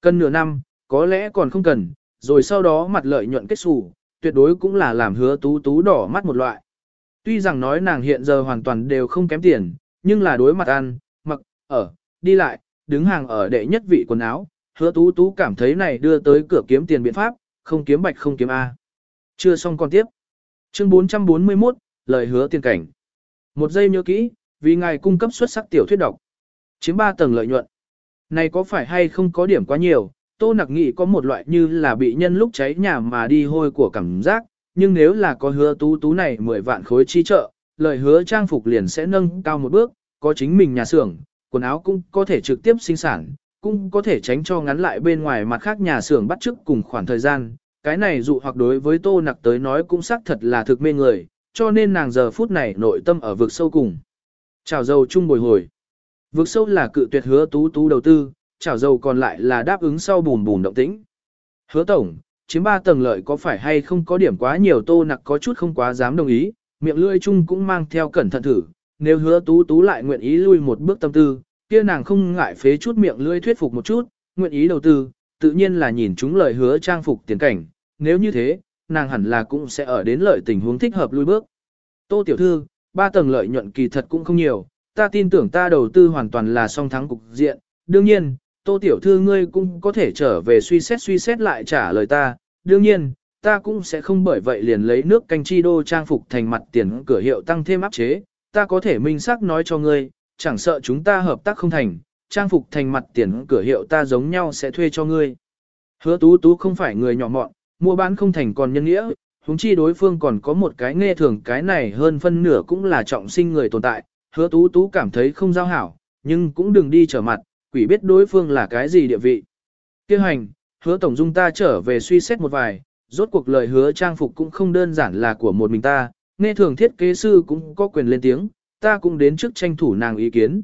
Cần nửa năm, có lẽ còn không cần, rồi sau đó mặt lợi nhuận kết xù, tuyệt đối cũng là làm hứa tú tú đỏ mắt một loại. Tuy rằng nói nàng hiện giờ hoàn toàn đều không kém tiền, nhưng là đối mặt ăn, mặc, ở, đi lại, đứng hàng ở đệ nhất vị quần áo, hứa tú tú cảm thấy này đưa tới cửa kiếm tiền biện pháp, không kiếm bạch không kiếm A. Chưa xong còn tiếp. Chương 441, lời hứa tiền cảnh. Một giây nhớ kỹ, vì ngài cung cấp xuất sắc tiểu thuyết độc. Chiếm 3 tầng lợi nhuận. Này có phải hay không có điểm quá nhiều, tô nặc nghị có một loại như là bị nhân lúc cháy nhà mà đi hôi của cảm giác, nhưng nếu là có hứa tú tú này 10 vạn khối chi trợ, lời hứa trang phục liền sẽ nâng cao một bước, có chính mình nhà xưởng, quần áo cũng có thể trực tiếp sinh sản, cũng có thể tránh cho ngắn lại bên ngoài mặt khác nhà xưởng bắt trước cùng khoảng thời gian. Cái này dụ hoặc đối với tô nặc tới nói cũng xác thật là thực mê người, cho nên nàng giờ phút này nội tâm ở vực sâu cùng. Chào dâu chung bồi hồi. Vượt sâu là cự tuyệt hứa tú tú đầu tư, chảo dầu còn lại là đáp ứng sau bùn bùn động tĩnh. Hứa tổng, chiếm ba tầng lợi có phải hay không có điểm quá nhiều tô nặc có chút không quá dám đồng ý, miệng lưỡi chung cũng mang theo cẩn thận thử, nếu hứa tú tú lại nguyện ý lui một bước tâm tư, kia nàng không ngại phế chút miệng lưỡi thuyết phục một chút, nguyện ý đầu tư, tự nhiên là nhìn chúng lời hứa trang phục tiền cảnh, nếu như thế, nàng hẳn là cũng sẽ ở đến lợi tình huống thích hợp lui bước. Tô tiểu thư, ba tầng lợi nhuận kỳ thật cũng không nhiều, ta tin tưởng ta đầu tư hoàn toàn là song thắng cục diện, đương nhiên, tô tiểu thư ngươi cũng có thể trở về suy xét suy xét lại trả lời ta, đương nhiên, ta cũng sẽ không bởi vậy liền lấy nước canh chi đô trang phục thành mặt tiền cửa hiệu tăng thêm áp chế, ta có thể minh xác nói cho ngươi, chẳng sợ chúng ta hợp tác không thành, trang phục thành mặt tiền cửa hiệu ta giống nhau sẽ thuê cho ngươi. Hứa tú tú không phải người nhỏ mọn, mua bán không thành còn nhân nghĩa, huống chi đối phương còn có một cái nghe thường cái này hơn phân nửa cũng là trọng sinh người tồn tại, hứa tú tú cảm thấy không giao hảo, nhưng cũng đừng đi trở mặt, quỷ biết đối phương là cái gì địa vị. Kêu hành, hứa tổng dung ta trở về suy xét một vài, rốt cuộc lời hứa trang phục cũng không đơn giản là của một mình ta, nghe thường thiết kế sư cũng có quyền lên tiếng, ta cũng đến trước tranh thủ nàng ý kiến.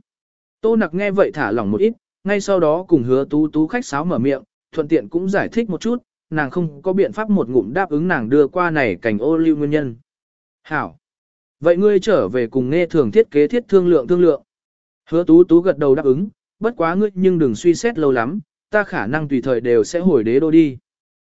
Tô nặc nghe vậy thả lỏng một ít, ngay sau đó cùng hứa tú tú khách sáo mở miệng, thuận tiện cũng giải thích một chút, nàng không có biện pháp một ngụm đáp ứng nàng đưa qua này cảnh ô lưu nguyên nhân. Hảo! Vậy ngươi trở về cùng nghe thường thiết kế thiết thương lượng thương lượng. Hứa tú tú gật đầu đáp ứng, bất quá ngươi nhưng đừng suy xét lâu lắm, ta khả năng tùy thời đều sẽ hồi đế đô đi.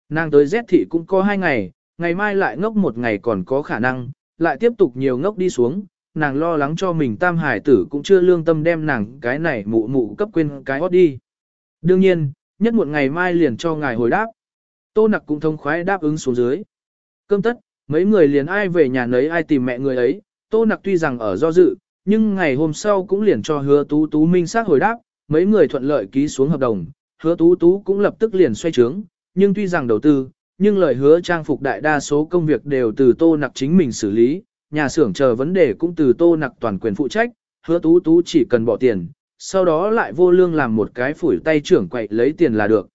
Nàng tới Z thị cũng có hai ngày, ngày mai lại ngốc một ngày còn có khả năng, lại tiếp tục nhiều ngốc đi xuống, nàng lo lắng cho mình tam hải tử cũng chưa lương tâm đem nàng cái này mụ mụ cấp quên cái hót đi. Đương nhiên, nhất một ngày mai liền cho ngài hồi đáp. Tô nặc cũng thông khoái đáp ứng xuống dưới. Cơm tất, mấy người liền ai về nhà nấy ai tìm mẹ người ấy, tô nặc tuy rằng ở do dự, nhưng ngày hôm sau cũng liền cho hứa tú tú minh xác hồi đáp, mấy người thuận lợi ký xuống hợp đồng, hứa tú tú cũng lập tức liền xoay trướng, nhưng tuy rằng đầu tư, nhưng lời hứa trang phục đại đa số công việc đều từ tô nặc chính mình xử lý, nhà xưởng chờ vấn đề cũng từ tô nặc toàn quyền phụ trách, hứa tú tú chỉ cần bỏ tiền, sau đó lại vô lương làm một cái phủi tay trưởng quậy lấy tiền là được.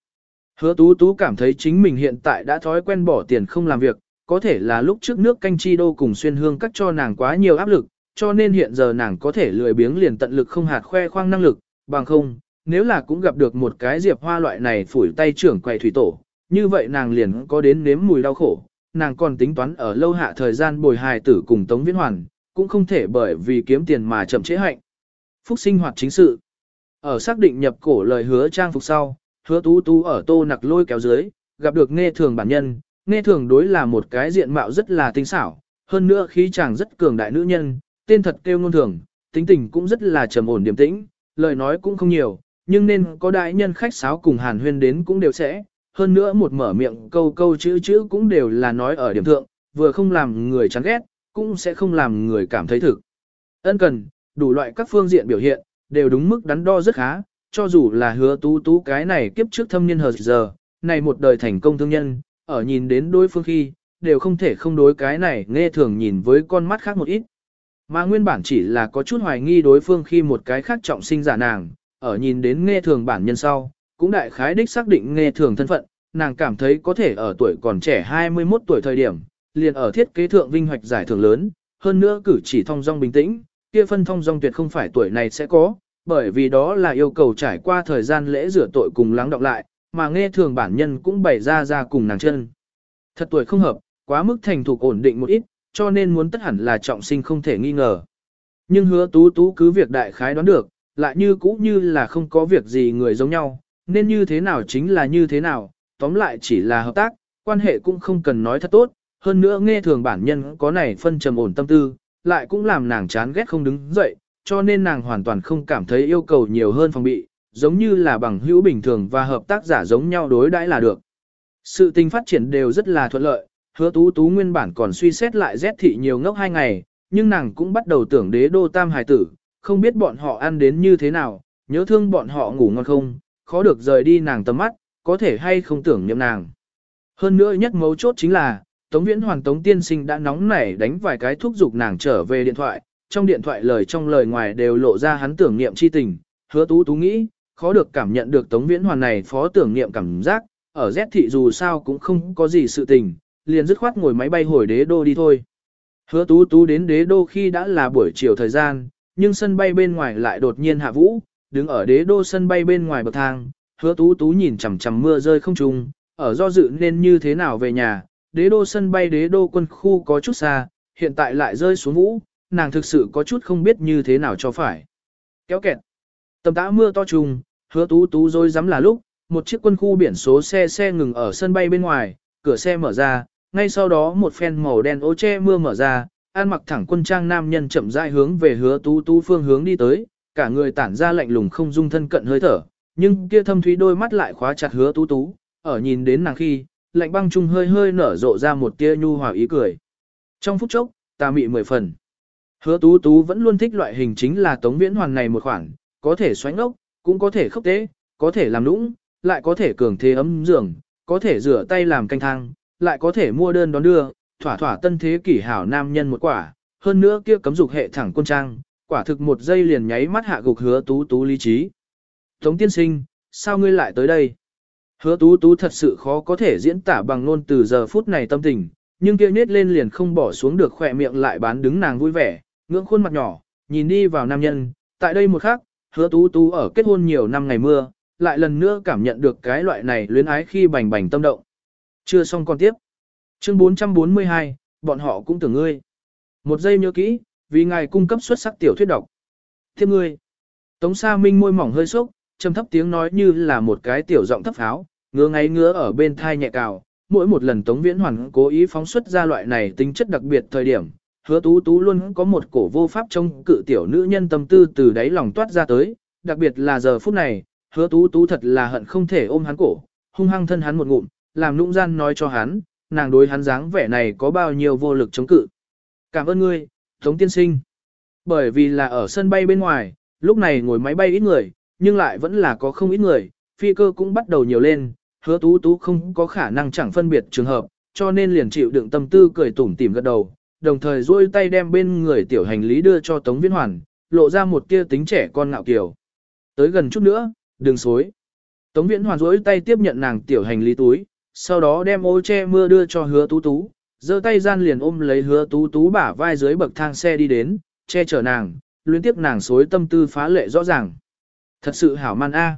Hứa tú tú cảm thấy chính mình hiện tại đã thói quen bỏ tiền không làm việc, có thể là lúc trước nước canh chi đô cùng xuyên hương cắt cho nàng quá nhiều áp lực, cho nên hiện giờ nàng có thể lười biếng liền tận lực không hạt khoe khoang năng lực, bằng không, nếu là cũng gặp được một cái diệp hoa loại này phủi tay trưởng quậy thủy tổ, như vậy nàng liền có đến nếm mùi đau khổ, nàng còn tính toán ở lâu hạ thời gian bồi hài tử cùng Tống Viễn Hoàn, cũng không thể bởi vì kiếm tiền mà chậm trễ hạnh. Phúc sinh hoạt chính sự. Ở xác định nhập cổ lời hứa trang phục sau, hứa tú tú ở tô nặc lôi kéo dưới, gặp được nghe thường bản nhân, nghe thường đối là một cái diện mạo rất là tinh xảo, hơn nữa khí chàng rất cường đại nữ nhân, tên thật kêu ngôn thường, tính tình cũng rất là trầm ổn điềm tĩnh, lời nói cũng không nhiều, nhưng nên có đại nhân khách sáo cùng hàn huyên đến cũng đều sẽ, hơn nữa một mở miệng câu câu chữ chữ cũng đều là nói ở điểm thượng, vừa không làm người chán ghét, cũng sẽ không làm người cảm thấy thực. Ân cần, đủ loại các phương diện biểu hiện, đều đúng mức đắn đo rất khá, cho dù là hứa tú tú cái này kiếp trước thâm niên hờ giờ, này một đời thành công thương nhân, ở nhìn đến đối phương khi, đều không thể không đối cái này nghe thường nhìn với con mắt khác một ít. Mà nguyên bản chỉ là có chút hoài nghi đối phương khi một cái khác trọng sinh giả nàng, ở nhìn đến nghe thường bản nhân sau, cũng đại khái đích xác định nghe thường thân phận, nàng cảm thấy có thể ở tuổi còn trẻ 21 tuổi thời điểm, liền ở thiết kế thượng vinh hoạch giải thưởng lớn, hơn nữa cử chỉ thông dong bình tĩnh, kia phân thông dong tuyệt không phải tuổi này sẽ có, bởi vì đó là yêu cầu trải qua thời gian lễ rửa tội cùng lắng đọng lại, mà nghe thường bản nhân cũng bày ra ra cùng nàng chân. Thật tuổi không hợp, quá mức thành thục ổn định một ít, cho nên muốn tất hẳn là trọng sinh không thể nghi ngờ. Nhưng hứa tú tú cứ việc đại khái đoán được, lại như cũ như là không có việc gì người giống nhau, nên như thế nào chính là như thế nào, tóm lại chỉ là hợp tác, quan hệ cũng không cần nói thật tốt, hơn nữa nghe thường bản nhân có này phân trầm ổn tâm tư, lại cũng làm nàng chán ghét không đứng dậy, cho nên nàng hoàn toàn không cảm thấy yêu cầu nhiều hơn phòng bị, giống như là bằng hữu bình thường và hợp tác giả giống nhau đối đãi là được. Sự tình phát triển đều rất là thuận lợi, hứa tú tú nguyên bản còn suy xét lại rét thị nhiều ngốc hai ngày, nhưng nàng cũng bắt đầu tưởng đế đô tam hài tử, không biết bọn họ ăn đến như thế nào, nhớ thương bọn họ ngủ ngon không, khó được rời đi nàng tầm mắt, có thể hay không tưởng niệm nàng. Hơn nữa nhất mấu chốt chính là, Tống Viễn Hoàn Tống Tiên Sinh đã nóng nảy đánh vài cái thúc giục nàng trở về điện thoại, trong điện thoại lời trong lời ngoài đều lộ ra hắn tưởng niệm chi tình, hứa tú tú nghĩ, khó được cảm nhận được Tống Viễn Hoàn này phó tưởng niệm cảm giác, ở Z thị dù sao cũng không có gì sự tình, liền dứt khoát ngồi máy bay hồi đế đô đi thôi. Hứa tú tú đến đế đô khi đã là buổi chiều thời gian, nhưng sân bay bên ngoài lại đột nhiên hạ vũ, đứng ở đế đô sân bay bên ngoài bậc thang, hứa tú tú nhìn chằm chằm mưa rơi không trùng, ở do dự nên như thế nào về nhà, đế đô sân bay đế đô quân khu có chút xa, hiện tại lại rơi xuống vũ, nàng thực sự có chút không biết như thế nào cho phải. Kéo kẹt. Tầm tã mưa to trùng, hứa tú tú rồi dám là lúc, một chiếc quân khu biển số xe xe ngừng ở sân bay bên ngoài, cửa xe mở ra, ngay sau đó một phen màu đen ô che mưa mở ra, an mặc thẳng quân trang nam nhân chậm rãi hướng về hứa tú tú phương hướng đi tới, cả người tản ra lạnh lùng không dung thân cận hơi thở, nhưng kia thâm thúy đôi mắt lại khóa chặt hứa tú tú, ở nhìn đến nàng khi, lạnh băng trung hơi hơi nở rộ ra một tia nhu hòa ý cười. Trong phút chốc, ta mị mười phần. Hứa tú tú vẫn luôn thích loại hình chính là tống viễn hoàn này một khoản, có thể xoánh ốc, cũng có thể khốc tế, có thể làm nũng, lại có thể cường thế ấm giường, có thể rửa tay làm canh thang, lại có thể mua đơn đón đưa, thỏa thỏa tân thế kỷ hảo nam nhân một quả, hơn nữa kia cấm dục hệ thẳng quân trang, quả thực một giây liền nháy mắt hạ gục hứa tú tú lý trí. Tống tiên sinh, sao ngươi lại tới đây? Hứa tú tú thật sự khó có thể diễn tả bằng ngôn từ giờ phút này tâm tình, nhưng kia nết lên liền không bỏ xuống được khỏe miệng lại bán đứng nàng vui vẻ, ngưỡng khuôn mặt nhỏ, nhìn đi vào nam nhân, tại đây một khắc, hứa tú tú ở kết hôn nhiều năm ngày mưa, lại lần nữa cảm nhận được cái loại này luyến ái khi bành bành tâm động. Chưa xong con tiếp. Chương 442, bọn họ cũng tưởng ngươi. Một giây nhớ kỹ, vì ngài cung cấp xuất sắc tiểu thuyết độc. Tiếp ngươi. Tống Sa Minh môi mỏng hơi sốc, trầm thấp tiếng nói như là một cái tiểu giọng thấp pháo, ngứa ngáy ngứa ở bên thai nhẹ cào. Mỗi một lần Tống Viễn Hoàn cố ý phóng xuất ra loại này tính chất đặc biệt thời điểm, hứa tú tú luôn có một cổ vô pháp trong cự tiểu nữ nhân tâm tư từ đáy lòng toát ra tới, đặc biệt là giờ phút này, hứa tú tú thật là hận không thể ôm hắn cổ, hung hăng thân hắn một ngụm, làm nũng gian nói cho hắn, nàng đối hắn dáng vẻ này có bao nhiêu vô lực chống cự. Cảm ơn ngươi, Tống Tiên Sinh. Bởi vì là ở sân bay bên ngoài, lúc này ngồi máy bay ít người, nhưng lại vẫn là có không ít người, phi cơ cũng bắt đầu nhiều lên, hứa tú tú không có khả năng chẳng phân biệt trường hợp, cho nên liền chịu đựng tâm tư cười tủm tỉm gật đầu, đồng thời duỗi tay đem bên người tiểu hành lý đưa cho Tống Viễn Hoàn, lộ ra một tia tính trẻ con ngạo kiều. Tới gần chút nữa, đừng xối. Tống Viễn Hoàn duỗi tay tiếp nhận nàng tiểu hành lý túi, sau đó đem ô che mưa đưa cho hứa tú tú, giơ tay gian liền ôm lấy hứa tú tú bả vai dưới bậc thang xe đi đến, che chở nàng, luyến tiếp nàng xối tâm tư phá lệ rõ ràng. Thật sự hảo man a.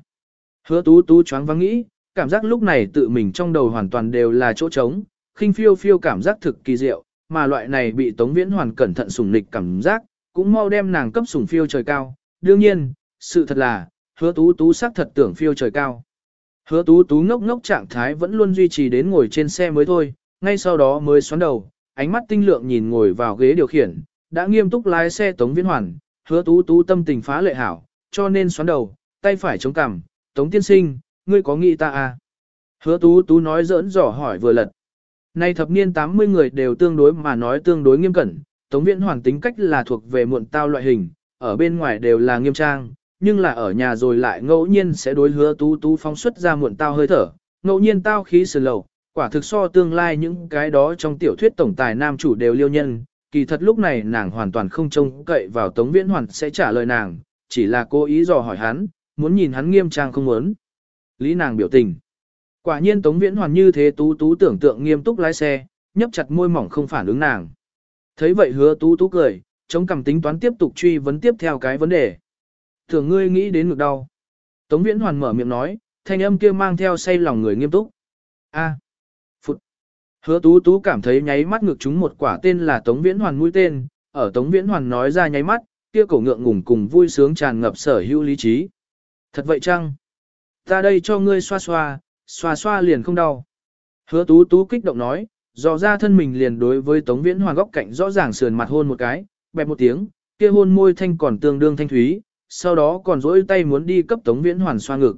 Hứa tú tú choáng vắng nghĩ, cảm giác lúc này tự mình trong đầu hoàn toàn đều là chỗ trống, khinh phiêu phiêu cảm giác thực kỳ diệu, mà loại này bị Tống Viễn Hoàn cẩn thận sủng nịch cảm giác, cũng mau đem nàng cấp sủng phiêu trời cao. Đương nhiên, sự thật là, hứa tú tú xác thật tưởng phiêu trời cao. Hứa tú tú ngốc ngốc trạng thái vẫn luôn duy trì đến ngồi trên xe mới thôi, ngay sau đó mới xoắn đầu, ánh mắt tinh lượng nhìn ngồi vào ghế điều khiển, đã nghiêm túc lái xe Tống Viễn Hoàn, hứa tú tú tâm tình phá lệ hảo, cho nên xoắn đầu, tay phải chống cằm, Tống Tiên Sinh, ngươi có nghĩ ta à? Hứa tú tú nói giỡn dò hỏi vừa lật. Nay thập niên 80 người đều tương đối mà nói tương đối nghiêm cẩn, Tống Viễn Hoàn tính cách là thuộc về muộn tao loại hình, ở bên ngoài đều là nghiêm trang, nhưng là ở nhà rồi lại ngẫu nhiên sẽ đối hứa tú tú phóng xuất ra muộn tao hơi thở, ngẫu nhiên tao khí sờ lầu, quả thực so tương lai những cái đó trong tiểu thuyết tổng tài nam chủ đều liêu nhân, kỳ thật lúc này nàng hoàn toàn không trông cậy vào Tống Viễn Hoàn sẽ trả lời nàng, chỉ là cố ý dò hỏi hắn, muốn nhìn hắn nghiêm trang không muốn. Lý nàng biểu tình. Quả nhiên Tống Viễn Hoàn như thế tú tú tưởng tượng nghiêm túc lái xe, nhấp chặt môi mỏng không phản ứng nàng. Thấy vậy hứa tú tú cười, chống cầm tính toán tiếp tục truy vấn tiếp theo cái vấn đề. Thường ngươi nghĩ đến ngực đau. Tống Viễn Hoàn mở miệng nói, thanh âm kia mang theo say lòng người nghiêm túc. A. Phụt. Hứa tú tú cảm thấy nháy mắt ngực chúng một quả tên là Tống Viễn Hoàn mũi tên, ở Tống Viễn Hoàn nói ra nháy mắt, kia cổ ngượng ngùng cùng vui sướng tràn ngập sở hữu lý trí. Thật vậy chăng? Ta đây cho ngươi xoa xoa, xoa xoa liền không đau. Hứa tú tú kích động nói, dò ra thân mình liền đối với Tống Viễn Hoàn góc cạnh rõ ràng sườn mặt hôn một cái, bẹp một tiếng, kia hôn môi thanh còn tương đương thanh thúy, sau đó còn rỗi tay muốn đi cấp Tống Viễn Hoàn xoa ngực.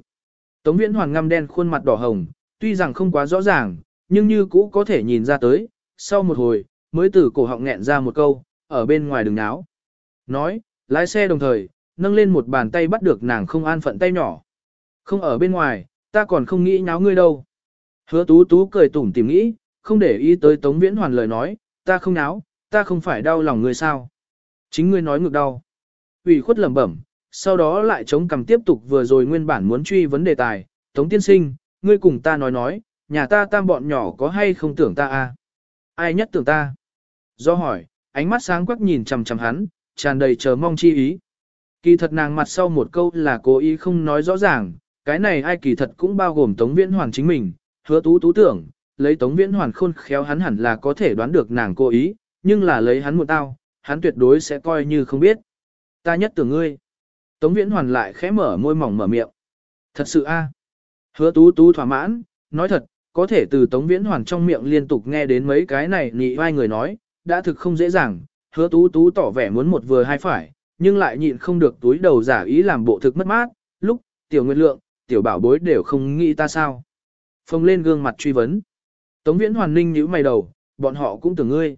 Tống Viễn Hoàn ngăm đen khuôn mặt đỏ hồng, tuy rằng không quá rõ ràng, nhưng như cũ có thể nhìn ra tới, sau một hồi, mới từ cổ họng nghẹn ra một câu, ở bên ngoài đừng náo. Nói, lái xe đồng thời, nâng lên một bàn tay bắt được nàng không an phận tay nhỏ. Không ở bên ngoài, ta còn không nghĩ nháo ngươi đâu. Hứa tú tú cười tủm tìm nghĩ, không để ý tới Tống Viễn Hoàn lời nói, ta không nháo, ta không phải đau lòng ngươi sao. Chính ngươi nói ngược đau. ủy khuất lẩm bẩm, sau đó lại chống cằm tiếp tục vừa rồi nguyên bản muốn truy vấn đề tài, Tống Tiên Sinh, ngươi cùng ta nói nói, nhà ta tam bọn nhỏ có hay không tưởng ta a? À? Ai nhất tưởng ta? Do hỏi, ánh mắt sáng quắc nhìn chằm chằm hắn, tràn đầy chờ mong chi ý. Kỳ thật nàng mặt sau một câu là cố ý không nói rõ ràng, cái này ai kỳ thật cũng bao gồm Tống Viễn Hoàn chính mình, hứa tú tú tưởng, lấy Tống Viễn Hoàn khôn khéo hắn hẳn là có thể đoán được nàng cố ý, nhưng là lấy hắn một tao, hắn tuyệt đối sẽ coi như không biết. Ta nhất tưởng ngươi. Tống Viễn Hoàn lại khẽ mở môi mỏng mở miệng. Thật sự a. Hứa tú tú thỏa mãn, nói thật, có thể từ Tống Viễn Hoàn trong miệng liên tục nghe đến mấy cái này nị vai người nói, đã thực không dễ dàng, hứa tú tú tỏ vẻ muốn một vừa hai phải, nhưng lại nhịn không được túi đầu giả ý làm bộ thực mất mát, lúc, tiểu nguyên lượng, tiểu bảo bối đều không nghĩ ta sao. Phong lên gương mặt truy vấn. Tống Viễn Hoàn ninh nhíu mày đầu, bọn họ cũng tưởng ngươi.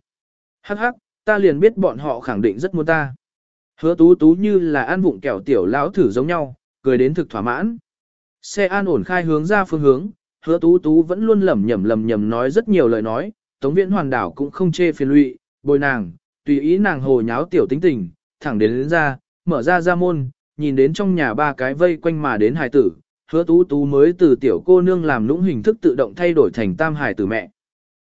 Hắc hắc, ta liền biết bọn họ khẳng định rất muốn ta. Hứa tú tú như là ăn vụng kẹo tiểu lão thử giống nhau, cười đến thực thỏa mãn. Xe an ổn khai hướng ra phương hướng, hứa tú tú vẫn luôn lẩm nhẩm lẩm nhẩm nói rất nhiều lời nói, Tống Viễn Hoàn đảo cũng không chê phiền lụy, bồi nàng, tùy ý nàng hồ nháo tiểu tính tình, thẳng đến đến ra, mở ra ra môn, nhìn đến trong nhà ba cái vây quanh mà đến hài tử, hứa tú tú mới từ tiểu cô nương làm lũng hình thức tự động thay đổi thành tam hải tử mẹ.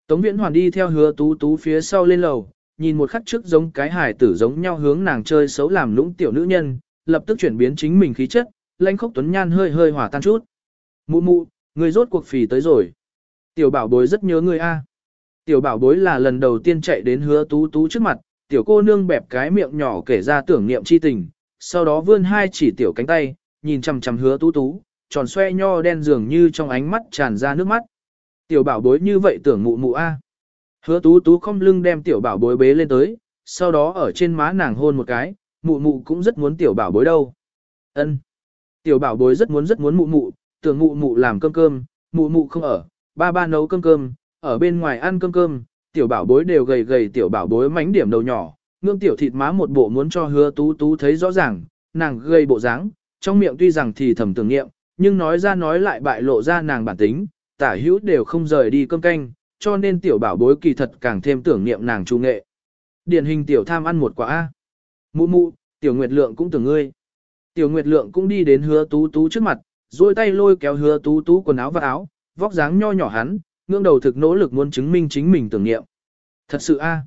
Tống Viễn Hoàn đi theo hứa tú tú phía sau lên lầu, nhìn một khắc trước giống cái hải tử giống nhau hướng nàng chơi xấu làm lũng tiểu nữ nhân, lập tức chuyển biến chính mình khí chất, lãnh khốc tuấn nhan hơi hơi hỏa tan chút. Mụ mụ, người rốt cuộc phì tới rồi. Tiểu bảo bối rất nhớ người a. Tiểu bảo bối là lần đầu tiên chạy đến hứa tú tú trước mặt, tiểu cô nương bẹp cái miệng nhỏ kể ra tưởng niệm chi tình, sau đó vươn hai chỉ tiểu cánh tay, nhìn chằm chằm hứa tú tú, tròn xoe nho đen dường như trong ánh mắt tràn ra nước mắt. Tiểu bảo bối như vậy tưởng mụ mụ a. Hứa tú tú không lưng đem tiểu bảo bối bế lên tới, sau đó ở trên má nàng hôn một cái, mụ mụ cũng rất muốn tiểu bảo bối đâu. Ân. Tiểu bảo bối rất muốn rất muốn mụ mụ, tưởng mụ mụ làm cơm cơm, mụ mụ không ở, ba ba nấu cơm cơm, ở bên ngoài ăn cơm cơm, tiểu bảo bối đều gầy gầy tiểu bảo bối mánh điểm đầu nhỏ, ngương tiểu thịt má một bộ muốn cho hứa tú tú thấy rõ ràng, nàng gây bộ dáng, trong miệng tuy rằng thì thầm tưởng niệm, nhưng nói ra nói lại bại lộ ra nàng bản tính, tả hữu đều không rời đi cơm canh, cho nên tiểu bảo bối kỳ thật càng thêm tưởng niệm nàng trung nghệ. Điển hình tiểu tham ăn một quả A. Mụ mụ, tiểu nguyệt lượng cũng tưởng ngươi. Tiểu nguyệt lượng cũng đi đến hứa tú tú trước mặt, duỗi tay lôi kéo hứa tú tú quần áo và áo, vóc dáng nho nhỏ hắn, ngưỡng đầu thực nỗ lực muốn chứng minh chính mình tưởng niệm. Thật sự a.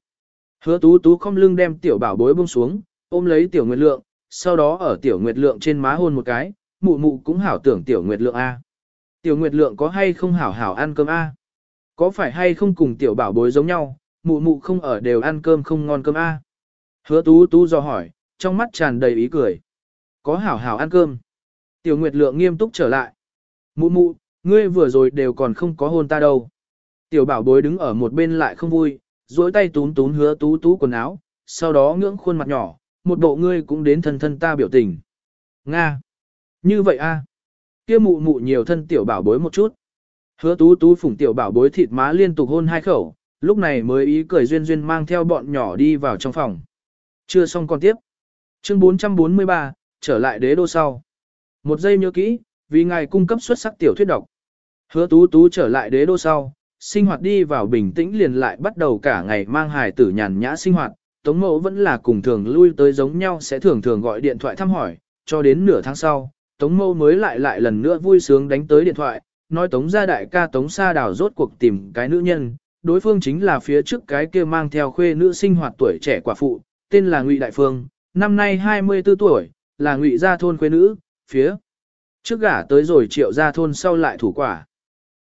Hứa tú tú không lưng đem tiểu bảo bối buông xuống, ôm lấy tiểu nguyệt lượng, sau đó ở tiểu nguyệt lượng trên má hôn một cái, mụ mụ cũng hảo tưởng tiểu nguyệt lượng a. Tiểu nguyệt lượng có hay không hảo hảo ăn cơm a? Có phải hay không cùng tiểu bảo bối giống nhau, mụ mụ không ở đều ăn cơm không ngon cơm a? Hứa tú tú do hỏi, trong mắt tràn đầy ý cười. Có hảo hảo ăn cơm. Tiểu nguyệt lượng nghiêm túc trở lại. Mụ mụ, ngươi vừa rồi đều còn không có hôn ta đâu. Tiểu bảo bối đứng ở một bên lại không vui, duỗi tay tún tún hứa tú tú quần áo, sau đó ngưỡng khuôn mặt nhỏ, một bộ ngươi cũng đến thân thân ta biểu tình. Nga! Như vậy a kia mụ mụ nhiều thân tiểu bảo bối một chút. Hứa tú tú phủng tiểu bảo bối thịt má liên tục hôn hai khẩu, lúc này mới ý cười duyên duyên mang theo bọn nhỏ đi vào trong phòng. Chưa xong còn tiếp. Chương 443, trở lại đế đô sau. Một giây nhớ kỹ, vì ngài cung cấp xuất sắc tiểu thuyết độc. Hứa tú tú trở lại đế đô sau, sinh hoạt đi vào bình tĩnh liền lại bắt đầu cả ngày mang hài tử nhàn nhã sinh hoạt, Tống mẫu vẫn là cùng thường lui tới giống nhau sẽ thường thường gọi điện thoại thăm hỏi, cho đến nửa tháng sau, Tống Mâu mới lại lại lần nữa vui sướng đánh tới điện thoại, nói Tống gia đại ca Tống Sa Đào rốt cuộc tìm cái nữ nhân, đối phương chính là phía trước cái kia mang theo khuê nữ sinh hoạt tuổi trẻ quả phụ, tên là Ngụy Đại Phương, năm nay 24 tuổi, là Ngụy gia thôn khuê nữ, phía trước gả tới rồi triệu gia thôn sau lại thủ quả.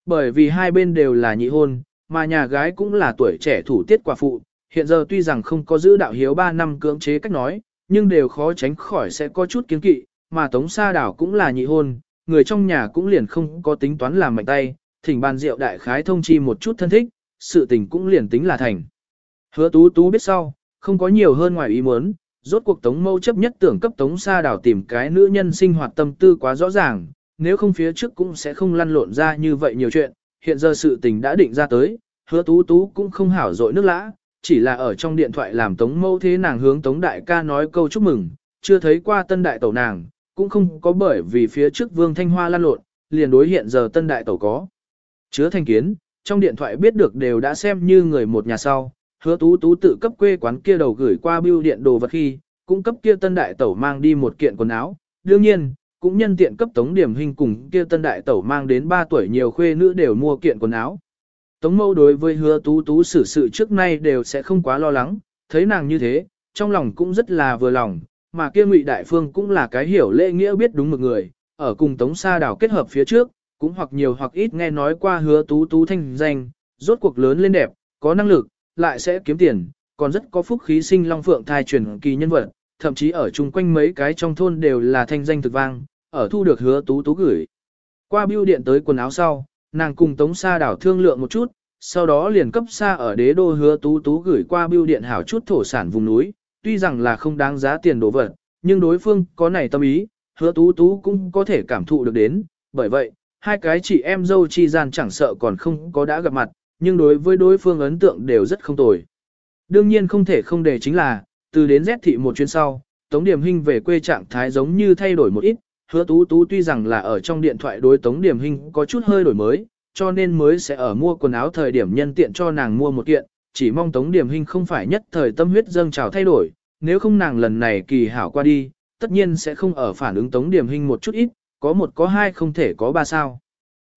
Bởi vì hai bên đều là nhị hôn, mà nhà gái cũng là tuổi trẻ thủ tiết quả phụ, hiện giờ tuy rằng không có giữ đạo hiếu 3 năm cưỡng chế cách nói, nhưng đều khó tránh khỏi sẽ có chút kiến kỵ, mà Tống Sa Đảo cũng là nhị hôn, người trong nhà cũng liền không có tính toán làm mạnh tay, thỉnh bàn rượu đại khái thông chi một chút thân thích, sự tình cũng liền tính là thành. Hứa tú tú biết sau, không có nhiều hơn ngoài ý muốn, rốt cuộc tống mâu chấp nhất tưởng cấp tống sa đảo tìm cái nữ nhân sinh hoạt tâm tư quá rõ ràng, nếu không phía trước cũng sẽ không lăn lộn ra như vậy nhiều chuyện, hiện giờ sự tình đã định ra tới, hứa tú tú cũng không hảo dội nước lã, chỉ là ở trong điện thoại làm tống mâu thế nàng hướng tống đại ca nói câu chúc mừng, chưa thấy qua tân đại tẩu nàng, cũng không có bởi vì phía trước vương thanh hoa lan lộn, liền đối hiện giờ tân đại tẩu có. Chứa thành kiến, trong điện thoại biết được đều đã xem như người một nhà sau, hứa tú tú tự cấp quê quán kia đầu gửi qua bưu điện đồ vật khi, cũng cấp kia tân đại tẩu mang đi một kiện quần áo, đương nhiên, cũng nhân tiện cấp tống điểm hình cùng kia tân đại tẩu mang đến 3 tuổi nhiều khuê nữ đều mua kiện quần áo. Tống mâu đối với hứa tú tú xử sự trước nay đều sẽ không quá lo lắng, thấy nàng như thế, trong lòng cũng rất là vừa lòng, mà kia ngụy đại phương cũng là cái hiểu lễ nghĩa biết đúng một người, ở cùng tống sa đảo kết hợp phía trước, cũng hoặc nhiều hoặc ít nghe nói qua hứa tú tú thanh danh, rốt cuộc lớn lên đẹp, có năng lực, lại sẽ kiếm tiền, còn rất có phúc khí sinh long phượng thai truyền kỳ nhân vật, thậm chí ở chung quanh mấy cái trong thôn đều là thanh danh thực vang, ở thu được hứa tú tú gửi. Qua bưu điện tới quần áo sau, nàng cùng Tống Sa đảo thương lượng một chút, sau đó liền cấp xa ở đế đô hứa tú tú gửi qua bưu điện hảo chút thổ sản vùng núi, tuy rằng là không đáng giá tiền đồ vật, nhưng đối phương có này tâm ý, hứa tú tú cũng có thể cảm thụ được đến, bởi vậy, hai cái chị em dâu chi gian chẳng sợ còn không có đã gặp mặt, nhưng đối với đối phương ấn tượng đều rất không tồi. Đương nhiên không thể không để chính là, từ đến Z thị một chuyến sau, Tống Điểm Hinh về quê trạng thái giống như thay đổi một ít, hứa tú tú tuy rằng là ở trong điện thoại đối Tống Điểm Hinh có chút hơi đổi mới, cho nên mới sẽ ở mua quần áo thời điểm nhân tiện cho nàng mua một kiện, chỉ mong Tống Điểm Hinh không phải nhất thời tâm huyết dâng trào thay đổi, nếu không nàng lần này kỳ hảo qua đi, tất nhiên sẽ không ở phản ứng Tống Điểm Hinh một chút ít, có một có hai không thể có ba sao.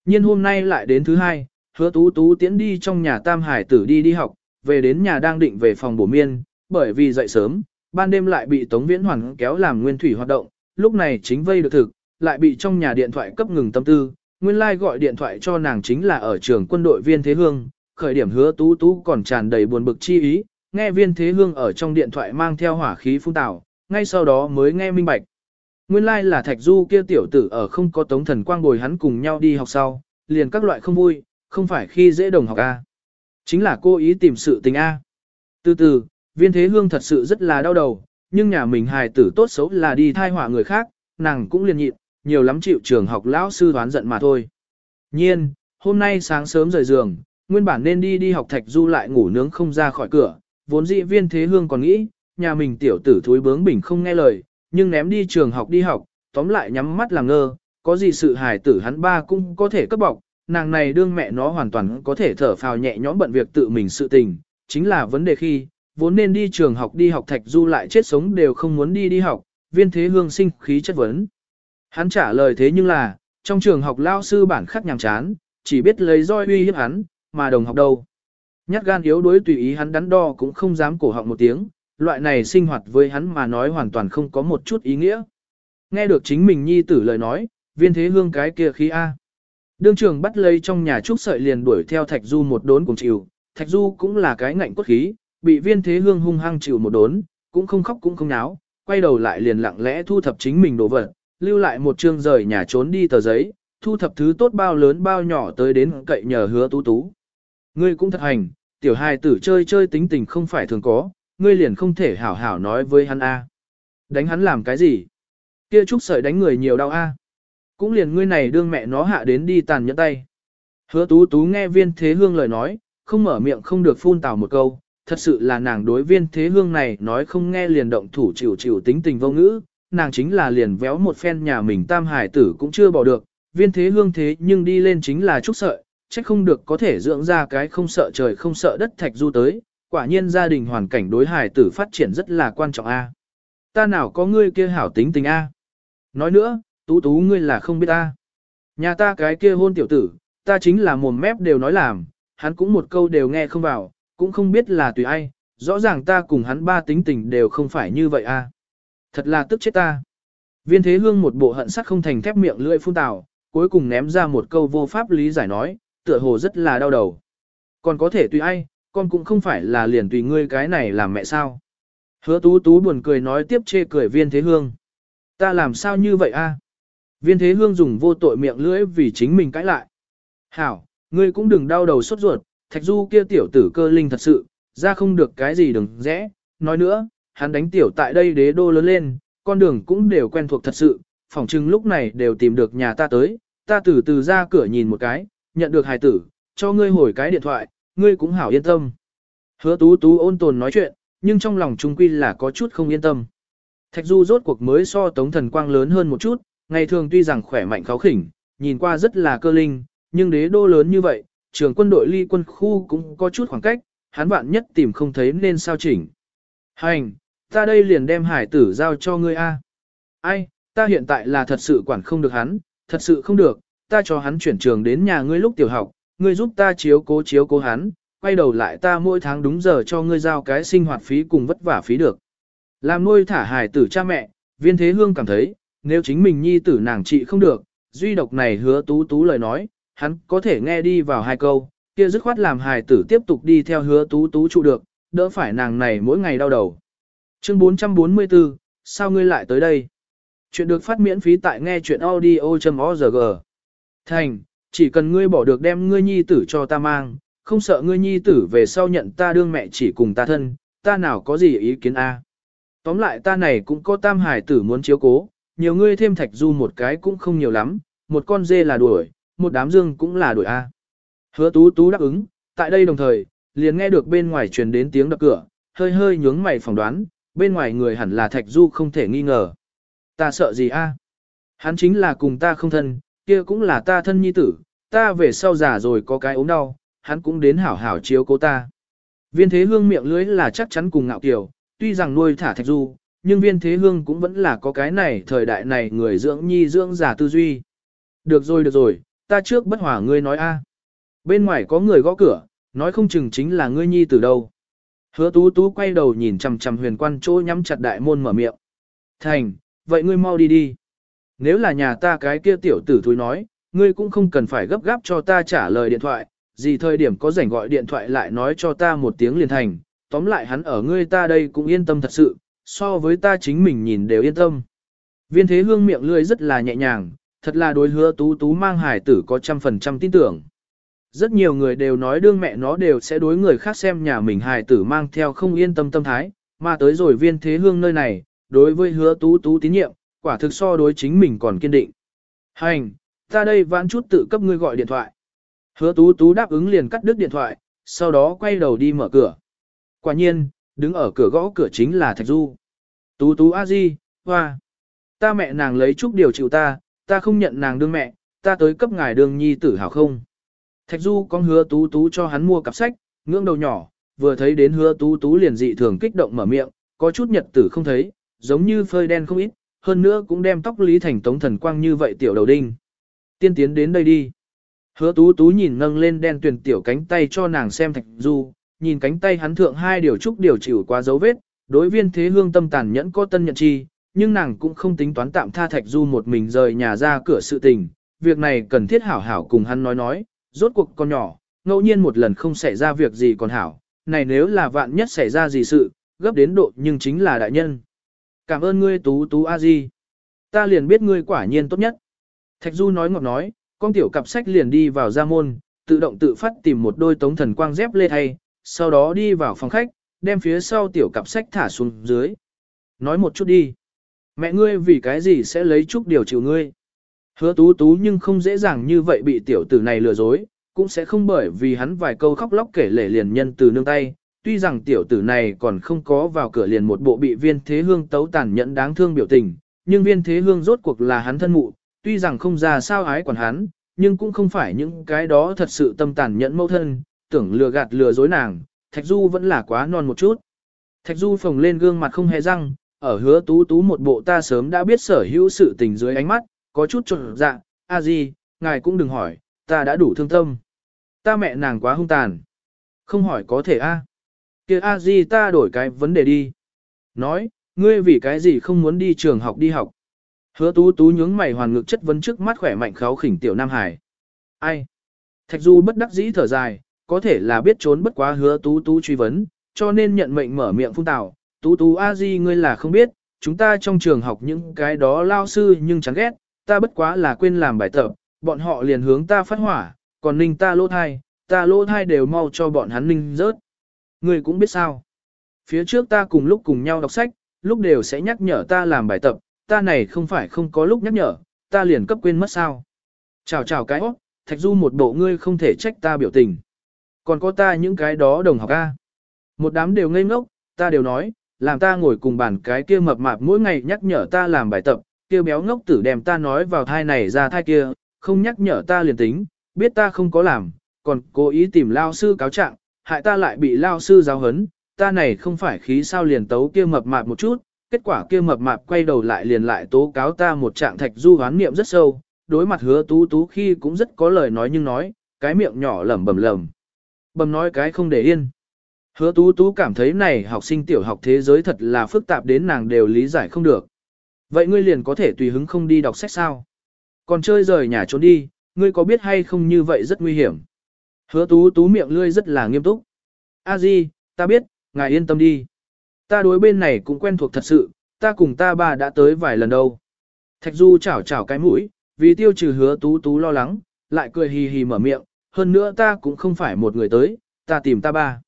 nhiên hôm nay lại đến thứ hai, hứa tú tú tiễn đi trong nhà tam hải tử đi đi học, về đến nhà đang định về phòng bổ miên, bởi vì dậy sớm, ban đêm lại bị Tống Viễn Hoàn kéo làm nguyên thủy hoạt động, lúc này chính vây được thực, lại bị trong nhà điện thoại cấp ngừng tâm tư, nguyên lai like gọi điện thoại cho nàng chính là ở trường quân đội viên Thế Hương, khởi điểm hứa tú tú còn tràn đầy buồn bực chi ý, nghe viên Thế Hương ở trong điện thoại mang theo hỏa khí phun tảo, ngay sau đó mới nghe minh bạch. Nguyên lai like là Thạch Du kia tiểu tử ở không có tống thần quang bồi hắn cùng nhau đi học sau, liền các loại không vui, không phải khi dễ đồng học A. Chính là cô ý tìm sự tình A. Từ từ, viên thế hương thật sự rất là đau đầu, nhưng nhà mình hài tử tốt xấu là đi thai họa người khác, nàng cũng liền nhịn, nhiều lắm chịu trường học lão sư đoán giận mà thôi. Nhiên, hôm nay sáng sớm rời giường, nguyên bản nên đi đi học thạch du lại ngủ nướng không ra khỏi cửa, vốn dĩ viên thế hương còn nghĩ, nhà mình tiểu tử thúi bướng bỉnh không nghe lời, nhưng ném đi trường học đi học, tóm lại nhắm mắt làm ngơ, có gì sự hài tử hắn ba cũng có thể cấp bọc, nàng này đương mẹ nó hoàn toàn có thể thở phào nhẹ nhõm bận việc tự mình sự tình, chính là vấn đề khi, vốn nên đi trường học đi học thạch du lại chết sống đều không muốn đi đi học, viên thế hương sinh khí chất vấn. Hắn trả lời thế nhưng là, trong trường học lao sư bản khắc nhàm chán, chỉ biết lấy roi uy hiếp hắn, mà đồng học đâu. Nhát gan yếu đuối tùy ý hắn đắn đo cũng không dám cổ họng một tiếng, loại này sinh hoạt với hắn mà nói hoàn toàn không có một chút ý nghĩa. Nghe được chính mình nhi tử lời nói, viên thế hương cái kia khí A. Đương trường bắt lấy trong nhà trúc sợi liền đuổi theo Thạch Du một đốn cùng chịu, Thạch Du cũng là cái ngạnh cốt khí, bị viên thế hương hung hăng chịu một đốn, cũng không khóc cũng không náo, quay đầu lại liền lặng lẽ thu thập chính mình đồ vật, lưu lại một chương rời nhà trốn đi tờ giấy, thu thập thứ tốt bao lớn bao nhỏ tới đến cậy nhờ hứa tú tú. Ngươi cũng thật hành, tiểu hài tử chơi chơi tính tình không phải thường có, ngươi liền không thể hảo hảo nói với hắn A. Đánh hắn làm cái gì? Kia trúc sợi đánh người nhiều đau A. Cũng liền ngươi này đương mẹ nó hạ đến đi tàn nhẫn tay. Hứa tú tú nghe viên thế hương lời nói, không mở miệng không được phun tào một câu, thật sự là nàng đối viên thế hương này nói không nghe liền động thủ chịu chịu tính tình vô ngữ, nàng chính là liền véo một phen nhà mình tam hải tử cũng chưa bỏ được, viên thế hương thế nhưng đi lên chính là trúc sợi, chắc không được có thể dưỡng ra cái không sợ trời không sợ đất thạch du tới, quả nhiên gia đình hoàn cảnh đối hải tử phát triển rất là quan trọng a. Ta nào có ngươi kia hảo tính tình a. Nói nữa, tú tú ngươi là không biết ta. Nhà ta cái kia hôn tiểu tử, ta chính là mồm mép đều nói làm, hắn cũng một câu đều nghe không vào, cũng không biết là tùy ai, rõ ràng ta cùng hắn ba tính tình đều không phải như vậy a. Thật là tức chết ta. Viên thế hương một bộ hận sắt không thành thép miệng lưỡi phun tào, cuối cùng ném ra một câu vô pháp lý giải nói, tựa hồ rất là đau đầu. Còn có thể tùy ai, con cũng không phải là liền tùy ngươi cái này làm mẹ sao. Hứa tú tú buồn cười nói tiếp chê cười viên thế hương. Ta làm sao như vậy a? Viên thế hương dùng vô tội miệng lưỡi vì chính mình cãi lại. Hảo, ngươi cũng đừng đau đầu sốt ruột, thạch du kia tiểu tử cơ linh thật sự, ra không được cái gì đừng rẽ. Nói nữa, hắn đánh tiểu tại đây đế đô lớn lên, con đường cũng đều quen thuộc thật sự, phỏng chừng lúc này đều tìm được nhà ta tới, ta từ từ ra cửa nhìn một cái, nhận được hài tử, cho ngươi hồi cái điện thoại, ngươi cũng hảo yên tâm. Hứa tú tú ôn tồn nói chuyện, nhưng trong lòng trung quy là có chút không yên tâm. Thạch Du rốt cuộc mới so Tống Thần Quang lớn hơn một chút, ngày thường tuy rằng khỏe mạnh kháo khỉnh, nhìn qua rất là cơ linh, nhưng đế đô lớn như vậy, trường quân đội ly quân khu cũng có chút khoảng cách, hắn vạn nhất tìm không thấy nên sao chỉnh. Hành, ta đây liền đem hải tử giao cho ngươi a. Ai, ta hiện tại là thật sự quản không được hắn, thật sự không được, ta cho hắn chuyển trường đến nhà ngươi lúc tiểu học, ngươi giúp ta chiếu cố chiếu cố hắn, quay đầu lại ta mỗi tháng đúng giờ cho ngươi giao cái sinh hoạt phí cùng vất vả phí được. Làm nuôi thả hài tử cha mẹ, viên thế hương cảm thấy, nếu chính mình nhi tử nàng trị không được, duy độc này hứa tú tú lời nói, hắn có thể nghe đi vào hai câu, kia dứt khoát làm hài tử tiếp tục đi theo hứa tú tú trụ được, đỡ phải nàng này mỗi ngày đau đầu. Chương 444, sao ngươi lại tới đây? Chuyện được phát miễn phí tại nghe chuyện audio.org. Thành, chỉ cần ngươi bỏ được đem ngươi nhi tử cho ta mang, không sợ ngươi nhi tử về sau nhận ta đương mẹ chỉ cùng ta thân, ta nào có gì ý kiến a. Tóm lại ta này cũng có tam hải tử muốn chiếu cố, nhiều ngươi thêm thạch du một cái cũng không nhiều lắm, một con dê là đuổi, một đám dương cũng là đuổi a. Hứa tú tú đáp ứng, tại đây đồng thời, liền nghe được bên ngoài truyền đến tiếng đập cửa, hơi hơi nhướng mày phỏng đoán, bên ngoài người hẳn là thạch du không thể nghi ngờ. Ta sợ gì a? Hắn chính là cùng ta không thân, kia cũng là ta thân nhi tử, ta về sau già rồi có cái ốm đau, hắn cũng đến hảo hảo chiếu cố ta. Viên thế hương miệng lưới là chắc chắn cùng ngạo kiều, tuy rằng nuôi thả thạch du, nhưng viên thế hương cũng vẫn là có cái này thời đại này người dưỡng nhi dưỡng giả tư duy. Được rồi được rồi, ta trước bất hỏa ngươi nói a. Bên ngoài có người gõ cửa, nói không chừng chính là ngươi nhi từ đâu. Hứa tú tú quay đầu nhìn chằm chằm huyền quan chỗ nhắm chặt đại môn mở miệng. Thành, vậy ngươi mau đi đi. Nếu là nhà ta cái kia tiểu tử thúi nói, ngươi cũng không cần phải gấp gáp cho ta trả lời điện thoại, gì thời điểm có rảnh gọi điện thoại lại nói cho ta một tiếng liền thành, tóm lại hắn ở ngươi ta đây cũng yên tâm thật sự, so với ta chính mình nhìn đều yên tâm. Viên thế hương miệng lươi rất là nhẹ nhàng, thật là đối hứa tú tú mang hải tử có trăm phần trăm tin tưởng. Rất nhiều người đều nói đương mẹ nó đều sẽ đối người khác xem nhà mình hài tử mang theo không yên tâm tâm thái, mà tới rồi viên thế hương nơi này, đối với hứa tú tú tín nhiệm, quả thực so đối chính mình còn kiên định. Hành, ta đây vãn chút tự cấp ngươi gọi điện thoại. Hứa tú tú đáp ứng liền cắt đứt điện thoại, sau đó quay đầu đi mở cửa. Quả nhiên, đứng ở cửa gõ cửa chính là Thạch Du. Tú tú a di, hoa. Ta mẹ nàng lấy chút điều chịu ta, ta không nhận nàng đương mẹ, ta tới cấp ngài đương nhi tử hảo không. Thạch Du con hứa tú tú cho hắn mua cặp sách, ngưỡng đầu nhỏ, vừa thấy đến hứa tú tú liền dị thường kích động mở miệng, có chút nhật tử không thấy, giống như phơi đen không ít, hơn nữa cũng đem tóc lý thành tống thần quang như vậy tiểu đầu đinh. Tiên tiến đến đây đi. Hứa tú tú nhìn nâng lên đen tuyển tiểu cánh tay cho nàng xem thạch du, nhìn cánh tay hắn thượng hai điều trúc điều chịu qua dấu vết, đối viên thế hương tâm tàn nhẫn có tân nhận chi, nhưng nàng cũng không tính toán tạm tha thạch du một mình rời nhà ra cửa sự tình, việc này cần thiết hảo hảo cùng hắn nói nói, rốt cuộc con nhỏ, ngẫu nhiên một lần không xảy ra việc gì còn hảo, này nếu là vạn nhất xảy ra gì sự, gấp đến độ nhưng chính là đại nhân. Cảm ơn ngươi tú tú a di. Ta liền biết ngươi quả nhiên tốt nhất. Thạch Du nói ngọt nói, con tiểu cặp sách liền đi vào ra môn, tự động tự phát tìm một đôi tống thần quang dép lê thay, sau đó đi vào phòng khách, đem phía sau tiểu cặp sách thả xuống dưới. Nói một chút đi. Mẹ ngươi vì cái gì sẽ lấy chút điều chịu ngươi? Hứa tú tú nhưng không dễ dàng như vậy bị tiểu tử này lừa dối, cũng sẽ không bởi vì hắn vài câu khóc lóc kể lể liền nhân từ nương tay. Tuy rằng tiểu tử này còn không có vào cửa liền một bộ bị viên thế hương tấu tàn nhẫn đáng thương biểu tình, nhưng viên thế hương rốt cuộc là hắn thân mụ, tuy rằng không ra sao ái quản hắn, nhưng cũng không phải những cái đó thật sự tâm tàn nhẫn mâu thân, tưởng lừa gạt lừa dối nàng, Thạch Du vẫn là quá non một chút. Thạch Du phồng lên gương mặt không hề răng, ở hứa tú tú một bộ ta sớm đã biết sở hữu sự tình dưới ánh mắt, có chút trộn dạ, a gì, ngài cũng đừng hỏi, ta đã đủ thương tâm. Ta mẹ nàng quá hung tàn. Không hỏi có thể a kia a di ta đổi cái vấn đề đi. Nói, ngươi vì cái gì không muốn đi trường học đi học. Hứa tú tú nhướng mày hoàn ngực chất vấn trước mắt khỏe mạnh kháo khỉnh tiểu Nam Hải. Ai? Thạch Du bất đắc dĩ thở dài, có thể là biết trốn bất quá hứa tú tú truy vấn, cho nên nhận mệnh mở miệng phun tào. Tú tú a di ngươi là không biết, chúng ta trong trường học những cái đó lao sư nhưng chẳng ghét, ta bất quá là quên làm bài tập, bọn họ liền hướng ta phát hỏa, còn ninh ta lỗ thai, ta lỗ thai đều mau cho bọn hắn ninh rớt. Ngươi cũng biết sao. Phía trước ta cùng lúc cùng nhau đọc sách, lúc đều sẽ nhắc nhở ta làm bài tập, ta này không phải không có lúc nhắc nhở, ta liền cấp quên mất sao. Chào chào cái hót, thạch du một bộ ngươi không thể trách ta biểu tình. Còn có ta những cái đó đồng học A. Một đám đều ngây ngốc, ta đều nói, làm ta ngồi cùng bàn cái kia mập mạp mỗi ngày nhắc nhở ta làm bài tập, kia béo ngốc tử đem ta nói vào thai này ra thai kia, không nhắc nhở ta liền tính, biết ta không có làm, còn cố ý tìm lao sư cáo trạng, hại ta lại bị lao sư giáo hấn, ta này không phải khí sao liền tấu kia mập mạp một chút, kết quả kia mập mạp quay đầu lại liền lại tố cáo ta một trạng thạch du hoán niệm rất sâu, đối mặt hứa tú tú khi cũng rất có lời nói nhưng nói, cái miệng nhỏ lẩm bẩm lẩm. Bầm nói cái không để yên. Hứa tú tú cảm thấy này học sinh tiểu học thế giới thật là phức tạp đến nàng đều lý giải không được. Vậy ngươi liền có thể tùy hứng không đi đọc sách sao? Còn chơi rời nhà trốn đi, ngươi có biết hay không như vậy rất nguy hiểm. Hứa tú tú miệng lươi rất là nghiêm túc. A Di, ta biết, ngài yên tâm đi. Ta đối bên này cũng quen thuộc thật sự, ta cùng ta bà đã tới vài lần đâu. Thạch Du chảo chảo cái mũi, vì tiêu trừ hứa tú tú lo lắng, lại cười hì hì mở miệng, hơn nữa ta cũng không phải một người tới, ta tìm ta ba.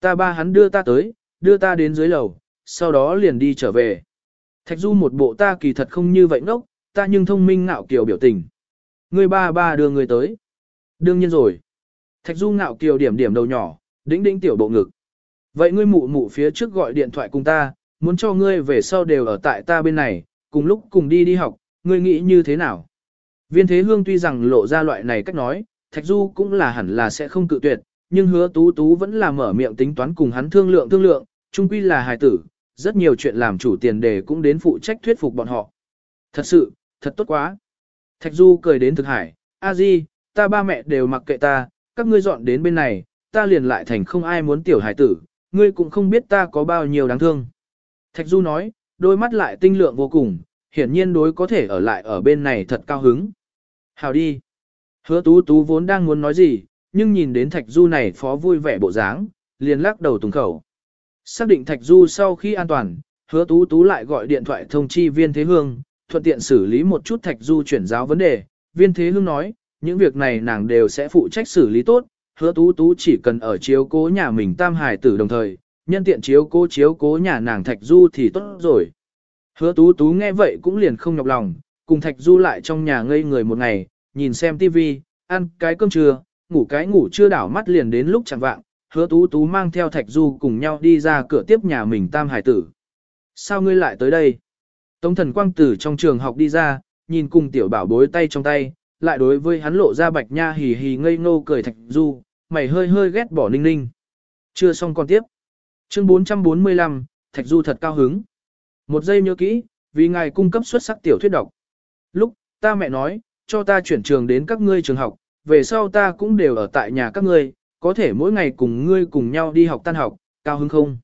Ta ba hắn đưa ta tới, đưa ta đến dưới lầu, sau đó liền đi trở về. Thạch Du một bộ ta kỳ thật không như vậy ngốc, ta nhưng thông minh ngạo kiều biểu tình. Người ba ba đưa người tới. Đương nhiên rồi. Thạch Du ngạo kiều điểm điểm đầu nhỏ, đĩnh đĩnh tiểu bộ ngực. Vậy ngươi mụ mụ phía trước gọi điện thoại cùng ta, muốn cho ngươi về sau đều ở tại ta bên này, cùng lúc cùng đi đi học, ngươi nghĩ như thế nào? Viên Thế Hương tuy rằng lộ ra loại này cách nói, Thạch Du cũng là hẳn là sẽ không cự tuyệt, nhưng hứa tú tú vẫn là mở miệng tính toán cùng hắn thương lượng thương lượng, chung quy là hài tử, rất nhiều chuyện làm chủ tiền đề cũng đến phụ trách thuyết phục bọn họ. Thật sự, thật tốt quá. Thạch Du cười đến thực hải, a di, ta ba mẹ đều mặc kệ ta, các ngươi dọn đến bên này, ta liền lại thành không ai muốn tiểu hải tử, ngươi cũng không biết ta có bao nhiêu đáng thương. Thạch Du nói, đôi mắt lại tinh lượng vô cùng, hiển nhiên đối có thể ở lại ở bên này thật cao hứng. Hào đi. Hứa tú tú vốn đang muốn nói gì, nhưng nhìn đến Thạch Du này phó vui vẻ bộ dáng, liền lắc đầu tùng khẩu. Xác định Thạch Du sau khi an toàn, hứa tú tú lại gọi điện thoại thông chi viên thế hương, thuận tiện xử lý một chút Thạch Du chuyển giáo vấn đề. Viên thế hương nói, những việc này nàng đều sẽ phụ trách xử lý tốt, hứa tú tú chỉ cần ở chiếu cố nhà mình tam hải tử đồng thời, nhân tiện chiếu cố chiếu cố nhà nàng Thạch Du thì tốt rồi. Hứa tú tú nghe vậy cũng liền không nhọc lòng, cùng Thạch Du lại trong nhà ngây người một ngày, nhìn xem tivi, ăn cái cơm trưa, ngủ cái ngủ chưa đảo mắt liền đến lúc chẳng vạng, hứa tú tú mang theo Thạch Du cùng nhau đi ra cửa tiếp nhà mình tam hải tử. Sao ngươi lại tới đây? Tống thần quang tử trong trường học đi ra, nhìn cùng tiểu bảo bối tay trong tay, lại đối với hắn lộ ra bạch nha hì hì ngây ngô cười Thạch Du, mày hơi hơi ghét bỏ ninh ninh. Chưa xong còn tiếp. Chương 445, Thạch Du thật cao hứng. Một giây nhớ kỹ, vì ngài cung cấp xuất sắc tiểu thuyết độc. Lúc, ta mẹ nói, cho ta chuyển trường đến các ngươi trường học, về sau ta cũng đều ở tại nhà các ngươi, có thể mỗi ngày cùng ngươi cùng nhau đi học tan học, cao hứng không?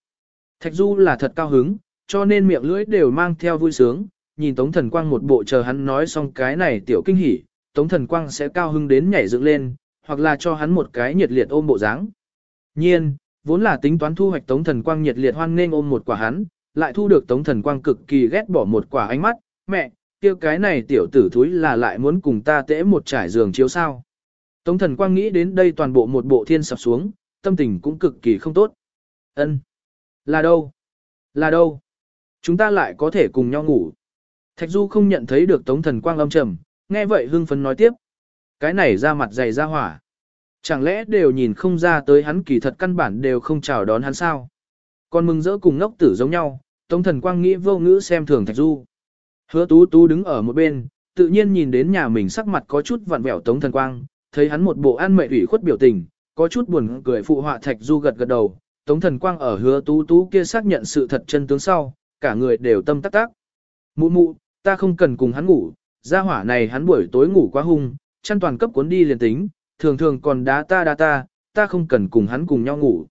Thạch Du là thật cao hứng, cho nên miệng lưỡi đều mang theo vui sướng, nhìn Tống Thần Quang một bộ chờ hắn nói xong cái này tiểu kinh hỉ, Tống Thần Quang sẽ cao hứng đến nhảy dựng lên, hoặc là cho hắn một cái nhiệt liệt ôm bộ dáng. Nhiên, vốn là tính toán thu hoạch Tống Thần Quang nhiệt liệt hoan nghênh ôm một quả hắn, lại thu được Tống Thần Quang cực kỳ ghét bỏ một quả ánh mắt, mẹ, kia cái này tiểu tử thúi là lại muốn cùng ta tễ một trải giường chiếu sao. Tống Thần Quang nghĩ đến đây toàn bộ một bộ thiên sập xuống, tâm tình cũng cực kỳ không tốt. Ân, Là đâu? Là đâu? Chúng ta lại có thể cùng nhau ngủ. Thạch Du không nhận thấy được Tống Thần Quang âm trầm, nghe vậy hưng phấn nói tiếp. Cái này ra mặt dày ra hỏa. Chẳng lẽ đều nhìn không ra tới hắn kỳ thật căn bản đều không chào đón hắn sao? Còn mừng rỡ cùng ngốc tử giống nhau, Tống Thần Quang nghĩ vô ngữ xem thường Thạch Du. Hứa Tú Tú đứng ở một bên, tự nhiên nhìn đến nhà mình sắc mặt có chút vặn vẹo Tống Thần Quang, thấy hắn một bộ an mệ ủy khuất biểu tình, có chút buồn cười phụ họa Thạch Du gật gật đầu. Tống Thần Quang ở Hứa Tú Tú kia xác nhận sự thật chân tướng sau, cả người đều tâm tắc tắc. Mụ mụ, ta không cần cùng hắn ngủ, gia hỏa này hắn buổi tối ngủ quá hung, chăn toàn cấp cuốn đi liền tính, thường thường còn đá ta đá ta, ta không cần cùng hắn cùng nhau ngủ.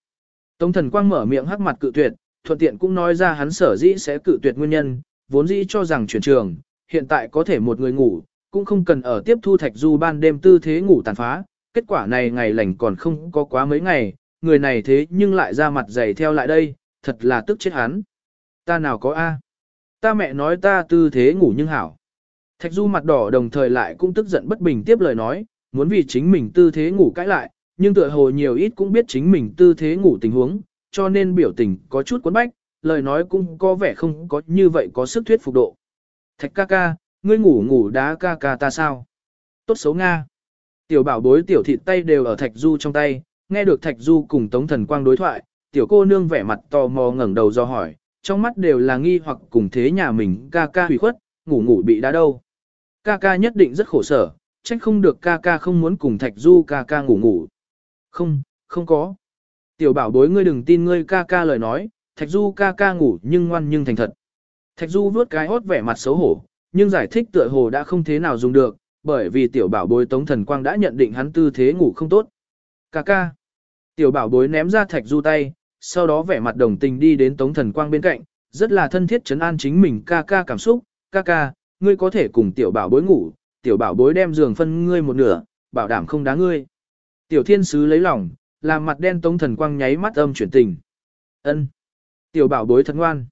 Tống thần quang mở miệng hắc mặt cự tuyệt, thuận tiện cũng nói ra hắn sở dĩ sẽ cự tuyệt nguyên nhân, vốn dĩ cho rằng chuyển trường, hiện tại có thể một người ngủ, cũng không cần ở tiếp thu thạch du ban đêm tư thế ngủ tàn phá, kết quả này ngày lành còn không có quá mấy ngày, người này thế nhưng lại ra mặt dày theo lại đây, thật là tức chết hắn. Ta nào có A. Ta mẹ nói ta tư thế ngủ nhưng hảo. Thạch Du mặt đỏ đồng thời lại cũng tức giận bất bình tiếp lời nói, muốn vì chính mình tư thế ngủ cãi lại, nhưng tựa hồ nhiều ít cũng biết chính mình tư thế ngủ tình huống, cho nên biểu tình có chút cuốn bách, lời nói cũng có vẻ không có như vậy có sức thuyết phục độ. Thạch ca ca, ngươi ngủ ngủ đá ca ca ta sao? Tốt xấu Nga. Tiểu bảo bối tiểu thịt tay đều ở Thạch Du trong tay, nghe được Thạch Du cùng Tống Thần Quang đối thoại, tiểu cô nương vẻ mặt tò mò ngẩng đầu do hỏi, trong mắt đều là nghi hoặc cùng thế nhà mình ca ca hủy khuất, ngủ ngủ bị đá đâu. Ca ca nhất định rất khổ sở, trách không được ca ca không muốn cùng Thạch Du ca ca ngủ ngủ. Không, không có. Tiểu bảo bối ngươi đừng tin ngươi ca ca lời nói, Thạch Du ca ca ngủ nhưng ngoan nhưng thành thật. Thạch Du vuốt cái hốt vẻ mặt xấu hổ, nhưng giải thích tựa hồ đã không thế nào dùng được, bởi vì tiểu bảo bối Tống Thần Quang đã nhận định hắn tư thế ngủ không tốt. Ca ca. Tiểu bảo bối ném ra Thạch Du tay, sau đó vẻ mặt đồng tình đi đến Tống Thần Quang bên cạnh, rất là thân thiết chấn an chính mình ca ca cảm xúc. Ca ca, ngươi có thể cùng tiểu bảo bối ngủ, tiểu bảo bối đem giường phân ngươi một nửa, bảo đảm không đá ngươi. Tiểu thiên sứ lấy lòng, làm mặt đen Tống Thần Quang nháy mắt âm chuyển tình. Ân. Tiểu bảo bối thật ngoan.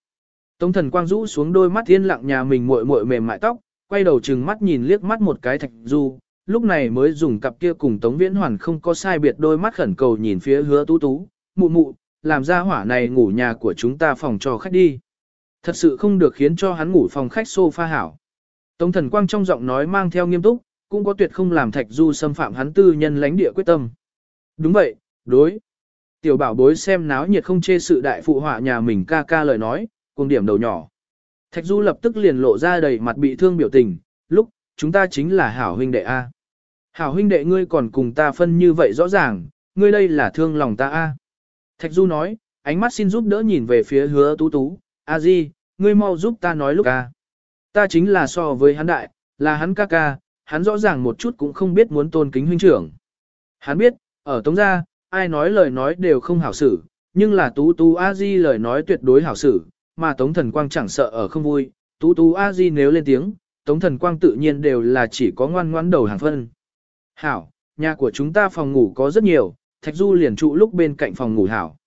Tống Thần Quang rũ xuống đôi mắt thiên lặng nhà mình muội muội mềm mại tóc, quay đầu trừng mắt nhìn liếc mắt một cái Thạch Du, lúc này mới dùng cặp kia cùng Tống Viễn Hoàn không có sai biệt đôi mắt khẩn cầu nhìn phía Hứa Tú Tú, "Mụ mụ, làm ra hỏa này ngủ nhà của chúng ta phòng cho khách đi." Thật sự không được khiến cho hắn ngủ phòng khách sofa hảo. Tống Thần Quang trong giọng nói mang theo nghiêm túc, cũng có tuyệt không làm Thạch Du xâm phạm hắn tư nhân lãnh địa quyết tâm. Đúng vậy, đối. Tiểu bảo bối xem náo nhiệt không chê sự đại phụ họa nhà mình ca ca lời nói, cùng điểm đầu nhỏ. Thạch Du lập tức liền lộ ra đầy mặt bị thương biểu tình, lúc, chúng ta chính là hảo huynh đệ A. Hảo huynh đệ ngươi còn cùng ta phân như vậy rõ ràng, ngươi đây là thương lòng ta A. Thạch Du nói, ánh mắt xin giúp đỡ nhìn về phía hứa tú tú, A Di, ngươi mau giúp ta nói lúc A. Ta chính là so với hắn đại, là hắn ca ca, hắn rõ ràng một chút cũng không biết muốn tôn kính huynh trưởng. Hắn biết, ở Tống Gia, ai nói lời nói đều không hảo xử, nhưng là Tú Tú A Di lời nói tuyệt đối hảo xử, mà Tống Thần Quang chẳng sợ ở không vui, Tú Tú A Di nếu lên tiếng, Tống Thần Quang tự nhiên đều là chỉ có ngoan ngoãn đầu hàng phân. Hảo, nhà của chúng ta phòng ngủ có rất nhiều, Thạch Du liền trụ lúc bên cạnh phòng ngủ hảo.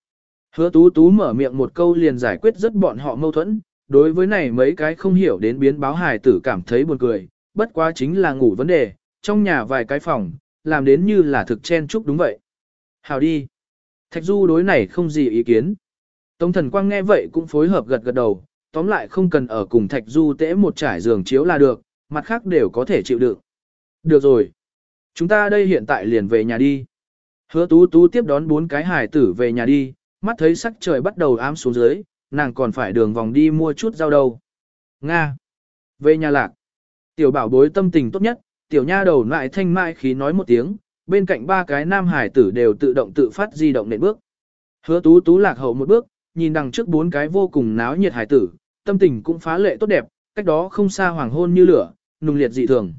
Hứa Tú Tú mở miệng một câu liền giải quyết rất bọn họ mâu thuẫn, đối với này mấy cái không hiểu đến biến báo hài tử cảm thấy buồn cười, bất quá chính là ngủ vấn đề, trong nhà vài cái phòng, làm đến như là thực chen chúc đúng vậy. Hào đi. Thạch Du đối này không gì ý kiến. Tống thần quang nghe vậy cũng phối hợp gật gật đầu, tóm lại không cần ở cùng Thạch Du tễ một trải giường chiếu là được, mặt khác đều có thể chịu đựng. Được rồi. Chúng ta đây hiện tại liền về nhà đi. Hứa tú tú tiếp đón bốn cái hải tử về nhà đi, mắt thấy sắc trời bắt đầu ám xuống dưới, nàng còn phải đường vòng đi mua chút rau đâu. Nga. Về nhà lạc. Tiểu bảo bối tâm tình tốt nhất, tiểu nha đầu lại thanh mai khí nói một tiếng, bên cạnh ba cái nam hải tử đều tự động tự phát di động nện bước. Hứa tú tú lạc hậu một bước, nhìn đằng trước bốn cái vô cùng náo nhiệt hải tử, tâm tình cũng phá lệ tốt đẹp, cách đó không xa hoàng hôn như lửa, nùng liệt dị thường.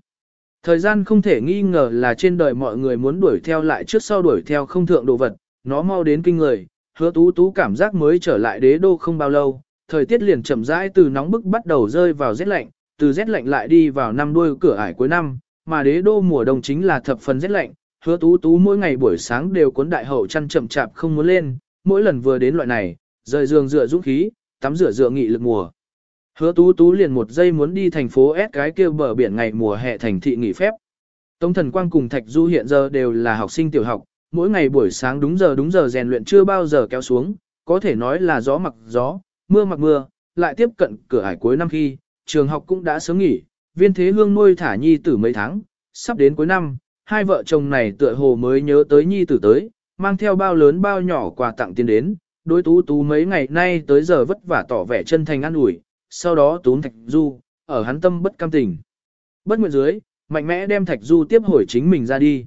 Thời gian không thể nghi ngờ là trên đời mọi người muốn đuổi theo lại trước sau đuổi theo không thượng đồ vật, nó mau đến kinh người, hứa tú tú cảm giác mới trở lại đế đô không bao lâu, thời tiết liền chậm rãi từ nóng bức bắt đầu rơi vào rét lạnh, từ rét lạnh lại đi vào năm đuôi cửa ải cuối năm, mà đế đô mùa đông chính là thập phần rét lạnh, hứa tú tú mỗi ngày buổi sáng đều cuốn đại hậu chăn chậm chạp không muốn lên, mỗi lần vừa đến loại này, rời giường dựa dũng khí, tắm rửa dựa nghị lực mùa. Hứa tú tú liền một giây muốn đi thành phố S cái kia bờ biển ngày mùa hè thành thị nghỉ phép. Tống thần quang cùng Thạch Du hiện giờ đều là học sinh tiểu học, mỗi ngày buổi sáng đúng giờ đúng giờ rèn luyện chưa bao giờ kéo xuống, có thể nói là gió mặc gió, mưa mặc mưa, lại tiếp cận cửa ải cuối năm khi, trường học cũng đã sớm nghỉ, viên thế hương nuôi thả nhi tử mấy tháng, sắp đến cuối năm, hai vợ chồng này tựa hồ mới nhớ tới nhi tử tới, mang theo bao lớn bao nhỏ quà tặng tiền đến, đối tú tú mấy ngày nay tới giờ vất vả tỏ vẻ chân thành an ủi, sau đó tún Thạch Du, ở hắn tâm bất cam tình. Bất nguyện dưới, mạnh mẽ đem Thạch Du tiếp hồi chính mình ra đi.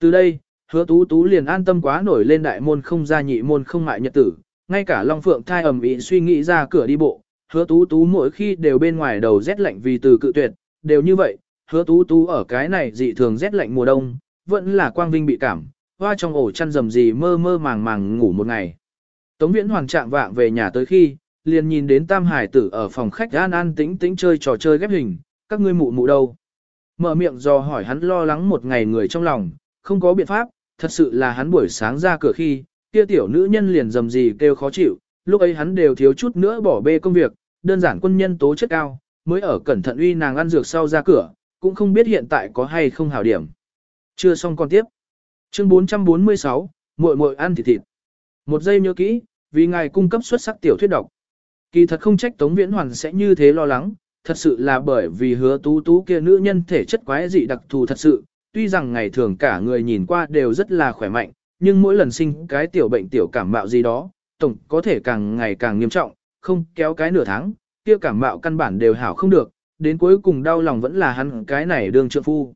Từ đây, hứa tú tú liền an tâm quá nổi lên đại môn không ra nhị môn không mại nhật tử, ngay cả Long Phượng thai ẩm ý suy nghĩ ra cửa đi bộ, hứa tú tú mỗi khi đều bên ngoài đầu rét lạnh vì từ cự tuyệt, đều như vậy, hứa tú tú ở cái này dị thường rét lạnh mùa đông, vẫn là quang vinh bị cảm, hoa trong ổ chăn dầm gì mơ mơ màng màng ngủ một ngày. Tống viễn hoàng trạng vạng về nhà tới khi, liền nhìn đến tam hải tử ở phòng khách an an tĩnh tĩnh chơi trò chơi ghép hình, các ngươi mụ mụ đâu. Mở miệng do hỏi hắn lo lắng một ngày người trong lòng, không có biện pháp, thật sự là hắn buổi sáng ra cửa khi, kia tiểu nữ nhân liền dầm gì kêu khó chịu, lúc ấy hắn đều thiếu chút nữa bỏ bê công việc, đơn giản quân nhân tố chất cao, mới ở cẩn thận uy nàng ăn dược sau ra cửa, cũng không biết hiện tại có hay không hảo điểm. Chưa xong con tiếp. Chương 446, muội muội ăn thịt thịt. Một giây nhớ kỹ, vì ngài cung cấp xuất sắc tiểu thuyết độc. Kỳ thật không trách Tống Viễn Hoàn sẽ như thế lo lắng, thật sự là bởi vì hứa tú tú kia nữ nhân thể chất quái dị đặc thù thật sự, tuy rằng ngày thường cả người nhìn qua đều rất là khỏe mạnh, nhưng mỗi lần sinh cái tiểu bệnh tiểu cảm mạo gì đó, tổng có thể càng ngày càng nghiêm trọng, không kéo cái nửa tháng, kia cảm mạo căn bản đều hảo không được, đến cuối cùng đau lòng vẫn là hắn cái này đương trượng phu.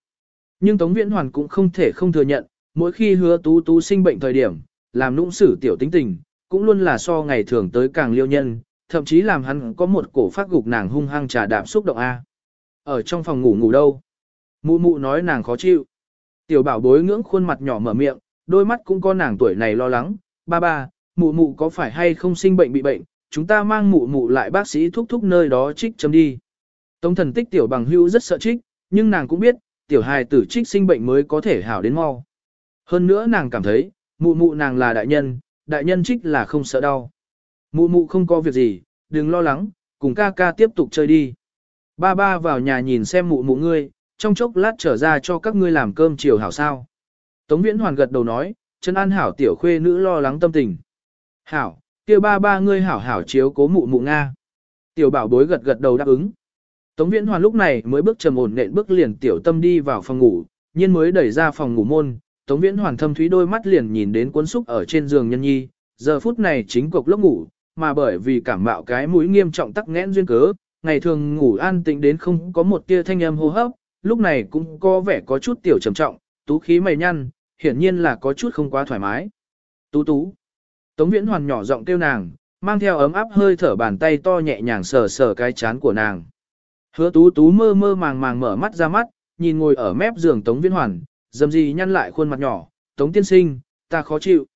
Nhưng Tống Viễn Hoàn cũng không thể không thừa nhận, mỗi khi hứa tú tú sinh bệnh thời điểm, làm nũng sử tiểu tính tình, cũng luôn là so ngày thường tới càng liêu nhân, thậm chí làm hắn có một cổ phát gục nàng hung hăng trà đạp xúc động A. Ở trong phòng ngủ ngủ đâu? Mụ mụ nói nàng khó chịu. Tiểu bảo bối ngưỡng khuôn mặt nhỏ mở miệng, đôi mắt cũng có nàng tuổi này lo lắng. Ba ba, mụ mụ có phải hay không sinh bệnh bị bệnh, chúng ta mang mụ mụ lại bác sĩ thúc thúc nơi đó trích chấm đi. Tống thần tích tiểu bằng hữu rất sợ trích, nhưng nàng cũng biết, tiểu hài tử trích sinh bệnh mới có thể hảo đến mau. Hơn nữa nàng cảm thấy, mụ mụ nàng là đại nhân, đại nhân trích là không sợ đau. Mụ mụ không có việc gì, đừng lo lắng, cùng ca ca tiếp tục chơi đi. Ba ba vào nhà nhìn xem mụ mụ ngươi, trong chốc lát trở ra cho các ngươi làm cơm chiều hảo sao. Tống Viễn Hoàn gật đầu nói, chân an hảo tiểu khuê nữ lo lắng tâm tình. Hảo, kia ba ba ngươi hảo hảo chiếu cố mụ mụ Nga. Tiểu bảo bối gật gật đầu đáp ứng. Tống Viễn Hoàn lúc này mới bước trầm ổn nện bước liền tiểu tâm đi vào phòng ngủ, nhiên mới đẩy ra phòng ngủ môn. Tống Viễn Hoàn thâm thúy đôi mắt liền nhìn đến cuốn xúc ở trên giường nhân nhi, giờ phút này chính cục lốc ngủ, mà bởi vì cảm mạo cái mũi nghiêm trọng tắc nghẽn duyên cớ, ngày thường ngủ an tĩnh đến không có một tia thanh âm hô hấp, lúc này cũng có vẻ có chút tiểu trầm trọng, tú khí mày nhăn, hiển nhiên là có chút không quá thoải mái. Tú tú. Tống Viễn Hoàn nhỏ giọng kêu nàng, mang theo ấm áp hơi thở bàn tay to nhẹ nhàng sờ sờ cái chán của nàng. Hứa tú tú mơ mơ màng màng mở mắt ra mắt, nhìn ngồi ở mép giường Tống Viễn Hoàn, dầm gì nhăn lại khuôn mặt nhỏ, Tống tiên sinh, ta khó chịu.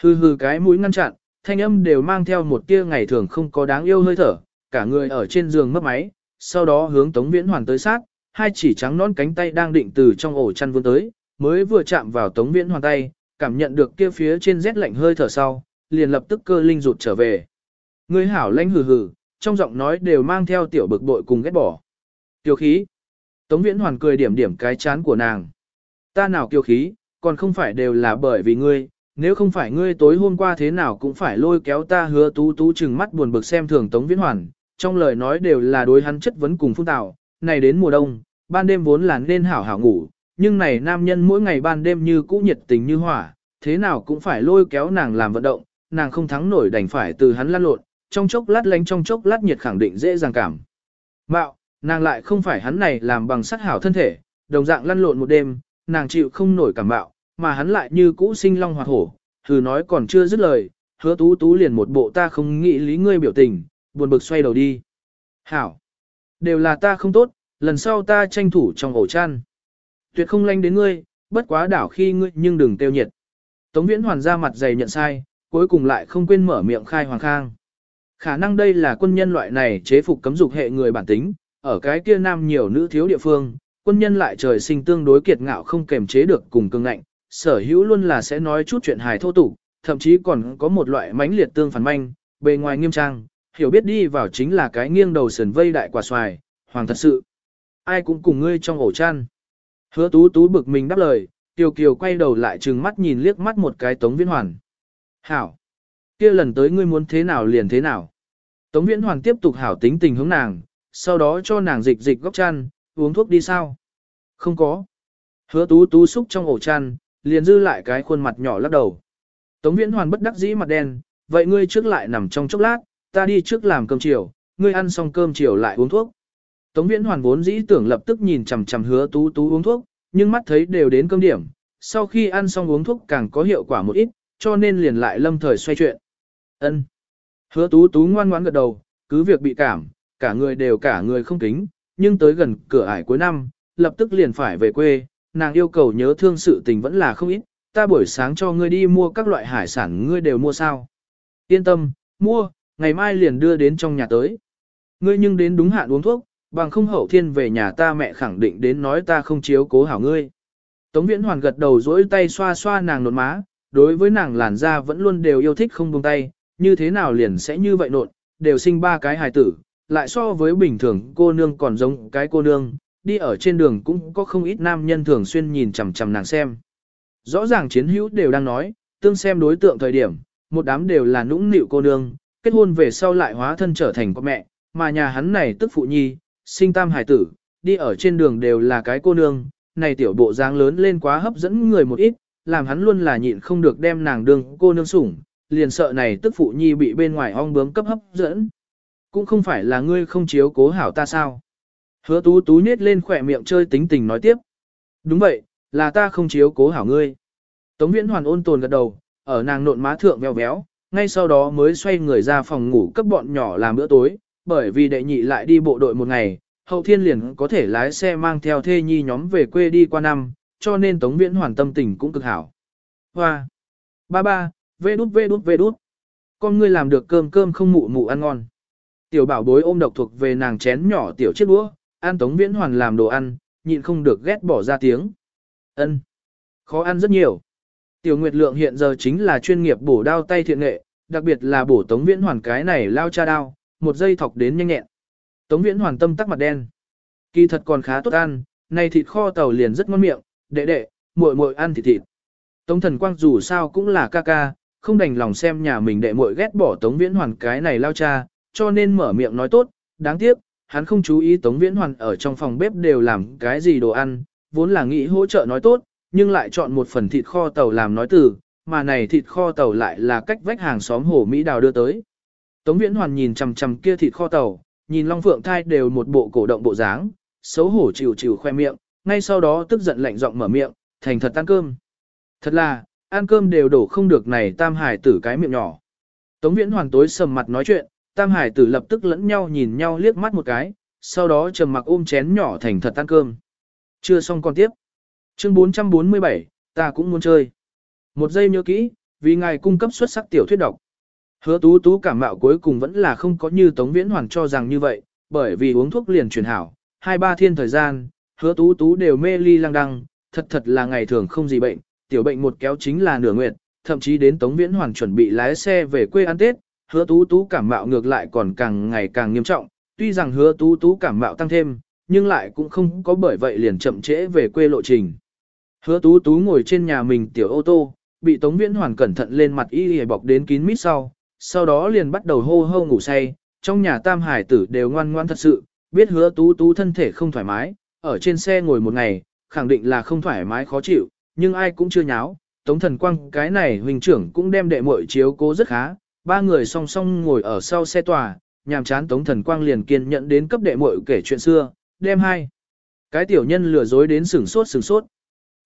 Hừ hừ cái mũi ngăn chặn, thanh âm đều mang theo một tia ngày thường không có đáng yêu hơi thở, cả người ở trên giường mất máy, sau đó hướng Tống Viễn Hoàn tới sát, hai chỉ trắng non cánh tay đang định từ trong ổ chăn vươn tới, mới vừa chạm vào Tống Viễn Hoàn tay, cảm nhận được kia phía trên rét lạnh hơi thở sau, liền lập tức cơ linh rụt trở về. Người hảo lanh hừ hừ, trong giọng nói đều mang theo tiểu bực bội cùng ghét bỏ. Kiều khí. Tống Viễn Hoàn cười điểm điểm cái chán của nàng. Ta nào kiều khí, còn không phải đều là bởi vì ngươi, nếu không phải ngươi tối hôm qua thế nào cũng phải lôi kéo ta hứa tú tú chừng mắt buồn bực xem thường Tống Viễn Hoàn, trong lời nói đều là đối hắn chất vấn cùng phun tạo, này đến mùa đông, ban đêm vốn là nên hảo hảo ngủ, nhưng này nam nhân mỗi ngày ban đêm như cũ nhiệt tình như hỏa, thế nào cũng phải lôi kéo nàng làm vận động, nàng không thắng nổi đành phải từ hắn lăn lộn, trong chốc lát lánh trong chốc lát nhiệt khẳng định dễ dàng cảm. Mạo, nàng lại không phải hắn này làm bằng sắt hảo thân thể, đồng dạng lăn lộn một đêm, nàng chịu không nổi cảm mạo, mà hắn lại như cũ sinh long hoạt hổ, thử nói còn chưa dứt lời, hứa tú tú liền một bộ ta không nghĩ lý ngươi biểu tình, buồn bực xoay đầu đi. Hảo, đều là ta không tốt, lần sau ta tranh thủ trong ổ chăn. Tuyệt không lanh đến ngươi, bất quá đảo khi ngươi nhưng đừng tiêu nhiệt. Tống viễn hoàn ra mặt dày nhận sai, cuối cùng lại không quên mở miệng khai hoàng khang. Khả năng đây là quân nhân loại này chế phục cấm dục hệ người bản tính, ở cái kia nam nhiều nữ thiếu địa phương, quân nhân lại trời sinh tương đối kiệt ngạo không kềm chế được cùng cương ngạnh, sở hữu luôn là sẽ nói chút chuyện hài thô tục, thậm chí còn có một loại mãnh liệt tương phản manh, bề ngoài nghiêm trang, hiểu biết đi vào chính là cái nghiêng đầu sườn vây đại quả xoài, hoàng thật sự. Ai cũng cùng ngươi trong ổ chăn. Hứa tú tú bực mình đáp lời, Kiều Kiều quay đầu lại trừng mắt nhìn liếc mắt một cái Tống Viễn Hoàn. Hảo! kia lần tới ngươi muốn thế nào liền thế nào. Tống Viễn Hoàn tiếp tục hảo tính tình hướng nàng, sau đó cho nàng dịch dịch góc chăn, uống thuốc đi sao? Không có. Hứa tú tú xúc trong ổ chăn, liền dư lại cái khuôn mặt nhỏ lắc đầu. Tống Viễn Hoàn bất đắc dĩ mặt đen, vậy ngươi trước lại nằm trong chốc lát, ta đi trước làm cơm chiều, ngươi ăn xong cơm chiều lại uống thuốc. Tống Viễn Hoàn vốn dĩ tưởng lập tức nhìn chằm chằm hứa tú tú uống thuốc, nhưng mắt thấy đều đến cơm điểm, sau khi ăn xong uống thuốc càng có hiệu quả một ít, cho nên liền lại lâm thời xoay chuyện. Ân. Hứa tú tú ngoan ngoãn gật đầu, cứ việc bị cảm, cả người đều cả người không kính, nhưng tới gần cửa ải cuối năm, lập tức liền phải về quê, nàng yêu cầu nhớ thương sự tình vẫn là không ít, ta buổi sáng cho ngươi đi mua các loại hải sản ngươi đều mua sao. Yên tâm, mua, ngày mai liền đưa đến trong nhà tới. Ngươi nhưng đến đúng hạn uống thuốc, bằng không hậu thiên về nhà ta mẹ khẳng định đến nói ta không chiếu cố hảo ngươi. Tống Viễn Hoàn gật đầu dỗi tay xoa xoa nàng nột má, đối với nàng làn da vẫn luôn đều yêu thích không buông tay, như thế nào liền sẽ như vậy nột, đều sinh ba cái hài tử, lại so với bình thường cô nương còn giống cái cô nương, đi ở trên đường cũng có không ít nam nhân thường xuyên nhìn chằm chằm nàng xem. Rõ ràng chiến hữu đều đang nói, tương xem đối tượng thời điểm, một đám đều là nũng nịu cô nương, kết hôn về sau lại hóa thân trở thành con mẹ, mà nhà hắn này tức phụ nhi, sinh tam hải tử, đi ở trên đường đều là cái cô nương, này tiểu bộ dáng lớn lên quá hấp dẫn người một ít, làm hắn luôn là nhịn không được đem nàng đường cô nương sủng, liền sợ này tức phụ nhi bị bên ngoài ong bướm cấp hấp dẫn. Cũng không phải là ngươi không chiếu cố hảo ta sao. Hứa tú tú nhết lên khỏe miệng chơi tính tình nói tiếp. Đúng vậy, là ta không chiếu cố hảo ngươi. Tống viễn hoàn ôn tồn gật đầu, ở nàng nộn má thượng veo véo, ngay sau đó mới xoay người ra phòng ngủ cấp bọn nhỏ làm bữa tối, bởi vì đệ nhị lại đi bộ đội một ngày, hậu thiên liền có thể lái xe mang theo thê nhi nhóm về quê đi qua năm, cho nên Tống Viễn Hoàn tâm tình cũng cực hảo. Hoa! Ba ba, vê đút vê đút vê đút. Con ngươi làm được cơm cơm không mụ mụ ăn ngon. Tiểu bảo bối ôm độc thuộc về nàng chén nhỏ tiểu chiếc đũa, ăn Tống Viễn Hoàn làm đồ ăn, nhịn không được ghét bỏ ra tiếng. Ân, Khó ăn rất nhiều. Tiểu Nguyệt Lượng hiện giờ chính là chuyên nghiệp bổ đao tay thiện nghệ, đặc biệt là bổ Tống Viễn Hoàn cái này lao cha đao, một giây thọc đến nhanh nhẹn. Tống Viễn Hoàn tâm tắc mặt đen. Kỳ thật còn khá tốt ăn, này thịt kho tàu liền rất ngon miệng, đệ đệ, muội muội ăn thịt thịt. Tống Thần Quang dù sao cũng là ca ca, không đành lòng xem nhà mình đệ muội ghét bỏ Tống Viễn Hoàn cái này lao cha, cho nên mở miệng nói tốt, đáng tiếc, hắn không chú ý Tống Viễn Hoàn ở trong phòng bếp đều làm cái gì đồ ăn, vốn là nghĩ hỗ trợ nói tốt, nhưng lại chọn một phần thịt kho tàu làm nói từ, mà này thịt kho tàu lại là cách vách hàng xóm hồ Mỹ Đào đưa tới. Tống Viễn Hoàn nhìn chằm chằm kia thịt kho tàu, nhìn Long Phượng thai đều một bộ cổ động bộ dáng, xấu hổ chịu chịu khoe miệng, ngay sau đó tức giận lạnh giọng mở miệng, thành thật ăn cơm. Thật là, ăn cơm đều đổ không được này tam hải tử cái miệng nhỏ. Tống Viễn Hoàn tối sầm mặt nói chuyện, tam hải tử lập tức lẫn nhau nhìn nhau liếc mắt một cái, sau đó trầm mặc ôm chén nhỏ thành thật ăn cơm. Chưa xong còn tiếp. Chương 447, ta cũng muốn chơi. Một giây nhớ kỹ, vì ngài cung cấp xuất sắc tiểu thuyết độc. Hứa tú tú cảm mạo cuối cùng vẫn là không có như Tống Viễn Hoàn cho rằng như vậy, bởi vì uống thuốc liền truyền hảo, hai ba thiên thời gian, hứa tú tú đều mê ly lăng đăng, thật thật là ngày thường không gì bệnh, tiểu bệnh một kéo chính là nửa nguyệt, thậm chí đến Tống Viễn Hoàn chuẩn bị lái xe về quê ăn Tết, hứa tú tú cảm mạo ngược lại còn càng ngày càng nghiêm trọng, tuy rằng hứa tú tú cảm mạo tăng thêm, nhưng lại cũng không có bởi vậy liền chậm trễ về quê lộ trình. Hứa tú tú ngồi trên nhà mình tiểu ô tô, bị Tống Viễn Hoàn cẩn thận lên mặt y y bọc đến kín mít sau, sau đó liền bắt đầu hô hô ngủ say, trong nhà tam hải tử đều ngoan ngoan thật sự, biết hứa tú tú thân thể không thoải mái, ở trên xe ngồi một ngày, khẳng định là không thoải mái khó chịu, nhưng ai cũng chưa nháo, tống thần quang cái này huynh trưởng cũng đem đệ muội chiếu cố rất khá, ba người song song ngồi ở sau xe tòa, nhàm chán tống thần quang liền kiên nhận đến cấp đệ muội kể chuyện xưa, đem hai. Cái tiểu nhân lừa dối đến sửng sốt sửng sốt.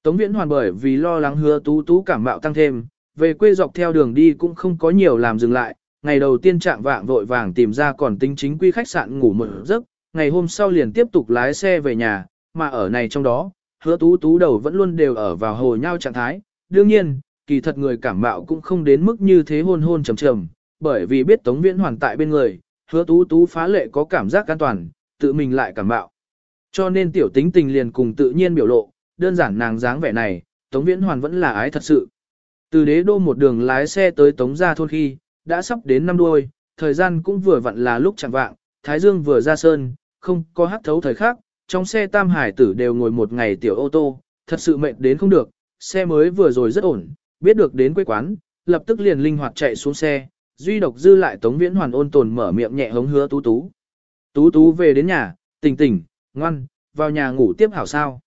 Tống viễn hoàn bởi vì lo lắng hứa tú tú cảm mạo tăng thêm, về quê dọc theo đường đi cũng không có nhiều làm dừng lại, ngày đầu tiên trạng vạng vội vàng tìm ra còn tính chính quy khách sạn ngủ một giấc, ngày hôm sau liền tiếp tục lái xe về nhà, mà ở này trong đó, hứa tú tú đầu vẫn luôn đều ở vào hồ nhau trạng thái. Đương nhiên, kỳ thật người cảm mạo cũng không đến mức như thế hôn hôn trầm trầm, bởi vì biết Tống Viễn Hoàn tại bên người, hứa tú tú phá lệ có cảm giác an toàn, tự mình lại cảm mạo. Cho nên tiểu tính tình liền cùng tự nhiên biểu lộ, đơn giản nàng dáng vẻ này, Tống Viễn Hoàn vẫn là ái thật sự. Từ đế đô một đường lái xe tới Tống Gia thôn khi, đã sắp đến năm đuôi, thời gian cũng vừa vặn là lúc chẳng vạng, Thái Dương vừa ra sơn, không có hắc thấu thời khắc, trong xe tam hải tử đều ngồi một ngày tiểu ô tô, thật sự mệt đến không được, xe mới vừa rồi rất ổn, biết được đến quê quán, lập tức liền linh hoạt chạy xuống xe, duy độc dư lại Tống Viễn Hoàn ôn tồn mở miệng nhẹ hống hứa tú tú. Tú tú về đến nhà, tỉnh tỉnh, ngoan, vào nhà ngủ tiếp hảo sao.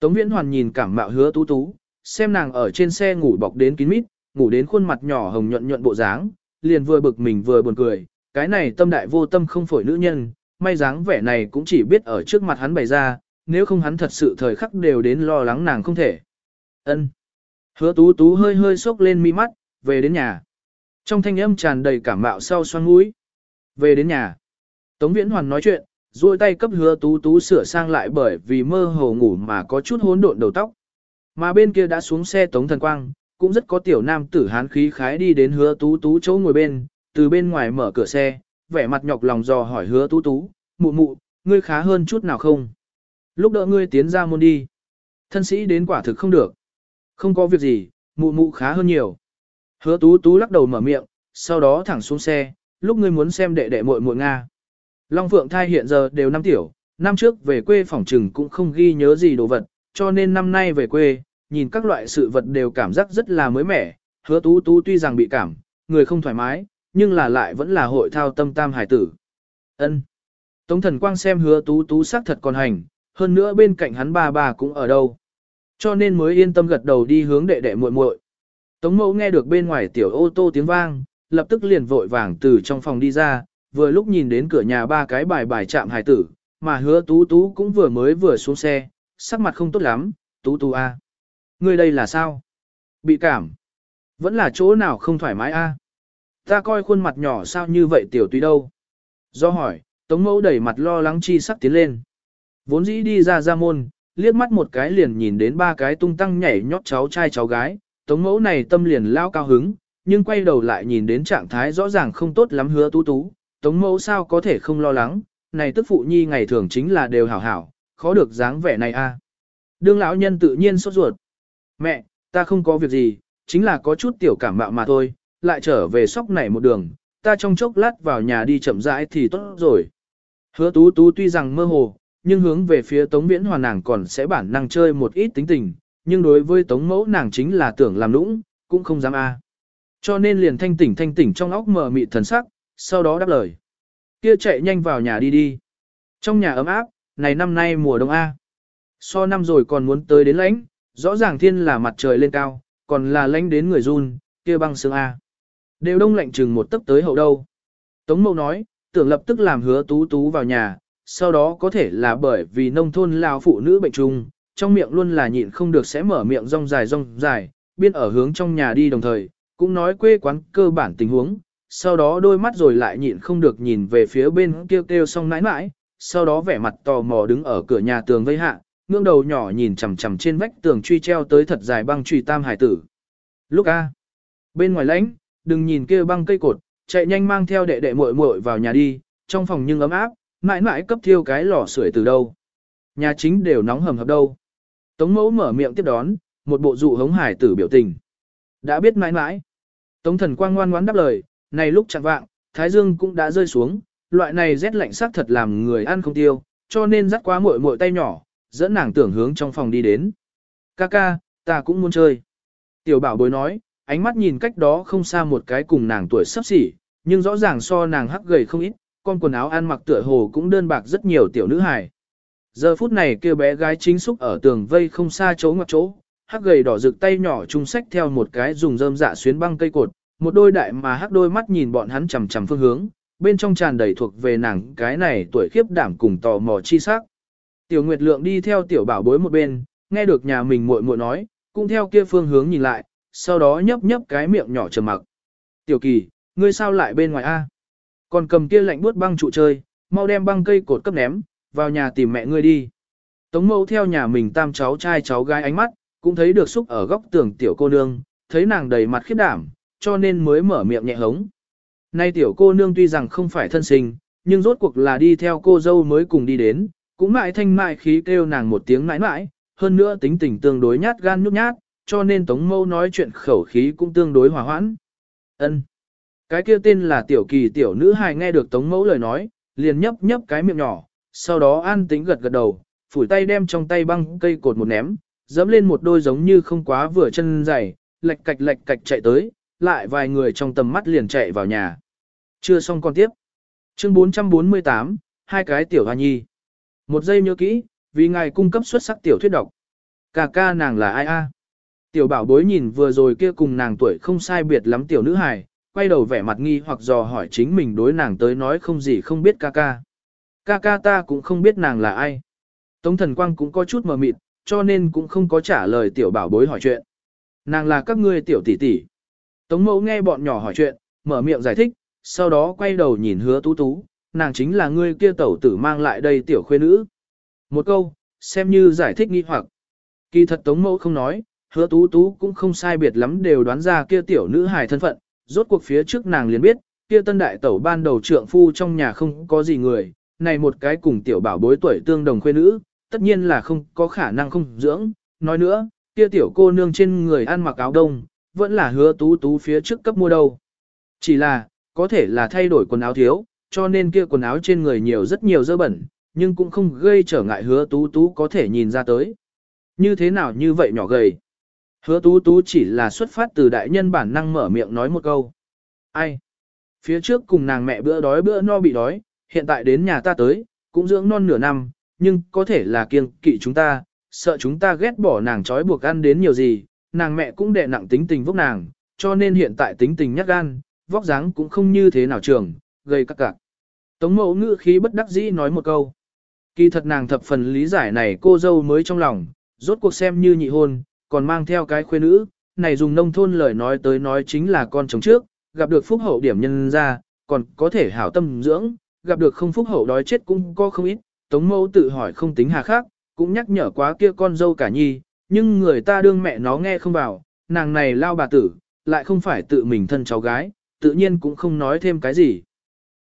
Tống Viễn Hoàn nhìn cảm mạo hứa tú tú, xem nàng ở trên xe ngủ bọc đến kín mít, ngủ đến khuôn mặt nhỏ hồng nhuận nhuận bộ dáng, liền vừa bực mình vừa buồn cười, cái này tâm đại vô tâm không phổi nữ nhân, may dáng vẻ này cũng chỉ biết ở trước mặt hắn bày ra, nếu không hắn thật sự thời khắc đều đến lo lắng nàng không thể. Ân. Hứa tú tú hơi hơi sốc lên mi mắt, về đến nhà. Trong thanh âm tràn đầy cảm mạo sau xoan mũi. Về đến nhà. Tống Viễn Hoàn nói chuyện, duỗi tay cấp hứa tú tú sửa sang lại bởi vì mơ hồ ngủ mà có chút hỗn độn đầu tóc. Mà bên kia đã xuống xe Tống Thần Quang, cũng rất có tiểu nam tử hán khí khái đi đến hứa tú tú chỗ ngồi bên, từ bên ngoài mở cửa xe, vẻ mặt nhọc lòng dò hỏi hứa tú tú, mụ mụ, ngươi khá hơn chút nào không? Lúc đỡ ngươi tiến ra môn đi. Thân sĩ đến quả thực không được. Không có việc gì, mụ mụ khá hơn nhiều. Hứa tú tú lắc đầu mở miệng, sau đó thẳng xuống xe, lúc ngươi muốn xem đệ đệ muội muội Nga. Long Phượng thai hiện giờ đều năm tiểu, năm trước về quê phòng trừng cũng không ghi nhớ gì đồ vật, cho nên năm nay về quê, nhìn các loại sự vật đều cảm giác rất là mới mẻ, hứa tú tú tuy rằng bị cảm, người không thoải mái, nhưng là lại vẫn là hội thao tâm tam hải tử. ân Tống thần quang xem hứa tú tú sắc thật còn hành, hơn nữa bên cạnh hắn ba bà cũng ở đâu. Cho nên mới yên tâm gật đầu đi hướng đệ đệ muội muội. Tống mẫu nghe được bên ngoài tiểu ô tô tiếng vang, lập tức liền vội vàng từ trong phòng đi ra, vừa lúc nhìn đến cửa nhà ba cái bài bài chạm hải tử, mà hứa tú tú cũng vừa mới vừa xuống xe, sắc mặt không tốt lắm, tú tú a, à. Ngươi đây là sao? Bị cảm. Vẫn là chỗ nào không thoải mái a? Ta coi khuôn mặt nhỏ sao như vậy tiểu tùy đâu? Do hỏi, tống mẫu đẩy mặt lo lắng chi sắc tiến lên. Vốn dĩ đi ra ra môn, liếc mắt một cái liền nhìn đến ba cái tung tăng nhảy nhót cháu trai cháu gái, tống mẫu này tâm liền lao cao hứng, nhưng quay đầu lại nhìn đến trạng thái rõ ràng không tốt lắm hứa tú tú, tống mẫu sao có thể không lo lắng, này tức phụ nhi ngày thường chính là đều hảo hảo, khó được dáng vẻ này a. À. Đương lão nhân tự nhiên sốt ruột. Mẹ, ta không có việc gì, chính là có chút tiểu cảm mạo mà thôi, lại trở về sóc này một đường, ta trong chốc lát vào nhà đi chậm rãi thì tốt rồi. Hứa tú tú tuy rằng mơ hồ, nhưng hướng về phía Tống Viễn Hoàn nàng còn sẽ bản năng chơi một ít tính tình, nhưng đối với Tống Mẫu nàng chính là tưởng làm lũng, cũng không dám a. Cho nên liền thanh tỉnh thanh tỉnh trong óc mờ mịt thần sắc, sau đó đáp lời. Kia chạy nhanh vào nhà đi đi. Trong nhà ấm áp, này năm nay mùa đông A. So năm rồi còn muốn tới đến lãnh, rõ ràng thiên là mặt trời lên cao, còn là lánh đến người run, kia băng sương A. Đều đông lạnh chừng một tấc tới hậu đâu. Tống mẫu nói, tưởng lập tức làm hứa tú tú vào nhà, sau đó có thể là bởi vì nông thôn lao phụ nữ bệnh trùng, trong miệng luôn là nhịn không được sẽ mở miệng rong dài rong dài, biên ở hướng trong nhà đi đồng thời, cũng nói quê quán cơ bản tình huống, sau đó đôi mắt rồi lại nhịn không được nhìn về phía bên kia kêu, kêu xong nãi nãi, sau đó vẻ mặt tò mò đứng ở cửa nhà tường vây hạ, ngưỡng đầu nhỏ nhìn chằm chằm trên vách tường truy treo tới thật dài băng truy tam hải tử. Lúc A. Bên ngoài lãnh, đừng nhìn kia băng cây cột, chạy nhanh mang theo đệ đệ muội muội vào nhà đi, trong phòng nhưng ấm áp, mãi mãi cấp thiêu cái lò sưởi từ đâu. Nhà chính đều nóng hầm hập đâu. Tống mẫu mở miệng tiếp đón, một bộ dụ hống hải tử biểu tình. Đã biết mãi mãi. Tống thần quang ngoan ngoãn đáp lời, này lúc chẳng vạng, thái dương cũng đã rơi xuống, loại này rét lạnh sắc thật làm người ăn không tiêu, cho nên dắt quá muội muội tay nhỏ, dẫn nàng tưởng hướng trong phòng đi đến. Kaka, ta cũng muốn chơi. Tiểu bảo bối nói, ánh mắt nhìn cách đó không xa một cái cùng nàng tuổi sắp xỉ, nhưng rõ ràng so nàng hắc gầy không ít, con quần áo ăn mặc tựa hồ cũng đơn bạc rất nhiều tiểu nữ hài. Giờ phút này kêu bé gái chính xúc ở tường vây không xa chỗ ngoặc chỗ, hắc gầy đỏ rực tay nhỏ chung sách theo một cái dùng rơm dạ xuyến băng cây cột, một đôi đại mà hắc đôi mắt nhìn bọn hắn chằm chằm phương hướng, bên trong tràn đầy thuộc về nàng cái này tuổi khiếp đảm cùng tò mò chi sắc. Tiểu Nguyệt Lượng đi theo tiểu bảo bối một bên, nghe được nhà mình muội muội nói, cũng theo kia phương hướng nhìn lại, sau đó nhấp nhấp cái miệng nhỏ trầm mặc. Tiểu Kỳ, ngươi sao lại bên ngoài a? Còn cầm kia lạnh buốt băng trụ chơi, mau đem băng cây cột cấp ném, vào nhà tìm mẹ ngươi đi. Tống mẫu theo nhà mình tam cháu trai cháu gái ánh mắt, cũng thấy được xúc ở góc tường tiểu cô nương, thấy nàng đầy mặt khiếp đảm, cho nên mới mở miệng nhẹ hống. Nay tiểu cô nương tuy rằng không phải thân sinh, nhưng rốt cuộc là đi theo cô dâu mới cùng đi đến, cũng mãi thanh mại khí kêu nàng một tiếng mãi mãi, hơn nữa tính tình tương đối nhát gan nhút nhát, cho nên Tống Mâu nói chuyện khẩu khí cũng tương đối hòa hoãn. Ân. Cái kia tên là tiểu kỳ tiểu nữ hài nghe được Tống Mẫu lời nói, liền nhấp nhấp cái miệng nhỏ, sau đó an tính gật gật đầu, phủi tay đem trong tay băng cây cột một ném, dẫm lên một đôi giống như không quá vừa chân dày, lệch cạch lệch cạch chạy tới, lại vài người trong tầm mắt liền chạy vào nhà. Chưa xong con tiếp. Chương 448, hai cái tiểu hoa nhi. Một giây nhớ kỹ, vì ngài cung cấp xuất sắc tiểu thuyết độc. Cà ca nàng là ai a? Tiểu bảo bối nhìn vừa rồi kia cùng nàng tuổi không sai biệt lắm tiểu nữ hài, quay đầu vẻ mặt nghi hoặc dò hỏi chính mình đối nàng tới nói không gì không biết ca ca. Ca ca ta cũng không biết nàng là ai. Tống thần quang cũng có chút mờ mịt, cho nên cũng không có trả lời tiểu bảo bối hỏi chuyện. Nàng là các ngươi tiểu tỷ tỷ. Tống mẫu nghe bọn nhỏ hỏi chuyện, mở miệng giải thích, sau đó quay đầu nhìn hứa tú tú, nàng chính là ngươi kia tẩu tử mang lại đây tiểu khuê nữ. Một câu, xem như giải thích nghi hoặc. Kỳ thật tống mẫu không nói, hứa tú tú cũng không sai biệt lắm đều đoán ra kia tiểu nữ hài thân phận, rốt cuộc phía trước nàng liền biết, kia tân đại tẩu ban đầu trượng phu trong nhà không có gì người, này một cái cùng tiểu bảo bối tuổi tương đồng khuê nữ, tất nhiên là không có khả năng không dưỡng, nói nữa, kia tiểu cô nương trên người ăn mặc áo đông, vẫn là hứa tú tú phía trước cấp mua đâu. Chỉ là, có thể là thay đổi quần áo thiếu, cho nên kia quần áo trên người nhiều rất nhiều dơ bẩn, nhưng cũng không gây trở ngại hứa tú tú có thể nhìn ra tới. Như thế nào như vậy nhỏ gầy? Hứa tú tú chỉ là xuất phát từ đại nhân bản năng mở miệng nói một câu. Ai? Phía trước cùng nàng mẹ bữa đói bữa no bị đói, hiện tại đến nhà ta tới, cũng dưỡng non nửa năm, nhưng có thể là kiêng kỵ chúng ta, sợ chúng ta ghét bỏ nàng trói buộc ăn đến nhiều gì, nàng mẹ cũng đệ nặng tính tình vốc nàng, cho nên hiện tại tính tình nhát gan, vóc dáng cũng không như thế nào trường, gây các cạc. Tống mẫu ngữ khí bất đắc dĩ nói một câu. Kỳ thật nàng thập phần lý giải này cô dâu mới trong lòng, rốt cuộc xem như nhị hôn, còn mang theo cái khuê nữ, này dùng nông thôn lời nói tới nói chính là con chồng trước, gặp được phúc hậu điểm nhân ra, còn có thể hảo tâm dưỡng, gặp được không phúc hậu đói chết cũng có không ít, tống mẫu tự hỏi không tính hà khác, cũng nhắc nhở quá kia con dâu cả nhi, nhưng người ta đương mẹ nó nghe không vào, nàng này lao bà tử, lại không phải tự mình thân cháu gái, tự nhiên cũng không nói thêm cái gì.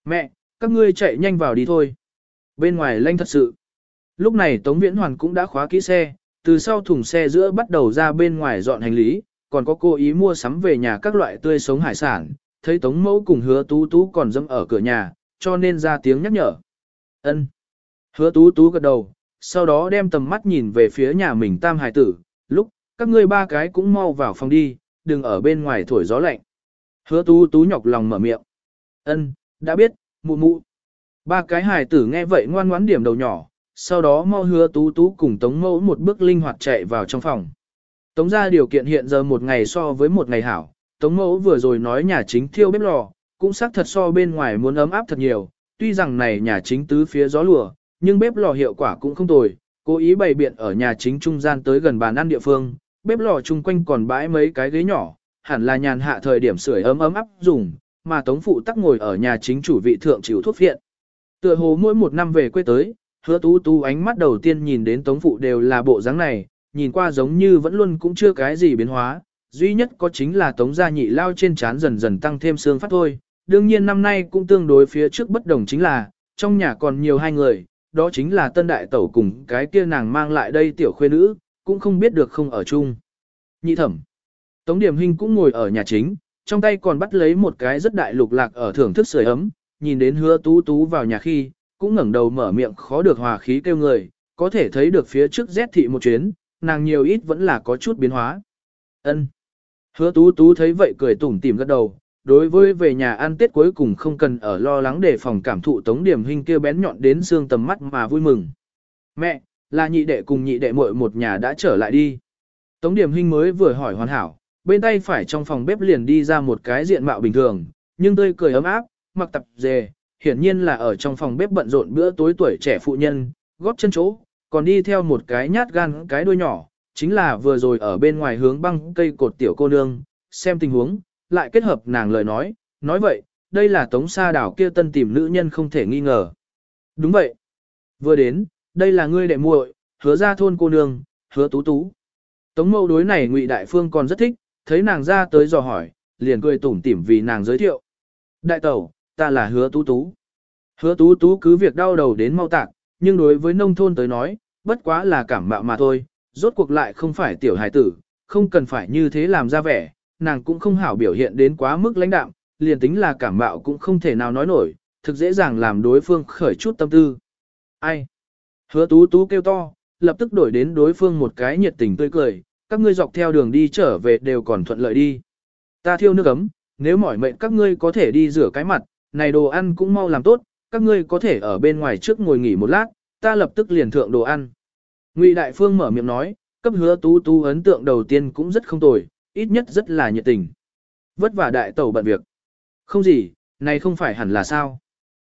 Mẹ, các ngươi chạy nhanh vào đi thôi. Bên ngoài lanh thật sự. Lúc này Tống Viễn Hoàn cũng đã khóa kỹ xe, từ sau thùng xe giữa bắt đầu ra bên ngoài dọn hành lý, còn có cô ý mua sắm về nhà các loại tươi sống hải sản, thấy Tống Mẫu cùng hứa tú tú còn dâm ở cửa nhà, cho nên ra tiếng nhắc nhở. ân Hứa tú tú gật đầu, sau đó đem tầm mắt nhìn về phía nhà mình tam hải tử, lúc, các ngươi ba cái cũng mau vào phòng đi, đừng ở bên ngoài thổi gió lạnh. Hứa tú tú nhọc lòng mở miệng. ân đã biết, mụ mụ. Ba cái hài tử nghe vậy ngoan ngoãn điểm đầu nhỏ, sau đó mau hứa tú tú cùng tống mẫu một bước linh hoạt chạy vào trong phòng. Tống ra điều kiện hiện giờ một ngày so với một ngày hảo, tống mẫu vừa rồi nói nhà chính thiêu bếp lò, cũng xác thật so bên ngoài muốn ấm áp thật nhiều, tuy rằng này nhà chính tứ phía gió lùa, nhưng bếp lò hiệu quả cũng không tồi, cố ý bày biện ở nhà chính trung gian tới gần bàn ăn địa phương, bếp lò chung quanh còn bãi mấy cái ghế nhỏ, hẳn là nhàn hạ thời điểm sưởi ấm ấm áp dùng, mà Tống phụ tắc ngồi ở nhà chính chủ vị thượng chịu thuốc viện. Tựa hồ mỗi một năm về quê tới, hứa tú tú ánh mắt đầu tiên nhìn đến Tống phụ đều là bộ dáng này, nhìn qua giống như vẫn luôn cũng chưa cái gì biến hóa, duy nhất có chính là Tống gia nhị lao trên trán dần dần tăng thêm xương phát thôi. Đương nhiên năm nay cũng tương đối phía trước bất đồng chính là, trong nhà còn nhiều hai người, đó chính là tân đại tẩu cùng cái kia nàng mang lại đây tiểu khuê nữ, cũng không biết được không ở chung. Nhị thẩm. Tống Điểm Hinh cũng ngồi ở nhà chính, trong tay còn bắt lấy một cái rất đại lục lạc ở thưởng thức sưởi ấm, nhìn đến hứa tú tú vào nhà khi, cũng ngẩng đầu mở miệng khó được hòa khí kêu người, có thể thấy được phía trước rét thị một chuyến, nàng nhiều ít vẫn là có chút biến hóa. Ân. Hứa tú tú thấy vậy cười tủm tỉm gật đầu, đối với về nhà ăn tết cuối cùng không cần ở lo lắng để phòng cảm thụ tống điểm hình kia bén nhọn đến xương tầm mắt mà vui mừng. Mẹ, là nhị đệ cùng nhị đệ muội một nhà đã trở lại đi. Tống điểm hình mới vừa hỏi hoàn hảo, bên tay phải trong phòng bếp liền đi ra một cái diện mạo bình thường, nhưng tươi cười ấm áp, mặc tập dề, hiển nhiên là ở trong phòng bếp bận rộn bữa tối tuổi trẻ phụ nhân, góp chân chỗ, còn đi theo một cái nhát gan cái đuôi nhỏ, chính là vừa rồi ở bên ngoài hướng băng cây cột tiểu cô nương, xem tình huống, lại kết hợp nàng lời nói, nói vậy, đây là tống sa đảo kia tân tìm nữ nhân không thể nghi ngờ. Đúng vậy. Vừa đến, đây là ngươi đệ muội, hứa ra thôn cô nương, hứa tú tú. Tống mâu đối này ngụy đại phương còn rất thích, thấy nàng ra tới dò hỏi, liền cười tủm tỉm vì nàng giới thiệu. Đại tẩu, ta là hứa tú tú. Hứa tú tú cứ việc đau đầu đến mau tạc, nhưng đối với nông thôn tới nói, bất quá là cảm mạo mà thôi, rốt cuộc lại không phải tiểu hài tử, không cần phải như thế làm ra vẻ, nàng cũng không hảo biểu hiện đến quá mức lãnh đạm, liền tính là cảm mạo cũng không thể nào nói nổi, thực dễ dàng làm đối phương khởi chút tâm tư. Ai? Hứa tú tú kêu to, lập tức đổi đến đối phương một cái nhiệt tình tươi cười, các ngươi dọc theo đường đi trở về đều còn thuận lợi đi. Ta thiêu nước ấm, nếu mỏi mệnh các ngươi có thể đi rửa cái mặt, này đồ ăn cũng mau làm tốt, các ngươi có thể ở bên ngoài trước ngồi nghỉ một lát, ta lập tức liền thượng đồ ăn. Ngụy Đại Phương mở miệng nói, cấp hứa tú tú ấn tượng đầu tiên cũng rất không tồi, ít nhất rất là nhiệt tình. Vất vả đại tẩu bận việc. Không gì, này không phải hẳn là sao.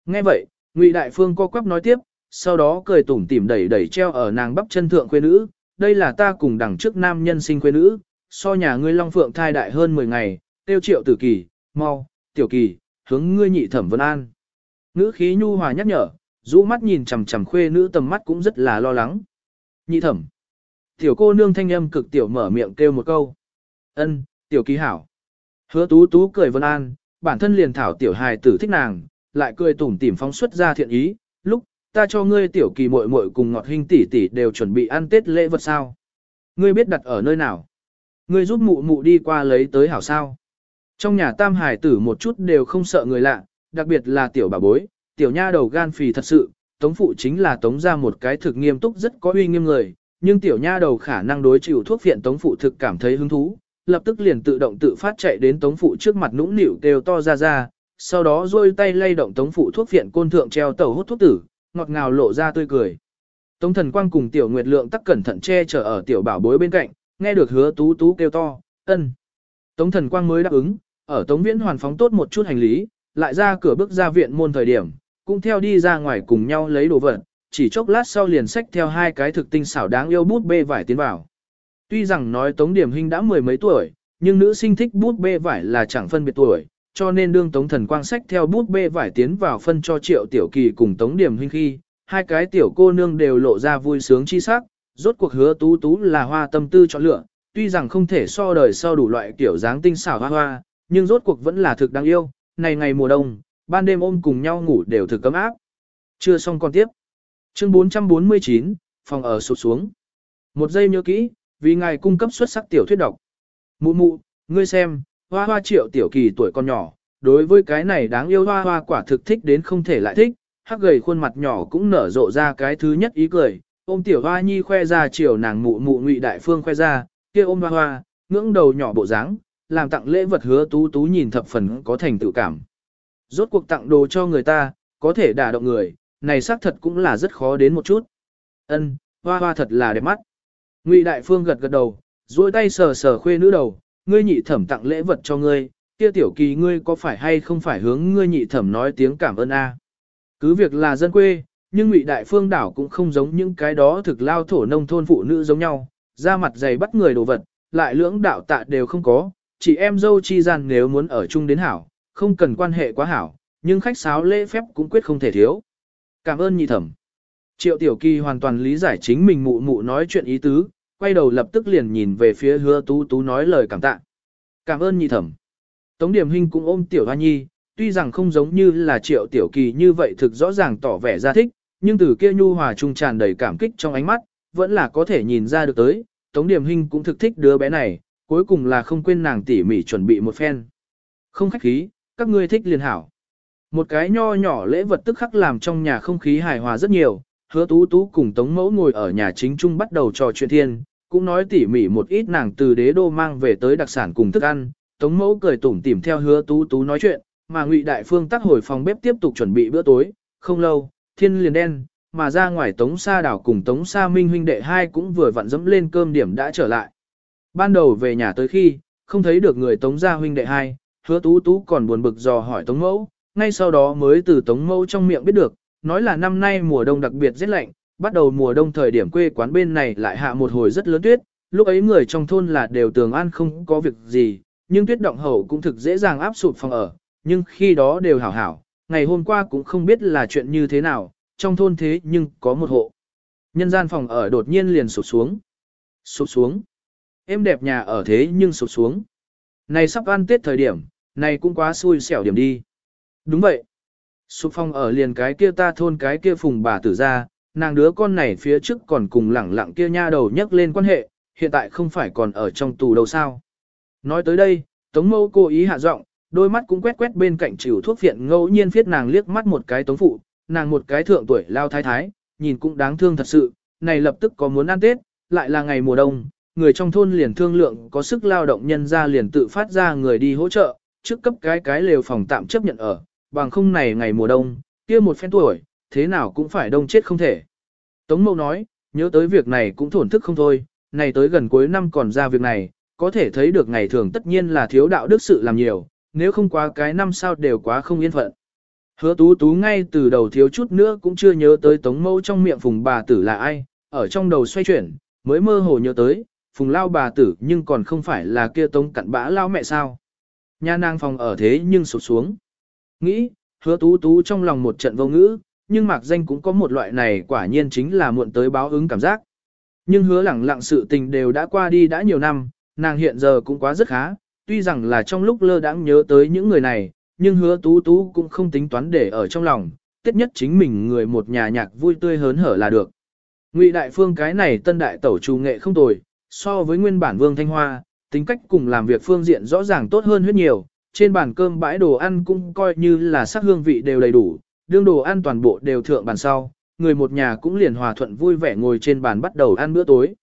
Nghe vậy, Ngụy Đại Phương co quắp nói tiếp, sau đó cười tủm tỉm đẩy đẩy treo ở nàng bắp chân thượng quê nữ, đây là ta cùng đằng trước nam nhân sinh quê nữ, so nhà ngươi Long Phượng thai đại hơn 10 ngày, tiêu triệu tử kỳ, mau, tiểu kỳ, hướng ngươi nhị thẩm vân an. Ngữ khí nhu hòa nhắc nhở, rũ mắt nhìn chằm chằm khuê nữ tầm mắt cũng rất là lo lắng. Nhị thẩm. Tiểu cô nương thanh âm cực tiểu mở miệng kêu một câu. Ân, tiểu kỳ hảo. Hứa tú tú cười vân an, bản thân liền thảo tiểu hài tử thích nàng, lại cười tủm tỉm phóng xuất ra thiện ý, lúc ta cho ngươi tiểu kỳ muội muội cùng ngọt hình tỷ tỷ đều chuẩn bị ăn tết lễ vật sao? Ngươi biết đặt ở nơi nào? Ngươi giúp mụ mụ đi qua lấy tới hảo sao? Trong nhà tam Hải tử một chút đều không sợ người lạ, đặc biệt là tiểu bà bối, tiểu nha đầu gan phì thật sự, tống phụ chính là tống ra một cái thực nghiêm túc rất có uy nghiêm người, nhưng tiểu nha đầu khả năng đối chịu thuốc viện tống phụ thực cảm thấy hứng thú, lập tức liền tự động tự phát chạy đến tống phụ trước mặt nũng nịu kêu to ra ra, sau đó rôi tay lay động tống phụ thuốc viện côn thượng treo tàu hút thuốc tử, ngọt ngào lộ ra tươi cười. Tống thần quang cùng tiểu nguyệt lượng tắc cẩn thận che chở ở tiểu bảo bối bên cạnh, nghe được hứa tú tú kêu to, ân. Tống thần quang mới đáp ứng, ở tống viễn hoàn phóng tốt một chút hành lý, lại ra cửa bước ra viện môn thời điểm, cũng theo đi ra ngoài cùng nhau lấy đồ vật, chỉ chốc lát sau liền xách theo hai cái thực tinh xảo đáng yêu bút bê vải tiến vào. Tuy rằng nói tống điểm hình đã mười mấy tuổi, nhưng nữ sinh thích bút bê vải là chẳng phân biệt tuổi, cho nên đương tống thần quang sách theo bút bê vải tiến vào phân cho triệu tiểu kỳ cùng tống điểm huynh khi, hai cái tiểu cô nương đều lộ ra vui sướng chi sắc, rốt cuộc hứa tú tú là hoa tâm tư chọn lựa, tuy rằng không thể so đời sau đủ loại kiểu dáng tinh xảo hoa hoa, nhưng rốt cuộc vẫn là thực đáng yêu, này ngày mùa đông, ban đêm ôm cùng nhau ngủ đều thực cấm áp. Chưa xong còn tiếp. Chương 449, phòng ở sụt xuống. Một giây nhớ kỹ, vì ngài cung cấp xuất sắc tiểu thuyết độc. Mụ mụ, ngươi xem, hoa hoa triệu tiểu kỳ tuổi con nhỏ, đối với cái này đáng yêu hoa hoa quả thực thích đến không thể lại thích, hắc gầy khuôn mặt nhỏ cũng nở rộ ra cái thứ nhất ý cười, ôm tiểu hoa nhi khoe ra chiều nàng mụ mụ ngụy đại phương khoe ra, kia ôm hoa hoa, ngưỡng đầu nhỏ bộ dáng, làm tặng lễ vật hứa tú tú nhìn thập phần có thành tựu cảm. Rốt cuộc tặng đồ cho người ta, có thể đả động người, này xác thật cũng là rất khó đến một chút. Ân, hoa hoa thật là đẹp mắt. Ngụy Đại Phương gật gật đầu, duỗi tay sờ sờ khuê nữ đầu, ngươi nhị thẩm tặng lễ vật cho ngươi, kia tiểu kỳ ngươi có phải hay không phải hướng ngươi nhị thẩm nói tiếng cảm ơn a? Cứ việc là dân quê, nhưng Ngụy Đại Phương đảo cũng không giống những cái đó thực lao thổ nông thôn phụ nữ giống nhau, da mặt dày bắt người đồ vật, lại lưỡng đạo tạ đều không có, chỉ em dâu chi gian nếu muốn ở chung đến hảo, không cần quan hệ quá hảo, nhưng khách sáo lễ phép cũng quyết không thể thiếu. Cảm ơn nhị thẩm. Triệu Tiểu Kỳ hoàn toàn lý giải chính mình mụ mụ nói chuyện ý tứ, quay đầu lập tức liền nhìn về phía hứa tú tú nói lời cảm tạ. Cảm ơn nhị thẩm. Tống Điểm Hinh cũng ôm Tiểu Hoa Nhi, tuy rằng không giống như là Triệu Tiểu Kỳ như vậy thực rõ ràng tỏ vẻ ra thích, nhưng từ kia nhu hòa trung tràn đầy cảm kích trong ánh mắt, vẫn là có thể nhìn ra được tới. Tống Điểm Hinh cũng thực thích đứa bé này, cuối cùng là không quên nàng tỉ mỉ chuẩn bị một phen. Không khách khí, các ngươi thích liền hảo. Một cái nho nhỏ lễ vật tức khắc làm trong nhà không khí hài hòa rất nhiều, hứa tú tú cùng tống mẫu ngồi ở nhà chính trung bắt đầu trò chuyện thiên, cũng nói tỉ mỉ một ít nàng từ đế đô mang về tới đặc sản cùng thức ăn, tống mẫu cười tủm tỉm theo hứa tú tú nói chuyện, mà ngụy đại phương tắc hồi phòng bếp tiếp tục chuẩn bị bữa tối, không lâu, thiên liền đen, mà ra ngoài tống sa đảo cùng tống sa minh huynh đệ hai cũng vừa vặn dẫm lên cơm điểm đã trở lại. Ban đầu về nhà tới khi, không thấy được người tống gia huynh đệ hai, hứa tú tú còn buồn bực dò hỏi tống mẫu, ngay sau đó mới từ tống mẫu trong miệng biết được, nói là năm nay mùa đông đặc biệt rất lạnh, bắt đầu mùa đông thời điểm quê quán bên này lại hạ một hồi rất lớn tuyết, lúc ấy người trong thôn là đều tường an không có việc gì, nhưng tuyết động hậu cũng thực dễ dàng áp sụp phòng ở, nhưng khi đó đều hảo hảo, ngày hôm qua cũng không biết là chuyện như thế nào, trong thôn thế nhưng có một hộ. Nhân gian phòng ở đột nhiên liền sụp xuống. Sụp xuống. Em đẹp nhà ở thế nhưng sụp xuống. Này sắp ăn tết thời điểm, này cũng quá xui xẻo điểm đi. Đúng vậy. Sụp phòng ở liền cái kia ta thôn cái kia phùng bà tử ra, nàng đứa con này phía trước còn cùng lẳng lặng kia nha đầu nhắc lên quan hệ, hiện tại không phải còn ở trong tù đâu sao. Nói tới đây, Tống Mâu cố ý hạ giọng, đôi mắt cũng quét quét bên cạnh chịu thuốc viện ngẫu nhiên phiết nàng liếc mắt một cái Tống Phụ, nàng một cái thượng tuổi lao thái thái, nhìn cũng đáng thương thật sự, này lập tức có muốn ăn Tết, lại là ngày mùa đông, người trong thôn liền thương lượng có sức lao động nhân ra liền tự phát ra người đi hỗ trợ, trước cấp cái cái lều phòng tạm chấp nhận ở, bằng không này ngày mùa đông, kia một phen tuổi, thế nào cũng phải đông chết không thể. Tống Mậu nói, nhớ tới việc này cũng thổn thức không thôi, này tới gần cuối năm còn ra việc này, có thể thấy được ngày thường tất nhiên là thiếu đạo đức sự làm nhiều, nếu không quá cái năm sau đều quá không yên phận. Hứa tú tú ngay từ đầu thiếu chút nữa cũng chưa nhớ tới tống mậu trong miệng phùng bà tử là ai, ở trong đầu xoay chuyển, mới mơ hồ nhớ tới, phùng lao bà tử nhưng còn không phải là kia tống cặn bã lao mẹ sao. Nhà nàng phòng ở thế nhưng sụp xuống. Nghĩ, hứa tú tú trong lòng một trận vô ngữ, nhưng mạc danh cũng có một loại này quả nhiên chính là muộn tới báo ứng cảm giác. Nhưng hứa lẳng lặng sự tình đều đã qua đi đã nhiều năm, nàng hiện giờ cũng quá rất khá, tuy rằng là trong lúc lơ đãng nhớ tới những người này, nhưng hứa tú tú cũng không tính toán để ở trong lòng, tiết nhất chính mình người một nhà nhạc vui tươi hớn hở là được. Ngụy đại phương cái này tân đại tẩu trù nghệ không tồi, so với nguyên bản vương thanh hoa, tính cách cùng làm việc phương diện rõ ràng tốt hơn huyết nhiều, trên bàn cơm bãi đồ ăn cũng coi như là sắc hương vị đều đầy đủ, đương đồ ăn toàn bộ đều thượng bàn sau, người một nhà cũng liền hòa thuận vui vẻ ngồi trên bàn bắt đầu ăn bữa tối.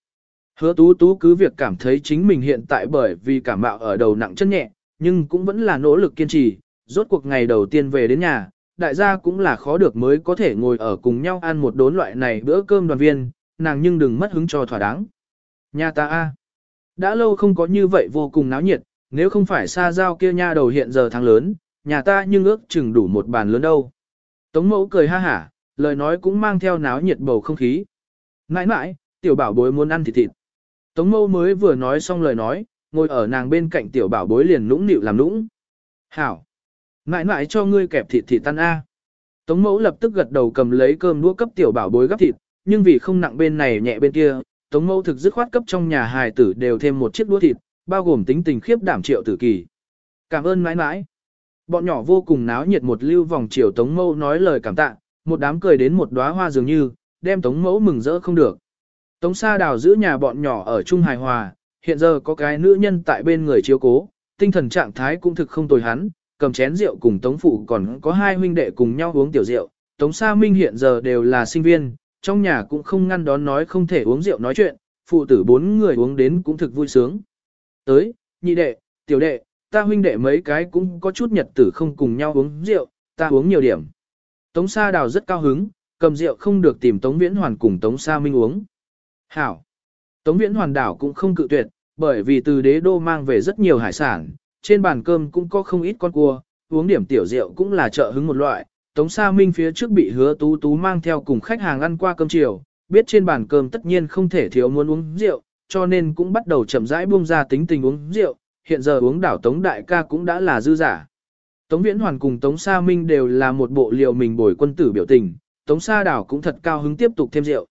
Hứa tú tú cứ việc cảm thấy chính mình hiện tại bởi vì cảm mạo ở đầu nặng chân nhẹ, nhưng cũng vẫn là nỗ lực kiên trì, rốt cuộc ngày đầu tiên về đến nhà, đại gia cũng là khó được mới có thể ngồi ở cùng nhau ăn một đốn loại này bữa cơm đoàn viên, nàng nhưng đừng mất hứng cho thỏa đáng. Nhà ta a đã lâu không có như vậy vô cùng náo nhiệt, nếu không phải xa giao kia nha đầu hiện giờ tháng lớn, nhà ta nhưng ước chừng đủ một bàn lớn đâu. Tống mẫu cười ha hả, lời nói cũng mang theo náo nhiệt bầu không khí. Nãi nãi, tiểu bảo bối muốn ăn thịt thịt. Tống mẫu mới vừa nói xong lời nói, ngồi ở nàng bên cạnh tiểu bảo bối liền nũng nịu làm nũng. Hảo! Nãi nãi cho ngươi kẹp thịt thịt tan A. Tống mẫu lập tức gật đầu cầm lấy cơm đũa cấp tiểu bảo bối gấp thịt, nhưng vì không nặng bên này nhẹ bên kia, tống mẫu thực dứt khoát cấp trong nhà hài tử đều thêm một chiếc đũa thịt, bao gồm tính tình khiếp đảm triệu tử kỳ. Cảm ơn mãi mãi. Bọn nhỏ vô cùng náo nhiệt một lưu vòng chiều tống mẫu nói lời cảm tạ, một đám cười đến một đóa hoa dường như, đem tống mẫu mừng rỡ không được. Tống Sa Đào giữ nhà bọn nhỏ ở Trung Hài Hòa, hiện giờ có cái nữ nhân tại bên người chiếu cố, tinh thần trạng thái cũng thực không tồi hắn, cầm chén rượu cùng Tống Phụ còn có hai huynh đệ cùng nhau uống tiểu rượu. Tống Sa Minh hiện giờ đều là sinh viên, trong nhà cũng không ngăn đón nói không thể uống rượu nói chuyện, phụ tử bốn người uống đến cũng thực vui sướng. Tới, nhị đệ, tiểu đệ, ta huynh đệ mấy cái cũng có chút nhật tử không cùng nhau uống rượu, ta uống nhiều điểm. Tống Sa Đào rất cao hứng, cầm rượu không được tìm Tống Viễn Hoàn cùng Tống Sa Minh uống. Hảo. Tống Viễn Hoàn đảo cũng không cự tuyệt, bởi vì từ đế đô mang về rất nhiều hải sản, trên bàn cơm cũng có không ít con cua, uống điểm tiểu rượu cũng là trợ hứng một loại. Tống Sa Minh phía trước bị hứa tú tú mang theo cùng khách hàng ăn qua cơm chiều, biết trên bàn cơm tất nhiên không thể thiếu muốn uống rượu, cho nên cũng bắt đầu chậm rãi buông ra tính tình uống rượu, hiện giờ uống đảo Tống Đại ca cũng đã là dư giả. Tống Viễn Hoàn cùng Tống Sa Minh đều là một bộ liệu mình bồi quân tử biểu tình, Tống Sa Đảo cũng thật cao hứng tiếp tục thêm rượu.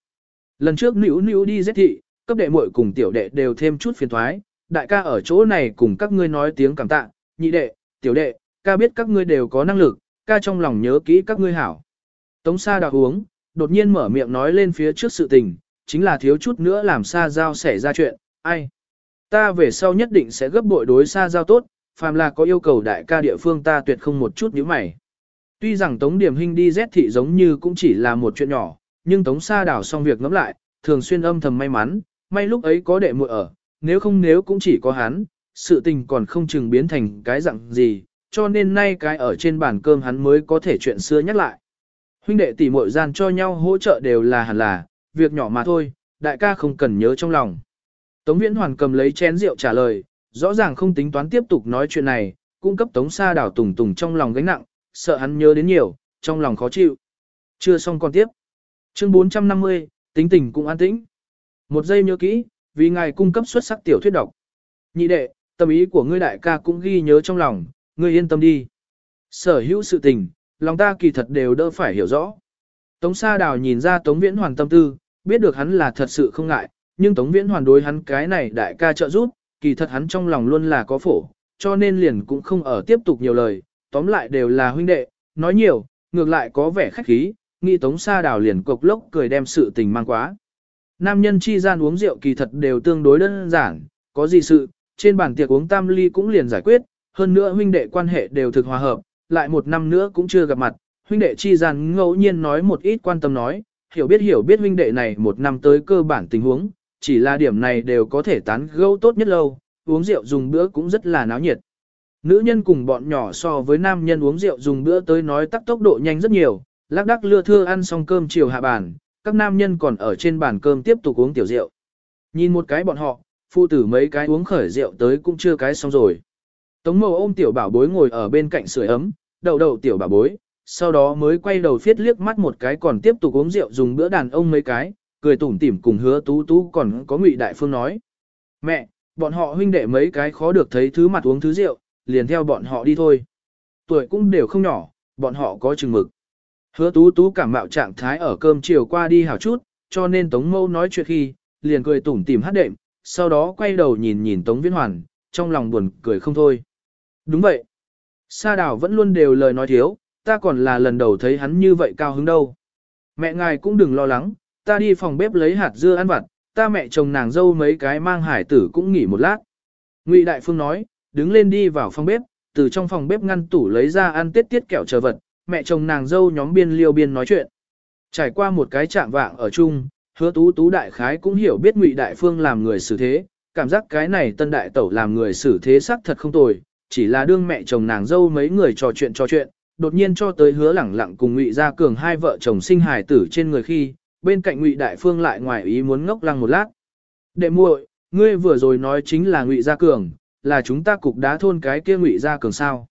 Lần trước nữ nữ đi giết thị, cấp đệ muội cùng tiểu đệ đều thêm chút phiền thoái, đại ca ở chỗ này cùng các ngươi nói tiếng cảm tạ, nhị đệ, tiểu đệ, ca biết các ngươi đều có năng lực, ca trong lòng nhớ kỹ các ngươi hảo. Tống Sa Đảo uống, đột nhiên mở miệng nói lên phía trước sự tình, chính là thiếu chút nữa làm Sa Giao xảy ra chuyện, ai. Ta về sau nhất định sẽ gấp bội đối xa Giao tốt, phàm là có yêu cầu đại ca địa phương ta tuyệt không một chút nhíu mày. Tuy rằng Tống Điểm Hinh đi rét thị giống như cũng chỉ là một chuyện nhỏ, nhưng Tống Sa đảo xong việc ngẫm lại, thường xuyên âm thầm may mắn, may lúc ấy có đệ muội ở, nếu không nếu cũng chỉ có hắn, sự tình còn không chừng biến thành cái dạng gì, cho nên nay cái ở trên bàn cơm hắn mới có thể chuyện xưa nhắc lại. Huynh đệ tỷ muội gian cho nhau hỗ trợ đều là hẳn là, việc nhỏ mà thôi, đại ca không cần nhớ trong lòng. Tống Viễn Hoàn cầm lấy chén rượu trả lời, rõ ràng không tính toán tiếp tục nói chuyện này, cung cấp Tống Sa đảo tùng tùng trong lòng gánh nặng, sợ hắn nhớ đến nhiều, trong lòng khó chịu. Chưa xong còn tiếp. Chương 450, tính tình cũng an tĩnh. Một giây nhớ kỹ, vì ngài cung cấp xuất sắc tiểu thuyết độc. Nhị đệ, tâm ý của ngươi đại ca cũng ghi nhớ trong lòng, ngươi yên tâm đi. Sở hữu sự tình, lòng ta kỳ thật đều đỡ phải hiểu rõ. Tống Sa Đào nhìn ra Tống Viễn Hoàn tâm tư, biết được hắn là thật sự không ngại, nhưng Tống Viễn Hoàn đối hắn cái này đại ca trợ giúp, kỳ thật hắn trong lòng luôn là có phổ, cho nên liền cũng không ở tiếp tục nhiều lời, tóm lại đều là huynh đệ, nói nhiều, ngược lại có vẻ khách khí, nghĩ Tống Sa Đào liền cục lốc cười đem sự tình mang quá. Nam nhân chi gian uống rượu kỳ thật đều tương đối đơn giản, có gì sự, trên bàn tiệc uống tam ly cũng liền giải quyết, hơn nữa huynh đệ quan hệ đều thực hòa hợp, lại một năm nữa cũng chưa gặp mặt, huynh đệ chi gian ngẫu nhiên nói một ít quan tâm nói, hiểu biết hiểu biết huynh đệ này một năm tới cơ bản tình huống, chỉ là điểm này đều có thể tán gẫu tốt nhất lâu, uống rượu dùng bữa cũng rất là náo nhiệt. Nữ nhân cùng bọn nhỏ so với nam nhân uống rượu dùng bữa tới nói tắc tốc độ nhanh rất nhiều, lác đắc lưa thưa ăn xong cơm chiều hạ bàn, các nam nhân còn ở trên bàn cơm tiếp tục uống tiểu rượu. Nhìn một cái bọn họ, phụ tử mấy cái uống khởi rượu tới cũng chưa cái xong rồi. Tống mồ ôm tiểu bảo bối ngồi ở bên cạnh sưởi ấm, đầu đầu tiểu bảo bối, sau đó mới quay đầu phiết liếc mắt một cái còn tiếp tục uống rượu dùng bữa đàn ông mấy cái, cười tủm tỉm cùng hứa tú tú còn có ngụy đại phương nói. Mẹ, bọn họ huynh đệ mấy cái khó được thấy thứ mặt uống thứ rượu, liền theo bọn họ đi thôi. Tuổi cũng đều không nhỏ, bọn họ có chừng mực. Hứa tú tú cảm mạo trạng thái ở cơm chiều qua đi hảo chút, cho nên Tống Mâu nói chuyện khi, liền cười tủm tỉm hát đệm, sau đó quay đầu nhìn nhìn Tống Viễn Hoàn, trong lòng buồn cười không thôi. Đúng vậy. Sa đảo vẫn luôn đều lời nói thiếu, ta còn là lần đầu thấy hắn như vậy cao hứng đâu. Mẹ ngài cũng đừng lo lắng, ta đi phòng bếp lấy hạt dưa ăn vặt, ta mẹ chồng nàng dâu mấy cái mang hải tử cũng nghỉ một lát. Ngụy Đại Phương nói, đứng lên đi vào phòng bếp, từ trong phòng bếp ngăn tủ lấy ra ăn tiết tiết kẹo chờ vật, mẹ chồng nàng dâu nhóm biên liêu biên nói chuyện. Trải qua một cái chạm vạng ở chung, hứa tú tú đại khái cũng hiểu biết ngụy đại phương làm người xử thế, cảm giác cái này tân đại tẩu làm người xử thế xác thật không tồi, chỉ là đương mẹ chồng nàng dâu mấy người trò chuyện trò chuyện, đột nhiên cho tới hứa lẳng lặng cùng ngụy gia cường hai vợ chồng sinh hài tử trên người khi, bên cạnh ngụy đại phương lại ngoài ý muốn ngốc lăng một lát. Đệ muội, ngươi vừa rồi nói chính là ngụy gia cường, là chúng ta cục đá thôn cái kia ngụy gia cường sao?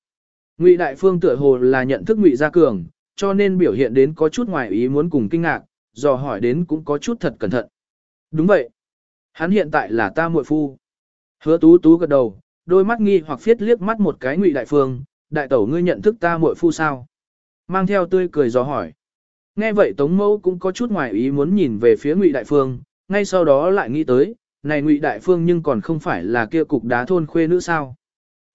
Ngụy đại phương tựa hồ là nhận thức ngụy gia cường, cho nên biểu hiện đến có chút ngoài ý muốn cùng kinh ngạc, dò hỏi đến cũng có chút thật cẩn thận. Đúng vậy. Hắn hiện tại là ta muội phu. Hứa tú tú gật đầu, đôi mắt nghi hoặc phiết liếc mắt một cái ngụy đại phương, đại tẩu ngươi nhận thức ta muội phu sao? Mang theo tươi cười dò hỏi. Nghe vậy Tống Mẫu cũng có chút ngoài ý muốn nhìn về phía Ngụy Đại Phương, ngay sau đó lại nghĩ tới, này Ngụy Đại Phương nhưng còn không phải là kia cục đá thôn khuê nữ sao?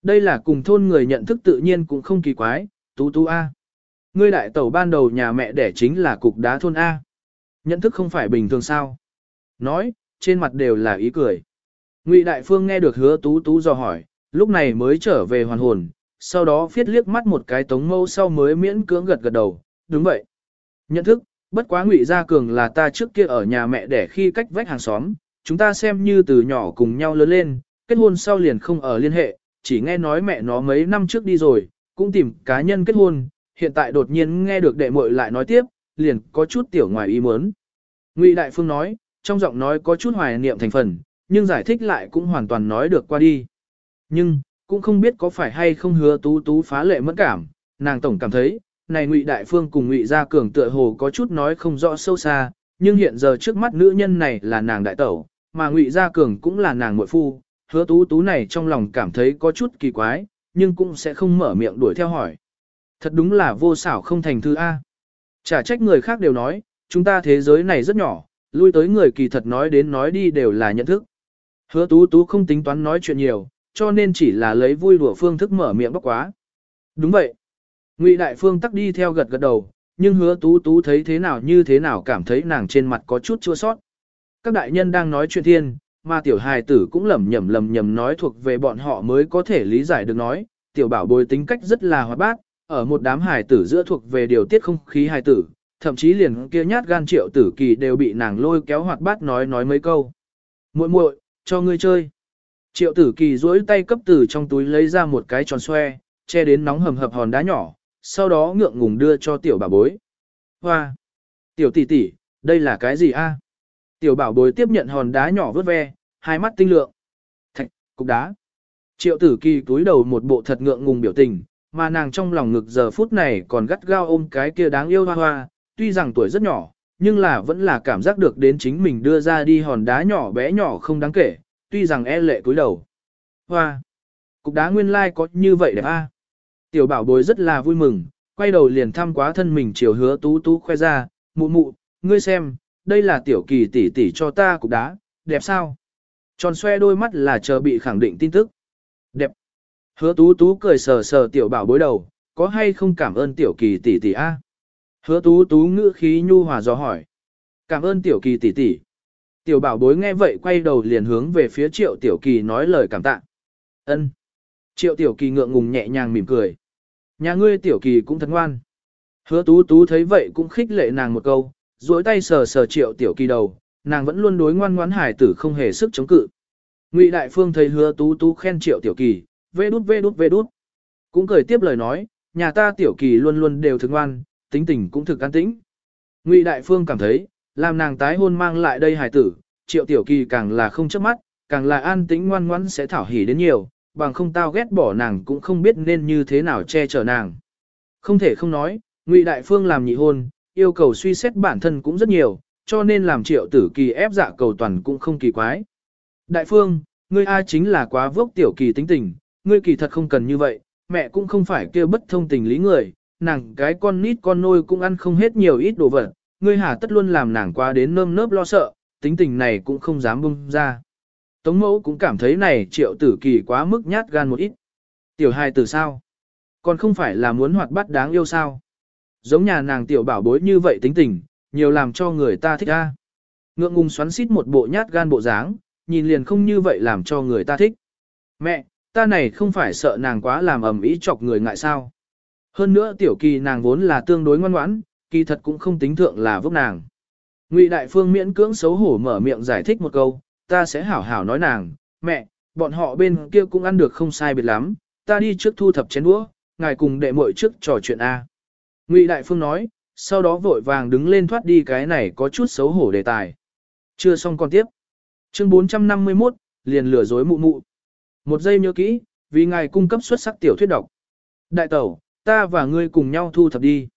Đây là cùng thôn người nhận thức tự nhiên cũng không kỳ quái, tú tú A. Ngươi đại tẩu ban đầu nhà mẹ đẻ chính là cục đá thôn A. Nhận thức không phải bình thường sao? Nói, trên mặt đều là ý cười. Ngụy Đại Phương nghe được hứa tú tú dò hỏi, lúc này mới trở về hoàn hồn, sau đó phiết liếc mắt một cái tống mâu sau mới miễn cưỡng gật gật đầu, đúng vậy. Nhận thức, bất quá ngụy gia cường là ta trước kia ở nhà mẹ đẻ khi cách vách hàng xóm, chúng ta xem như từ nhỏ cùng nhau lớn lên, kết hôn sau liền không ở liên hệ, chỉ nghe nói mẹ nó mấy năm trước đi rồi, cũng tìm cá nhân kết hôn, hiện tại đột nhiên nghe được đệ muội lại nói tiếp, liền có chút tiểu ngoài ý muốn. Ngụy Đại Phương nói, trong giọng nói có chút hoài niệm thành phần, nhưng giải thích lại cũng hoàn toàn nói được qua đi. Nhưng, cũng không biết có phải hay không hứa tú tú phá lệ mất cảm, nàng tổng cảm thấy, này ngụy đại phương cùng ngụy gia cường tựa hồ có chút nói không rõ sâu xa, nhưng hiện giờ trước mắt nữ nhân này là nàng đại tẩu, mà ngụy gia cường cũng là nàng muội phu, hứa tú tú này trong lòng cảm thấy có chút kỳ quái, nhưng cũng sẽ không mở miệng đuổi theo hỏi. Thật đúng là vô xảo không thành thư A. Chả trách người khác đều nói, chúng ta thế giới này rất nhỏ, lui tới người kỳ thật nói đến nói đi đều là nhận thức. Hứa tú tú không tính toán nói chuyện nhiều, cho nên chỉ là lấy vui đùa phương thức mở miệng bóc quá. Đúng vậy. Ngụy Đại Phương tắc đi theo gật gật đầu, nhưng hứa tú tú thấy thế nào như thế nào cảm thấy nàng trên mặt có chút chua sót. Các đại nhân đang nói chuyện thiên, mà tiểu hài tử cũng lầm nhầm lầm nhầm nói thuộc về bọn họ mới có thể lý giải được nói, tiểu bảo bồi tính cách rất là hoạt bát, ở một đám hài tử giữa thuộc về điều tiết không khí hài tử, thậm chí liền kia nhát gan triệu tử kỳ đều bị nàng lôi kéo hoạt bát nói nói mấy câu. muội muội cho ngươi chơi. Triệu tử kỳ duỗi tay cấp tử trong túi lấy ra một cái tròn xoe, che đến nóng hầm hập hòn đá nhỏ, sau đó ngượng ngùng đưa cho tiểu bảo bối. Hoa! Tiểu tỷ tỷ, đây là cái gì a? Tiểu bảo bối tiếp nhận hòn đá nhỏ vớt ve, hai mắt tinh lượng. Thạch, cục đá. Triệu tử kỳ túi đầu một bộ thật ngượng ngùng biểu tình, mà nàng trong lòng ngực giờ phút này còn gắt gao ôm cái kia đáng yêu hoa hoa, tuy rằng tuổi rất nhỏ, nhưng là vẫn là cảm giác được đến chính mình đưa ra đi hòn đá nhỏ bé nhỏ không đáng kể, tuy rằng e lệ túi đầu. Hoa! Cục đá nguyên lai like có như vậy đẹp a. Tiểu bảo bối rất là vui mừng, quay đầu liền thăm quá thân mình chiều hứa tú tú khoe ra, mụ mụ, ngươi xem, đây là tiểu kỳ tỷ tỷ cho ta cục đá, đẹp sao? Tròn xoe đôi mắt là chờ bị khẳng định tin tức. Đẹp. Hứa tú tú cười sờ sờ tiểu bảo bối đầu, có hay không cảm ơn tiểu kỳ tỷ tỷ a? Hứa tú tú ngữ khí nhu hòa do hỏi. Cảm ơn tiểu kỳ tỷ tỷ. Tiểu bảo bối nghe vậy quay đầu liền hướng về phía triệu tiểu kỳ nói lời cảm tạ. Ân. Triệu tiểu kỳ ngượng ngùng nhẹ nhàng mỉm cười. Nhà ngươi tiểu kỳ cũng thật ngoan. Hứa tú tú thấy vậy cũng khích lệ nàng một câu, duỗi tay sờ sờ triệu tiểu kỳ đầu, nàng vẫn luôn đối ngoan ngoãn hải tử không hề sức chống cự. Ngụy Đại Phương thấy hứa tú tú khen triệu tiểu kỳ, vê đút vê đút vê đút. Cũng cười tiếp lời nói, nhà ta tiểu kỳ luôn luôn đều thực ngoan, tính tình cũng thực an tĩnh. Ngụy Đại Phương cảm thấy, làm nàng tái hôn mang lại đây hải tử, triệu tiểu kỳ càng là không chớp mắt, càng là an tĩnh ngoan ngoãn sẽ thảo hỉ đến nhiều, bằng không tao ghét bỏ nàng cũng không biết nên như thế nào che chở nàng. Không thể không nói, Ngụy Đại Phương làm nhị hôn, yêu cầu suy xét bản thân cũng rất nhiều, cho nên làm triệu tử kỳ ép dạ cầu toàn cũng không kỳ quái. Đại Phương, ngươi A chính là quá vốc tiểu kỳ tính tình, ngươi kỳ thật không cần như vậy, mẹ cũng không phải kêu bất thông tình lý người, nàng cái con nít con nôi cũng ăn không hết nhiều ít đồ vật, ngươi hà tất luôn làm nàng quá đến nơm nớp lo sợ, tính tình này cũng không dám bung ra. Tống mẫu cũng cảm thấy này triệu tử kỳ quá mức nhát gan một ít. Tiểu hài tử sao? Còn không phải là muốn hoạt bát đáng yêu sao? Giống nhà nàng tiểu bảo bối như vậy tính tình, nhiều làm cho người ta thích a. Ngượng ngùng xoắn xít một bộ nhát gan bộ dáng, nhìn liền không như vậy làm cho người ta thích. Mẹ, ta này không phải sợ nàng quá làm ầm ĩ chọc người ngại sao? Hơn nữa tiểu kỳ nàng vốn là tương đối ngoan ngoãn, kỳ thật cũng không tính thượng là vốc nàng. Ngụy Đại Phương miễn cưỡng xấu hổ mở miệng giải thích một câu, ta sẽ hảo hảo nói nàng, mẹ, bọn họ bên kia cũng ăn được không sai biệt lắm, ta đi trước thu thập chén đũa, ngài cùng đệ muội trước trò chuyện A. Ngụy Đại Phương nói, sau đó vội vàng đứng lên thoát đi cái này có chút xấu hổ đề tài. Chưa xong con tiếp. Chương 451, liền lừa dối mụ mụ. Một giây nhớ kỹ, vì ngài cung cấp xuất sắc tiểu thuyết độc. Đại tẩu, ta và ngươi cùng nhau thu thập đi.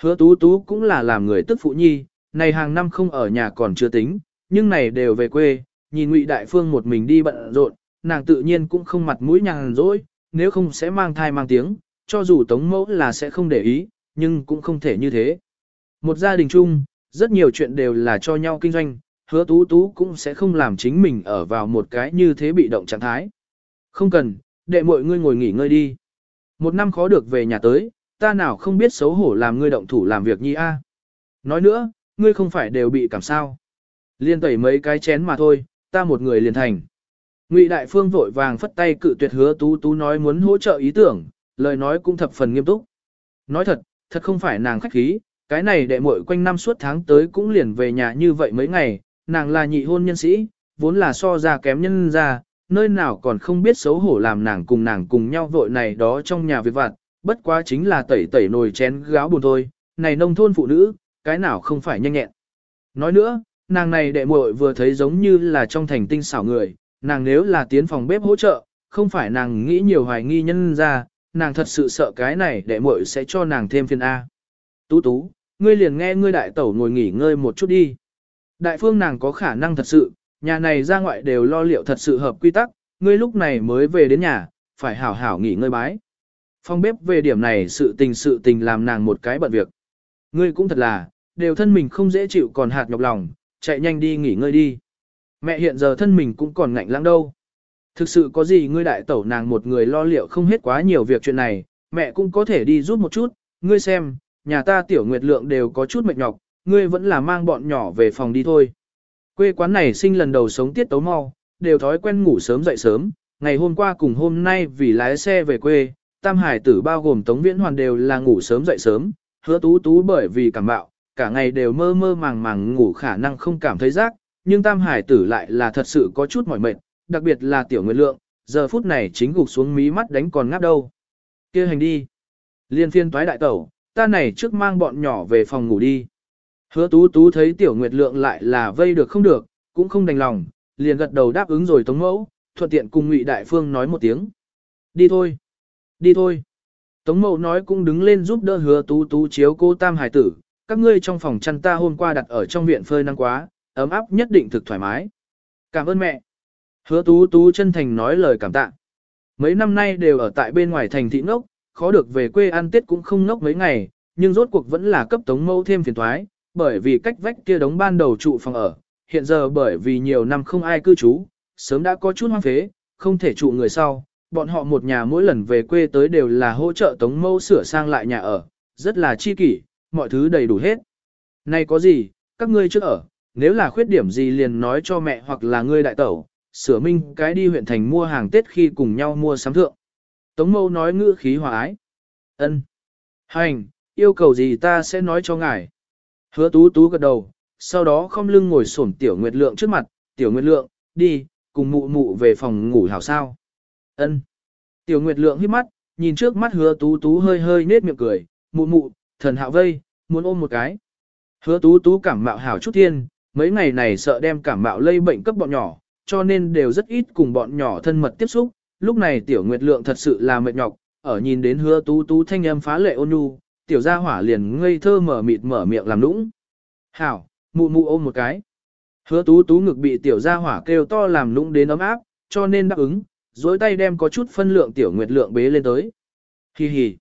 Hứa tú tú cũng là làm người tức phụ nhi, này hàng năm không ở nhà còn chưa tính, nhưng này đều về quê, nhìn Ngụy Đại Phương một mình đi bận rộn, nàng tự nhiên cũng không mặt mũi nhàn rỗi, nếu không sẽ mang thai mang tiếng, cho dù tống mẫu là sẽ không để ý, nhưng cũng không thể như thế. Một gia đình chung, rất nhiều chuyện đều là cho nhau kinh doanh, hứa tú tú cũng sẽ không làm chính mình ở vào một cái như thế bị động trạng thái. Không cần, đệ mọi ngươi ngồi nghỉ ngơi đi. Một năm khó được về nhà tới, ta nào không biết xấu hổ làm ngươi động thủ làm việc nhi a. Nói nữa, ngươi không phải đều bị cảm sao. Liên tẩy mấy cái chén mà thôi, ta một người liền thành. Ngụy Đại Phương vội vàng phất tay cự tuyệt hứa tú tú nói muốn hỗ trợ ý tưởng, lời nói cũng thập phần nghiêm túc. Nói thật, thật không phải nàng khách khí, cái này đệ muội quanh năm suốt tháng tới cũng liền về nhà như vậy mấy ngày, nàng là nhị hôn nhân sĩ, vốn là so ra kém nhân ra, nơi nào còn không biết xấu hổ làm nàng cùng nàng cùng nhau vội này đó trong nhà việc vặt, bất quá chính là tẩy tẩy nồi chén gáo buồn thôi, này nông thôn phụ nữ, cái nào không phải nhanh nhẹn. Nói nữa, nàng này đệ muội vừa thấy giống như là trong thành tinh xảo người, nàng nếu là tiến phòng bếp hỗ trợ, không phải nàng nghĩ nhiều hoài nghi nhân ra, nàng thật sự sợ cái này đệ muội sẽ cho nàng thêm phiền A. Tú tú, ngươi liền nghe ngươi đại tẩu ngồi nghỉ ngơi một chút đi. Đại phương nàng có khả năng thật sự, nhà này ra ngoại đều lo liệu thật sự hợp quy tắc, ngươi lúc này mới về đến nhà, phải hảo hảo nghỉ ngơi bái. Phong bếp về điểm này sự tình sự tình làm nàng một cái bận việc. Ngươi cũng thật là, đều thân mình không dễ chịu còn hạt nhọc lòng, chạy nhanh đi nghỉ ngơi đi. Mẹ hiện giờ thân mình cũng còn ngạnh lãng đâu. Thực sự có gì ngươi đại tẩu nàng một người lo liệu không hết quá nhiều việc chuyện này, mẹ cũng có thể đi giúp một chút, ngươi xem, nhà ta tiểu nguyệt lượng đều có chút mệt nhọc, ngươi vẫn là mang bọn nhỏ về phòng đi thôi. Quê quán này sinh lần đầu sống tiết tấu mau, đều thói quen ngủ sớm dậy sớm, ngày hôm qua cùng hôm nay vì lái xe về quê, tam hải tử bao gồm tống viễn hoàn đều là ngủ sớm dậy sớm, hứa tú tú bởi vì cảm bạo, cả ngày đều mơ mơ màng màng ngủ khả năng không cảm thấy rác, nhưng tam hải tử lại là thật sự có chút mỏi mệt, đặc biệt là tiểu nguyệt lượng, giờ phút này chính gục xuống mí mắt đánh còn ngáp đâu. kia hành đi. Liên phiên toái đại tẩu, ta này trước mang bọn nhỏ về phòng ngủ đi. Hứa tú tú thấy tiểu nguyệt lượng lại là vây được không được, cũng không đành lòng, liền gật đầu đáp ứng rồi tống mẫu, thuận tiện cùng ngụy đại phương nói một tiếng. Đi thôi, đi thôi. Tống mẫu nói cũng đứng lên giúp đỡ hứa tú tú chiếu cô tam hải tử, các ngươi trong phòng chăn ta hôm qua đặt ở trong viện phơi nắng quá, ấm áp nhất định thực thoải mái. Cảm ơn mẹ. Hứa tú tú chân thành nói lời cảm tạ. Mấy năm nay đều ở tại bên ngoài thành thị ngốc, khó được về quê ăn Tết cũng không ngốc mấy ngày, nhưng rốt cuộc vẫn là cấp tống mẫu thêm phiền thoái, bởi vì cách vách kia đóng ban đầu trụ phòng ở, hiện giờ bởi vì nhiều năm không ai cư trú, sớm đã có chút hoang phế, không thể trụ người sau, bọn họ một nhà mỗi lần về quê tới đều là hỗ trợ tống mẫu sửa sang lại nhà ở, rất là chi kỷ, mọi thứ đầy đủ hết. Này có gì, các ngươi trước ở, nếu là khuyết điểm gì liền nói cho mẹ hoặc là ngươi đại tẩu, sửa minh cái đi huyện thành mua hàng Tết khi cùng nhau mua sắm thượng. Tống mâu nói ngữ khí hòa ái. ân Hành, yêu cầu gì ta sẽ nói cho ngài. Hứa tú tú gật đầu, sau đó không lưng ngồi xổm tiểu nguyệt lượng trước mặt, tiểu nguyệt lượng, đi, cùng mụ mụ về phòng ngủ hảo sao. ân Tiểu nguyệt lượng hít mắt, nhìn trước mắt hứa tú tú hơi hơi nết miệng cười, mụ mụ, thần hạo vây, muốn ôm một cái. Hứa tú tú cảm mạo hảo chút thiên, mấy ngày này sợ đem cảm mạo lây bệnh cấp bọn nhỏ, cho nên đều rất ít cùng bọn nhỏ thân mật tiếp xúc. Lúc này tiểu nguyệt lượng thật sự là mệt nhọc, ở nhìn đến hứa tú tú thanh âm phá lệ ôn nhu, tiểu gia hỏa liền ngây thơ mở mịt mở miệng làm nũng. Hảo, mụ mụ ôm một cái. Hứa tú tú ngực bị tiểu gia hỏa kêu to làm nũng đến ấm áp, cho nên đáp ứng, dối tay đem có chút phân lượng tiểu nguyệt lượng bế lên tới. Hi hi.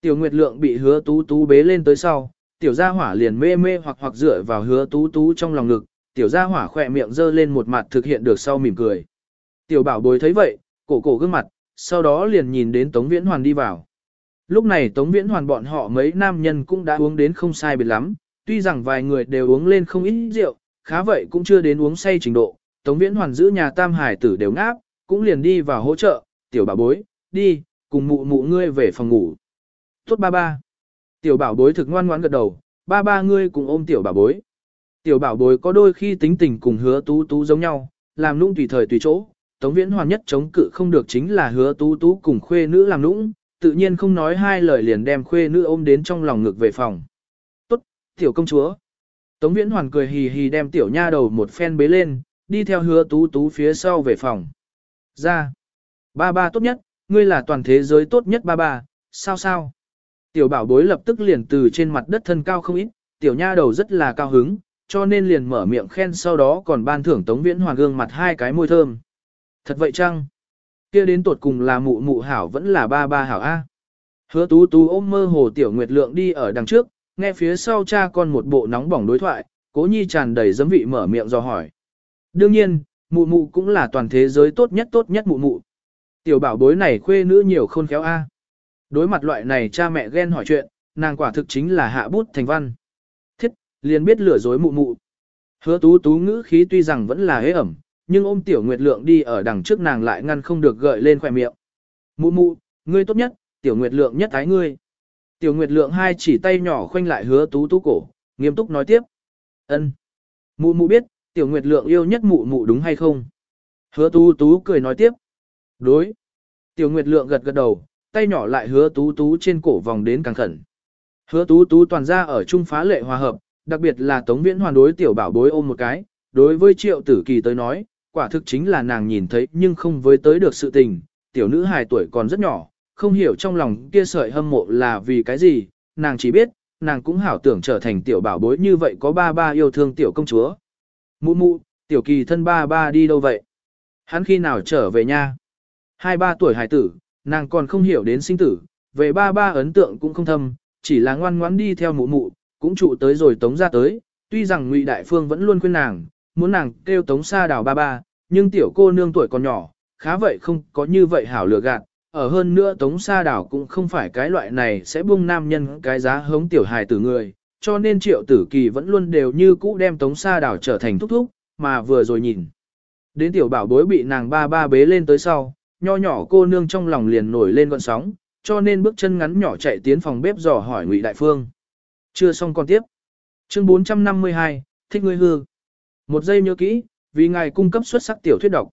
Tiểu nguyệt lượng bị hứa tú tú bế lên tới sau, tiểu gia hỏa liền mê mê hoặc hoặc dựa vào hứa tú tú trong lòng ngực, tiểu gia hỏa khỏe miệng dơ lên một mặt thực hiện được sau mỉm cười. Tiểu bảo bối thấy vậy, cổ cổ gương mặt, sau đó liền nhìn đến Tống Viễn Hoàn đi vào. Lúc này Tống Viễn Hoàn bọn họ mấy nam nhân cũng đã uống đến không sai biệt lắm, tuy rằng vài người đều uống lên không ít rượu, khá vậy cũng chưa đến uống say trình độ. Tống Viễn Hoàn giữ nhà tam hải tử đều ngáp, cũng liền đi vào hỗ trợ, tiểu bảo bối, đi, cùng mụ mụ ngươi về phòng ngủ. Tốt ba ba. Tiểu bảo bối thực ngoan ngoãn gật đầu, ba ba ngươi cùng ôm tiểu bảo bối. Tiểu bảo bối có đôi khi tính tình cùng hứa tú tú giống nhau, làm nũng tùy thời tùy chỗ. Tống viễn hoàn nhất chống cự không được chính là hứa tú tú cùng khuê nữ làm nũng, tự nhiên không nói hai lời liền đem khuê nữ ôm đến trong lòng ngực về phòng. Tốt, tiểu công chúa. Tống viễn hoàn cười hì hì đem tiểu nha đầu một phen bế lên, đi theo hứa tú tú phía sau về phòng. Ra. Ba ba tốt nhất, ngươi là toàn thế giới tốt nhất ba ba, sao sao? Tiểu bảo bối lập tức liền từ trên mặt đất thân cao không ít, tiểu nha đầu rất là cao hứng, cho nên liền mở miệng khen sau đó còn ban thưởng Tống Viễn Hoàn gương mặt hai cái môi thơm. Thật vậy chăng? Kia đến tột cùng là mụ mụ hảo vẫn là ba ba hảo A. Hứa tú tú ôm mơ hồ tiểu nguyệt lượng đi ở đằng trước, nghe phía sau cha con một bộ nóng bỏng đối thoại, cố nhi tràn đầy giấm vị mở miệng do hỏi. Đương nhiên, mụ mụ cũng là toàn thế giới tốt nhất tốt nhất mụ mụ. Tiểu bảo bối này khuê nữ nhiều khôn khéo A. Đối mặt loại này cha mẹ ghen hỏi chuyện, nàng quả thực chính là hạ bút thành văn. Thiết, liền biết lừa dối mụ mụ. Hứa tú tú ngữ khí tuy rằng vẫn là hế ẩm, nhưng ôm tiểu nguyệt lượng đi ở đằng trước nàng lại ngăn không được gợi lên khỏe miệng. Mụ mụ, ngươi tốt nhất, tiểu nguyệt lượng nhất ái ngươi. Tiểu nguyệt lượng hai chỉ tay nhỏ khoanh lại hứa tú tú cổ, nghiêm túc nói tiếp. ân Mụ mụ biết, tiểu nguyệt lượng yêu nhất mụ mụ đúng hay không? Hứa tú tú cười nói tiếp. Đối. Tiểu nguyệt lượng gật gật đầu, tay nhỏ lại hứa tú tú trên cổ vòng đến càng khẩn. Hứa tú tú toàn ra ở trung phá lệ hòa hợp, đặc biệt là tống viễn hoàn đối tiểu bảo bối ôm một cái, đối với triệu tử kỳ tới nói, quả thực chính là nàng nhìn thấy nhưng không với tới được sự tình, tiểu nữ hài tuổi còn rất nhỏ, không hiểu trong lòng kia sợi hâm mộ là vì cái gì, nàng chỉ biết, nàng cũng hảo tưởng trở thành tiểu bảo bối như vậy có ba ba yêu thương tiểu công chúa. Mụ mụ, tiểu kỳ thân ba ba đi đâu vậy? Hắn khi nào trở về nha? Hai ba tuổi hài tử, nàng còn không hiểu đến sinh tử, về ba ba ấn tượng cũng không thâm, chỉ là ngoan ngoãn đi theo mụ mụ, cũng trụ tới rồi tống ra tới, tuy rằng ngụy Đại Phương vẫn luôn khuyên nàng, muốn nàng kêu tống xa đào ba ba, nhưng tiểu cô nương tuổi còn nhỏ, khá vậy không có như vậy hảo lừa gạt, ở hơn nữa tống xa đảo cũng không phải cái loại này sẽ buông nam nhân cái giá hống tiểu hài tử người, cho nên triệu tử kỳ vẫn luôn đều như cũ đem tống xa đảo trở thành thúc thúc, mà vừa rồi nhìn. Đến tiểu bảo bối bị nàng ba ba bế lên tới sau, nho nhỏ cô nương trong lòng liền nổi lên gọn sóng, cho nên bước chân ngắn nhỏ chạy tiến phòng bếp dò hỏi Ngụy Đại Phương. Chưa xong con tiếp. Chương 452, thích ngươi hư. Một giây nhớ kỹ, vì ngài cung cấp xuất sắc tiểu thuyết độc.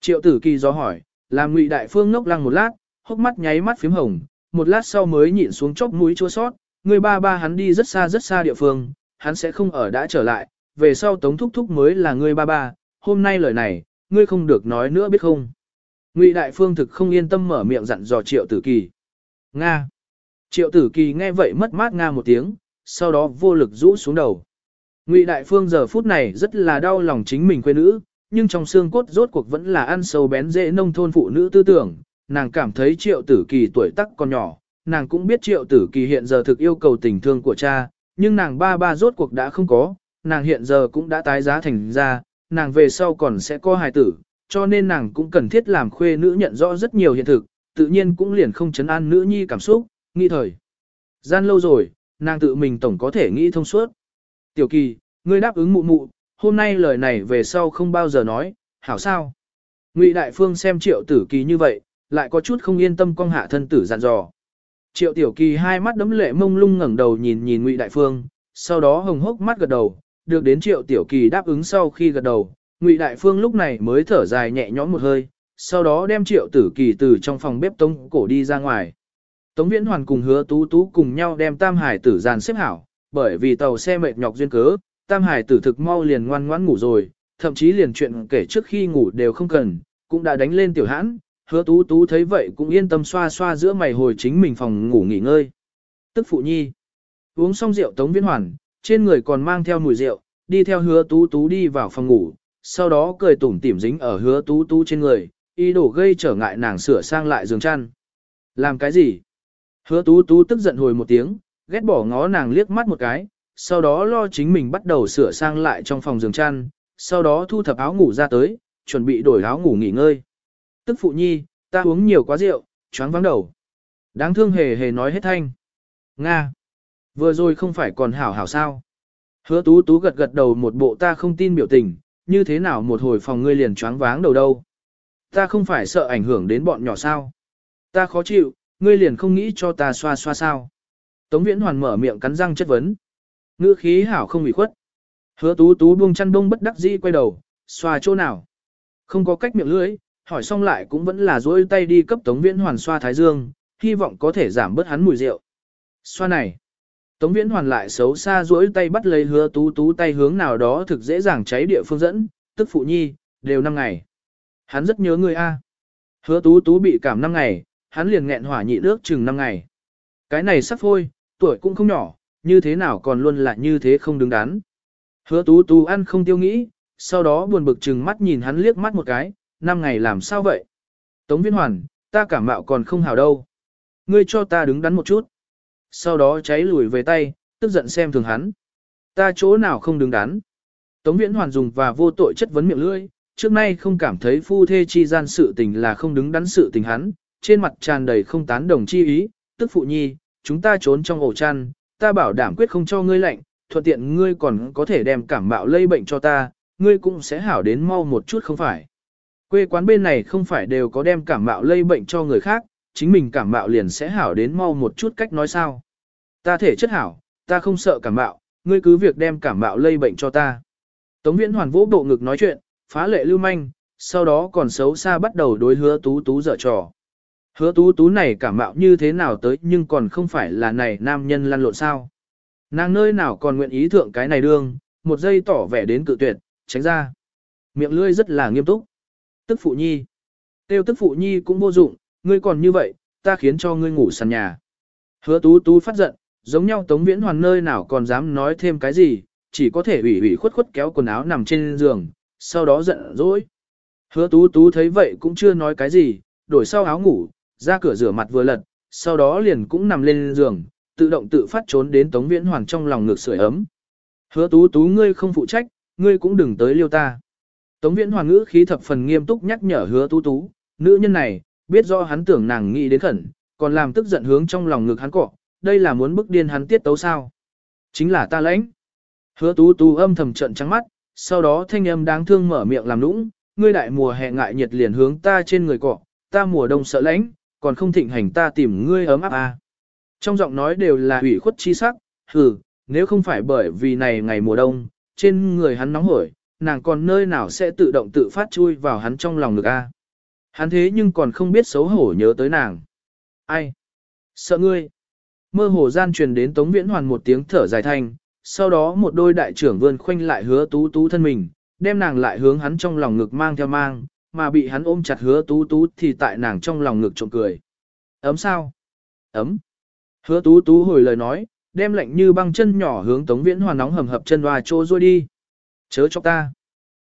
Triệu tử kỳ dò hỏi, làm Ngụy Đại Phương ngốc lăng một lát, hốc mắt nháy mắt phím hồng, một lát sau mới nhịn xuống chốc mũi chua sót, người ba ba hắn đi rất xa rất xa địa phương, hắn sẽ không ở đã trở lại, về sau tống thúc thúc mới là người ba ba, hôm nay lời này, ngươi không được nói nữa biết không. Ngụy Đại Phương thực không yên tâm mở miệng dặn dò Triệu Tử Kỳ. Nga. Triệu Tử Kỳ nghe vậy mất mát Nga một tiếng, sau đó vô lực rũ xuống đầu. Ngụy Đại Phương giờ phút này rất là đau lòng chính mình quê nữ, nhưng trong xương cốt rốt cuộc vẫn là ăn sâu bén dễ nông thôn phụ nữ tư tưởng, nàng cảm thấy Triệu Tử Kỳ tuổi tác còn nhỏ, nàng cũng biết Triệu Tử Kỳ hiện giờ thực yêu cầu tình thương của cha, nhưng nàng ba ba rốt cuộc đã không có, nàng hiện giờ cũng đã tái giá thành ra, nàng về sau còn sẽ có hài tử, cho nên nàng cũng cần thiết làm khuê nữ nhận rõ rất nhiều hiện thực, tự nhiên cũng liền không chấn an nữ nhi cảm xúc, nghi thời. Gian lâu rồi, nàng tự mình tổng có thể nghĩ thông suốt. Tiểu kỳ, ngươi đáp ứng mụ mụ, hôm nay lời này về sau không bao giờ nói, hảo sao? Ngụy Đại Phương xem triệu tử kỳ như vậy, lại có chút không yên tâm con hạ thân tử dặn dò. Triệu tiểu kỳ hai mắt đấm lệ mông lung ngẩng đầu nhìn nhìn Ngụy Đại Phương, sau đó hồng hốc mắt gật đầu, được đến triệu tiểu kỳ đáp ứng sau khi gật đầu, Ngụy Đại Phương lúc này mới thở dài nhẹ nhõm một hơi, sau đó đem triệu tử kỳ từ trong phòng bếp tống cổ đi ra ngoài. Tống Viễn Hoàn cùng hứa tú tú cùng nhau đem Tam Hải tử dàn xếp hảo, bởi vì tàu xe mệt nhọc duyên cớ, Tam Hải tử thực mau liền ngoan ngoãn ngủ rồi, thậm chí liền chuyện kể trước khi ngủ đều không cần, cũng đã đánh lên tiểu hãn, hứa tú tú thấy vậy cũng yên tâm xoa xoa giữa mày hồi chính mình phòng ngủ nghỉ ngơi. Tức phụ nhi, uống xong rượu Tống Viễn Hoàn, trên người còn mang theo mùi rượu, đi theo hứa tú tú đi vào phòng ngủ, sau đó cười tủm tỉm dính ở hứa tú tú trên người, ý đồ gây trở ngại nàng sửa sang lại giường chăn. Làm cái gì? Hứa tú tú tức giận hồi một tiếng, ghét bỏ ngó nàng liếc mắt một cái, sau đó lo chính mình bắt đầu sửa sang lại trong phòng giường chăn, sau đó thu thập áo ngủ ra tới, chuẩn bị đổi áo ngủ nghỉ ngơi. Tức phụ nhi, ta uống nhiều quá rượu, choáng vắng đầu. Đáng thương hề hề nói hết thanh. Nga. Vừa rồi không phải còn hảo hảo sao. Hứa tú tú gật gật đầu một bộ ta không tin biểu tình, như thế nào một hồi phòng ngươi liền choáng váng đầu đâu. Ta không phải sợ ảnh hưởng đến bọn nhỏ sao. Ta khó chịu, ngươi liền không nghĩ cho ta xoa xoa sao. Tống Viễn Hoàn mở miệng cắn răng chất vấn. Ngữ khí hảo không bị khuất. Hứa tú tú buông chăn đông bất đắc dĩ quay đầu, xoa chỗ nào. Không có cách miệng lưỡi, hỏi xong lại cũng vẫn là dối tay đi cấp Tống Viễn Hoàn xoa thái dương, hy vọng có thể giảm bớt hắn mùi rượu. Xoa này. Tống Viễn Hoàn lại xấu xa duỗi tay bắt lấy hứa tú tú tay hướng nào đó thực dễ dàng cháy địa phương dẫn, tức phụ nhi, đều năm ngày. Hắn rất nhớ người A. Hứa tú tú bị cảm năm ngày, hắn liền nghẹn hỏa nhị nước chừng năm ngày. Cái này sắp thôi, tuổi cũng không nhỏ, như thế nào còn luôn là như thế không đứng đắn. Hứa tú tú ăn không tiêu nghĩ, sau đó buồn bực chừng mắt nhìn hắn liếc mắt một cái, năm ngày làm sao vậy? Tống Viễn Hoàn, ta cảm mạo còn không hào đâu. Ngươi cho ta đứng đắn một chút. Sau đó cháy lùi về tay, tức giận xem thường hắn. Ta chỗ nào không đứng đắn. Tống Viễn Hoàn dùng và vô tội chất vấn miệng lưỡi, trước nay không cảm thấy phu thê chi gian sự tình là không đứng đắn sự tình hắn, trên mặt tràn đầy không tán đồng chi ý, tức phụ nhi, chúng ta trốn trong ổ chăn, ta bảo đảm quyết không cho ngươi lạnh, thuận tiện ngươi còn có thể đem cảm mạo lây bệnh cho ta, ngươi cũng sẽ hảo đến mau một chút không phải. Quê quán bên này không phải đều có đem cảm mạo lây bệnh cho người khác, chính mình cảm mạo liền sẽ hảo đến mau một chút cách nói sao. Ta thể chất hảo, ta không sợ cảm mạo, ngươi cứ việc đem cảm mạo lây bệnh cho ta. Tống viễn hoàn vỗ bộ ngực nói chuyện, phá lệ lưu manh, sau đó còn xấu xa bắt đầu đối hứa tú tú dở trò. Hứa tú tú này cảm mạo như thế nào tới nhưng còn không phải là này nam nhân lăn lộn sao. Nàng nơi nào còn nguyện ý thượng cái này đương, một giây tỏ vẻ đến cự tuyệt, tránh ra. Miệng lưỡi rất là nghiêm túc. Tức phụ nhi. Tiêu tức phụ nhi cũng vô dụng, ngươi còn như vậy, ta khiến cho ngươi ngủ sàn nhà. Hứa tú tú phát giận, giống nhau tống viễn hoàn nơi nào còn dám nói thêm cái gì, chỉ có thể ủy ủy khuất khuất kéo quần áo nằm trên giường, sau đó giận dỗi. Hứa tú tú thấy vậy cũng chưa nói cái gì, đổi sau áo ngủ, ra cửa rửa mặt vừa lật, sau đó liền cũng nằm lên giường, tự động tự phát trốn đến Tống Viễn Hoàn trong lòng ngực sưởi ấm. Hứa tú tú ngươi không phụ trách, ngươi cũng đừng tới liêu ta. Tống Viễn Hoàn ngữ khí thập phần nghiêm túc nhắc nhở hứa tú tú, nữ nhân này, biết do hắn tưởng nàng nghĩ đến khẩn, còn làm tức giận hướng trong lòng ngực hắn cọ, đây là muốn bức điên hắn tiết tấu sao. Chính là ta lãnh. Hứa tú tú âm thầm trận trắng mắt, sau đó thanh âm đáng thương mở miệng làm nũng, ngươi đại mùa hè ngại nhiệt liền hướng ta trên người cọ, ta mùa đông sợ lãnh, còn không thịnh hành ta tìm ngươi ấm áp à. Trong giọng nói đều là ủy khuất chi sắc, hừ, nếu không phải bởi vì này ngày mùa đông, trên người hắn nóng hổi, nàng còn nơi nào sẽ tự động tự phát chui vào hắn trong lòng ngực a. À. Hắn thế nhưng còn không biết xấu hổ nhớ tới nàng. Ai? Sợ ngươi. Mơ hồ gian truyền đến Tống Viễn Hoàn một tiếng thở dài thanh, sau đó một đôi đại trưởng vươn khoanh lại hứa tú tú thân mình, đem nàng lại hướng hắn trong lòng ngực mang theo mang, mà bị hắn ôm chặt hứa tú tú thì tại nàng trong lòng ngực trộm cười. Ấm sao? Ấm. Hứa tú tú hồi lời nói, đem lạnh như băng chân nhỏ hướng Tống Viễn Hoàn nóng hầm hập chân hoa trô ruôi đi. Chớ cho ta.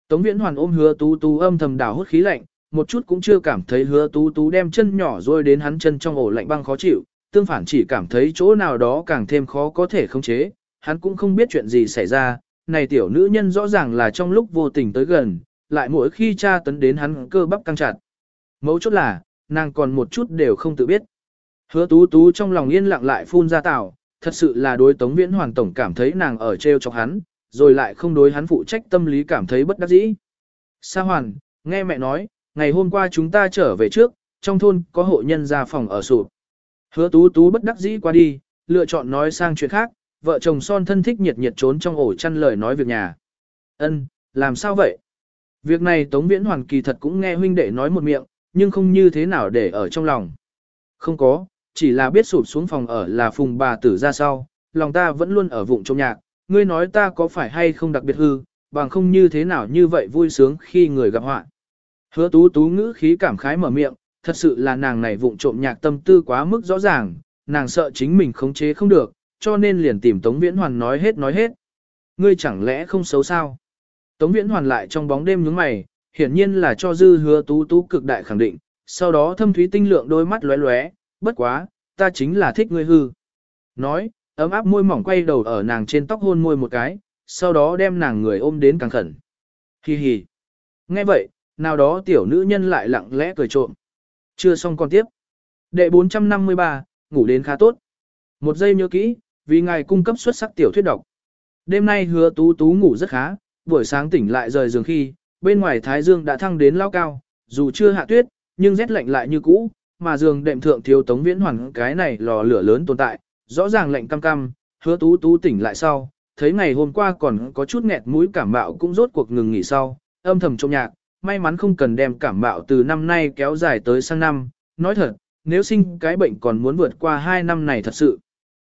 Tống Viễn Hoàn ôm hứa tú tú âm thầm đảo hút khí lạnh, một chút cũng chưa cảm thấy hứa tú tú đem chân nhỏ rồi đến hắn chân trong ổ lạnh băng khó chịu, tương phản chỉ cảm thấy chỗ nào đó càng thêm khó có thể khống chế, hắn cũng không biết chuyện gì xảy ra, này tiểu nữ nhân rõ ràng là trong lúc vô tình tới gần, lại mỗi khi cha tấn đến hắn cơ bắp căng chặt. Mấu chốt là, nàng còn một chút đều không tự biết. Hứa tú tú trong lòng yên lặng lại phun ra tạo, thật sự là đối Tống Viễn Hoàn Tổng cảm thấy nàng ở treo chọc hắn, rồi lại không đối hắn phụ trách tâm lý cảm thấy bất đắc dĩ. Sa Hoàn, nghe mẹ nói, ngày hôm qua chúng ta trở về trước, trong thôn có hộ nhân ra phòng ở sụp. Hứa tú tú bất đắc dĩ qua đi, lựa chọn nói sang chuyện khác, vợ chồng son thân thích nhiệt nhiệt trốn trong ổ chăn lời nói việc nhà. Ân, làm sao vậy? Việc này Tống Viễn Hoàn kỳ thật cũng nghe huynh đệ nói một miệng, nhưng không như thế nào để ở trong lòng. Không có, chỉ là biết sụp xuống phòng ở là phùng bà tử ra sau, lòng ta vẫn luôn ở vụng trong nhạc, ngươi nói ta có phải hay không đặc biệt hư, bằng không như thế nào như vậy vui sướng khi người gặp họa. Hứa tú tú ngữ khí cảm khái mở miệng, thật sự là nàng này vụng trộm nhạc tâm tư quá mức rõ ràng, nàng sợ chính mình khống chế không được, cho nên liền tìm Tống Viễn Hoàn nói hết nói hết. Ngươi chẳng lẽ không xấu sao? Tống Viễn Hoàn lại trong bóng đêm nhướng mày, hiển nhiên là cho dư hứa tú tú cực đại khẳng định, sau đó thâm thúy tinh lượng đôi mắt lóe lóe, bất quá, ta chính là thích ngươi hư. Nói, ấm áp môi mỏng quay đầu ở nàng trên tóc hôn môi một cái, sau đó đem nàng người ôm đến càng khẩn. Hi hi. Nghe vậy, nào đó tiểu nữ nhân lại lặng lẽ cười trộm. Chưa xong còn tiếp. Đệ 453, ngủ đến khá tốt. Một giây nhớ kỹ, vì ngài cung cấp xuất sắc tiểu thuyết độc. Đêm nay hứa tú tú ngủ rất khá, buổi sáng tỉnh lại rời giường khi, bên ngoài thái dương đã thăng đến lao cao, dù chưa hạ tuyết, nhưng rét lạnh lại như cũ, mà giường đệm thượng thiếu tống viễn hoàn cái này lò lửa lớn tồn tại, rõ ràng lạnh cam cam, hứa tú tú tỉnh lại sau, thấy ngày hôm qua còn có chút nghẹt mũi cảm mạo cũng rốt cuộc ngừng nghỉ sau, âm thầm trong nhạc, may mắn không cần đem cảm mạo từ năm nay kéo dài tới sang năm, nói thật, nếu sinh cái bệnh còn muốn vượt qua hai năm này thật sự.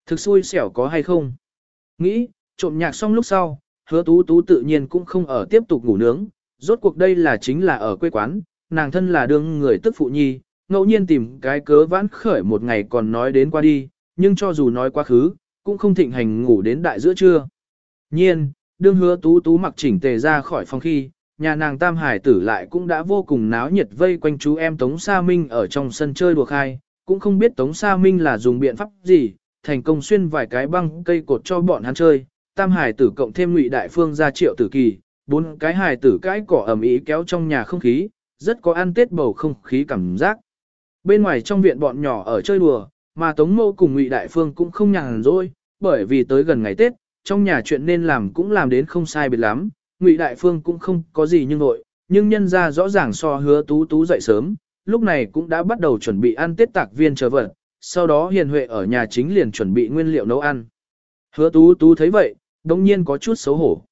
Thực xui xẻo có hay không? Nghĩ, trộm nhạc xong lúc sau, hứa tú tú tự nhiên cũng không ở tiếp tục ngủ nướng, rốt cuộc đây là chính là ở quê quán, nàng thân là đương người tức phụ nhi, ngẫu nhiên tìm cái cớ vãn khởi một ngày còn nói đến qua đi, nhưng cho dù nói quá khứ, cũng không thịnh hành ngủ đến đại giữa trưa. Nhiên, đương hứa tú tú mặc chỉnh tề ra khỏi phòng khi, nhà nàng tam hải tử lại cũng đã vô cùng náo nhiệt vây quanh chú em Tống Sa Minh ở trong sân chơi đùa khai, cũng không biết Tống Sa Minh là dùng biện pháp gì, thành công xuyên vài cái băng cây cột cho bọn hắn chơi, tam hải tử cộng thêm ngụy đại phương ra triệu tử kỳ, bốn cái hải tử cái cỏ ẩm ý kéo trong nhà không khí, rất có ăn tết bầu không khí cảm giác. Bên ngoài trong viện bọn nhỏ ở chơi đùa, mà Tống Mâu cùng Ngụy Đại Phương cũng không nhàn rỗi, bởi vì tới gần ngày Tết, trong nhà chuyện nên làm cũng làm đến không sai biệt lắm, Ngụy Đại Phương cũng không có gì nhưng nội, nhưng nhân ra rõ ràng so hứa tú tú dậy sớm, lúc này cũng đã bắt đầu chuẩn bị ăn Tết tạc viên chờ vật, sau đó Hiền Huệ ở nhà chính liền chuẩn bị nguyên liệu nấu ăn. Hứa tú tú thấy vậy, đồng nhiên có chút xấu hổ.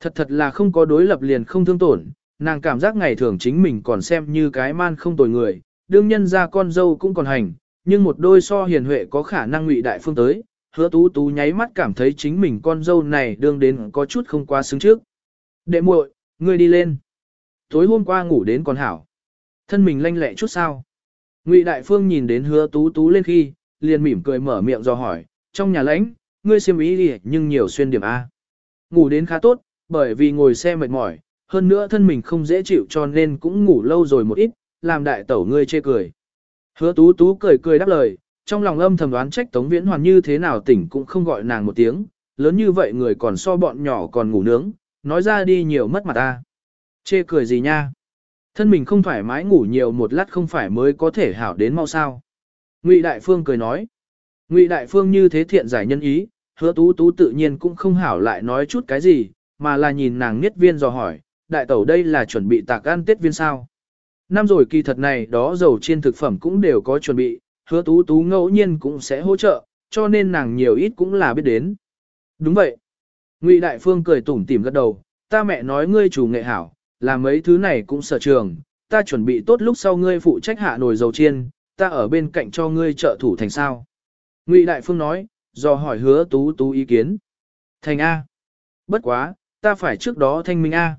Thật thật là không có đối lập liền không thương tổn, nàng cảm giác ngày thường chính mình còn xem như cái man không tồi người, đương nhân ra con dâu cũng còn hành, nhưng một đôi so hiền huệ có khả năng ngụy đại phương tới, hứa tú tú nháy mắt cảm thấy chính mình con dâu này đương đến có chút không quá xứng trước. Đệ muội, ngươi đi lên. Tối hôm qua ngủ đến còn hảo. Thân mình lanh lẹ chút sao. Ngụy đại phương nhìn đến hứa tú tú lên khi, liền mỉm cười mở miệng do hỏi, trong nhà lãnh, ngươi xem ý đi nhưng nhiều xuyên điểm A. Ngủ đến khá tốt, bởi vì ngồi xe mệt mỏi, hơn nữa thân mình không dễ chịu cho nên cũng ngủ lâu rồi một ít, làm đại tẩu ngươi chê cười. Hứa tú tú cười cười đáp lời, trong lòng âm thầm đoán trách Tống Viễn Hoàn như thế nào tỉnh cũng không gọi nàng một tiếng, lớn như vậy người còn so bọn nhỏ còn ngủ nướng, nói ra đi nhiều mất mặt ta. Chê cười gì nha? Thân mình không thoải mái ngủ nhiều một lát không phải mới có thể hảo đến mau sao. Ngụy Đại Phương cười nói. Ngụy Đại Phương như thế thiện giải nhân ý, hứa tú tú tự nhiên cũng không hảo lại nói chút cái gì, mà là nhìn nàng niết viên dò hỏi, đại tẩu đây là chuẩn bị tạc ăn tết viên sao. Năm rồi kỳ thật này đó dầu chiên thực phẩm cũng đều có chuẩn bị, hứa tú tú ngẫu nhiên cũng sẽ hỗ trợ, cho nên nàng nhiều ít cũng là biết đến. Đúng vậy. Ngụy Đại Phương cười tủm tỉm gật đầu, ta mẹ nói ngươi chủ nghệ hảo, là mấy thứ này cũng sở trường, ta chuẩn bị tốt lúc sau ngươi phụ trách hạ nồi dầu chiên, ta ở bên cạnh cho ngươi trợ thủ thành sao. Ngụy Đại Phương nói, do hỏi hứa tú tú ý kiến. Thành A. Bất quá, ta phải trước đó thanh minh A.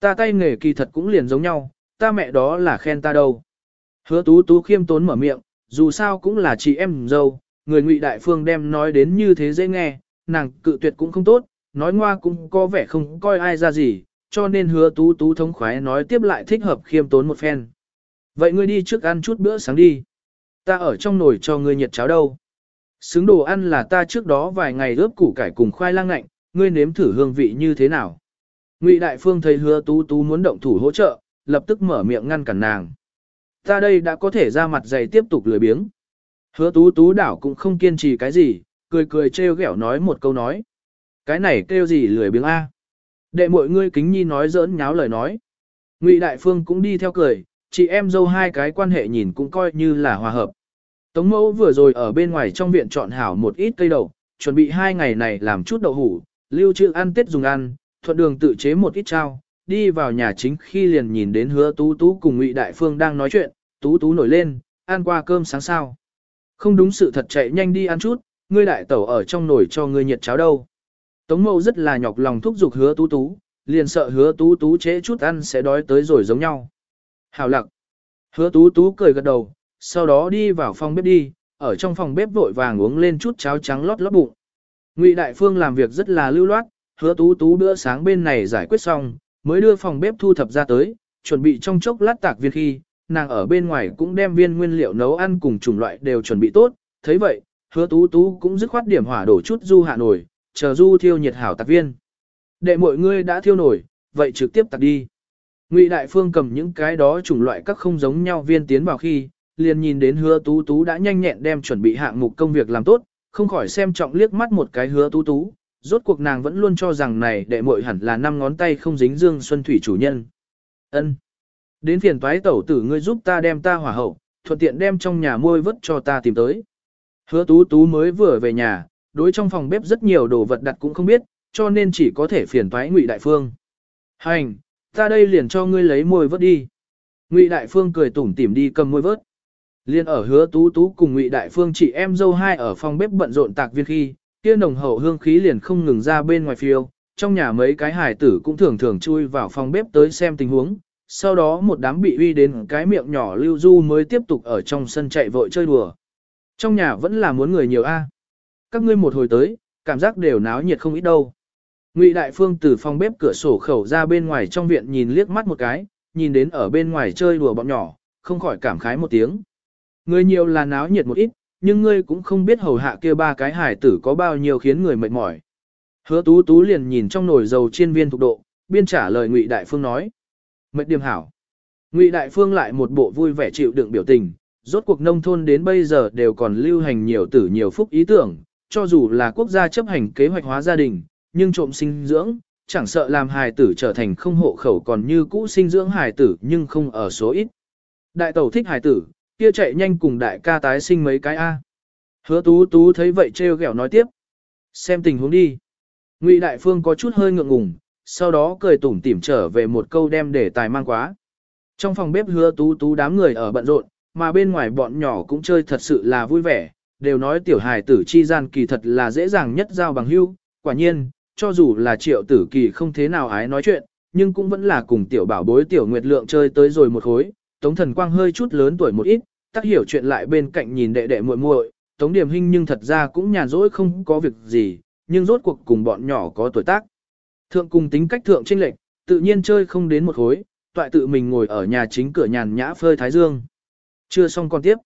Ta tay nghề kỳ thật cũng liền giống nhau, ta mẹ đó là khen ta đâu. Hứa tú tú khiêm tốn mở miệng, dù sao cũng là chị em dâu, người ngụy đại phương đem nói đến như thế dễ nghe, nàng cự tuyệt cũng không tốt, nói ngoa cũng có vẻ không coi ai ra gì, cho nên hứa tú tú thống khoái nói tiếp lại thích hợp khiêm tốn một phen. Vậy ngươi đi trước ăn chút bữa sáng đi. Ta ở trong nồi cho ngươi nhiệt cháo đâu. Xứng đồ ăn là ta trước đó vài ngày ướp củ cải cùng khoai lang nạnh, ngươi nếm thử hương vị như thế nào. Ngụy Đại Phương thấy hứa tú tú muốn động thủ hỗ trợ, lập tức mở miệng ngăn cản nàng. Ta đây đã có thể ra mặt dày tiếp tục lười biếng. Hứa tú tú đảo cũng không kiên trì cái gì, cười cười trêu ghẹo nói một câu nói. Cái này kêu gì lười biếng a? Đệ mọi ngươi kính nhi nói giỡn nháo lời nói. Ngụy Đại Phương cũng đi theo cười, chị em dâu hai cái quan hệ nhìn cũng coi như là hòa hợp. Tống mẫu vừa rồi ở bên ngoài trong viện chọn hảo một ít cây đậu, chuẩn bị hai ngày này làm chút đậu hủ, lưu trữ ăn tết dùng ăn, thuận đường tự chế một ít trao, đi vào nhà chính khi liền nhìn đến hứa tú tú cùng ngụy đại phương đang nói chuyện, tú tú nổi lên, ăn qua cơm sáng sao. Không đúng sự thật chạy nhanh đi ăn chút, ngươi đại tẩu ở trong nồi cho ngươi nhiệt cháo đâu. Tống mẫu rất là nhọc lòng thúc giục hứa tú tú, liền sợ hứa tú tú chế chút ăn sẽ đói tới rồi giống nhau. Hào lặng. Hứa tú tú cười gật đầu, sau đó đi vào phòng bếp đi, ở trong phòng bếp vội vàng uống lên chút cháo trắng lót lót bụng. Ngụy Đại Phương làm việc rất là lưu loát, hứa tú tú bữa sáng bên này giải quyết xong, mới đưa phòng bếp thu thập ra tới, chuẩn bị trong chốc lát tạc viên khi, nàng ở bên ngoài cũng đem viên nguyên liệu nấu ăn cùng chủng loại đều chuẩn bị tốt, thấy vậy, hứa tú tú cũng dứt khoát điểm hỏa đổ chút du hạ nổi, chờ du thiêu nhiệt hảo tạc viên. Đệ mọi ngươi đã thiêu nổi, vậy trực tiếp tạc đi. Ngụy Đại Phương cầm những cái đó chủng loại các không giống nhau viên tiến vào khi, liền nhìn đến hứa tú tú đã nhanh nhẹn đem chuẩn bị hạng mục công việc làm tốt, không khỏi xem trọng liếc mắt một cái hứa tú tú, rốt cuộc nàng vẫn luôn cho rằng này đệ muội hẳn là năm ngón tay không dính dương xuân thủy chủ nhân. Ân. Đến phiền toái tẩu tử ngươi giúp ta đem ta hỏa hậu, thuận tiện đem trong nhà môi vớt cho ta tìm tới. Hứa tú tú mới vừa về nhà, đối trong phòng bếp rất nhiều đồ vật đặt cũng không biết, cho nên chỉ có thể phiền toái Ngụy Đại Phương. Hành, ta đây liền cho ngươi lấy môi vớt đi. Ngụy Đại Phương cười tủm tỉm đi cầm môi vớt. Liên ở hứa tú tú cùng Ngụy Đại Phương chị em dâu hai ở phòng bếp bận rộn tạc viên khi, kia nồng hậu hương khí liền không ngừng ra bên ngoài phiêu, trong nhà mấy cái hải tử cũng thường thường chui vào phòng bếp tới xem tình huống, sau đó một đám bị uy đến cái miệng nhỏ lưu du mới tiếp tục ở trong sân chạy vội chơi đùa. Trong nhà vẫn là muốn người nhiều a. Các ngươi một hồi tới, cảm giác đều náo nhiệt không ít đâu. Ngụy Đại Phương từ phòng bếp cửa sổ khẩu ra bên ngoài trong viện nhìn liếc mắt một cái, nhìn đến ở bên ngoài chơi đùa bọn nhỏ, không khỏi cảm khái một tiếng. Người nhiều là náo nhiệt một ít, nhưng ngươi cũng không biết hầu hạ kia ba cái hải tử có bao nhiêu khiến người mệt mỏi. Hứa tú tú liền nhìn trong nồi dầu chiên viên thuộc độ, biên trả lời Ngụy Đại Phương nói. Mệt điểm hảo. Ngụy Đại Phương lại một bộ vui vẻ chịu đựng biểu tình, rốt cuộc nông thôn đến bây giờ đều còn lưu hành nhiều tử nhiều phúc ý tưởng, cho dù là quốc gia chấp hành kế hoạch hóa gia đình, nhưng trộm sinh dưỡng, chẳng sợ làm hài tử trở thành không hộ khẩu còn như cũ sinh dưỡng hài tử nhưng không ở số ít. Đại tẩu thích hài tử, kia chạy nhanh cùng đại ca tái sinh mấy cái A. Hứa tú tú thấy vậy trêu ghẹo nói tiếp. Xem tình huống đi. Ngụy Đại Phương có chút hơi ngượng ngùng, sau đó cười tủm tỉm trở về một câu đem để tài mang quá. Trong phòng bếp hứa tú tú đám người ở bận rộn, mà bên ngoài bọn nhỏ cũng chơi thật sự là vui vẻ, đều nói tiểu hài tử chi gian kỳ thật là dễ dàng nhất giao bằng hưu, quả nhiên, cho dù là triệu tử kỳ không thế nào ái nói chuyện, nhưng cũng vẫn là cùng tiểu bảo bối tiểu nguyệt lượng chơi tới rồi một khối, tống thần quang hơi chút lớn tuổi một ít, tác hiểu chuyện lại bên cạnh nhìn đệ đệ muội muội, tống điểm hình nhưng thật ra cũng nhàn rỗi không có việc gì, nhưng rốt cuộc cùng bọn nhỏ có tuổi tác. Thượng cùng tính cách thượng trinh lệch, tự nhiên chơi không đến một khối, toại tự mình ngồi ở nhà chính cửa nhàn nhã phơi thái dương. Chưa xong còn tiếp.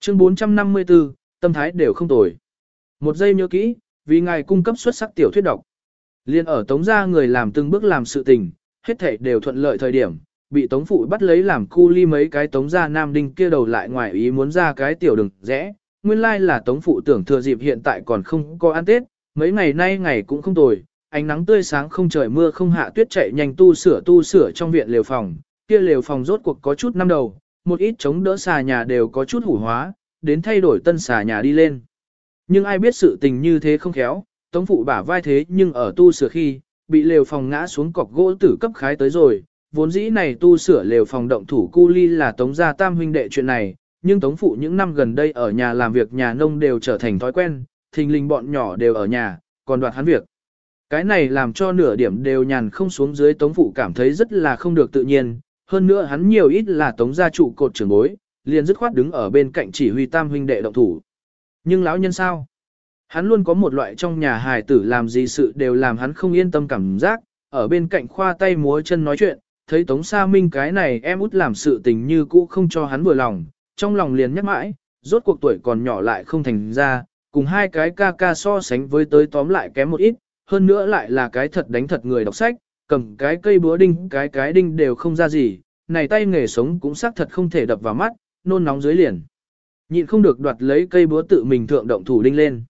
Chương 454, tâm thái đều không tồi. Một giây nhớ kỹ, vì ngài cung cấp xuất sắc tiểu thuyết độc. Liên ở tống gia người làm từng bước làm sự tình, hết thảy đều thuận lợi thời điểm, bị tống phụ bắt lấy làm cu ly mấy cái tống gia nam đinh kia đầu lại ngoài ý muốn ra cái tiểu đường, rẽ. Nguyên lai like là tống phụ tưởng thừa dịp hiện tại còn không có ăn tết, mấy ngày nay ngày cũng không tồi, ánh nắng tươi sáng không trời mưa không hạ tuyết chạy nhanh tu sửa tu sửa trong viện lều phòng, kia lều phòng rốt cuộc có chút năm đầu, một ít chống đỡ xà nhà đều có chút hủ hóa, đến thay đổi tân xà nhà đi lên. Nhưng ai biết sự tình như thế không khéo, tống phụ bả vai thế nhưng ở tu sửa khi, bị lều phòng ngã xuống cọc gỗ tử cấp khái tới rồi, vốn dĩ này tu sửa lều phòng động thủ cu ly là tống gia tam huynh đệ chuyện này, nhưng tống phụ những năm gần đây ở nhà làm việc nhà nông đều trở thành thói quen, thình lình bọn nhỏ đều ở nhà, còn đoạt hắn việc. Cái này làm cho nửa điểm đều nhàn không xuống dưới tống phụ cảm thấy rất là không được tự nhiên, hơn nữa hắn nhiều ít là tống gia trụ cột trưởng bối, liền dứt khoát đứng ở bên cạnh chỉ huy tam huynh đệ động thủ. Nhưng lão nhân sao? Hắn luôn có một loại trong nhà hài tử làm gì sự đều làm hắn không yên tâm cảm giác, ở bên cạnh khoa tay múa chân nói chuyện, thấy Tống Sa Minh cái này em út làm sự tình như cũ không cho hắn vừa lòng, trong lòng liền nhắc mãi, rốt cuộc tuổi còn nhỏ lại không thành ra, cùng hai cái ca ca so sánh với tới tóm lại kém một ít, hơn nữa lại là cái thật đánh thật người đọc sách, cầm cái cây búa đinh cái cái đinh đều không ra gì, này tay nghề sống cũng xác thật không thể đập vào mắt, nôn nóng dưới liền. Nhịn không được đoạt lấy cây búa tự mình thượng động thủ đinh lên.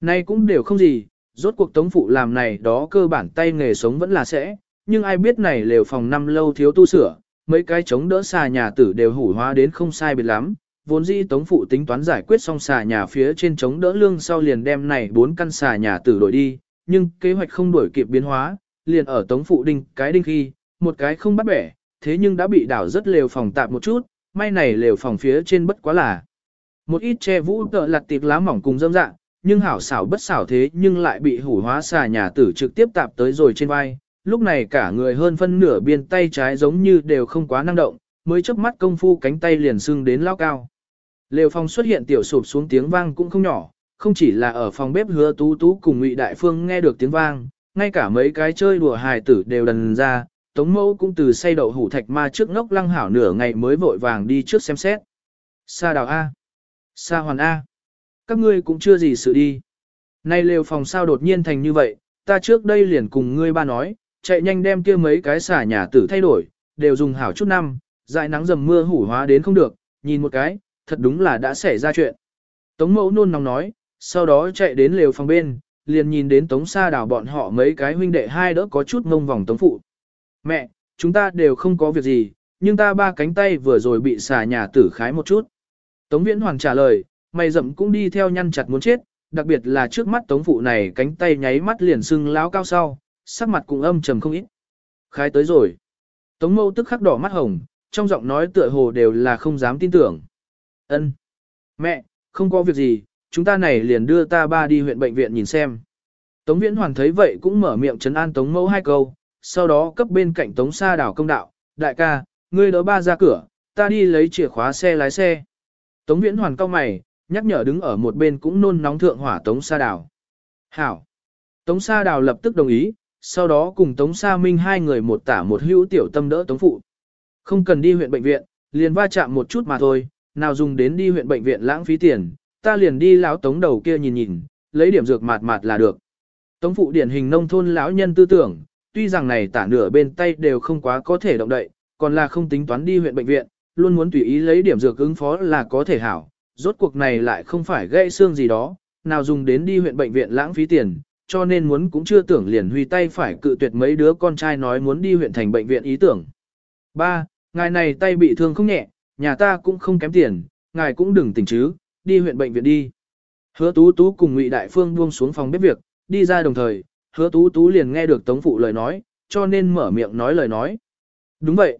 nay cũng đều không gì, rốt cuộc tống phụ làm này đó cơ bản tay nghề sống vẫn là sẽ, nhưng ai biết này lều phòng năm lâu thiếu tu sửa, mấy cái chống đỡ xà nhà tử đều hủ hóa đến không sai biệt lắm. Vốn dĩ tống phụ tính toán giải quyết xong xà nhà phía trên chống đỡ lương sau liền đem này bốn căn xà nhà tử đổi đi, nhưng kế hoạch không đổi kịp biến hóa, liền ở tống phụ đinh cái đinh khi, một cái không bắt bẻ, thế nhưng đã bị đảo rất lều phòng tạp một chút, may này lều phòng phía trên bất quá là. Một ít che vũ tợ lặt tiệc lá mỏng cùng dâm dạng, nhưng hảo xảo bất xảo thế nhưng lại bị hủ hóa xà nhà tử trực tiếp tạp tới rồi trên vai. Lúc này cả người hơn phân nửa biên tay trái giống như đều không quá năng động, mới chớp mắt công phu cánh tay liền sưng đến lao cao. Lều phòng xuất hiện tiểu sụp xuống tiếng vang cũng không nhỏ, không chỉ là ở phòng bếp hứa tú tú cùng ngụy đại phương nghe được tiếng vang, ngay cả mấy cái chơi đùa hài tử đều đần ra, tống mẫu cũng từ say đậu hủ thạch ma trước ngốc lăng hảo nửa ngày mới vội vàng đi trước xem xét. Sa đào A. Sa hoàn A. Các ngươi cũng chưa gì sự đi. Nay lều phòng sao đột nhiên thành như vậy, ta trước đây liền cùng ngươi ba nói, chạy nhanh đem kia mấy cái xả nhà tử thay đổi, đều dùng hảo chút năm, dại nắng dầm mưa hủ hóa đến không được, nhìn một cái, thật đúng là đã xảy ra chuyện. Tống mẫu nôn nóng nói, sau đó chạy đến lều phòng bên, liền nhìn đến tống sa đảo bọn họ mấy cái huynh đệ hai đỡ có chút ngông vòng tống phụ. Mẹ, chúng ta đều không có việc gì, nhưng ta ba cánh tay vừa rồi bị xà nhà tử khái một chút. Tống Viễn Hoàng trả lời, mày rậm cũng đi theo nhăn chặt muốn chết, đặc biệt là trước mắt Tống Phụ này cánh tay nháy mắt liền sưng láo cao sau, sắc mặt cũng âm trầm không ít. Khái tới rồi. Tống Mâu tức khắc đỏ mắt hồng, trong giọng nói tựa hồ đều là không dám tin tưởng. Ân, Mẹ, không có việc gì, chúng ta này liền đưa ta ba đi huyện bệnh viện nhìn xem. Tống Viễn Hoàn thấy vậy cũng mở miệng trấn an Tống Mâu hai câu, sau đó cấp bên cạnh Tống Sa đảo công đạo, đại ca, ngươi đỡ ba ra cửa, ta đi lấy chìa khóa xe lái xe. Tống Viễn Hoàn cao mày, nhắc nhở đứng ở một bên cũng nôn nóng thượng hỏa Tống Sa đảo. Hảo. Tống Sa đảo lập tức đồng ý, sau đó cùng Tống Sa Minh hai người một tả một hữu tiểu tâm đỡ Tống Phụ. Không cần đi huyện bệnh viện, liền va chạm một chút mà thôi, nào dùng đến đi huyện bệnh viện lãng phí tiền, ta liền đi lão Tống đầu kia nhìn nhìn, lấy điểm dược mạt mạt là được. Tống Phụ điển hình nông thôn lão nhân tư tưởng, tuy rằng này tả nửa bên tay đều không quá có thể động đậy, còn là không tính toán đi huyện bệnh viện, luôn muốn tùy ý lấy điểm dược ứng phó là có thể hảo, rốt cuộc này lại không phải gãy xương gì đó, nào dùng đến đi huyện bệnh viện lãng phí tiền, cho nên muốn cũng chưa tưởng liền huy tay phải cự tuyệt mấy đứa con trai nói muốn đi huyện thành bệnh viện ý tưởng. Ba, Ngài này tay bị thương không nhẹ, nhà ta cũng không kém tiền, ngài cũng đừng tỉnh chứ, đi huyện bệnh viện đi. Hứa tú tú cùng Ngụy Đại Phương buông xuống phòng bếp việc, đi ra đồng thời, hứa tú tú liền nghe được Tống Phụ lời nói, cho nên mở miệng nói lời nói. Đúng vậy.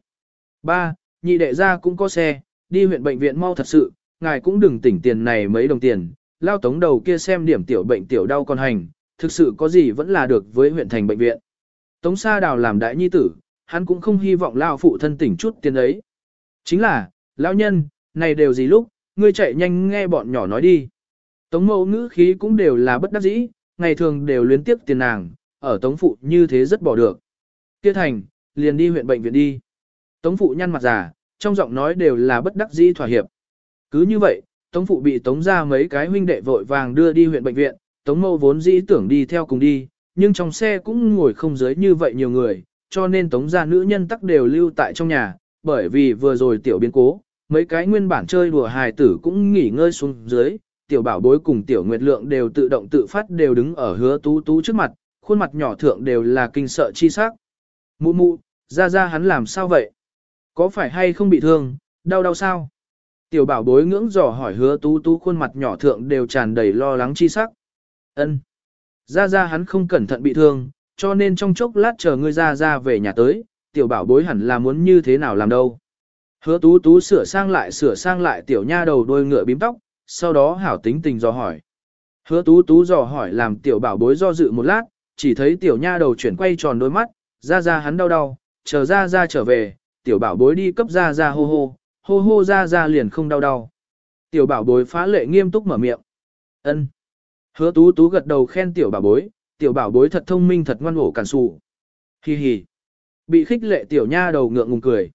Ba, nhị đệ ra cũng có xe, đi huyện bệnh viện mau thật sự, ngài cũng đừng tỉnh tiền này mấy đồng tiền, lao tống đầu kia xem điểm tiểu bệnh tiểu đau con hành, thực sự có gì vẫn là được với huyện thành bệnh viện. Tống Sa Đào làm đại nhi tử, hắn cũng không hy vọng lao phụ thân tỉnh chút tiền ấy. Chính là, lão nhân, này đều gì lúc, ngươi chạy nhanh nghe bọn nhỏ nói đi. Tống mẫu ngữ khí cũng đều là bất đắc dĩ, ngày thường đều luyến tiếp tiền nàng, ở tống phụ như thế rất bỏ được. Kia thành, liền đi huyện bệnh viện đi. Tống phụ nhăn mặt già, trong giọng nói đều là bất đắc dĩ thỏa hiệp. Cứ như vậy, tống phụ bị tống ra mấy cái huynh đệ vội vàng đưa đi huyện bệnh viện, tống mâu vốn dĩ tưởng đi theo cùng đi, nhưng trong xe cũng ngồi không dưới như vậy nhiều người, cho nên tống gia nữ nhân tắc đều lưu tại trong nhà, bởi vì vừa rồi tiểu biến cố, mấy cái nguyên bản chơi đùa hài tử cũng nghỉ ngơi xuống dưới, tiểu bảo bối cùng tiểu nguyệt lượng đều tự động tự phát đều đứng ở hứa tú tú trước mặt, khuôn mặt nhỏ thượng đều là kinh sợ chi sắc. Mụ mụ, ra ra hắn làm sao vậy? Có phải hay không bị thương, đau đau sao? Tiểu bảo bối ngưỡng dò hỏi hứa tú tú khuôn mặt nhỏ thượng đều tràn đầy lo lắng chi sắc. Ân, Ra ra hắn không cẩn thận bị thương, cho nên trong chốc lát chờ ngươi ra ra về nhà tới, tiểu bảo bối hẳn là muốn như thế nào làm đâu. Hứa tú tú sửa sang lại sửa sang lại tiểu nha đầu đôi ngựa bím tóc, sau đó hảo tính tình dò hỏi. Hứa tú tú dò hỏi làm tiểu bảo bối do dự một lát, chỉ thấy tiểu nha đầu chuyển quay tròn đôi mắt, ra ra hắn đau đau, chờ ra ra trở về, tiểu bảo bối đi cấp ra ra hô hô, hô hô ra ra liền không đau đau. Tiểu bảo bối phá lệ nghiêm túc mở miệng. ân Hứa tú tú gật đầu khen tiểu bảo bối, tiểu bảo bối thật thông minh thật ngoan ổ cản sụ. Hi hi. Bị khích lệ tiểu nha đầu ngượng ngùng cười.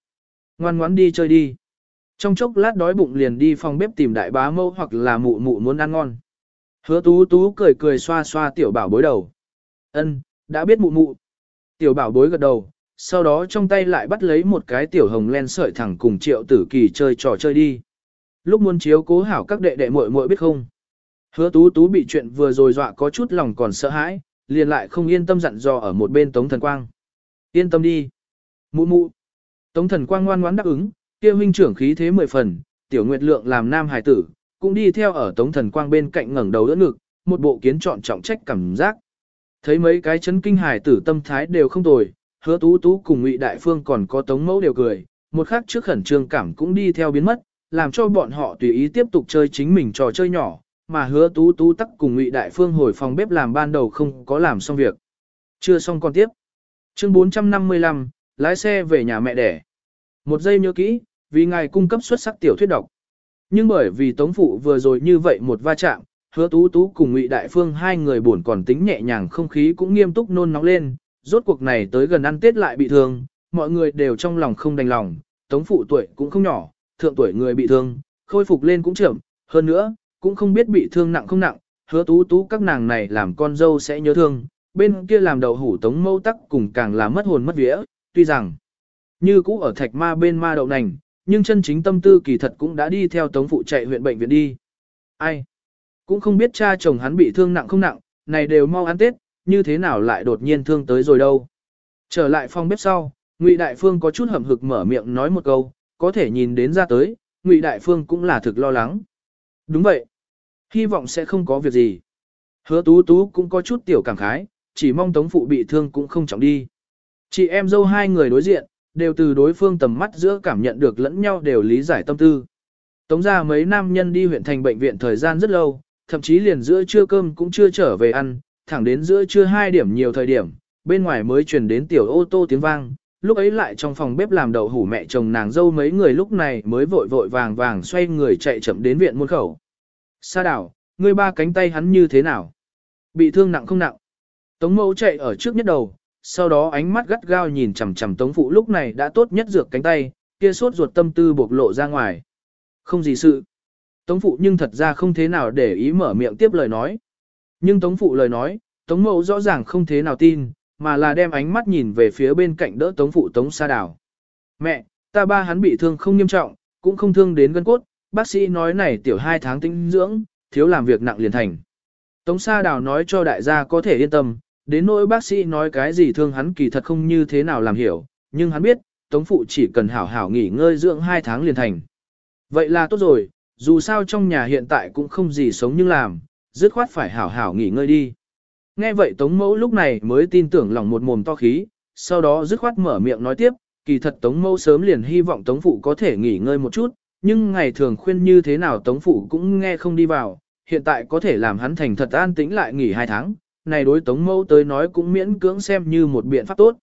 Ngoan ngoãn đi chơi đi. Trong chốc lát đói bụng liền đi phòng bếp tìm đại bá mâu hoặc là mụ mụ muốn ăn ngon. Hứa tú tú cười cười xoa xoa tiểu bảo bối đầu. Ân, đã biết mụ mụ. Tiểu bảo bối gật đầu, sau đó trong tay lại bắt lấy một cái tiểu hồng len sợi thẳng cùng triệu tử kỳ chơi trò chơi đi. Lúc muốn chiếu cố hảo các đệ đệ muội muội biết không. Hứa tú tú bị chuyện vừa rồi dọa có chút lòng còn sợ hãi, liền lại không yên tâm dặn dò ở một bên Tống Thần Quang. Yên tâm đi. Mụ mụ. Tống Thần Quang ngoan ngoãn đáp ứng, kia huynh trưởng khí thế mười phần, tiểu nguyệt lượng làm nam hài tử, cũng đi theo ở Tống Thần Quang bên cạnh ngẩng đầu đỡ ngực, một bộ kiến trọn trọng trách cảm giác. Thấy mấy cái chấn kinh hài tử tâm thái đều không tồi, hứa tú tú cùng ngụy đại phương còn có tống mẫu đều cười, một khắc trước khẩn trương cảm cũng đi theo biến mất, làm cho bọn họ tùy ý tiếp tục chơi chính mình trò chơi nhỏ, mà hứa tú tú tắc cùng ngụy đại phương hồi phòng bếp làm ban đầu không có làm xong việc. Chưa xong còn tiếp. Chương 455, lái xe về nhà mẹ đẻ. Một giây nhớ kỹ, vì ngài cung cấp xuất sắc tiểu thuyết độc. Nhưng bởi vì tống phụ vừa rồi như vậy một va chạm, hứa tú tú cùng ngụy đại phương hai người buồn còn tính nhẹ nhàng không khí cũng nghiêm túc nôn nóng lên, rốt cuộc này tới gần ăn tết lại bị thương, mọi người đều trong lòng không đành lòng, tống phụ tuổi cũng không nhỏ, thượng tuổi người bị thương, khôi phục lên cũng chậm, hơn nữa, cũng không biết bị thương nặng không nặng, hứa tú tú các nàng này làm con dâu sẽ nhớ thương, bên kia làm đầu hủ tống mâu tắc cùng càng là mất hồn mất vía, tuy rằng, như cũ ở thạch ma bên ma đậu nành, nhưng chân chính tâm tư kỳ thật cũng đã đi theo tống phụ chạy huyện bệnh viện đi. Ai? Cũng không biết cha chồng hắn bị thương nặng không nặng, này đều mau ăn tết, như thế nào lại đột nhiên thương tới rồi đâu. Trở lại phòng bếp sau, Ngụy Đại Phương có chút hậm hực mở miệng nói một câu, có thể nhìn đến ra tới, Ngụy Đại Phương cũng là thực lo lắng. Đúng vậy. Hy vọng sẽ không có việc gì. Hứa tú tú cũng có chút tiểu cảm khái, chỉ mong tống phụ bị thương cũng không trọng đi. Chị em dâu hai người đối diện, đều từ đối phương tầm mắt giữa cảm nhận được lẫn nhau đều lý giải tâm tư. Tống ra mấy nam nhân đi huyện thành bệnh viện thời gian rất lâu, thậm chí liền giữa trưa cơm cũng chưa trở về ăn, thẳng đến giữa trưa hai điểm nhiều thời điểm, bên ngoài mới truyền đến tiểu ô tô tiếng vang, lúc ấy lại trong phòng bếp làm đậu hủ mẹ chồng nàng dâu mấy người lúc này mới vội vội vàng vàng xoay người chạy chậm đến viện môn khẩu. Sa đảo, ngươi ba cánh tay hắn như thế nào? Bị thương nặng không nặng? Tống mẫu chạy ở trước nhất đầu, sau đó ánh mắt gắt gao nhìn chằm chằm tống phụ lúc này đã tốt nhất dược cánh tay, kia suốt ruột tâm tư bộc lộ ra ngoài. Không gì sự. Tống phụ nhưng thật ra không thế nào để ý mở miệng tiếp lời nói. Nhưng tống phụ lời nói, tống mẫu rõ ràng không thế nào tin, mà là đem ánh mắt nhìn về phía bên cạnh đỡ tống phụ tống sa đảo. Mẹ, ta ba hắn bị thương không nghiêm trọng, cũng không thương đến gân cốt, bác sĩ nói này tiểu hai tháng tinh dưỡng, thiếu làm việc nặng liền thành. Tống sa đảo nói cho đại gia có thể yên tâm, đến nỗi bác sĩ nói cái gì thương hắn kỳ thật không như thế nào làm hiểu, nhưng hắn biết, tống phụ chỉ cần hảo hảo nghỉ ngơi dưỡng hai tháng liền thành. Vậy là tốt rồi, dù sao trong nhà hiện tại cũng không gì sống nhưng làm, dứt khoát phải hảo hảo nghỉ ngơi đi. Nghe vậy Tống Mẫu lúc này mới tin tưởng lòng một mồm to khí, sau đó dứt khoát mở miệng nói tiếp, kỳ thật Tống Mẫu sớm liền hy vọng Tống Phụ có thể nghỉ ngơi một chút, nhưng ngày thường khuyên như thế nào Tống Phụ cũng nghe không đi vào, hiện tại có thể làm hắn thành thật an tĩnh lại nghỉ hai tháng, này đối Tống Mẫu tới nói cũng miễn cưỡng xem như một biện pháp tốt.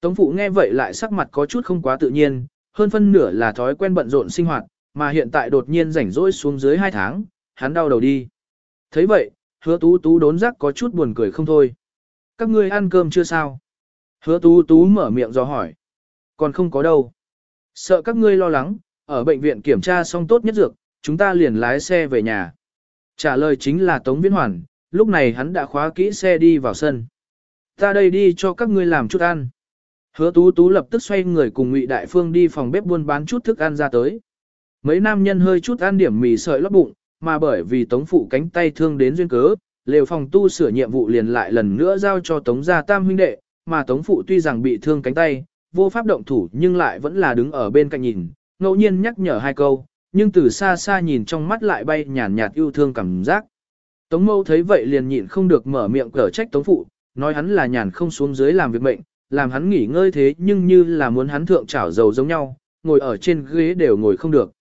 Tống Phụ nghe vậy lại sắc mặt có chút không quá tự nhiên, hơn phân nửa là thói quen bận rộn sinh hoạt, mà hiện tại đột nhiên rảnh rỗi xuống dưới hai tháng, hắn đau đầu đi. thấy vậy, hứa tú tú đốn giác có chút buồn cười không thôi. Các ngươi ăn cơm chưa sao? Hứa tú tú mở miệng do hỏi. Còn không có đâu. Sợ các ngươi lo lắng, ở bệnh viện kiểm tra xong tốt nhất dược, chúng ta liền lái xe về nhà. Trả lời chính là Tống Viễn Hoàn, lúc này hắn đã khóa kỹ xe đi vào sân. Ta đây đi cho các ngươi làm chút ăn. Hứa tú tú lập tức xoay người cùng Ngụy Đại Phương đi phòng bếp buôn bán chút thức ăn ra tới. Mấy nam nhân hơi chút ăn điểm mì sợi lót bụng, mà bởi vì tống phụ cánh tay thương đến duyên cớ, lều phòng tu sửa nhiệm vụ liền lại lần nữa giao cho tống gia tam huynh đệ, mà tống phụ tuy rằng bị thương cánh tay, vô pháp động thủ nhưng lại vẫn là đứng ở bên cạnh nhìn, ngẫu nhiên nhắc nhở hai câu, nhưng từ xa xa nhìn trong mắt lại bay nhàn nhạt yêu thương cảm giác. Tống mâu thấy vậy liền nhịn không được mở miệng cở trách tống phụ, nói hắn là nhàn không xuống dưới làm việc mệnh, làm hắn nghỉ ngơi thế nhưng như là muốn hắn thượng chảo dầu giống nhau, ngồi ở trên ghế đều ngồi không được.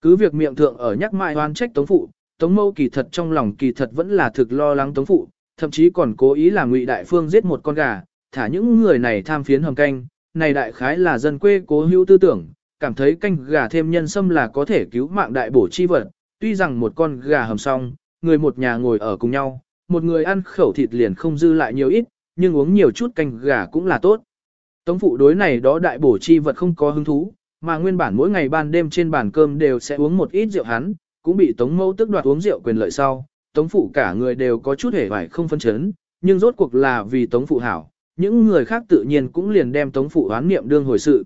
Cứ việc miệng thượng ở nhắc mãi oan trách Tống Phụ, Tống Mâu kỳ thật trong lòng kỳ thật vẫn là thực lo lắng Tống Phụ, thậm chí còn cố ý là Ngụy Đại Phương giết một con gà, thả những người này tham phiến hầm canh, này đại khái là dân quê cố hữu tư tưởng, cảm thấy canh gà thêm nhân sâm là có thể cứu mạng đại bổ chi vật, tuy rằng một con gà hầm xong, người một nhà ngồi ở cùng nhau, một người ăn khẩu thịt liền không dư lại nhiều ít, nhưng uống nhiều chút canh gà cũng là tốt. Tống phụ đối này đó đại bổ chi vật không có hứng thú, mà nguyên bản mỗi ngày ban đêm trên bàn cơm đều sẽ uống một ít rượu hắn, cũng bị Tống Mẫu tức đoạt uống rượu quyền lợi sau, Tống Phụ cả người đều có chút hề vải không phân chấn, nhưng rốt cuộc là vì Tống Phụ hảo, những người khác tự nhiên cũng liền đem Tống Phụ hoán niệm đương hồi sự.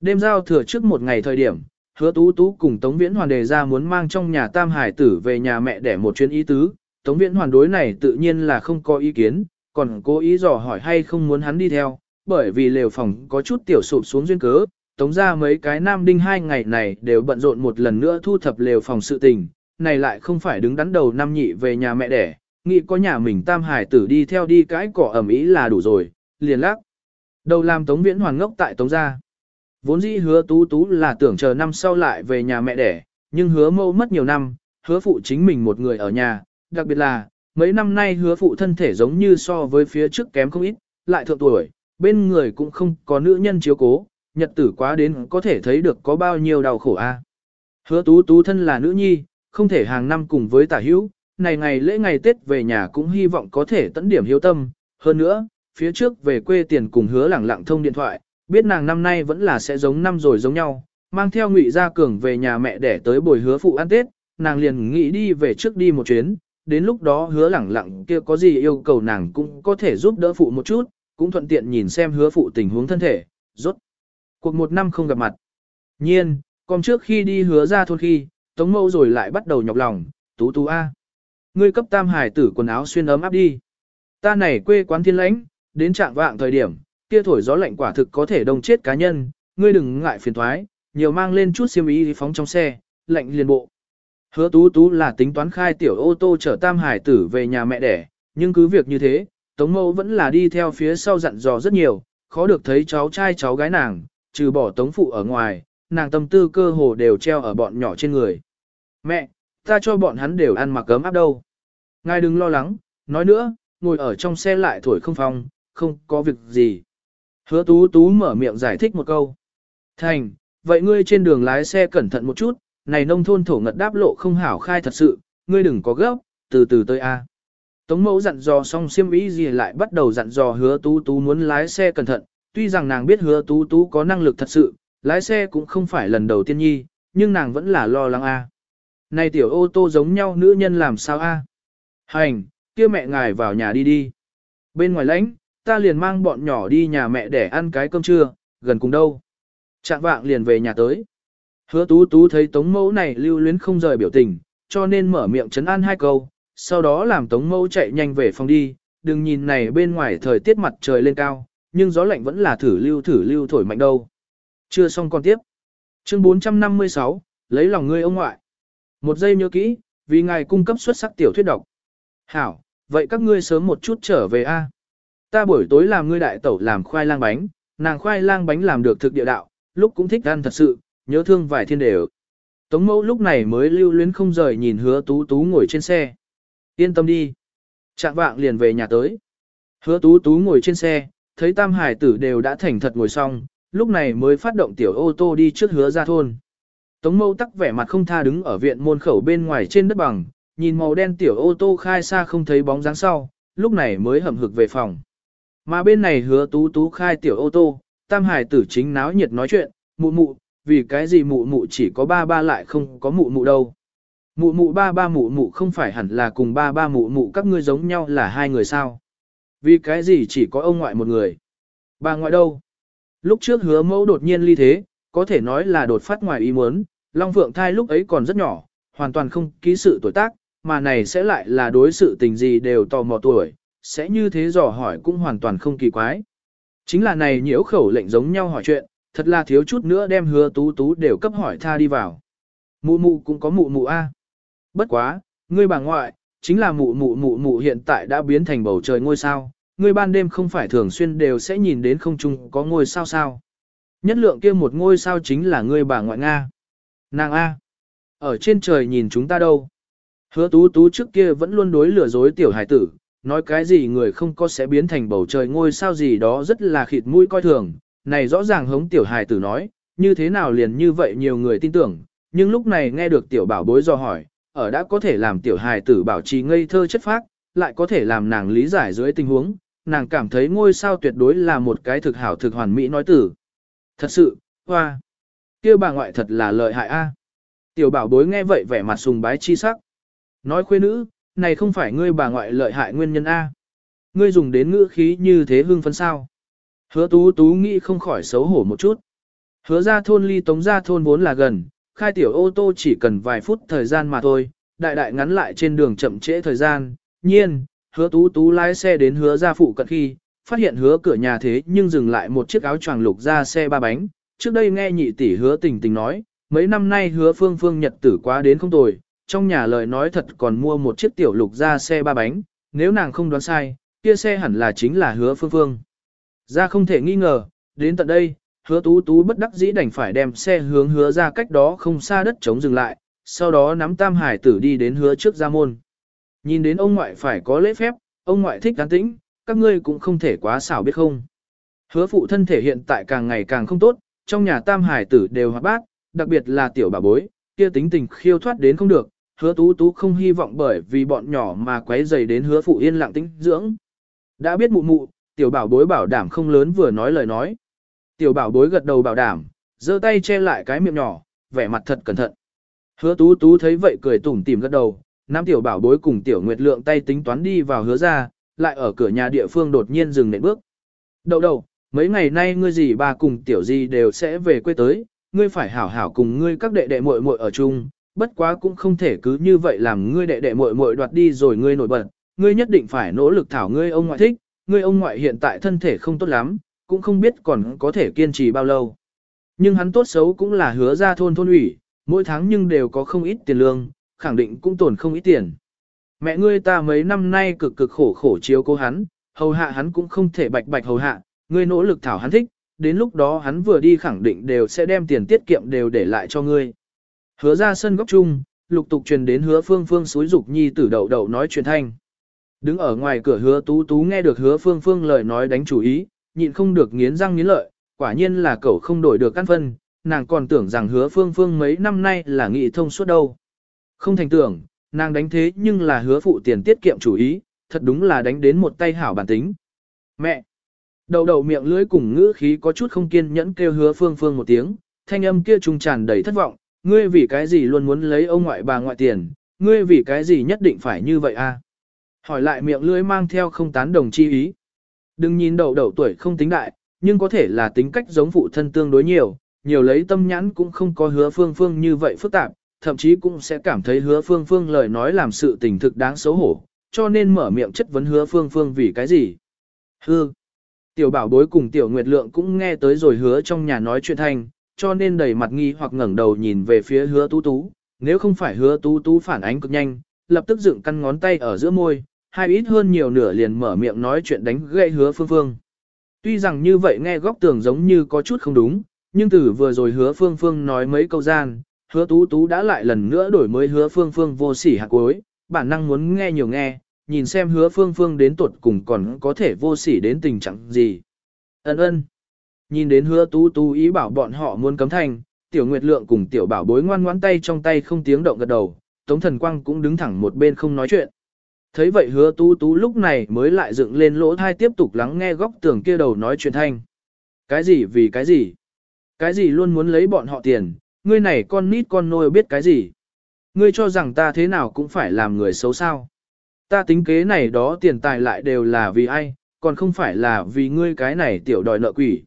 Đêm giao thừa trước một ngày thời điểm, hứa tú tú cùng Tống Viễn Hoàn đề ra muốn mang trong nhà tam hải tử về nhà mẹ để một chuyến ý tứ, Tống Viễn Hoàn đối này tự nhiên là không có ý kiến, còn cố ý dò hỏi hay không muốn hắn đi theo, bởi vì lều phòng có chút tiểu sụp xuống duyên cớ, tống ra mấy cái nam đinh hai ngày này đều bận rộn một lần nữa thu thập lều phòng sự tình, này lại không phải đứng đắn đầu năm nhị về nhà mẹ đẻ, nghĩ có nhà mình tam hải tử đi theo đi cái cỏ ẩm ý là đủ rồi, liền lắc. Đầu làm tống viễn hoàn ngốc tại tống gia. Vốn dĩ hứa tú tú là tưởng chờ năm sau lại về nhà mẹ đẻ, nhưng hứa mâu mất nhiều năm, hứa phụ chính mình một người ở nhà, đặc biệt là, mấy năm nay hứa phụ thân thể giống như so với phía trước kém không ít, lại thượng tuổi, bên người cũng không có nữ nhân chiếu cố, nhật tử quá đến có thể thấy được có bao nhiêu đau khổ a. À. Hứa tú tú thân là nữ nhi, không thể hàng năm cùng với tả hữu, này ngày lễ ngày Tết về nhà cũng hy vọng có thể tận điểm hiếu tâm, hơn nữa, phía trước về quê tiền cùng hứa lẳng lặng thông điện thoại, biết nàng năm nay vẫn là sẽ giống năm rồi giống nhau, mang theo ngụy gia cường về nhà mẹ để tới bồi hứa phụ ăn Tết, nàng liền nghĩ đi về trước đi một chuyến, đến lúc đó hứa lẳng lặng kia có gì yêu cầu nàng cũng có thể giúp đỡ phụ một chút, cũng thuận tiện nhìn xem hứa phụ tình huống thân thể, rốt. Cuộc một năm không gặp mặt. Nhiên, còn trước khi đi hứa ra thôn khi, Tống Mâu rồi lại bắt đầu nhọc lòng, tú tú A. Ngươi cấp tam hải tử quần áo xuyên ấm áp đi. Ta này quê quán thiên lãnh, đến trạng vạng thời điểm, kia thổi gió lạnh quả thực có thể đông chết cá nhân, ngươi đừng ngại phiền thoái, nhiều mang lên chút xiêm y phóng trong xe, lạnh liền bộ. Hứa tú tú là tính toán khai tiểu ô tô chở tam hải tử về nhà mẹ đẻ, nhưng cứ việc như thế, Tống Mẫu vẫn là đi theo phía sau dặn dò rất nhiều, khó được thấy cháu trai cháu gái nàng, trừ bỏ Tống Phụ ở ngoài, nàng tâm tư cơ hồ đều treo ở bọn nhỏ trên người. Mẹ, ta cho bọn hắn đều ăn mặc cấm áp đâu. Ngài đừng lo lắng, nói nữa, ngồi ở trong xe lại thổi không phong, không có việc gì. Hứa tú tú mở miệng giải thích một câu. Thành, vậy ngươi trên đường lái xe cẩn thận một chút, này nông thôn thổ ngật đáp lộ không hảo khai thật sự, ngươi đừng có gấp, từ từ tới a. Tống mẫu dặn dò xong xiêm ý gì lại bắt đầu dặn dò hứa tú tú muốn lái xe cẩn thận, tuy rằng nàng biết hứa tú tú có năng lực thật sự, lái xe cũng không phải lần đầu tiên nhi, nhưng nàng vẫn là lo lắng a. Này tiểu ô tô giống nhau nữ nhân làm sao a? Hành, kia mẹ ngài vào nhà đi đi. Bên ngoài lãnh, ta liền mang bọn nhỏ đi nhà mẹ để ăn cái cơm trưa, gần cùng đâu. Trạng vạng liền về nhà tới. Hứa tú tú thấy tống mẫu này lưu luyến không rời biểu tình, cho nên mở miệng chấn an hai câu, sau đó làm tống mẫu chạy nhanh về phòng đi, đừng nhìn này bên ngoài thời tiết mặt trời lên cao, nhưng gió lạnh vẫn là thử lưu thử lưu thổi mạnh đâu. Chưa xong còn tiếp. Chương 456, lấy lòng ngươi ông ngoại. Một giây nhớ kỹ, vì ngài cung cấp xuất sắc tiểu thuyết độc. Hảo, vậy các ngươi sớm một chút trở về a. Ta buổi tối làm ngươi đại tẩu làm khoai lang bánh, nàng khoai lang bánh làm được thực địa đạo, lúc cũng thích ăn thật sự, nhớ thương vài thiên đều. Tống mẫu lúc này mới lưu luyến không rời nhìn hứa tú tú ngồi trên xe. Yên tâm đi. Trạng vạng liền về nhà tới. Hứa tú tú ngồi trên xe, thấy tam hải tử đều đã thành thật ngồi xong, lúc này mới phát động tiểu ô tô đi trước hứa ra thôn. Tống mẫu tắc vẻ mặt không tha đứng ở viện môn khẩu bên ngoài trên đất bằng, nhìn màu đen tiểu ô tô khai xa không thấy bóng dáng sau, lúc này mới hầm hực về phòng. Mà bên này hứa tú tú khai tiểu ô tô, tam hải tử chính náo nhiệt nói chuyện, mụ mụ, vì cái gì mụ mụ chỉ có ba ba lại không có mụ mụ đâu. Mụ mụ ba ba mụ mụ không phải hẳn là cùng ba ba mụ mụ các ngươi giống nhau là hai người sao. Vì cái gì chỉ có ông ngoại một người. Bà ngoại đâu? Lúc trước hứa mẫu đột nhiên ly thế, có thể nói là đột phát ngoài ý muốn, Long Phượng thai lúc ấy còn rất nhỏ, hoàn toàn không ký sự tuổi tác, mà này sẽ lại là đối sự tình gì đều tò mò tuổi, sẽ như thế dò hỏi cũng hoàn toàn không kỳ quái. Chính là này nhiễu khẩu lệnh giống nhau hỏi chuyện, thật là thiếu chút nữa đem hứa tú tú đều cấp hỏi tha đi vào. Mụ mụ cũng có mụ mụ A. Bất quá, ngươi bà ngoại, chính là mụ mụ mụ mụ hiện tại đã biến thành bầu trời ngôi sao, ngươi ban đêm không phải thường xuyên đều sẽ nhìn đến không trung có ngôi sao sao. Nhất lượng kia một ngôi sao chính là ngươi bà ngoại Nga. Nàng A. Ở trên trời nhìn chúng ta đâu. Hứa tú tú trước kia vẫn luôn đối lừa dối tiểu hải tử, nói cái gì người không có sẽ biến thành bầu trời ngôi sao gì đó rất là khịt mũi coi thường, này rõ ràng hống tiểu hài tử nói, như thế nào liền như vậy nhiều người tin tưởng, nhưng lúc này nghe được tiểu bảo bối do hỏi, ở đã có thể làm tiểu hài tử bảo trì ngây thơ chất phác, lại có thể làm nàng lý giải dưới tình huống, nàng cảm thấy ngôi sao tuyệt đối là một cái thực hảo thực hoàn mỹ nói tử. Thật sự, hoa, kia bà ngoại thật là lợi hại a. Tiểu bảo bối nghe vậy vẻ mặt sùng bái chi sắc. Nói khuê nữ, này không phải ngươi bà ngoại lợi hại nguyên nhân a. Ngươi dùng đến ngữ khí như thế hưng phấn sao. Hứa tú tú nghĩ không khỏi xấu hổ một chút. Hứa ra thôn ly tống ra thôn vốn là gần, khai tiểu ô tô chỉ cần vài phút thời gian mà thôi, đại đại ngắn lại trên đường chậm trễ thời gian. Nhiên, hứa tú tú lái xe đến hứa ra phụ cận khi, phát hiện hứa cửa nhà thế nhưng dừng lại một chiếc áo choàng lục ra xe ba bánh. Trước đây nghe nhị tỷ hứa tình tình nói, mấy năm nay hứa phương phương nhật tử quá đến không tồi, trong nhà lời nói thật còn mua một chiếc tiểu lục ra xe ba bánh, nếu nàng không đoán sai, kia xe hẳn là chính là hứa phương phương. Ra không thể nghi ngờ, đến tận đây, hứa tú tú bất đắc dĩ đành phải đem xe hướng hứa ra cách đó không xa đất chống dừng lại, sau đó nắm tam hải tử đi đến hứa trước ra môn. Nhìn đến ông ngoại phải có lễ phép, ông ngoại thích an tĩnh, các ngươi cũng không thể quá xảo biết không. Hứa phụ thân thể hiện tại càng ngày càng không tốt, trong nhà tam hải tử đều hoạt bát, đặc biệt là tiểu bà bối, kia tính tình khiêu thoát đến không được, hứa tú tú không hy vọng bởi vì bọn nhỏ mà quấy dày đến hứa phụ yên lặng tĩnh dưỡng. Đã biết mụ mụ, tiểu bảo bối bảo đảm không lớn vừa nói lời nói. Tiểu bảo bối gật đầu bảo đảm, giơ tay che lại cái miệng nhỏ, vẻ mặt thật cẩn thận. Hứa tú tú thấy vậy cười tủm tỉm gật đầu, nam tiểu bảo bối cùng tiểu nguyệt lượng tay tính toán đi vào hứa ra, lại ở cửa nhà địa phương đột nhiên dừng nệm bước. Đậu đầu, mấy ngày nay ngươi gì bà cùng tiểu gì đều sẽ về quê tới, ngươi phải hảo hảo cùng ngươi các đệ đệ muội muội ở chung, bất quá cũng không thể cứ như vậy làm ngươi đệ đệ muội muội đoạt đi rồi ngươi nổi bật, ngươi nhất định phải nỗ lực thảo ngươi ông ngoại thích, ngươi ông ngoại hiện tại thân thể không tốt lắm, cũng không biết còn có thể kiên trì bao lâu. Nhưng hắn tốt xấu cũng là hứa ra thôn thôn ủy, mỗi tháng nhưng đều có không ít tiền lương, khẳng định cũng tổn không ít tiền. Mẹ ngươi ta mấy năm nay cực cực khổ khổ chiếu cố hắn, hầu hạ hắn cũng không thể bạch bạch hầu hạ, ngươi nỗ lực thảo hắn thích, đến lúc đó hắn vừa đi khẳng định đều sẽ đem tiền tiết kiệm đều để lại cho ngươi. Hứa ra sân góc chung, lục tục truyền đến hứa phương phương suối dục nhi tử đậu đậu nói chuyện thanh. Đứng ở ngoài cửa hứa tú tú nghe được hứa phương phương lời nói đánh chủ ý, nhịn không được nghiến răng nghiến lợi, quả nhiên là cậu không đổi được căn phân, nàng còn tưởng rằng hứa phương phương mấy năm nay là nghị thông suốt đâu. Không thành tưởng, nàng đánh thế nhưng là hứa phụ tiền tiết kiệm chủ ý, thật đúng là đánh đến một tay hảo bản tính. Mẹ! Đầu đầu miệng lưỡi cùng ngữ khí có chút không kiên nhẫn kêu hứa phương phương một tiếng, thanh âm kia trung tràn đầy thất vọng, ngươi vì cái gì luôn muốn lấy ông ngoại bà ngoại tiền, ngươi vì cái gì nhất định phải như vậy a? Hỏi lại miệng lưỡi mang theo không tán đồng chi ý. Đừng nhìn đầu đầu tuổi không tính đại, nhưng có thể là tính cách giống phụ thân tương đối nhiều, nhiều lấy tâm nhãn cũng không có hứa phương phương như vậy phức tạp, thậm chí cũng sẽ cảm thấy hứa phương phương lời nói làm sự tình thực đáng xấu hổ, cho nên mở miệng chất vấn hứa phương phương vì cái gì. Hư. Tiểu bảo bối cùng tiểu nguyệt lượng cũng nghe tới rồi hứa trong nhà nói chuyện thành cho nên đầy mặt nghi hoặc ngẩng đầu nhìn về phía hứa tú tú, nếu không phải hứa tú tú phản ánh cực nhanh, lập tức dựng căn ngón tay ở giữa môi, hai ít hơn nhiều nửa liền mở miệng nói chuyện đánh gây hứa phương phương. Tuy rằng như vậy nghe góc tường giống như có chút không đúng, nhưng từ vừa rồi hứa phương phương nói mấy câu gian, hứa tú tú đã lại lần nữa đổi mới hứa phương phương vô sỉ hạt cuối, bản năng muốn nghe nhiều nghe, nhìn xem hứa phương phương đến tuột cùng còn có thể vô sỉ đến tình trạng gì. Ấn ơn. Nhìn đến hứa tú tú ý bảo bọn họ muốn cấm thành, tiểu nguyệt lượng cùng tiểu bảo bối ngoan ngoãn tay trong tay không tiếng động gật đầu, tống thần quang cũng đứng thẳng một bên không nói chuyện. Thấy vậy hứa tú tú lúc này mới lại dựng lên lỗ thai tiếp tục lắng nghe góc tường kia đầu nói chuyện thanh. Cái gì vì cái gì? Cái gì luôn muốn lấy bọn họ tiền, ngươi này con nít con nôi biết cái gì? Ngươi cho rằng ta thế nào cũng phải làm người xấu sao? Ta tính kế này đó tiền tài lại đều là vì ai, còn không phải là vì ngươi cái này tiểu đòi nợ quỷ.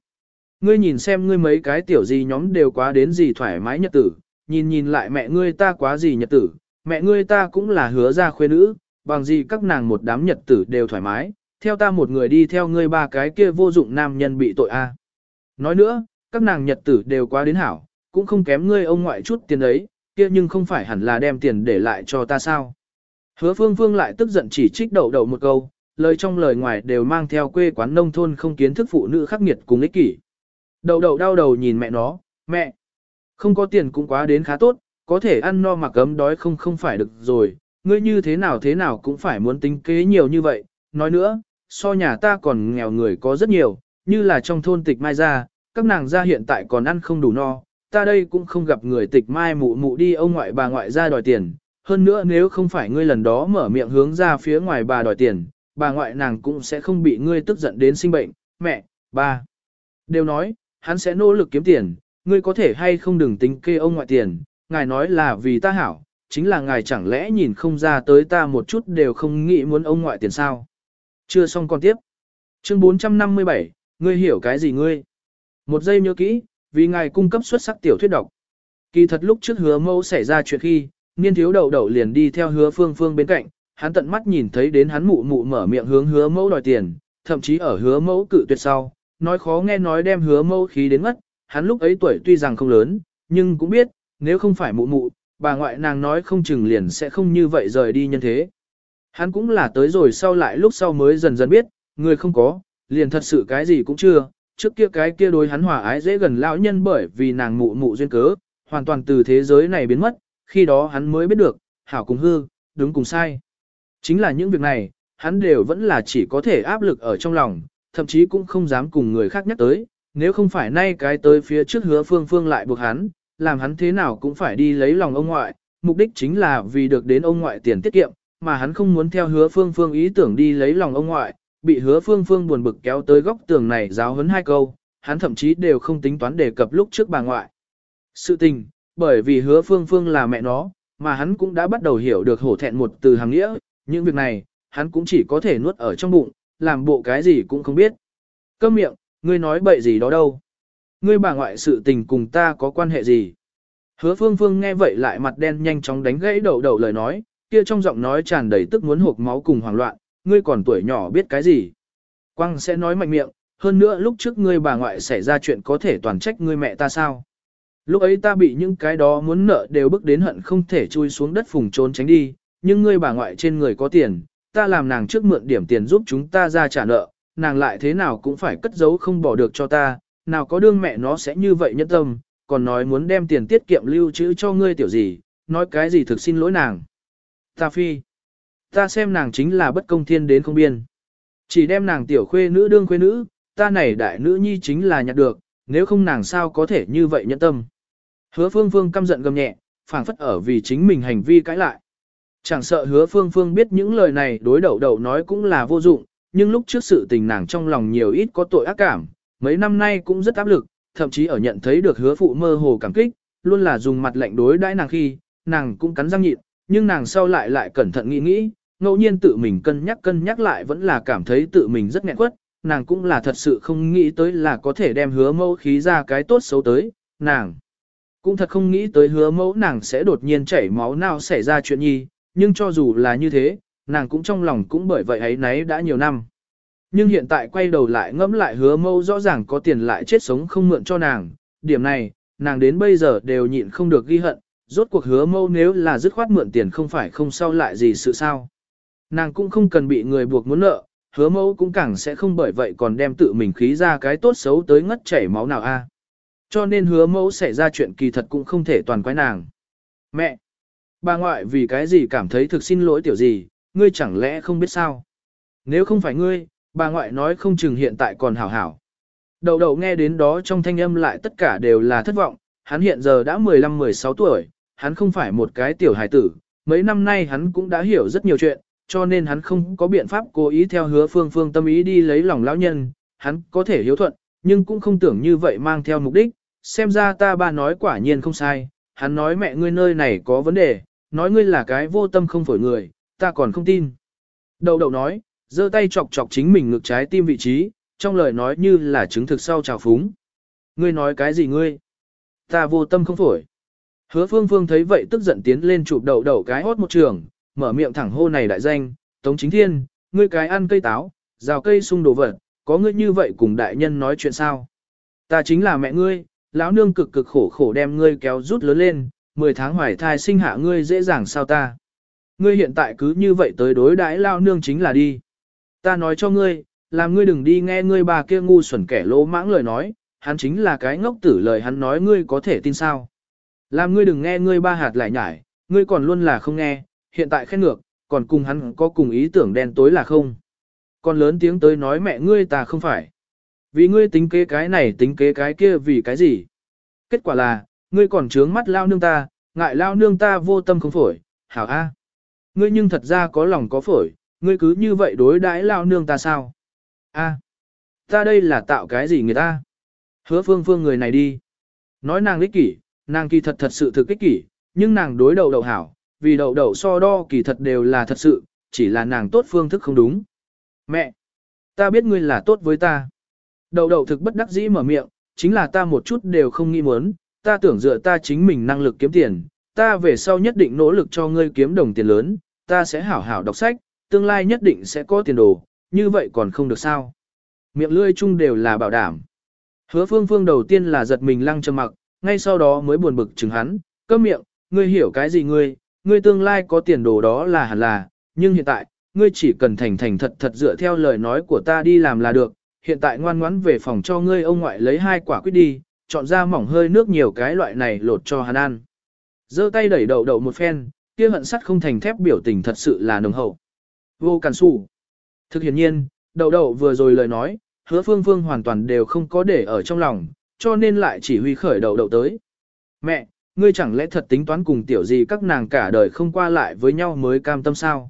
Ngươi nhìn xem ngươi mấy cái tiểu gì nhóm đều quá đến gì thoải mái nhật tử, nhìn nhìn lại mẹ ngươi ta quá gì nhật tử, mẹ ngươi ta cũng là hứa ra khuê nữ, bằng gì các nàng một đám nhật tử đều thoải mái, theo ta một người đi theo ngươi ba cái kia vô dụng nam nhân bị tội a. À. Nói nữa, các nàng nhật tử đều quá đến hảo, cũng không kém ngươi ông ngoại chút tiền ấy, kia nhưng không phải hẳn là đem tiền để lại cho ta sao. Hứa phương phương lại tức giận chỉ trích đậu đậu một câu, lời trong lời ngoài đều mang theo quê quán nông thôn không kiến thức phụ nữ khắc nghiệt cùng ích kỷ đầu đầu đau đầu nhìn mẹ nó, mẹ, không có tiền cũng quá đến khá tốt, có thể ăn no mặc ấm đói không không phải được rồi, ngươi như thế nào thế nào cũng phải muốn tính kế nhiều như vậy, nói nữa, so nhà ta còn nghèo người có rất nhiều, như là trong thôn tịch mai ra, các nàng gia hiện tại còn ăn không đủ no, ta đây cũng không gặp người tịch mai mụ mụ đi ông ngoại bà ngoại ra đòi tiền, hơn nữa nếu không phải ngươi lần đó mở miệng hướng ra phía ngoài bà đòi tiền, bà ngoại nàng cũng sẽ không bị ngươi tức giận đến sinh bệnh, mẹ, ba. Đều nói, hắn sẽ nỗ lực kiếm tiền, ngươi có thể hay không đừng tính kê ông ngoại tiền, ngài nói là vì ta hảo, chính là ngài chẳng lẽ nhìn không ra tới ta một chút đều không nghĩ muốn ông ngoại tiền sao. Chưa xong con tiếp. Chương 457, ngươi hiểu cái gì ngươi? Một giây nhớ kỹ, vì ngài cung cấp xuất sắc tiểu thuyết độc. Kỳ thật lúc trước hứa mẫu xảy ra chuyện khi, niên thiếu đầu đầu liền đi theo hứa phương phương bên cạnh, hắn tận mắt nhìn thấy đến hắn mụ mụ mở miệng hướng hứa mẫu đòi tiền, thậm chí ở hứa mẫu cự tuyệt sau, nói khó nghe nói đem hứa mâu khí đến mất, hắn lúc ấy tuổi tuy rằng không lớn, nhưng cũng biết, nếu không phải mụ mụ, bà ngoại nàng nói không chừng liền sẽ không như vậy rời đi nhân thế. Hắn cũng là tới rồi sau lại lúc sau mới dần dần biết, người không có, liền thật sự cái gì cũng chưa, trước kia cái kia đối hắn hòa ái dễ gần lão nhân bởi vì nàng mụ mụ duyên cớ, hoàn toàn từ thế giới này biến mất, khi đó hắn mới biết được, hảo cùng hư, đúng cùng sai. Chính là những việc này, hắn đều vẫn là chỉ có thể áp lực ở trong lòng, thậm chí cũng không dám cùng người khác nhắc tới, nếu không phải nay cái tới phía trước hứa phương phương lại buộc hắn, làm hắn thế nào cũng phải đi lấy lòng ông ngoại, mục đích chính là vì được đến ông ngoại tiền tiết kiệm, mà hắn không muốn theo hứa phương phương ý tưởng đi lấy lòng ông ngoại, bị hứa phương phương buồn bực kéo tới góc tường này giáo hấn hai câu, hắn thậm chí đều không tính toán đề cập lúc trước bà ngoại. Sự tình, bởi vì hứa phương phương là mẹ nó, mà hắn cũng đã bắt đầu hiểu được hổ thẹn một từ hàng nghĩa, những việc này, hắn cũng chỉ có thể nuốt ở trong bụng, làm bộ cái gì cũng không biết. Câm miệng, ngươi nói bậy gì đó đâu. Ngươi bà ngoại sự tình cùng ta có quan hệ gì? Hứa phương phương nghe vậy lại mặt đen nhanh chóng đánh gãy đầu đầu lời nói, kia trong giọng nói tràn đầy tức muốn hộp máu cùng hoảng loạn, ngươi còn tuổi nhỏ biết cái gì. Quang sẽ nói mạnh miệng, hơn nữa lúc trước ngươi bà ngoại xảy ra chuyện có thể toàn trách ngươi mẹ ta sao. Lúc ấy ta bị những cái đó muốn nợ đều bước đến hận không thể chui xuống đất phùng trốn tránh đi, nhưng ngươi bà ngoại trên người có tiền, ta làm nàng trước mượn điểm tiền giúp chúng ta ra trả nợ, nàng lại thế nào cũng phải cất giấu không bỏ được cho ta, nào có đương mẹ nó sẽ như vậy nhất tâm, còn nói muốn đem tiền tiết kiệm lưu trữ cho ngươi tiểu gì, nói cái gì thực xin lỗi nàng. Ta phi, ta xem nàng chính là bất công thiên đến không biên. Chỉ đem nàng tiểu khuê nữ đương khuê nữ, ta này đại nữ nhi chính là nhặt được, nếu không nàng sao có thể như vậy nhẫn tâm. Hứa phương phương căm giận gầm nhẹ, phảng phất ở vì chính mình hành vi cãi lại. Chẳng sợ hứa phương phương biết những lời này đối đầu đầu nói cũng là vô dụng, nhưng lúc trước sự tình nàng trong lòng nhiều ít có tội ác cảm, mấy năm nay cũng rất áp lực, thậm chí ở nhận thấy được hứa phụ mơ hồ cảm kích, luôn là dùng mặt lạnh đối đãi nàng khi, nàng cũng cắn răng nhịn, nhưng nàng sau lại lại cẩn thận nghĩ nghĩ, ngẫu nhiên tự mình cân nhắc cân nhắc lại vẫn là cảm thấy tự mình rất nghẹn quất, nàng cũng là thật sự không nghĩ tới là có thể đem hứa mẫu khí ra cái tốt xấu tới, nàng cũng thật không nghĩ tới hứa mẫu nàng sẽ đột nhiên chảy máu nào xảy ra chuyện nhi, nhưng cho dù là như thế, nàng cũng trong lòng cũng bởi vậy ấy nấy đã nhiều năm. Nhưng hiện tại quay đầu lại ngẫm lại hứa mâu rõ ràng có tiền lại chết sống không mượn cho nàng, điểm này, nàng đến bây giờ đều nhịn không được ghi hận, rốt cuộc hứa mâu nếu là dứt khoát mượn tiền không phải không sao lại gì sự sao. Nàng cũng không cần bị người buộc muốn nợ, hứa mâu cũng càng sẽ không bởi vậy còn đem tự mình khí ra cái tốt xấu tới ngất chảy máu nào a. Cho nên hứa mẫu xảy ra chuyện kỳ thật cũng không thể toàn quái nàng. Mẹ! Bà ngoại vì cái gì cảm thấy thực xin lỗi tiểu gì, ngươi chẳng lẽ không biết sao? Nếu không phải ngươi, bà ngoại nói không chừng hiện tại còn hảo hảo. Đầu đầu nghe đến đó trong thanh âm lại tất cả đều là thất vọng, hắn hiện giờ đã 15-16 tuổi, hắn không phải một cái tiểu hài tử, mấy năm nay hắn cũng đã hiểu rất nhiều chuyện, cho nên hắn không có biện pháp cố ý theo hứa phương phương tâm ý đi lấy lòng lão nhân, hắn có thể hiếu thuận, nhưng cũng không tưởng như vậy mang theo mục đích, xem ra ta ba nói quả nhiên không sai, hắn nói mẹ ngươi nơi này có vấn đề, nói ngươi là cái vô tâm không phổi người, ta còn không tin. Đầu đầu nói, giơ tay chọc chọc chính mình ngực trái tim vị trí, trong lời nói như là chứng thực sau trào phúng. Ngươi nói cái gì ngươi? Ta vô tâm không phổi. Hứa phương phương thấy vậy tức giận tiến lên chụp đầu đầu cái hót một trường, mở miệng thẳng hô này đại danh, Tống Chính Thiên, ngươi cái ăn cây táo, rào cây sung đồ vật, có ngươi như vậy cùng đại nhân nói chuyện sao? Ta chính là mẹ ngươi, lão nương cực cực khổ khổ đem ngươi kéo rút lớn lên, 10 tháng hoài thai sinh hạ ngươi dễ dàng sao ta? Ngươi hiện tại cứ như vậy tới đối đãi lão nương chính là đi. Ta nói cho ngươi, làm ngươi đừng đi nghe ngươi bà kia ngu xuẩn kẻ lỗ mãng lời nói, hắn chính là cái ngốc tử lời hắn nói ngươi có thể tin sao? Làm ngươi đừng nghe ngươi ba hạt lại nhải, ngươi còn luôn là không nghe, hiện tại khen ngược, còn cùng hắn có cùng ý tưởng đen tối là không. Còn lớn tiếng tới nói mẹ ngươi ta không phải. Vì ngươi tính kế cái này tính kế cái kia vì cái gì? Kết quả là, ngươi còn trướng mắt lao nương ta, ngại lao nương ta vô tâm không phổi, hảo a. Ngươi nhưng thật ra có lòng có phổi, ngươi cứ như vậy đối đãi lao nương ta sao? A, ta đây là tạo cái gì người ta? Hứa phương phương người này đi. Nói nàng ích kỷ, nàng kỳ thật thật sự thực ích kỷ, nhưng nàng đối đầu đầu hảo, vì đầu đầu so đo kỳ thật đều là thật sự, chỉ là nàng tốt phương thức không đúng. Mẹ! Ta biết ngươi là tốt với ta. đầu đầu thực bất đắc dĩ mở miệng, chính là ta một chút đều không nghĩ muốn, ta tưởng dựa ta chính mình năng lực kiếm tiền, ta về sau nhất định nỗ lực cho ngươi kiếm đồng tiền lớn, ta sẽ hảo hảo đọc sách, tương lai nhất định sẽ có tiền đồ, như vậy còn không được sao. Miệng lươi chung đều là bảo đảm. Hứa phương phương đầu tiên là giật mình lăng trầm mặc, ngay sau đó mới buồn bực chừng hắn, cơm miệng, ngươi hiểu cái gì ngươi, ngươi tương lai có tiền đồ đó là hẳn là, nhưng hiện tại, ngươi chỉ cần thành thành thật thật dựa theo lời nói của ta đi làm là được, hiện tại ngoan ngoãn về phòng cho ngươi ông ngoại lấy hai quả quyết đi, chọn ra mỏng hơi nước nhiều cái loại này lột cho hắn ăn. giơ tay đẩy đậu đậu một phen, kia hận sắt không thành thép biểu tình thật sự là nồng hậu. Vô cản sủ. Thực hiện nhiên, đậu đậu vừa rồi lời nói, hứa phương phương hoàn toàn đều không có để ở trong lòng, cho nên lại chỉ huy khởi đậu đậu tới. Mẹ, ngươi chẳng lẽ thật tính toán cùng tiểu gì các nàng cả đời không qua lại với nhau mới cam tâm sao?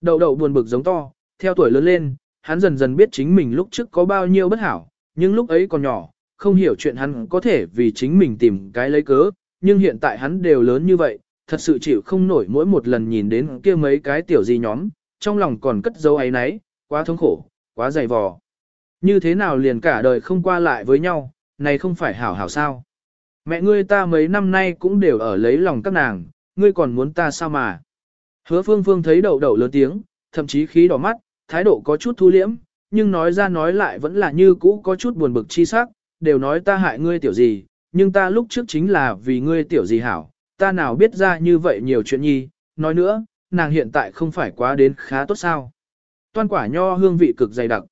Đậu đậu buồn bực giống to, theo tuổi lớn lên, hắn dần dần biết chính mình lúc trước có bao nhiêu bất hảo, nhưng lúc ấy còn nhỏ, không hiểu chuyện hắn có thể vì chính mình tìm cái lấy cớ, nhưng hiện tại hắn đều lớn như vậy, thật sự chịu không nổi mỗi một lần nhìn đến kia mấy cái tiểu gì nhóm, trong lòng còn cất dấu ấy nấy, quá thống khổ, quá dày vò. Như thế nào liền cả đời không qua lại với nhau, này không phải hảo hảo sao? Mẹ ngươi ta mấy năm nay cũng đều ở lấy lòng các nàng, ngươi còn muốn ta sao mà. Hứa phương phương thấy đậu đậu lớn tiếng, thậm chí khí đỏ mắt, thái độ có chút thu liễm, nhưng nói ra nói lại vẫn là như cũ có chút buồn bực chi sắc, đều nói ta hại ngươi tiểu gì, nhưng ta lúc trước chính là vì ngươi tiểu gì hảo, ta nào biết ra như vậy nhiều chuyện nhi, nói nữa, nàng hiện tại không phải quá đến khá tốt sao. Toan quả nho hương vị cực dày đặc.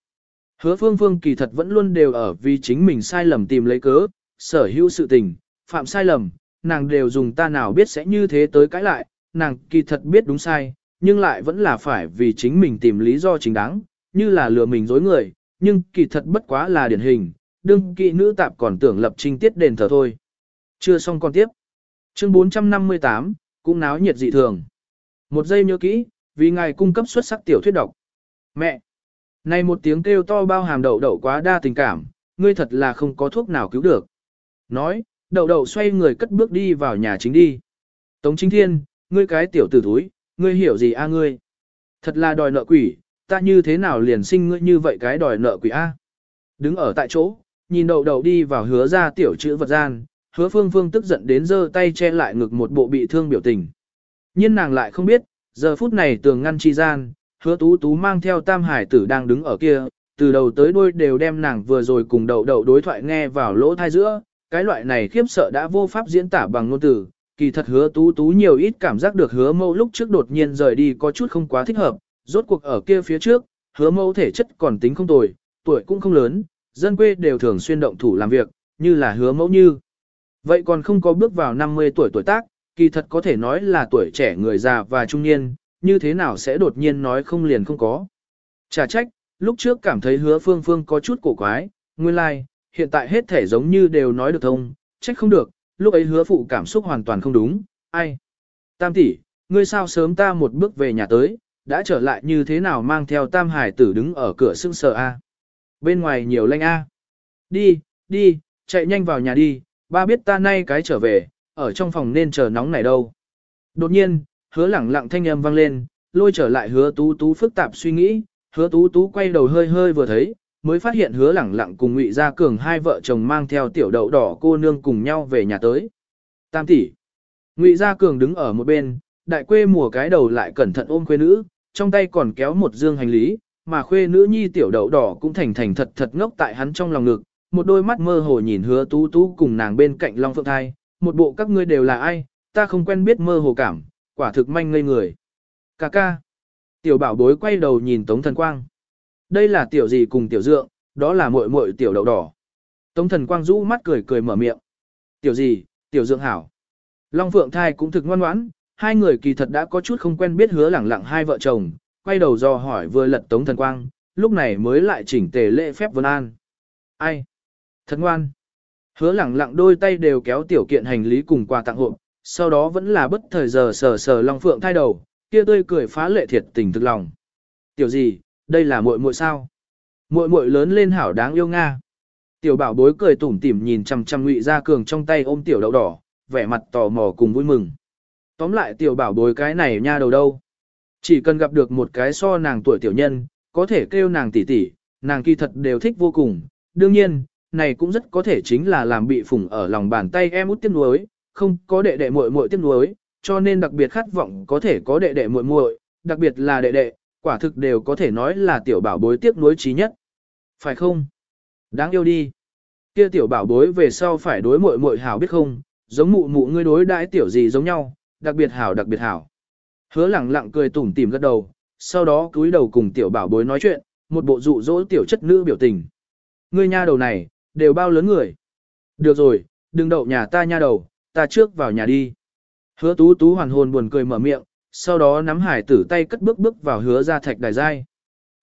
Hứa phương phương kỳ thật vẫn luôn đều ở vì chính mình sai lầm tìm lấy cớ, sở hữu sự tình, phạm sai lầm, nàng đều dùng ta nào biết sẽ như thế tới cãi lại, nàng kỳ thật biết đúng sai, nhưng lại vẫn là phải vì chính mình tìm lý do chính đáng, như là lừa mình dối người, nhưng kỳ thật bất quá là điển hình, đương kỵ nữ tạp còn tưởng lập trình tiết đền thờ thôi. Chưa xong còn tiếp. Chương 458, cũng náo nhiệt dị thường. Một giây nhớ kỹ, vì ngài cung cấp xuất sắc tiểu thuyết độc. Mẹ! Này một tiếng kêu to bao hàm đậu đậu quá đa tình cảm, ngươi thật là không có thuốc nào cứu được. Nói, đậu đậu xoay người cất bước đi vào nhà chính đi. Tống chính thiên, ngươi cái tiểu tử thúi, ngươi hiểu gì a ngươi? Thật là đòi nợ quỷ, ta như thế nào liền sinh ngươi như vậy cái đòi nợ quỷ a? Đứng ở tại chỗ, nhìn đậu đậu đi vào hứa ra tiểu chữ vật gian, hứa phương phương tức giận đến giơ tay che lại ngực một bộ bị thương biểu tình. Nhưng nàng lại không biết, giờ phút này tường ngăn chi gian, hứa tú tú mang theo tam hải tử đang đứng ở kia, từ đầu tới đuôi đều đem nàng vừa rồi cùng đậu đậu đối thoại nghe vào lỗ thai giữa, cái loại này khiếp sợ đã vô pháp diễn tả bằng ngôn từ, kỳ thật hứa tú tú nhiều ít cảm giác được hứa mâu lúc trước đột nhiên rời đi có chút không quá thích hợp, rốt cuộc ở kia phía trước, hứa mâu thể chất còn tính không tồi, tuổi cũng không lớn, dân quê đều thường xuyên động thủ làm việc, như là hứa mẫu như. Vậy còn không có bước vào 50 tuổi tuổi tác, kỳ thật có thể nói là tuổi trẻ người già và trung niên, như thế nào sẽ đột nhiên nói không liền không có. Chả trách, lúc trước cảm thấy hứa phương phương có chút cổ quái, nguyên lai, like, hiện tại hết thể giống như đều nói được thông, trách không được, lúc ấy hứa phụ cảm xúc hoàn toàn không đúng, ai. Tam tỷ, ngươi sao sớm ta một bước về nhà tới, đã trở lại như thế nào mang theo tam hải tử đứng ở cửa sưng sờ a. Bên ngoài nhiều lanh a. Đi, đi, chạy nhanh vào nhà đi, ba biết ta nay cái trở về, ở trong phòng nên chờ nóng này đâu. Đột nhiên, hứa lẳng lặng thanh âm vang lên, lôi trở lại hứa tú tú phức tạp suy nghĩ, hứa tú tú quay đầu hơi hơi vừa thấy, mới phát hiện hứa lẳng lặng cùng ngụy gia cường hai vợ chồng mang theo tiểu đậu đỏ cô nương cùng nhau về nhà tới. Tam tỷ. Ngụy gia cường đứng ở một bên, đại quê mùa cái đầu lại cẩn thận ôm quê nữ, trong tay còn kéo một dương hành lý, mà khuê nữ nhi tiểu đậu đỏ cũng thành thành thật thật ngốc tại hắn trong lòng ngực, một đôi mắt mơ hồ nhìn hứa tú tú cùng nàng bên cạnh Long Phượng Thai, một bộ các ngươi đều là ai, ta không quen biết mơ hồ cảm, quả thực manh ngây người. Cà ca. Tiểu bảo bối quay đầu nhìn Tống Thần Quang. Đây là tiểu gì cùng tiểu dượng, đó là muội muội tiểu đậu đỏ. Tống Thần Quang rũ mắt cười cười mở miệng. Tiểu gì, tiểu dượng hảo. Long Phượng Thai cũng thực ngoan ngoãn, hai người kỳ thật đã có chút không quen biết hứa lẳng lặng hai vợ chồng, quay đầu do hỏi vừa lật Tống Thần Quang, lúc này mới lại chỉnh tề lễ phép vân an. Ai? Thật ngoan. Hứa lẳng lặng đôi tay đều kéo tiểu kiện hành lý cùng quà tặng hộp, sau đó vẫn là bất thời giờ sờ sờ Long Phượng thay đầu, kia tươi cười phá lệ thiệt tình thực lòng. Tiểu gì, đây là muội muội sao? Muội muội lớn lên hảo đáng yêu nga. Tiểu bảo bối cười tủm tỉm nhìn chằm chằm Ngụy Gia Cường trong tay ôm tiểu đậu đỏ, vẻ mặt tò mò cùng vui mừng. Tóm lại tiểu bảo bối cái này nha đầu đâu. Chỉ cần gặp được một cái so nàng tuổi tiểu nhân, có thể kêu nàng tỷ tỷ, nàng kỳ thật đều thích vô cùng. Đương nhiên, này cũng rất có thể chính là làm bị phủng ở lòng bàn tay em út tiếc nuối, không có đệ đệ muội muội tiếc nuối, cho nên đặc biệt khát vọng có thể có đệ đệ muội muội, đặc biệt là đệ đệ, quả thực đều có thể nói là tiểu bảo bối tiếc nuối trí nhất. Phải không? Đáng yêu đi. Kia tiểu bảo bối về sau phải đối muội muội hảo biết không, giống mụ mụ ngươi đối đãi tiểu gì giống nhau, đặc biệt hảo đặc biệt hảo. Hứa lẳng lặng cười tủm tỉm gật đầu, sau đó cúi đầu cùng tiểu bảo bối nói chuyện, một bộ dụ dỗ tiểu chất nữ biểu tình. Ngươi nha đầu này, đều bao lớn người. Được rồi, đừng đậu nhà ta nha đầu, ta trước vào nhà đi. Hứa tú tú hoàn hồn buồn cười mở miệng, sau đó nắm hải tử tay cất bước bước vào hứa ra thạch đài giai.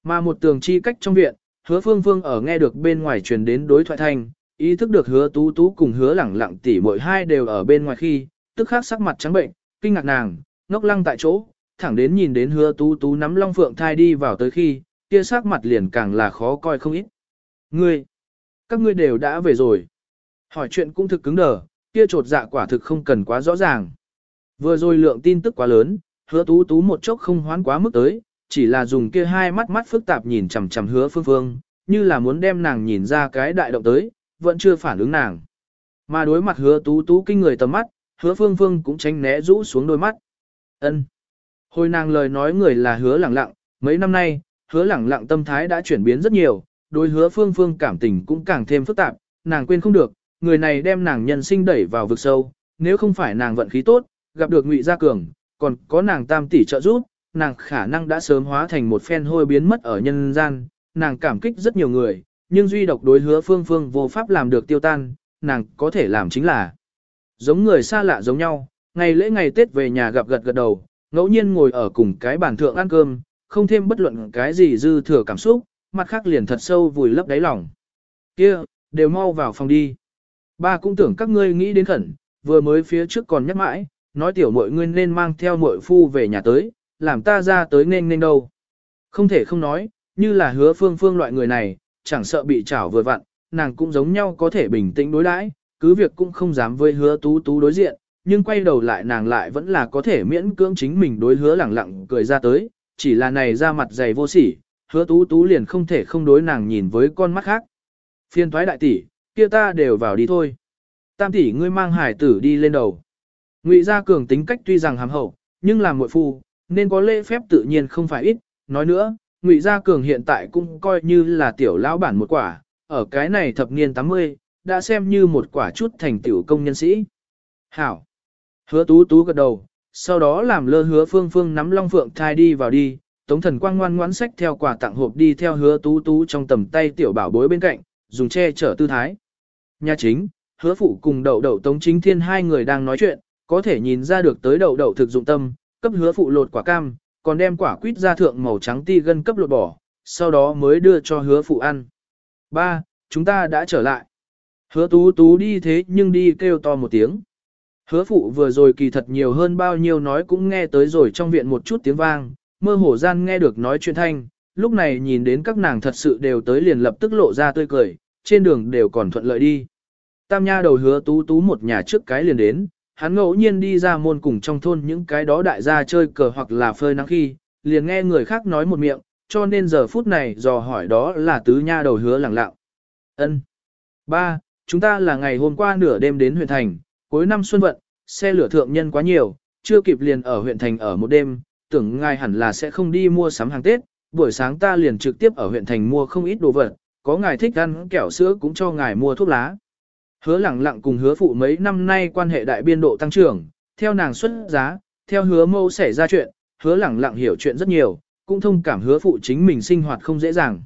Mà một tường chi cách trong viện, hứa phương phương ở nghe được bên ngoài truyền đến đối thoại thanh, ý thức được hứa tú tú cùng hứa lẳng lặng tỉ mỗi hai đều ở bên ngoài khi, tức khắc sắc mặt trắng bệnh, kinh ngạc nàng, ngốc lăng tại chỗ, thẳng đến nhìn đến hứa tú tú nắm long phượng thai đi vào tới khi, kia sắc mặt liền càng là khó coi không ít. Ngươi, các ngươi đều đã về rồi. Hỏi chuyện cũng thực cứng đờ, kia trột dạ quả thực không cần quá rõ ràng. Vừa rồi lượng tin tức quá lớn, hứa tú tú một chốc không hoán quá mức tới, chỉ là dùng kia hai mắt mắt phức tạp nhìn chằm chằm hứa phương phương, như là muốn đem nàng nhìn ra cái đại động tới, vẫn chưa phản ứng nàng. Mà đối mặt hứa tú tú kinh người tầm mắt, hứa phương phương cũng tránh né rũ xuống đôi mắt ân. Hồi nàng lời nói người là hứa lẳng lặng, mấy năm nay, hứa lẳng lặng tâm thái đã chuyển biến rất nhiều, đối hứa phương phương cảm tình cũng càng thêm phức tạp, nàng quên không được, người này đem nàng nhân sinh đẩy vào vực sâu, nếu không phải nàng vận khí tốt, gặp được Ngụy Gia Cường, còn có nàng tam tỷ trợ giúp, nàng khả năng đã sớm hóa thành một phen hôi biến mất ở nhân gian, nàng cảm kích rất nhiều người, nhưng duy độc đối hứa phương phương vô pháp làm được tiêu tan, nàng có thể làm chính là giống người xa lạ giống nhau, ngày lễ ngày Tết về nhà gặp gật gật đầu, ngẫu nhiên ngồi ở cùng cái bàn thượng ăn cơm, không thêm bất luận cái gì dư thừa cảm xúc, mặt khác liền thật sâu vùi lấp đáy lòng. Kia, đều mau vào phòng đi. Ba cũng tưởng các ngươi nghĩ đến khẩn, vừa mới phía trước còn nhắc mãi, nói tiểu muội ngươi nên mang theo muội phu về nhà tới, làm ta ra tới nên nên đâu. Không thể không nói, như là hứa phương phương loại người này, chẳng sợ bị chảo vừa vặn, nàng cũng giống nhau có thể bình tĩnh đối đãi, cứ việc cũng không dám với hứa tú tú đối diện, nhưng quay đầu lại nàng lại vẫn là có thể miễn cưỡng chính mình đối hứa lẳng lặng cười ra tới, chỉ là này ra mặt dày vô sỉ, hứa tú tú liền không thể không đối nàng nhìn với con mắt khác. Phiên thoái đại tỷ, kia ta đều vào đi thôi. Tam tỷ ngươi mang hải tử đi lên đầu. Ngụy gia cường tính cách tuy rằng hàm hậu, nhưng làm muội phu, nên có lễ phép tự nhiên không phải ít. Nói nữa, Ngụy gia cường hiện tại cũng coi như là tiểu lão bản một quả, ở cái này thập niên 80, đã xem như một quả chút thành tiểu công nhân sĩ. Hảo. Hứa tú tú gật đầu, sau đó làm lơ hứa phương phương nắm long phượng thai đi vào đi, tống thần quang ngoan ngoãn sách theo quà tặng hộp đi theo hứa tú tú trong tầm tay tiểu bảo bối bên cạnh, dùng che chở tư thái. Nhà chính, hứa phụ cùng đậu đậu tống chính thiên hai người đang nói chuyện, có thể nhìn ra được tới đậu đậu thực dụng tâm, cấp hứa phụ lột quả cam, còn đem quả quýt ra thượng màu trắng ti gân cấp lột bỏ, sau đó mới đưa cho hứa phụ ăn. Ba, chúng ta đã trở lại. Hứa tú tú đi thế nhưng đi kêu to một tiếng. Hứa phụ vừa rồi kỳ thật nhiều hơn bao nhiêu nói cũng nghe tới rồi trong viện một chút tiếng vang, mơ Hổ gian nghe được nói chuyện thanh, lúc này nhìn đến các nàng thật sự đều tới liền lập tức lộ ra tươi cười, trên đường đều còn thuận lợi đi. Tam nha đầu hứa tú tú một nhà trước cái liền đến, hắn ngẫu nhiên đi ra môn cùng trong thôn những cái đó đại gia chơi cờ hoặc là phơi nắng khi, liền nghe người khác nói một miệng, cho nên giờ phút này dò hỏi đó là tứ nha đầu hứa lẳng lặng. ân Ba, chúng ta là ngày hôm qua nửa đêm đến huyện thành, cuối năm xuân vận, xe lửa thượng nhân quá nhiều, chưa kịp liền ở huyện thành ở một đêm, tưởng ngài hẳn là sẽ không đi mua sắm hàng Tết, buổi sáng ta liền trực tiếp ở huyện thành mua không ít đồ vật, có ngài thích ăn kẹo sữa cũng cho ngài mua thuốc lá. Hứa lẳng lặng cùng hứa phụ mấy năm nay quan hệ đại biên độ tăng trưởng, theo nàng xuất giá, theo hứa mâu xảy ra chuyện, hứa lẳng lặng hiểu chuyện rất nhiều, cũng thông cảm hứa phụ chính mình sinh hoạt không dễ dàng.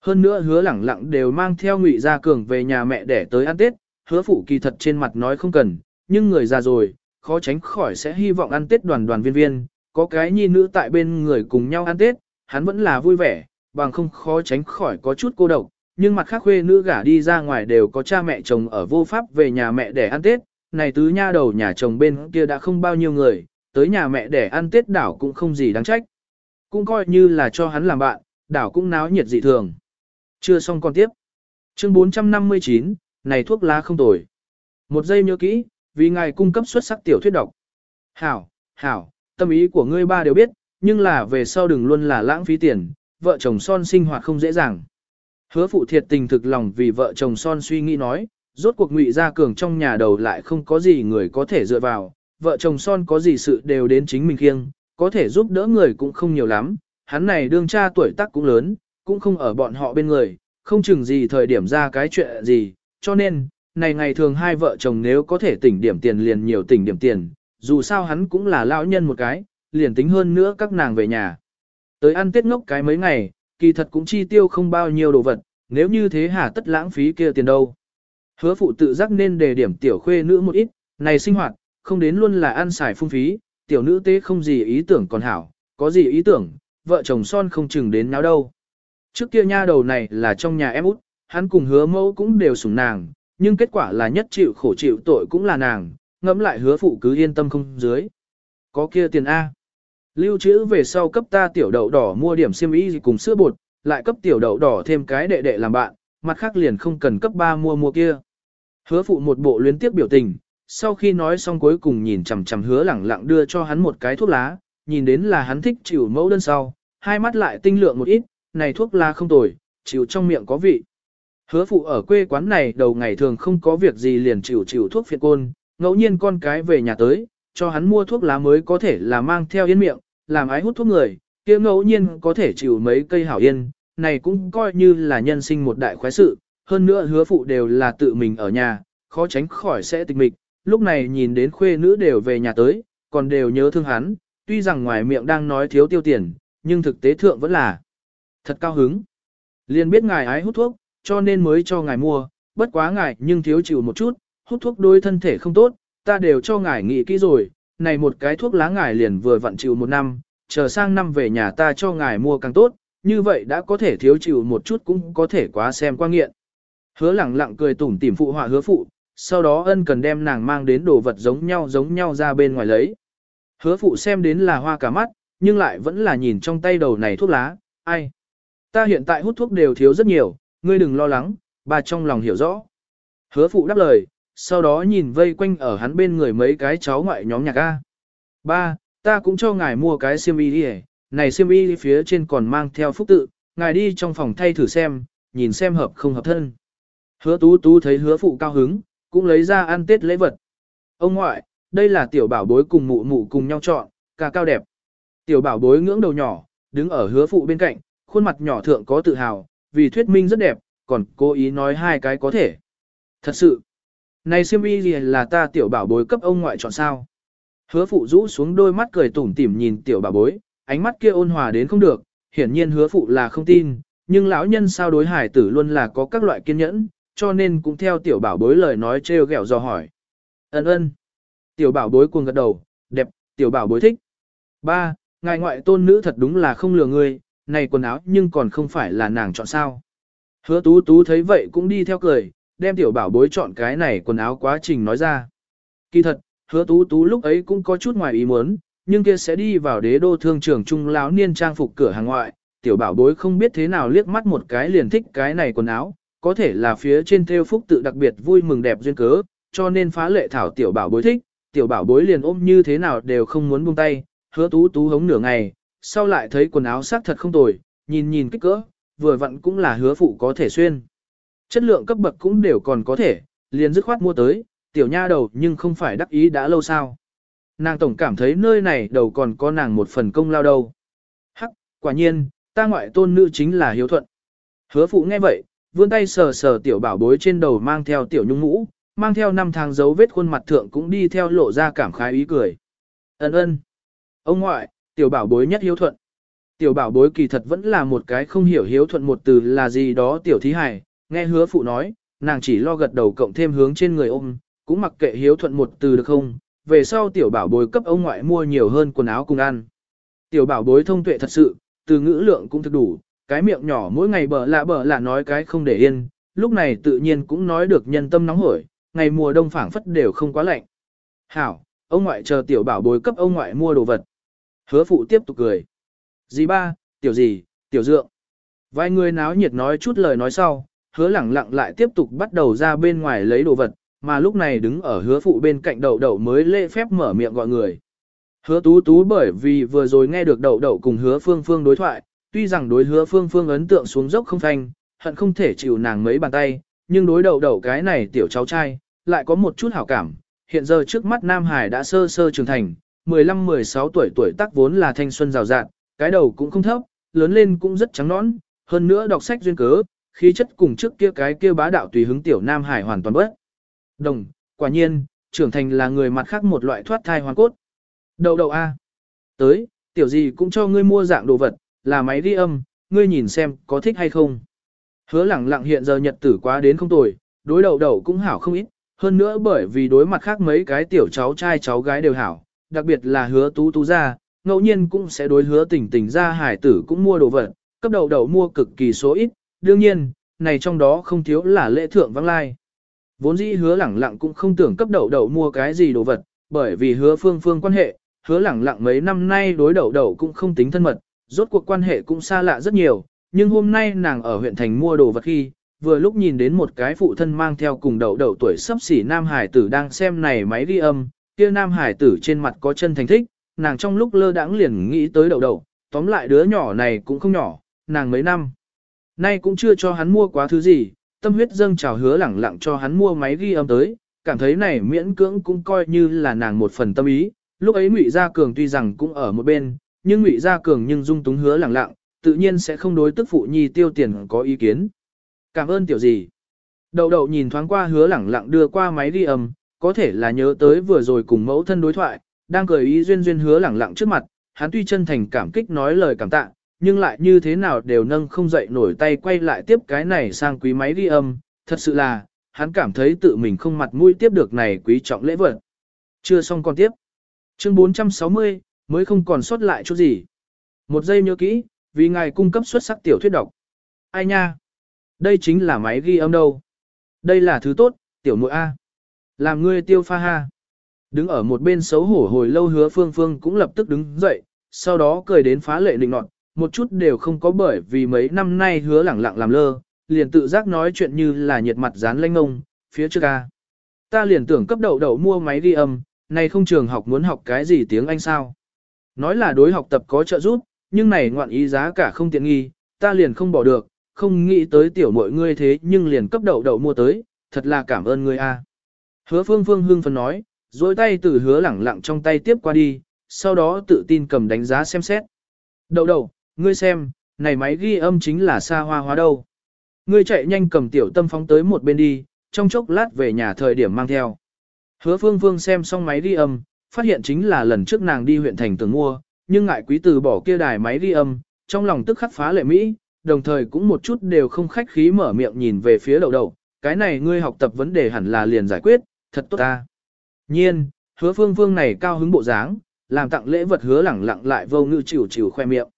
Hơn nữa hứa lẳng lặng đều mang theo ngụy gia cường về nhà mẹ để tới ăn Tết, hứa phụ kỳ thật trên mặt nói không cần, nhưng người già rồi, khó tránh khỏi sẽ hy vọng ăn Tết đoàn đoàn viên viên, có cái nhi nữ tại bên người cùng nhau ăn Tết, hắn vẫn là vui vẻ, bằng không khó tránh khỏi có chút cô độc, nhưng mặt khác khuê nữ gả đi ra ngoài đều có cha mẹ chồng ở vô pháp về nhà mẹ để ăn Tết, này tứ nha đầu nhà chồng bên kia đã không bao nhiêu người, tới nhà mẹ để ăn Tết đảo cũng không gì đáng trách. Cũng coi như là cho hắn làm bạn, đảo cũng náo nhiệt dị thường. Chưa xong con tiếp. Chương 459, này thuốc lá không tồi. Một giây nhớ kỹ, vì ngài cung cấp xuất sắc tiểu thuyết độc. Hảo, hảo, tâm ý của ngươi ba đều biết, nhưng là về sau đừng luôn là lãng phí tiền, vợ chồng son sinh hoạt không dễ dàng. Hứa phụ thiệt tình thực lòng vì vợ chồng son suy nghĩ nói, rốt cuộc ngụy gia cường trong nhà đầu lại không có gì người có thể dựa vào, vợ chồng son có gì sự đều đến chính mình kiêng, có thể giúp đỡ người cũng không nhiều lắm, hắn này đương cha tuổi tác cũng lớn, cũng không ở bọn họ bên người, không chừng gì thời điểm ra cái chuyện gì, cho nên, này ngày thường hai vợ chồng nếu có thể tỉnh điểm tiền liền nhiều tỉnh điểm tiền, dù sao hắn cũng là lão nhân một cái, liền tính hơn nữa các nàng về nhà. Tới ăn tết ngốc cái mấy ngày, kỳ thật cũng chi tiêu không bao nhiêu đồ vật, nếu như thế hà tất lãng phí kia tiền đâu. Hứa phụ tự giác nên đề điểm tiểu khuê nữ một ít, này sinh hoạt, không đến luôn là ăn xài phung phí, tiểu nữ tế không gì ý tưởng còn hảo, có gì ý tưởng, vợ chồng son không chừng đến nào đâu. Trước kia nha đầu này là trong nhà em út, hắn cùng hứa mẫu cũng đều sủng nàng, nhưng kết quả là nhất chịu khổ chịu tội cũng là nàng, ngẫm lại hứa phụ cứ yên tâm không dưới. Có kia tiền A. Lưu trữ về sau cấp ta tiểu đậu đỏ mua điểm xiêm y cùng sữa bột, lại cấp tiểu đậu đỏ thêm cái đệ đệ làm bạn, mặt khác liền không cần cấp ba mua mua kia. Hứa phụ một bộ luyến tiếp biểu tình, sau khi nói xong cuối cùng nhìn chằm chằm hứa lẳng lặng đưa cho hắn một cái thuốc lá, nhìn đến là hắn thích chịu mẫu đơn sau, hai mắt lại tinh lượng một ít, này thuốc lá không tồi, chịu trong miệng có vị. Hứa phụ ở quê quán này đầu ngày thường không có việc gì liền chịu chịu thuốc phiện côn, ngẫu nhiên con cái về nhà tới, cho hắn mua thuốc lá mới có thể là mang theo yên miệng, làm ái hút thuốc người, kia ngẫu nhiên có thể chịu mấy cây hảo yên, này cũng coi như là nhân sinh một đại khoái sự, hơn nữa hứa phụ đều là tự mình ở nhà, khó tránh khỏi sẽ tịch mịch, lúc này nhìn đến khuê nữ đều về nhà tới, còn đều nhớ thương hắn, tuy rằng ngoài miệng đang nói thiếu tiêu tiền, nhưng thực tế thượng vẫn là thật cao hứng. Liền biết ngài ái hút thuốc, cho nên mới cho ngài mua, bất quá ngài nhưng thiếu chịu một chút, hút thuốc đối thân thể không tốt, ta đều cho ngài nghỉ kỹ rồi, này một cái thuốc lá ngài liền vừa vặn chịu một năm, chờ sang năm về nhà ta cho ngài mua càng tốt, như vậy đã có thể thiếu chịu một chút cũng có thể quá xem qua nghiện. Hứa lẳng lặng cười tủm tỉm phụ họa hứa phụ, sau đó ân cần đem nàng mang đến đồ vật giống nhau giống nhau ra bên ngoài lấy. Hứa phụ xem đến là hoa cả mắt, nhưng lại vẫn là nhìn trong tay đầu này thuốc lá, ai. Ta hiện tại hút thuốc đều thiếu rất nhiều, ngươi đừng lo lắng, bà trong lòng hiểu rõ. Hứa phụ đáp lời, sau đó nhìn vây quanh ở hắn bên người mấy cái cháu ngoại nhóm nhạc A. Ba, ta cũng cho ngài mua cái xiêm y đi này xiêm y phía trên còn mang theo phúc tự, ngài đi trong phòng thay thử xem, nhìn xem hợp không hợp thân. Hứa tú tú thấy hứa phụ cao hứng, cũng lấy ra ăn tết lễ vật. Ông ngoại, đây là tiểu bảo bối cùng mụ mụ cùng nhau chọn, ca cao đẹp. Tiểu bảo bối ngưỡng đầu nhỏ, đứng ở hứa phụ bên cạnh, khuôn mặt nhỏ thượng có tự hào, vì thuyết minh rất đẹp, còn cố ý nói hai cái có thể. Thật sự, này siêm y gì là ta tiểu bảo bối cấp ông ngoại chọn sao. Hứa phụ rũ xuống đôi mắt cười tủm tỉm nhìn tiểu bảo bối, ánh mắt kia ôn hòa đến không được, hiển nhiên hứa phụ là không tin, nhưng lão nhân sao đối hải tử luôn là có các loại kiên nhẫn, cho nên cũng theo tiểu bảo bối lời nói trêu ghẹo do hỏi. Ân ân. Tiểu bảo bối cuồng gật đầu, đẹp, tiểu bảo bối thích. Ba, ngài ngoại tôn nữ thật đúng là không lừa người này quần áo nhưng còn không phải là nàng chọn sao. Hứa tú tú thấy vậy cũng đi theo cười, đem tiểu bảo bối chọn cái này quần áo quá trình nói ra. Kỳ thật, hứa tú tú lúc ấy cũng có chút ngoài ý muốn, nhưng kia sẽ đi vào đế đô thương trường trung lão niên trang phục cửa hàng ngoại, tiểu bảo bối không biết thế nào liếc mắt một cái liền thích cái này quần áo, có thể là phía trên theo phúc tự đặc biệt vui mừng đẹp duyên cớ, cho nên phá lệ thảo tiểu bảo bối thích, tiểu bảo bối liền ôm như thế nào đều không muốn buông tay, hứa tú tú hống nửa ngày, sau lại thấy quần áo sắc thật không tồi, nhìn nhìn kích cỡ, vừa vặn cũng là hứa phụ có thể xuyên. Chất lượng cấp bậc cũng đều còn có thể, liền dứt khoát mua tới, tiểu nha đầu nhưng không phải đắc ý đã lâu sao. Nàng tổng cảm thấy nơi này đầu còn có nàng một phần công lao đâu. Hắc, quả nhiên, ta ngoại tôn nữ chính là hiếu thuận. Hứa phụ nghe vậy, vươn tay sờ sờ tiểu bảo bối trên đầu mang theo tiểu nhung mũ, mang theo năm tháng dấu vết khuôn mặt thượng cũng đi theo lộ ra cảm khái ý cười. Ấn ơn. Ông ngoại, tiểu bảo bối nhất hiếu thuận. Tiểu bảo bối kỳ thật vẫn là một cái không hiểu hiếu thuận một từ là gì đó tiểu thí hài, nghe hứa phụ nói, nàng chỉ lo gật đầu cộng thêm hướng trên người ôm, cũng mặc kệ hiếu thuận một từ được không, về sau tiểu bảo bối cấp ông ngoại mua nhiều hơn quần áo cùng ăn. Tiểu bảo bối thông tuệ thật sự, từ ngữ lượng cũng thực đủ, cái miệng nhỏ mỗi ngày bở lạ bở lạ nói cái không để yên, lúc này tự nhiên cũng nói được nhân tâm nóng hổi, ngày mùa đông phảng phất đều không quá lạnh. Hảo, ông ngoại chờ tiểu bảo bối cấp ông ngoại mua đồ vật. Hứa phụ tiếp tục cười. Dì ba, tiểu gì, tiểu dượng. Vài người náo nhiệt nói chút lời nói sau, hứa lẳng lặng lại tiếp tục bắt đầu ra bên ngoài lấy đồ vật, mà lúc này đứng ở hứa phụ bên cạnh đậu đậu mới lễ phép mở miệng gọi người. Hứa tú tú bởi vì vừa rồi nghe được đậu đậu cùng hứa phương phương đối thoại, tuy rằng đối hứa phương phương ấn tượng xuống dốc không thanh, hận không thể chịu nàng mấy bàn tay, nhưng đối đậu đậu cái này tiểu cháu trai, lại có một chút hảo cảm. Hiện giờ trước mắt Nam Hải đã sơ sơ trưởng thành, 15-16 tuổi tuổi tác vốn là thanh xuân rào rạt, cái đầu cũng không thấp, lớn lên cũng rất trắng nõn, hơn nữa đọc sách duyên cớ, khí chất cùng trước kia cái kia bá đạo tùy hứng tiểu Nam Hải hoàn toàn bất. Đồng, quả nhiên, trưởng thành là người mặt khác một loại thoát thai hoàn cốt. Đầu đầu A. Tới, tiểu gì cũng cho ngươi mua dạng đồ vật, là máy ghi âm, ngươi nhìn xem có thích hay không. Hứa lẳng lặng hiện giờ nhật tử quá đến không tồi, đối đầu đầu cũng hảo không ít, hơn nữa bởi vì đối mặt khác mấy cái tiểu cháu trai cháu gái đều hảo, đặc biệt là hứa tú tú ra, ngẫu nhiên cũng sẽ đối hứa tình tình ra hải tử cũng mua đồ vật, cấp đầu đầu mua cực kỳ số ít, đương nhiên, này trong đó không thiếu là lễ thượng vắng lai. Vốn dĩ hứa lẳng lặng cũng không tưởng cấp đầu đầu mua cái gì đồ vật, bởi vì hứa phương phương quan hệ, hứa lẳng lặng mấy năm nay đối đầu đầu cũng không tính thân mật, rốt cuộc quan hệ cũng xa lạ rất nhiều, nhưng hôm nay nàng ở huyện thành mua đồ vật khi, vừa lúc nhìn đến một cái phụ thân mang theo cùng đầu đầu tuổi sắp xỉ nam hải tử đang xem này máy ghi âm, kia nam hải tử trên mặt có chân thành thích, nàng trong lúc lơ đãng liền nghĩ tới đậu đậu, tóm lại đứa nhỏ này cũng không nhỏ, nàng mấy năm. Nay cũng chưa cho hắn mua quá thứ gì, tâm huyết dâng trào hứa lẳng lặng cho hắn mua máy ghi âm tới, cảm thấy này miễn cưỡng cũng coi như là nàng một phần tâm ý. Lúc ấy Ngụy Gia Cường tuy rằng cũng ở một bên, nhưng Ngụy Gia Cường nhưng dung túng hứa lẳng lặng, tự nhiên sẽ không đối tức phụ nhi tiêu tiền có ý kiến. Cảm ơn tiểu gì. Đậu đậu nhìn thoáng qua hứa lẳng lặng đưa qua máy ghi âm, có thể là nhớ tới vừa rồi cùng mẫu thân đối thoại, đang cười ý duyên duyên hứa lẳng lặng trước mặt, hắn tuy chân thành cảm kích nói lời cảm tạ, nhưng lại như thế nào đều nâng không dậy nổi tay quay lại tiếp cái này sang quý máy ghi âm, thật sự là, hắn cảm thấy tự mình không mặt mũi tiếp được này quý trọng lễ vật. Chưa xong còn tiếp. Chương 460, mới không còn sót lại chút gì. Một giây nhớ kỹ, vì ngài cung cấp xuất sắc tiểu thuyết độc. Ai nha? Đây chính là máy ghi âm đâu. Đây là thứ tốt, tiểu muội A. Làm ngươi tiêu pha ha. Đứng ở một bên xấu hổ hồi lâu hứa phương phương cũng lập tức đứng dậy, sau đó cười đến phá lệ định nọt, một chút đều không có bởi vì mấy năm nay hứa lẳng lặng làm lơ, liền tự giác nói chuyện như là nhiệt mặt dán lanh ông, phía trước A. Ta liền tưởng cấp đậu đậu mua máy ghi âm, này không trường học muốn học cái gì tiếng Anh sao. Nói là đối học tập có trợ giúp, nhưng này ngoạn ý giá cả không tiện nghi, ta liền không bỏ được, không nghĩ tới tiểu mọi ngươi thế nhưng liền cấp đậu đậu mua tới, thật là cảm ơn ngươi a. Hứa phương phương hưng phấn nói, dối tay từ hứa lẳng lặng trong tay tiếp qua đi, sau đó tự tin cầm đánh giá xem xét. Đậu đậu, ngươi xem, này máy ghi âm chính là xa hoa hóa đâu. Ngươi chạy nhanh cầm tiểu tâm phóng tới một bên đi, trong chốc lát về nhà thời điểm mang theo. Hứa phương phương xem xong máy ghi âm, phát hiện chính là lần trước nàng đi huyện thành tường mua, nhưng ngại quý từ bỏ kia đài máy ghi âm, trong lòng tức khắc phá lệ Mỹ, đồng thời cũng một chút đều không khách khí mở miệng nhìn về phía đầu đầu, cái này ngươi học tập vấn đề hẳn là liền giải quyết, thật tốt ta. Nhiên, hứa phương phương này cao hứng bộ dáng, làm tặng lễ vật hứa lẳng lặng lại vô ngữ chịu chịu khoe miệng.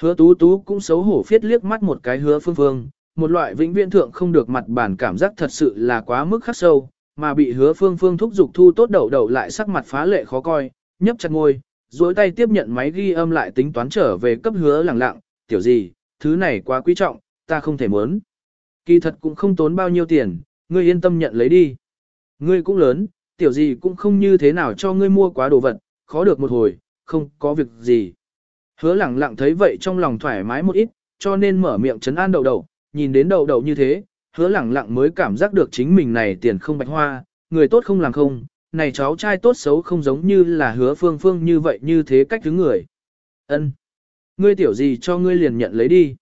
Hứa tú tú cũng xấu hổ phiết liếc mắt một cái hứa phương phương, một loại vĩnh viễn thượng không được mặt bản cảm giác thật sự là quá mức khắc sâu, mà bị hứa phương phương thúc giục thu tốt đầu đầu lại sắc mặt phá lệ khó coi, nhấp chặt ngôi, duỗi tay tiếp nhận máy ghi âm lại tính toán trở về cấp hứa lẳng lặng, tiểu gì, thứ này quá quý trọng, ta không thể muốn. Kỳ thật cũng không tốn bao nhiêu tiền, ngươi yên tâm nhận lấy đi. Ngươi cũng lớn, tiểu gì cũng không như thế nào cho ngươi mua quá đồ vật, khó được một hồi, không có việc gì. Hứa lẳng lặng thấy vậy trong lòng thoải mái một ít, cho nên mở miệng chấn an đầu đầu, nhìn đến đầu đầu như thế, hứa lẳng lặng mới cảm giác được chính mình này tiền không bạch hoa, người tốt không làm không, này cháu trai tốt xấu không giống như là hứa phương phương như vậy như thế cách thứ người. ân Ngươi tiểu gì cho ngươi liền nhận lấy đi.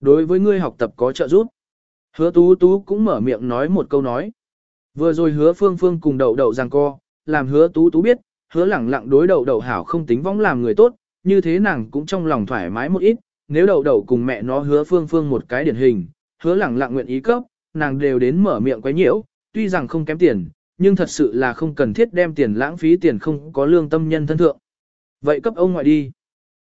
Đối với ngươi học tập có trợ giúp. Hứa tú tú cũng mở miệng nói một câu nói. Vừa rồi hứa phương phương cùng đậu đậu rằng co, làm hứa tú tú biết, hứa lẳng lặng đối đậu đậu hảo không tính vong làm người tốt, như thế nàng cũng trong lòng thoải mái một ít, nếu đậu đậu cùng mẹ nó hứa phương phương một cái điển hình, hứa lẳng lặng nguyện ý cấp, nàng đều đến mở miệng quấy nhiễu, tuy rằng không kém tiền, nhưng thật sự là không cần thiết đem tiền lãng phí tiền không có lương tâm nhân thân thượng. Vậy cấp ông ngoại đi.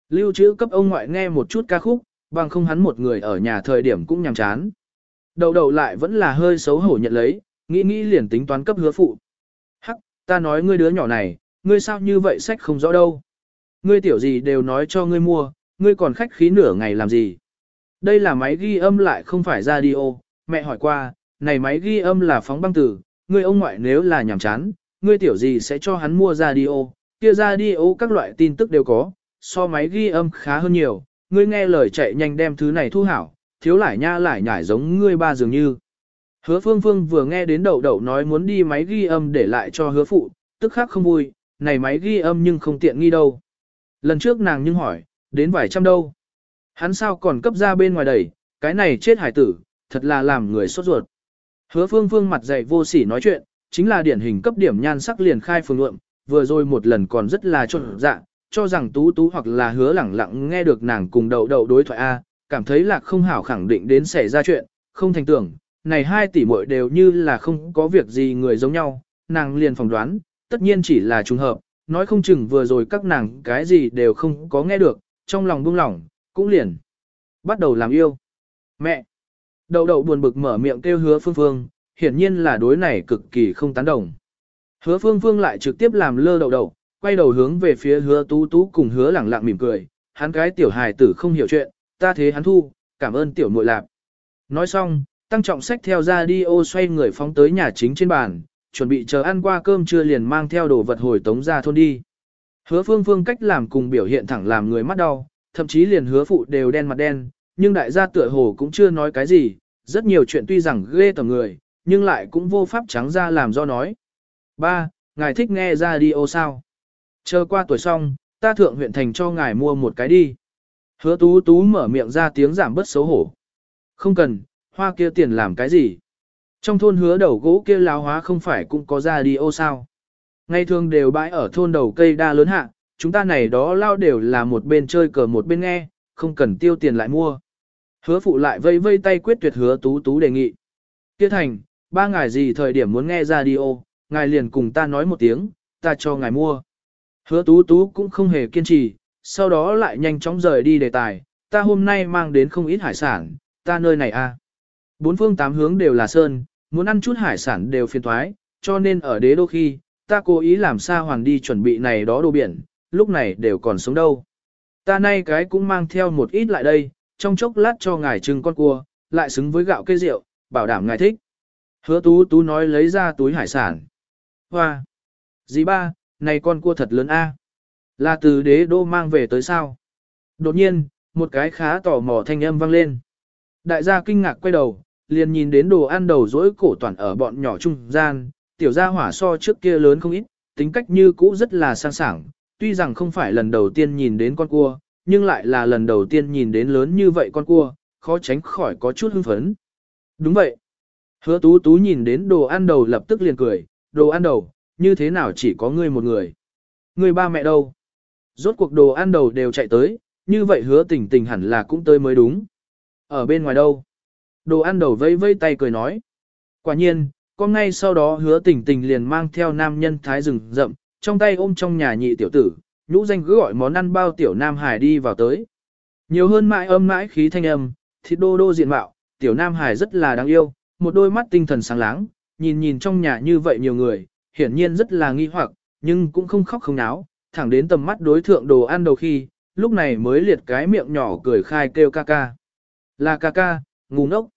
Lưu trữ cấp ông ngoại nghe một chút ca khúc, bằng không hắn một người ở nhà thời điểm cũng nhàm chán. Đầu đầu lại vẫn là hơi xấu hổ nhận lấy, nghĩ nghĩ liền tính toán cấp hứa phụ. Hắc, ta nói ngươi đứa nhỏ này, ngươi sao như vậy sách không rõ đâu. Ngươi tiểu gì đều nói cho ngươi mua, ngươi còn khách khí nửa ngày làm gì. Đây là máy ghi âm lại không phải radio, mẹ hỏi qua, này máy ghi âm là phóng băng tử, ngươi ông ngoại nếu là nhàm chán, ngươi tiểu gì sẽ cho hắn mua radio, kia radio các loại tin tức đều có, so máy ghi âm khá hơn nhiều, ngươi nghe lời chạy nhanh đem thứ này thu hảo, thiếu lại nha lại nhải giống ngươi ba dường như. Hứa phương phương vừa nghe đến đậu đậu nói muốn đi máy ghi âm để lại cho hứa phụ, tức khắc không vui, này máy ghi âm nhưng không tiện nghi đâu. Lần trước nàng nhưng hỏi, đến vài trăm đâu. Hắn sao còn cấp ra bên ngoài đẩy, cái này chết hải tử, thật là làm người sốt ruột. Hứa phương phương mặt dày vô sỉ nói chuyện, chính là điển hình cấp điểm nhan sắc liền khai phương lượng, vừa rồi một lần còn rất là trộn dạ, cho rằng tú tú hoặc là hứa lẳng lặng nghe được nàng cùng đậu đậu đối thoại A, cảm thấy là không hảo khẳng định đến xảy ra chuyện, không thành tưởng, này hai tỷ muội đều như là không có việc gì người giống nhau, nàng liền phỏng đoán, tất nhiên chỉ là trùng hợp, nói không chừng vừa rồi các nàng cái gì đều không có nghe được, trong lòng buông lỏng, cũng liền bắt đầu làm yêu. Mẹ! Đậu đậu buồn bực mở miệng kêu hứa phương phương, hiển nhiên là đối này cực kỳ không tán đồng. Hứa phương phương lại trực tiếp làm lơ đậu đậu, quay đầu hướng về phía hứa tú tú cùng hứa lẳng lặng mỉm cười, hắn cái tiểu hài tử không hiểu chuyện, ta thế hắn thu, cảm ơn tiểu muội lạp. Nói xong, tăng trọng sách theo ra đi ô xoay người phóng tới nhà chính trên bàn, chuẩn bị chờ ăn qua cơm trưa liền mang theo đồ vật hồi tống ra thôn đi. Hứa phương phương cách làm cùng biểu hiện thẳng làm người mắt đau, thậm chí liền hứa phụ đều đen mặt đen, nhưng đại gia tựa hồ cũng chưa nói cái gì, rất nhiều chuyện tuy rằng ghê tầm người, nhưng lại cũng vô pháp trắng ra làm do nói. Ba, Ngài thích nghe radio sao? Chờ qua tuổi xong, ta thượng huyện thành cho ngài mua một cái đi. Hứa tú tú mở miệng ra tiếng giảm bớt xấu hổ. Không cần, hoa kia tiền làm cái gì? Trong thôn hứa đầu gỗ kia láo hóa không phải cũng có ra đi ô sao. Ngày thường đều bãi ở thôn đầu cây đa lớn hạ, chúng ta này đó lao đều là một bên chơi cờ một bên nghe, không cần tiêu tiền lại mua. Hứa phụ lại vây vây tay quyết tuyệt hứa tú tú đề nghị. Kia thành, ba ngày gì thời điểm muốn nghe radio, ngài liền cùng ta nói một tiếng, ta cho ngài mua. Hứa tú tú cũng không hề kiên trì, sau đó lại nhanh chóng rời đi đề tài, ta hôm nay mang đến không ít hải sản, ta nơi này à. Bốn phương tám hướng đều là sơn, muốn ăn chút hải sản đều phiền thoái, cho nên ở đế đô khi, ta cố ý làm xa hoàng đi chuẩn bị này đó đồ biển, lúc này đều còn sống đâu. Ta nay cái cũng mang theo một ít lại đây, trong chốc lát cho ngài trưng con cua, lại xứng với gạo cây rượu, bảo đảm ngài thích. Hứa tú tú nói lấy ra túi hải sản. Hoa! Dì ba, này con cua thật lớn a Là từ đế đô mang về tới sao? Đột nhiên, một cái khá tò mò thanh âm vang lên. Đại gia kinh ngạc quay đầu, liền nhìn đến đồ ăn đầu rỗi cổ toàn ở bọn nhỏ trung gian, tiểu gia hỏa so trước kia lớn không ít, tính cách như cũ rất là sang sảng, tuy rằng không phải lần đầu tiên nhìn đến con cua, nhưng lại là lần đầu tiên nhìn đến lớn như vậy con cua, khó tránh khỏi có chút hưng phấn. Đúng vậy. Hứa tú tú nhìn đến đồ ăn đầu lập tức liền cười, đồ ăn đầu, như thế nào chỉ có ngươi một người. Ngươi ba mẹ đâu? Rốt cuộc đồ ăn đầu đều chạy tới, như vậy hứa tình tình hẳn là cũng tới mới đúng. Ở bên ngoài đâu? Đồ ăn đầu vây vây tay cười nói. Quả nhiên, con ngay sau đó hứa tình tình liền mang theo nam nhân thái rừng rậm, trong tay ôm trong nhà nhị tiểu tử, nhũ danh cứ gọi món ăn bao tiểu nam hải đi vào tới. Nhiều hơn mãi âm mãi khí thanh âm, thịt đô đô diện mạo, tiểu nam hải rất là đáng yêu, một đôi mắt tinh thần sáng láng, nhìn nhìn trong nhà như vậy nhiều người, hiển nhiên rất là nghi hoặc, nhưng cũng không khóc không náo, thẳng đến tầm mắt đối thượng đồ ăn đầu khi, lúc này mới liệt cái miệng nhỏ cười khai kêu ca ca. Là ca ca, ngu ngốc.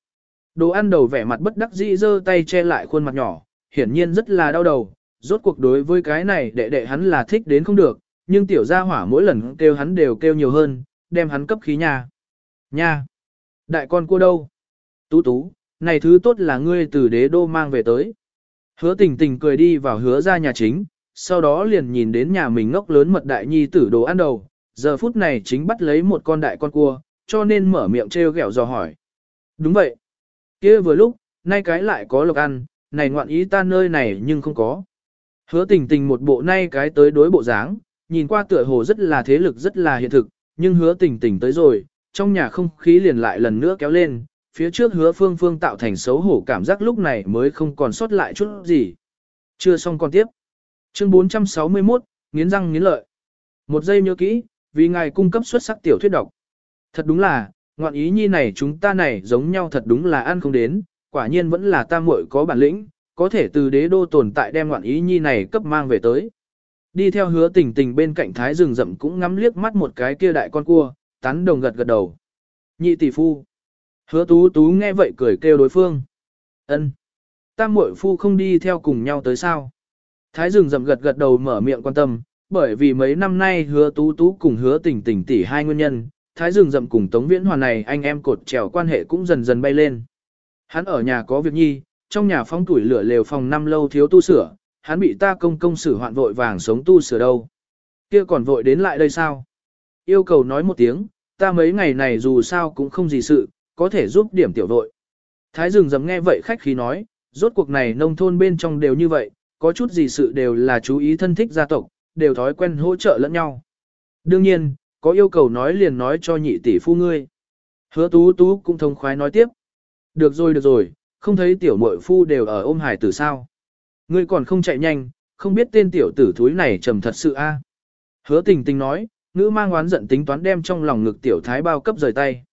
Đồ ăn đầu vẻ mặt bất đắc dĩ giơ tay che lại khuôn mặt nhỏ, hiển nhiên rất là đau đầu, rốt cuộc đối với cái này đệ đệ hắn là thích đến không được, nhưng tiểu gia hỏa mỗi lần kêu hắn đều kêu nhiều hơn, đem hắn cấp khí nhà. Nha! Đại con cua đâu? Tú tú, này thứ tốt là ngươi từ đế đô mang về tới. Hứa tình tình cười đi vào hứa ra nhà chính, sau đó liền nhìn đến nhà mình ngốc lớn mật đại nhi tử đồ ăn đầu, giờ phút này chính bắt lấy một con đại con cua, cho nên mở miệng trêu ghẹo dò hỏi. Đúng vậy kia vừa lúc, nay cái lại có lộc ăn, này ngoạn ý ta nơi này nhưng không có. Hứa tình tình một bộ nay cái tới đối bộ dáng, nhìn qua tựa hồ rất là thế lực rất là hiện thực, nhưng hứa tình tình tới rồi, trong nhà không khí liền lại lần nữa kéo lên, phía trước hứa phương phương tạo thành xấu hổ cảm giác lúc này mới không còn sót lại chút gì. Chưa xong còn tiếp. Chương 461, nghiến răng nghiến lợi. Một giây nhớ kỹ, vì ngài cung cấp xuất sắc tiểu thuyết độc. Thật đúng là, ngoạn ý nhi này chúng ta này giống nhau thật đúng là ăn không đến, quả nhiên vẫn là ta muội có bản lĩnh, có thể từ đế đô tồn tại đem ngoạn ý nhi này cấp mang về tới. Đi theo hứa tình tình bên cạnh thái rừng rậm cũng ngắm liếc mắt một cái kia đại con cua, tán đồng gật gật đầu. Nhị tỷ phu. Hứa tú tú nghe vậy cười kêu đối phương. ân ta muội phu không đi theo cùng nhau tới sao. Thái rừng rậm gật gật đầu mở miệng quan tâm, bởi vì mấy năm nay hứa tú tú cùng hứa tình tình tỷ hai nguyên nhân, thái rừng rậm cùng tống viễn hoàn này anh em cột trèo quan hệ cũng dần dần bay lên. Hắn ở nhà có việc nhi, trong nhà phong tuổi lửa lều phòng năm lâu thiếu tu sửa, hắn bị ta công công xử hoạn vội vàng sống tu sửa đâu. Kia còn vội đến lại đây sao? Yêu cầu nói một tiếng, ta mấy ngày này dù sao cũng không gì sự, có thể giúp điểm tiểu vội. Thái rừng rậm nghe vậy khách khí nói, rốt cuộc này nông thôn bên trong đều như vậy, có chút gì sự đều là chú ý thân thích gia tộc, đều thói quen hỗ trợ lẫn nhau. Đương nhiên, có yêu cầu nói liền nói cho nhị tỷ phu ngươi. Hứa tú tú cũng thông khoái nói tiếp. Được rồi được rồi, không thấy tiểu muội phu đều ở ôm hải tử sao. Ngươi còn không chạy nhanh, không biết tên tiểu tử thúi này trầm thật sự a. Hứa tình tình nói, ngữ mang oán giận tính toán đem trong lòng ngực tiểu thái bao cấp rời tay.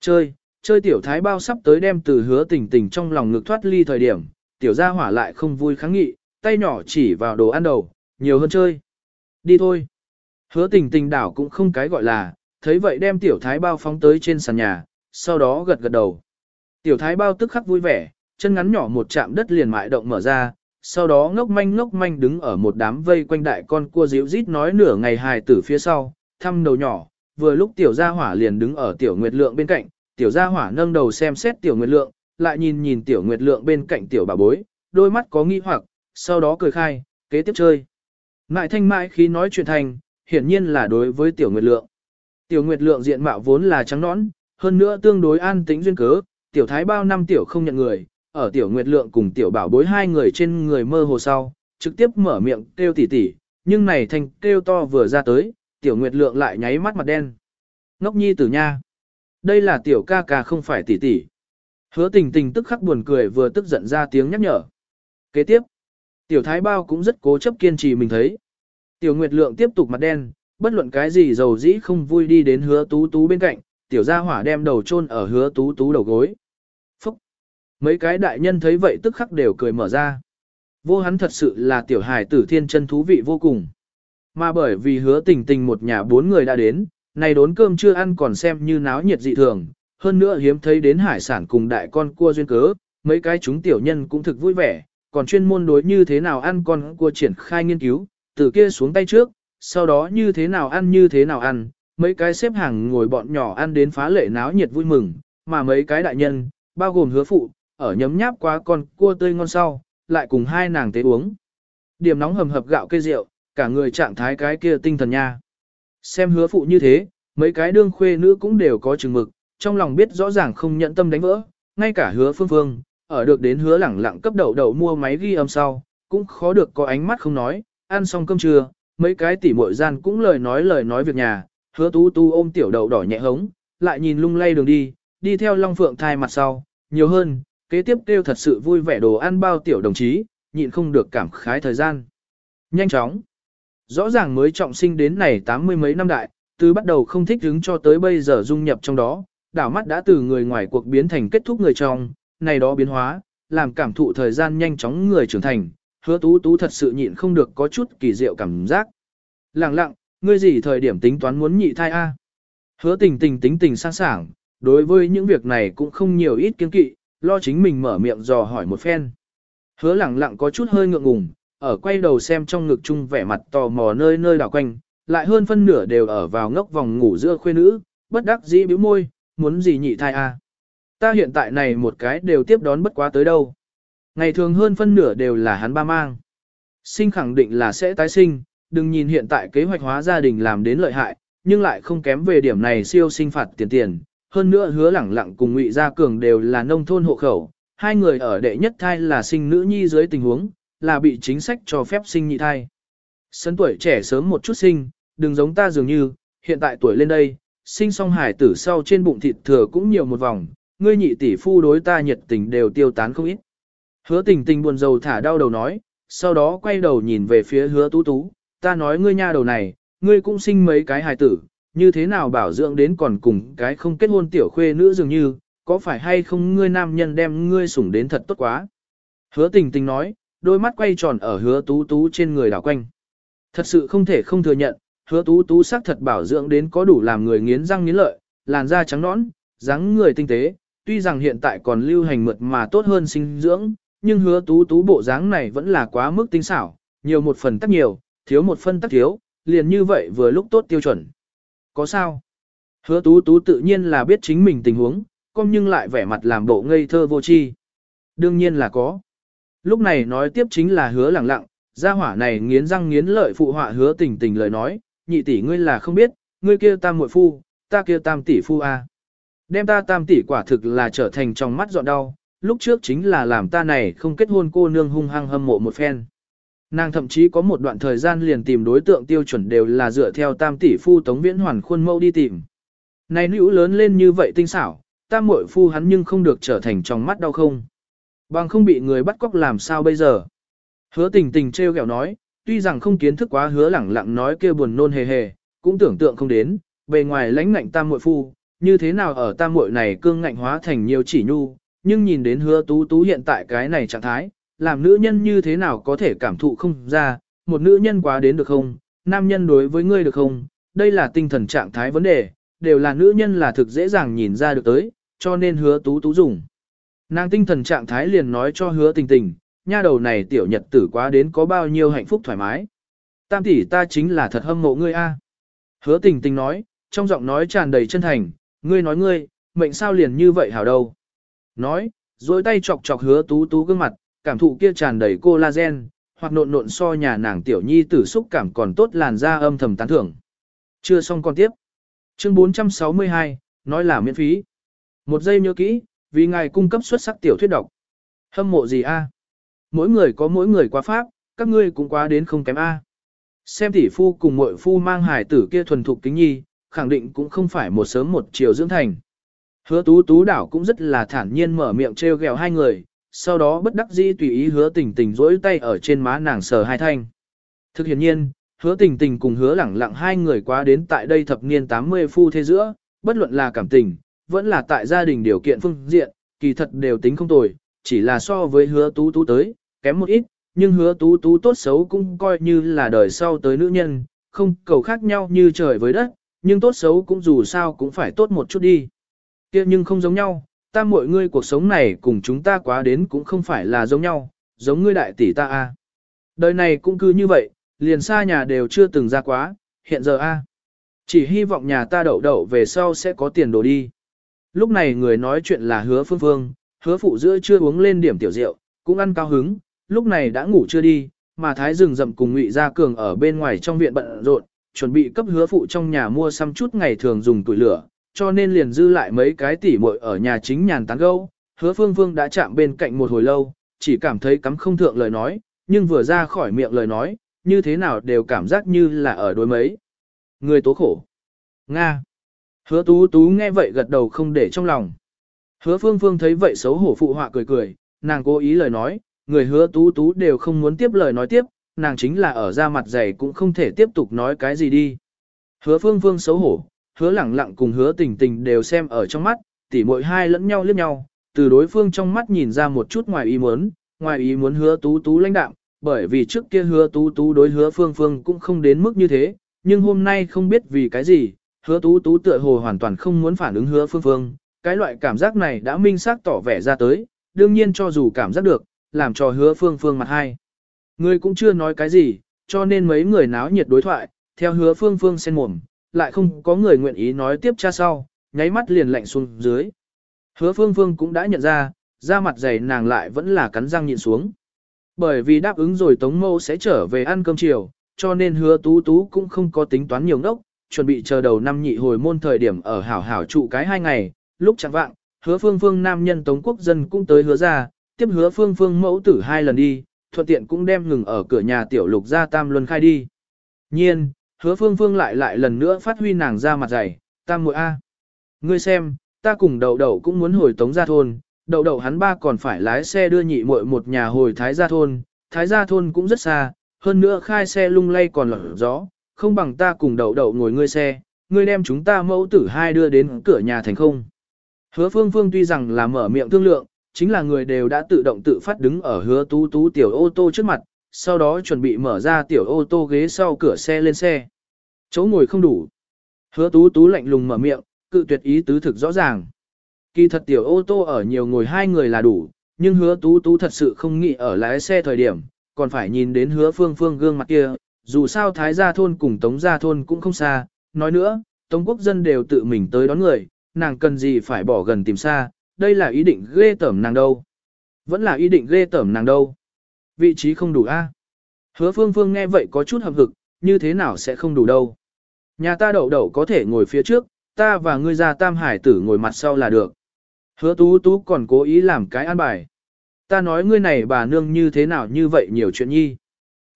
Chơi, chơi tiểu thái bao sắp tới đem từ hứa tình tình trong lòng ngực thoát ly thời điểm, tiểu gia hỏa lại không vui kháng nghị, tay nhỏ chỉ vào đồ ăn đầu, nhiều hơn chơi. Đi thôi. Hứa tình tình đảo cũng không cái gọi là, thấy vậy đem tiểu thái bao phóng tới trên sàn nhà, sau đó gật gật đầu. Tiểu thái bao tức khắc vui vẻ, chân ngắn nhỏ một chạm đất liền mại động mở ra, sau đó ngốc manh ngốc manh đứng ở một đám vây quanh đại con cua díu rít nói nửa ngày hài tử phía sau, thăm đầu nhỏ, vừa lúc tiểu gia hỏa liền đứng ở tiểu nguyệt lượng bên cạnh, tiểu gia hỏa nâng đầu xem xét tiểu nguyệt lượng, lại nhìn nhìn tiểu nguyệt lượng bên cạnh tiểu bà bối, đôi mắt có nghi hoặc, sau đó cười khai, kế tiếp chơi. Ngại thanh mãi khi nói chuyện thành, hiển nhiên là đối với tiểu nguyệt lượng. Tiểu nguyệt lượng diện mạo vốn là trắng nõn, hơn nữa tương đối an tĩnh duyên cớ, tiểu thái bao năm tiểu không nhận người, ở tiểu nguyệt lượng cùng tiểu bảo bối hai người trên người mơ hồ sau, trực tiếp mở miệng kêu tỉ tỉ, nhưng này thành kêu to vừa ra tới, tiểu nguyệt lượng lại nháy mắt mặt đen. Ngốc nhi tử nha. Đây là tiểu ca ca không phải tỉ tỉ. Hứa tình tình tức khắc buồn cười vừa tức giận ra tiếng nhắc nhở. Kế tiếp, tiểu thái bao cũng rất cố chấp kiên trì mình thấy. Tiểu nguyệt lượng tiếp tục mặt đen, bất luận cái gì dầu dĩ không vui đi đến hứa tú tú bên cạnh, tiểu gia hỏa đem đầu chôn ở hứa tú tú đầu gối. Phúc! Mấy cái đại nhân thấy vậy tức khắc đều cười mở ra. Vô hắn thật sự là tiểu hài tử thiên chân thú vị vô cùng. Mà bởi vì hứa tình tình một nhà bốn người đã đến, này đốn cơm chưa ăn còn xem như náo nhiệt dị thường, hơn nữa hiếm thấy đến hải sản cùng đại con cua duyên cớ, mấy cái chúng tiểu nhân cũng thực vui vẻ, còn chuyên môn đối như thế nào ăn con cua triển khai nghiên cứu, từ kia xuống tay trước, sau đó như thế nào ăn như thế nào ăn, mấy cái xếp hàng ngồi bọn nhỏ ăn đến phá lệ náo nhiệt vui mừng, mà mấy cái đại nhân, bao gồm hứa phụ, ở nhấm nháp quá con cua tươi ngon sau, lại cùng hai nàng tế uống. Điểm nóng hầm hập gạo cây rượu, cả người trạng thái cái kia tinh thần nha. Xem hứa phụ như thế, mấy cái đương khuê nữ cũng đều có chừng mực, trong lòng biết rõ ràng không nhận tâm đánh vỡ, ngay cả hứa phương phương, ở được đến hứa lẳng lặng cấp đậu đậu mua máy ghi âm sau, cũng khó được có ánh mắt không nói, ăn xong cơm trưa, mấy cái tỉ muội gian cũng lời nói lời nói việc nhà, hứa tú tú ôm tiểu đậu đỏ nhẹ hống, lại nhìn lung lay đường đi, đi theo Long Phượng thai mặt sau, nhiều hơn, kế tiếp kêu thật sự vui vẻ đồ ăn bao tiểu đồng chí, nhịn không được cảm khái thời gian. Nhanh chóng, rõ ràng mới trọng sinh đến này tám mươi mấy năm đại, từ bắt đầu không thích hứng cho tới bây giờ dung nhập trong đó, đảo mắt đã từ người ngoài cuộc biến thành kết thúc người trong, này đó biến hóa, làm cảm thụ thời gian nhanh chóng người trưởng thành, hứa tú tú thật sự nhịn không được có chút kỳ diệu cảm giác. Lặng lặng, ngươi gì thời điểm tính toán muốn nhị thai A. Hứa tình tình tính tình sang sàng, đối với những việc này cũng không nhiều ít kiên kỵ, lo chính mình mở miệng dò hỏi một phen. Hứa lặng lặng có chút hơi ngượng ngùng, ở quay đầu xem trong ngực chung vẻ mặt tò mò nơi nơi đảo quanh, lại hơn phân nửa đều ở vào ngốc vòng ngủ giữa khuê nữ, bất đắc dĩ bĩu môi, muốn gì nhị thai a? Ta hiện tại này một cái đều tiếp đón bất quá tới đâu. Ngày thường hơn phân nửa đều là hắn ba mang. Sinh khẳng định là sẽ tái sinh, đừng nhìn hiện tại kế hoạch hóa gia đình làm đến lợi hại, nhưng lại không kém về điểm này siêu sinh phạt tiền tiền. Hơn nữa hứa lẳng lặng cùng ngụy Gia Cường đều là nông thôn hộ khẩu, hai người ở đệ nhất thai là sinh nữ nhi dưới tình huống, là bị chính sách cho phép sinh nhị thai. Sân tuổi trẻ sớm một chút sinh, đừng giống ta dường như, hiện tại tuổi lên đây, sinh xong hải tử sau trên bụng thịt thừa cũng nhiều một vòng, ngươi nhị tỷ phu đối ta nhiệt tình đều tiêu tán không ít. Hứa tình tình buồn rầu thả đau đầu nói, sau đó quay đầu nhìn về phía hứa tú tú, ta nói ngươi nha đầu này, ngươi cũng sinh mấy cái hài tử, như thế nào bảo dưỡng đến còn cùng cái không kết hôn tiểu khuê nữ dường như, có phải hay không ngươi nam nhân đem ngươi sủng đến thật tốt quá. Hứa tình tình nói, đôi mắt quay tròn ở hứa tú tú trên người đảo quanh. Thật sự không thể không thừa nhận, hứa tú tú xác thật bảo dưỡng đến có đủ làm người nghiến răng nghiến lợi, làn da trắng nõn, dáng người tinh tế, tuy rằng hiện tại còn lưu hành mượt mà tốt hơn sinh dưỡng, nhưng hứa tú tú bộ dáng này vẫn là quá mức tinh xảo, nhiều một phần tắc nhiều, thiếu một phân tắc thiếu, liền như vậy vừa lúc tốt tiêu chuẩn. Có sao? Hứa tú tú tự nhiên là biết chính mình tình huống, công nhưng lại vẻ mặt làm bộ ngây thơ vô tri. Đương nhiên là có. Lúc này nói tiếp chính là hứa lẳng lặng, gia hỏa này nghiến răng nghiến lợi phụ họa hứa tình tình lời nói, nhị tỷ ngươi là không biết, ngươi kia tam muội phu, ta kia tam tỷ phu a. Đem ta tam tỷ quả thực là trở thành trong mắt dọn đau, lúc trước chính là làm ta này không kết hôn cô nương hung hăng hâm mộ một phen. Nàng thậm chí có một đoạn thời gian liền tìm đối tượng tiêu chuẩn đều là dựa theo tam tỷ phu tống viễn hoàn khuôn mẫu đi tìm. Này nữ lớn lên như vậy tinh xảo, tam muội phu hắn nhưng không được trở thành trong mắt đau không. Bằng không bị người bắt cóc làm sao bây giờ. Hứa tình tình treo kẹo nói, tuy rằng không kiến thức quá hứa lẳng lặng nói kia buồn nôn hề hề, cũng tưởng tượng không đến, bề ngoài lãnh ngạnh tam muội phu, như thế nào ở tam muội này cương ngạnh hóa thành nhiều chỉ nhu, nhưng nhìn đến hứa tú tú hiện tại cái này trạng thái, làm nữ nhân như thế nào có thể cảm thụ không ra, một nữ nhân quá đến được không, nam nhân đối với ngươi được không, đây là tinh thần trạng thái vấn đề, đều là nữ nhân là thực dễ dàng nhìn ra được tới, cho nên hứa tú tú dùng. Nàng tinh thần trạng thái liền nói cho hứa tình tình, nha đầu này tiểu nhật tử quá đến có bao nhiêu hạnh phúc thoải mái. Tam tỷ ta chính là thật hâm mộ ngươi a. Hứa tình tình nói, trong giọng nói tràn đầy chân thành, ngươi nói ngươi, mệnh sao liền như vậy hảo đâu. Nói, dối tay chọc chọc hứa tú tú gương mặt, cảm thụ kia tràn đầy collagen, hoặc nộn nộn so nhà nàng tiểu nhi tử xúc cảm còn tốt làn da âm thầm tán thưởng. Chưa xong con tiếp. Chương 462, nói là miễn phí. Một giây nhớ kỹ, vì ngài cung cấp xuất sắc tiểu thuyết độc. Hâm mộ gì a? À? Mỗi người có mỗi người quá pháp, các ngươi cũng quá đến không kém a. À. Xem tỷ phu cùng muội phu mang hài tử kia thuần thục kính nhi, khẳng định cũng không phải một sớm một chiều dưỡng thành. Hứa tú tú đảo cũng rất là thản nhiên mở miệng trêu ghẹo hai người, sau đó bất đắc dĩ tùy ý hứa tình tình rỗi tay ở trên má nàng sờ hai thanh. Thực hiện nhiên, hứa tình tình cùng hứa lẳng lặng hai người quá đến tại đây thập niên 80 phu thế giữa, bất luận là cảm tình, vẫn là tại gia đình điều kiện phương diện, kỳ thật đều tính không tồi, chỉ là so với hứa tú tú tới, kém một ít, nhưng hứa tú tú tốt xấu cũng coi như là đời sau tới nữ nhân, không cầu khác nhau như trời với đất, nhưng tốt xấu cũng dù sao cũng phải tốt một chút đi kia nhưng không giống nhau, ta mọi ngươi cuộc sống này cùng chúng ta quá đến cũng không phải là giống nhau, giống ngươi đại tỷ ta a. Đời này cũng cứ như vậy, liền xa nhà đều chưa từng ra quá, hiện giờ a. Chỉ hy vọng nhà ta đậu đậu về sau sẽ có tiền đồ đi. Lúc này người nói chuyện là hứa phương phương, hứa phụ giữa chưa uống lên điểm tiểu rượu, cũng ăn cao hứng, lúc này đã ngủ chưa đi, mà thái rừng rậm cùng ngụy gia cường ở bên ngoài trong viện bận rộn, chuẩn bị cấp hứa phụ trong nhà mua xăm chút ngày thường dùng tuổi lửa, cho nên liền dư lại mấy cái tỉ muội ở nhà chính nhàn tán gẫu. Hứa Phương Phương đã chạm bên cạnh một hồi lâu, chỉ cảm thấy cắm không thượng lời nói, nhưng vừa ra khỏi miệng lời nói, như thế nào đều cảm giác như là ở đối mấy. Người tố khổ. Nga. Hứa Tú Tú nghe vậy gật đầu không để trong lòng. Hứa Phương Phương thấy vậy xấu hổ phụ họa cười cười, nàng cố ý lời nói, người hứa Tú Tú đều không muốn tiếp lời nói tiếp, nàng chính là ở ra mặt dày cũng không thể tiếp tục nói cái gì đi. Hứa Phương Phương xấu hổ, hứa lẳng lặng cùng hứa tình tình đều xem ở trong mắt, tỉ mội hai lẫn nhau liếc nhau, từ đối phương trong mắt nhìn ra một chút ngoài ý muốn, ngoài ý muốn hứa tú tú lãnh đạm, bởi vì trước kia hứa tú tú đối hứa phương phương cũng không đến mức như thế, nhưng hôm nay không biết vì cái gì, hứa tú tú tựa hồ hoàn toàn không muốn phản ứng hứa phương phương, cái loại cảm giác này đã minh xác tỏ vẻ ra tới, đương nhiên cho dù cảm giác được, làm cho hứa phương phương mặt hai. Người cũng chưa nói cái gì, cho nên mấy người náo nhiệt đối thoại, theo hứa phương phương sen mồm, lại không có người nguyện ý nói tiếp cha sau, nháy mắt liền lạnh xuống dưới. Hứa phương phương cũng đã nhận ra, da mặt dày nàng lại vẫn là cắn răng nhịn xuống. Bởi vì đáp ứng rồi Tống Mâu sẽ trở về ăn cơm chiều, cho nên hứa tú tú cũng không có tính toán nhiều ngốc, chuẩn bị chờ đầu năm nhị hồi môn thời điểm ở hảo hảo trụ cái hai ngày, lúc chẳng vạng, hứa phương phương nam nhân Tống Quốc dân cũng tới hứa ra, tiếp hứa phương phương mẫu tử hai lần đi, thuận tiện cũng đem ngừng ở cửa nhà tiểu lục ra tam luân khai đi. Nhiên, hứa phương phương lại lại lần nữa phát huy nàng ra mặt dày, tam muội A. Ngươi xem, ta cùng đậu đậu cũng muốn hồi tống gia thôn, đậu đậu hắn ba còn phải lái xe đưa nhị muội một nhà hồi thái gia thôn, thái gia thôn cũng rất xa, hơn nữa khai xe lung lay còn lở gió, không bằng ta cùng đậu đậu ngồi ngươi xe, ngươi đem chúng ta mẫu tử hai đưa đến cửa nhà thành không. Hứa phương phương tuy rằng là mở miệng thương lượng, chính là người đều đã tự động tự phát đứng ở hứa tú tú tiểu ô tô trước mặt, sau đó chuẩn bị mở ra tiểu ô tô ghế sau cửa xe lên xe. Chỗ ngồi không đủ. Hứa tú tú lạnh lùng mở miệng, cự tuyệt ý tứ thực rõ ràng. Kỳ thật tiểu ô tô ở nhiều ngồi hai người là đủ, nhưng hứa tú tú thật sự không nghĩ ở lái xe thời điểm, còn phải nhìn đến hứa phương phương gương mặt kia, dù sao Thái Gia Thôn cùng Tống Gia Thôn cũng không xa, nói nữa, Tống Quốc dân đều tự mình tới đón người, nàng cần gì phải bỏ gần tìm xa, đây là ý định ghê tởm nàng đâu. Vẫn là ý định ghê tởm nàng đâu. Vị trí không đủ a. Hứa phương phương nghe vậy có chút hậm hực, như thế nào sẽ không đủ đâu. Nhà ta đậu đậu có thể ngồi phía trước, ta và ngươi ra tam hải tử ngồi mặt sau là được. Hứa tú tú còn cố ý làm cái an bài. Ta nói ngươi này bà nương như thế nào như vậy nhiều chuyện nhi.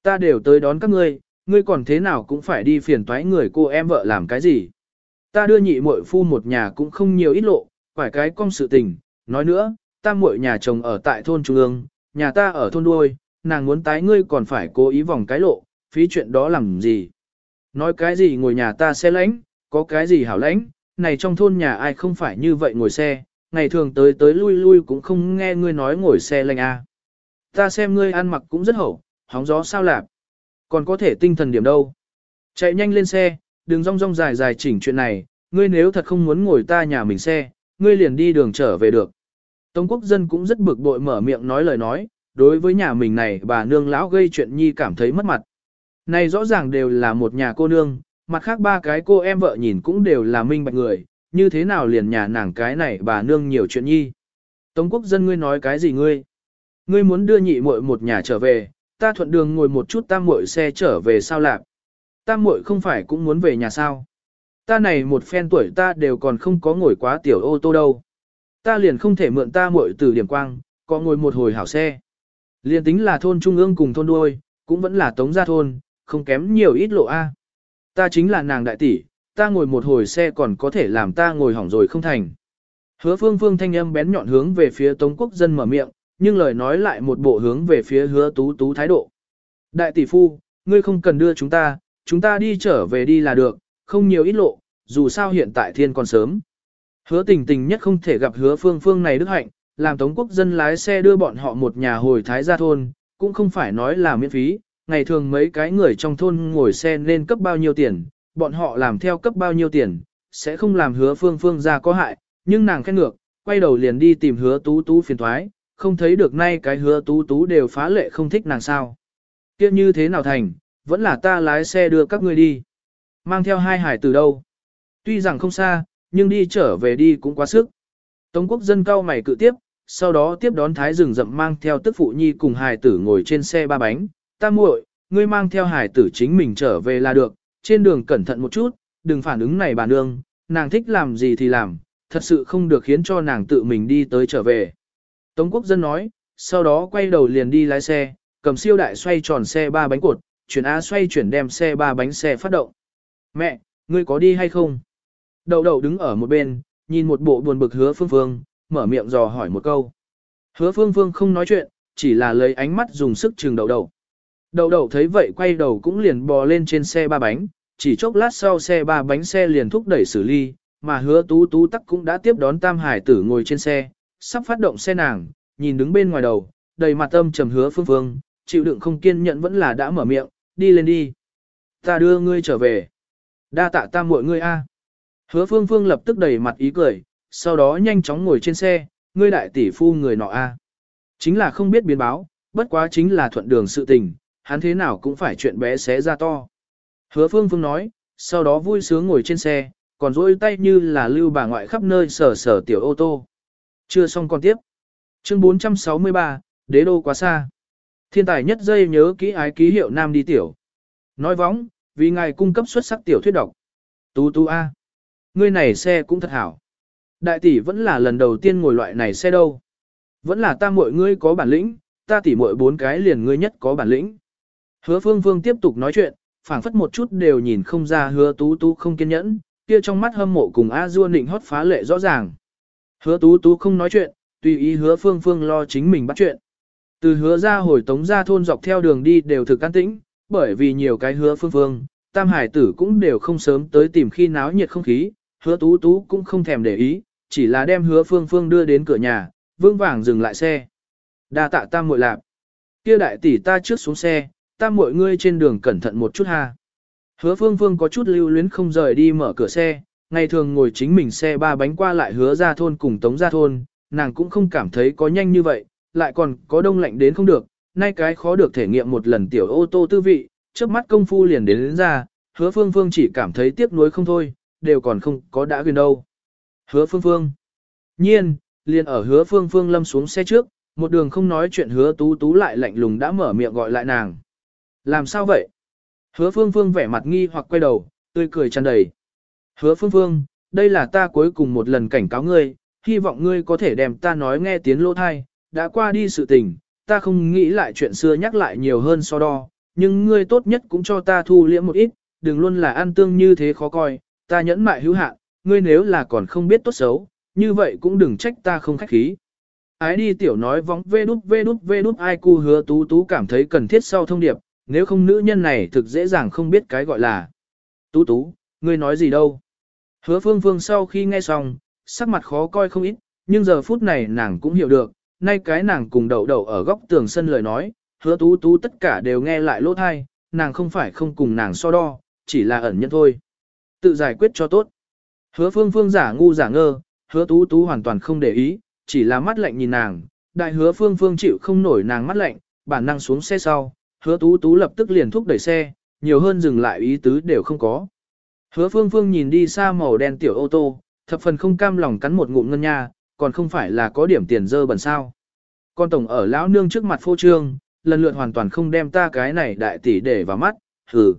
Ta đều tới đón các ngươi, ngươi còn thế nào cũng phải đi phiền toái người cô em vợ làm cái gì. Ta đưa nhị muội phu một nhà cũng không nhiều ít lộ, phải cái công sự tình. Nói nữa, ta muội nhà chồng ở tại thôn trung ương, nhà ta ở thôn đuôi, nàng muốn tái ngươi còn phải cố ý vòng cái lộ, phí chuyện đó làm gì. Nói cái gì ngồi nhà ta xe lãnh, có cái gì hảo lãnh, này trong thôn nhà ai không phải như vậy ngồi xe, ngày thường tới tới lui lui cũng không nghe ngươi nói ngồi xe lãnh a. À. Ta xem ngươi ăn mặc cũng rất hậu, hóng gió sao lạp. Còn có thể tinh thần điểm đâu. Chạy nhanh lên xe, đừng rong rong dài dài chỉnh chuyện này, ngươi nếu thật không muốn ngồi ta nhà mình xe, ngươi liền đi đường trở về được. Tống quốc dân cũng rất bực bội mở miệng nói lời nói, đối với nhà mình này bà nương lão gây chuyện nhi cảm thấy mất mặt. Này rõ ràng đều là một nhà cô nương, mặt khác ba cái cô em vợ nhìn cũng đều là minh bạch người, như thế nào liền nhà nàng cái này bà nương nhiều chuyện nhi. Tống quốc dân ngươi nói cái gì ngươi? Ngươi muốn đưa nhị muội một nhà trở về, ta thuận đường ngồi một chút tam muội xe trở về sao lạc. Tam muội không phải cũng muốn về nhà sao? Ta này một phen tuổi ta đều còn không có ngồi quá tiểu ô tô đâu. Ta liền không thể mượn ta muội từ điểm quang, có ngồi một hồi hảo xe. Liên tính là thôn trung ương cùng thôn đuôi, cũng vẫn là tống gia thôn, không kém nhiều ít lộ A. Ta chính là nàng đại tỷ, ta ngồi một hồi xe còn có thể làm ta ngồi hỏng rồi không thành. Hứa phương phương thanh âm bén nhọn hướng về phía tống quốc dân mở miệng, nhưng lời nói lại một bộ hướng về phía hứa tú tú thái độ. Đại tỷ phu, ngươi không cần đưa chúng ta, chúng ta đi trở về đi là được, không nhiều ít lộ, dù sao hiện tại thiên còn sớm. Hứa tình tình nhất không thể gặp hứa phương phương này đức hạnh, làm tống quốc dân lái xe đưa bọn họ một nhà hồi thái gia thôn, cũng không phải nói là miễn phí, ngày thường mấy cái người trong thôn ngồi xe nên cấp bao nhiêu tiền, bọn họ làm theo cấp bao nhiêu tiền, sẽ không làm hứa phương phương ra có hại, nhưng nàng khen ngược, quay đầu liền đi tìm hứa tú tú phiền thoái, không thấy được nay cái hứa tú tú đều phá lệ không thích nàng sao. Kiếp như thế nào thành, vẫn là ta lái xe đưa các ngươi đi. Mang theo hai hải từ đâu. Tuy rằng không xa, nhưng đi trở về đi cũng quá sức. Tống quốc dân cao mày cự tiếp, sau đó tiếp đón thái rừng rậm mang theo tức phụ nhi cùng hải tử ngồi trên xe ba bánh. Ta muội, ngươi mang theo hải tử chính mình trở về là được, trên đường cẩn thận một chút, đừng phản ứng này bà nương, nàng thích làm gì thì làm, thật sự không được khiến cho nàng tự mình đi tới trở về. Tống quốc dân nói, sau đó quay đầu liền đi lái xe, cầm siêu đại xoay tròn xe ba bánh cột, chuyển A xoay chuyển đem xe ba bánh xe phát động. Mẹ, ngươi có đi hay không? Đậu đậu đứng ở một bên, nhìn một bộ buồn bực hứa phương phương, mở miệng dò hỏi một câu. Hứa phương phương không nói chuyện, chỉ là lấy ánh mắt dùng sức trừng đầu đầu, đầu đầu thấy vậy quay đầu cũng liền bò lên trên xe ba bánh, chỉ chốc lát sau xe ba bánh xe liền thúc đẩy xử ly, mà hứa tú tú tắc cũng đã tiếp đón tam hải tử ngồi trên xe, sắp phát động xe nàng, nhìn đứng bên ngoài đầu, đầy mặt âm trầm hứa phương phương, chịu đựng không kiên nhẫn vẫn là đã mở miệng, đi lên đi. Ta đưa ngươi trở về. Đa tạ tam muội ngươi a. Hứa phương phương lập tức đầy mặt ý cười, sau đó nhanh chóng ngồi trên xe, ngươi đại tỷ phu người nọ a. Chính là không biết biến báo, bất quá chính là thuận đường sự tình, hắn thế nào cũng phải chuyện bé xé ra to. Hứa phương phương nói, sau đó vui sướng ngồi trên xe, còn dỗi tay như là lưu bà ngoại khắp nơi sở sở tiểu ô tô. Chưa xong còn tiếp. Chương 463, đế đô quá xa. Thiên tài nhất dây nhớ kỹ ái ký hiệu nam đi tiểu. Nói vóng, vì ngài cung cấp xuất sắc tiểu thuyết độc. Tú tú A. Ngươi này xe cũng thật hảo. Đại tỷ vẫn là lần đầu tiên ngồi loại này xe đâu. Vẫn là ta muội ngươi có bản lĩnh, ta tỷ muội bốn cái liền ngươi nhất có bản lĩnh. Hứa phương phương tiếp tục nói chuyện, phảng phất một chút đều nhìn không ra hứa tú tú không kiên nhẫn, kia trong mắt hâm mộ cùng A Dua nịnh hót phá lệ rõ ràng. Hứa tú tú không nói chuyện, tùy ý hứa phương phương lo chính mình bắt chuyện. Từ hứa ra hồi tống ra thôn dọc theo đường đi đều thực can tĩnh, bởi vì nhiều cái hứa phương phương, tam hải tử cũng đều không sớm tới tìm khi náo nhiệt không khí, hứa tú tú cũng không thèm để ý, chỉ là đem hứa phương phương đưa đến cửa nhà, vương vàng dừng lại xe. đa tạ tam muội lạp. Kia đại tỷ ta trước xuống xe, tam muội ngươi trên đường cẩn thận một chút ha. Hứa phương phương có chút lưu luyến không rời đi mở cửa xe, ngày thường ngồi chính mình xe ba bánh qua lại hứa ra thôn cùng tống ra thôn, nàng cũng không cảm thấy có nhanh như vậy, lại còn có đông lạnh đến không được, nay cái khó được thể nghiệm một lần tiểu ô tô tư vị, trước mắt công phu liền đến, đến ra, hứa phương phương chỉ cảm thấy tiếc nuối không thôi, đều còn không có đã quyền đâu. Hứa phương phương. Nhiên, liền ở hứa phương phương lâm xuống xe trước, một đường không nói chuyện hứa tú tú lại lạnh lùng đã mở miệng gọi lại nàng. Làm sao vậy? Hứa phương phương vẻ mặt nghi hoặc quay đầu, tươi cười tràn đầy. Hứa phương phương, đây là ta cuối cùng một lần cảnh cáo ngươi, hy vọng ngươi có thể đem ta nói nghe tiếng lỗ thai, đã qua đi sự tình, ta không nghĩ lại chuyện xưa nhắc lại nhiều hơn so đo, nhưng ngươi tốt nhất cũng cho ta thu liễm một ít, đừng luôn là ăn tương như thế khó coi, ta nhẫn mại hữu hạn, ngươi nếu là còn không biết tốt xấu, như vậy cũng đừng trách ta không khách khí. Ái đi tiểu nói vóng vê đút vê đút vê đút ai cu hứa tú tú cảm thấy cần thiết sau thông điệp, nếu không nữ nhân này thực dễ dàng không biết cái gọi là. Tú tú, ngươi nói gì đâu? Hứa phương phương sau khi nghe xong, sắc mặt khó coi không ít, nhưng giờ phút này nàng cũng hiểu được, nay cái nàng cùng đậu đậu ở góc tường sân lời nói, hứa tú tú tất cả đều nghe lại lỗ thai, nàng không phải không cùng nàng so đo, chỉ là ẩn nhân thôi. Tự giải quyết cho tốt. Hứa phương phương giả ngu giả ngơ, hứa tú tú hoàn toàn không để ý, chỉ là mắt lạnh nhìn nàng, đại hứa phương phương chịu không nổi nàng mắt lạnh, bản năng xuống xe sau, hứa tú tú lập tức liền thúc đẩy xe, nhiều hơn dừng lại ý tứ đều không có. Hứa phương phương nhìn đi xa màu đen tiểu ô tô, thập phần không cam lòng cắn một ngụm ngân nha, còn không phải là có điểm tiền dơ bẩn sao. Con tổng ở lão nương trước mặt phô trương, lần lượt hoàn toàn không đem ta cái này đại tỷ để vào mắt, hừ.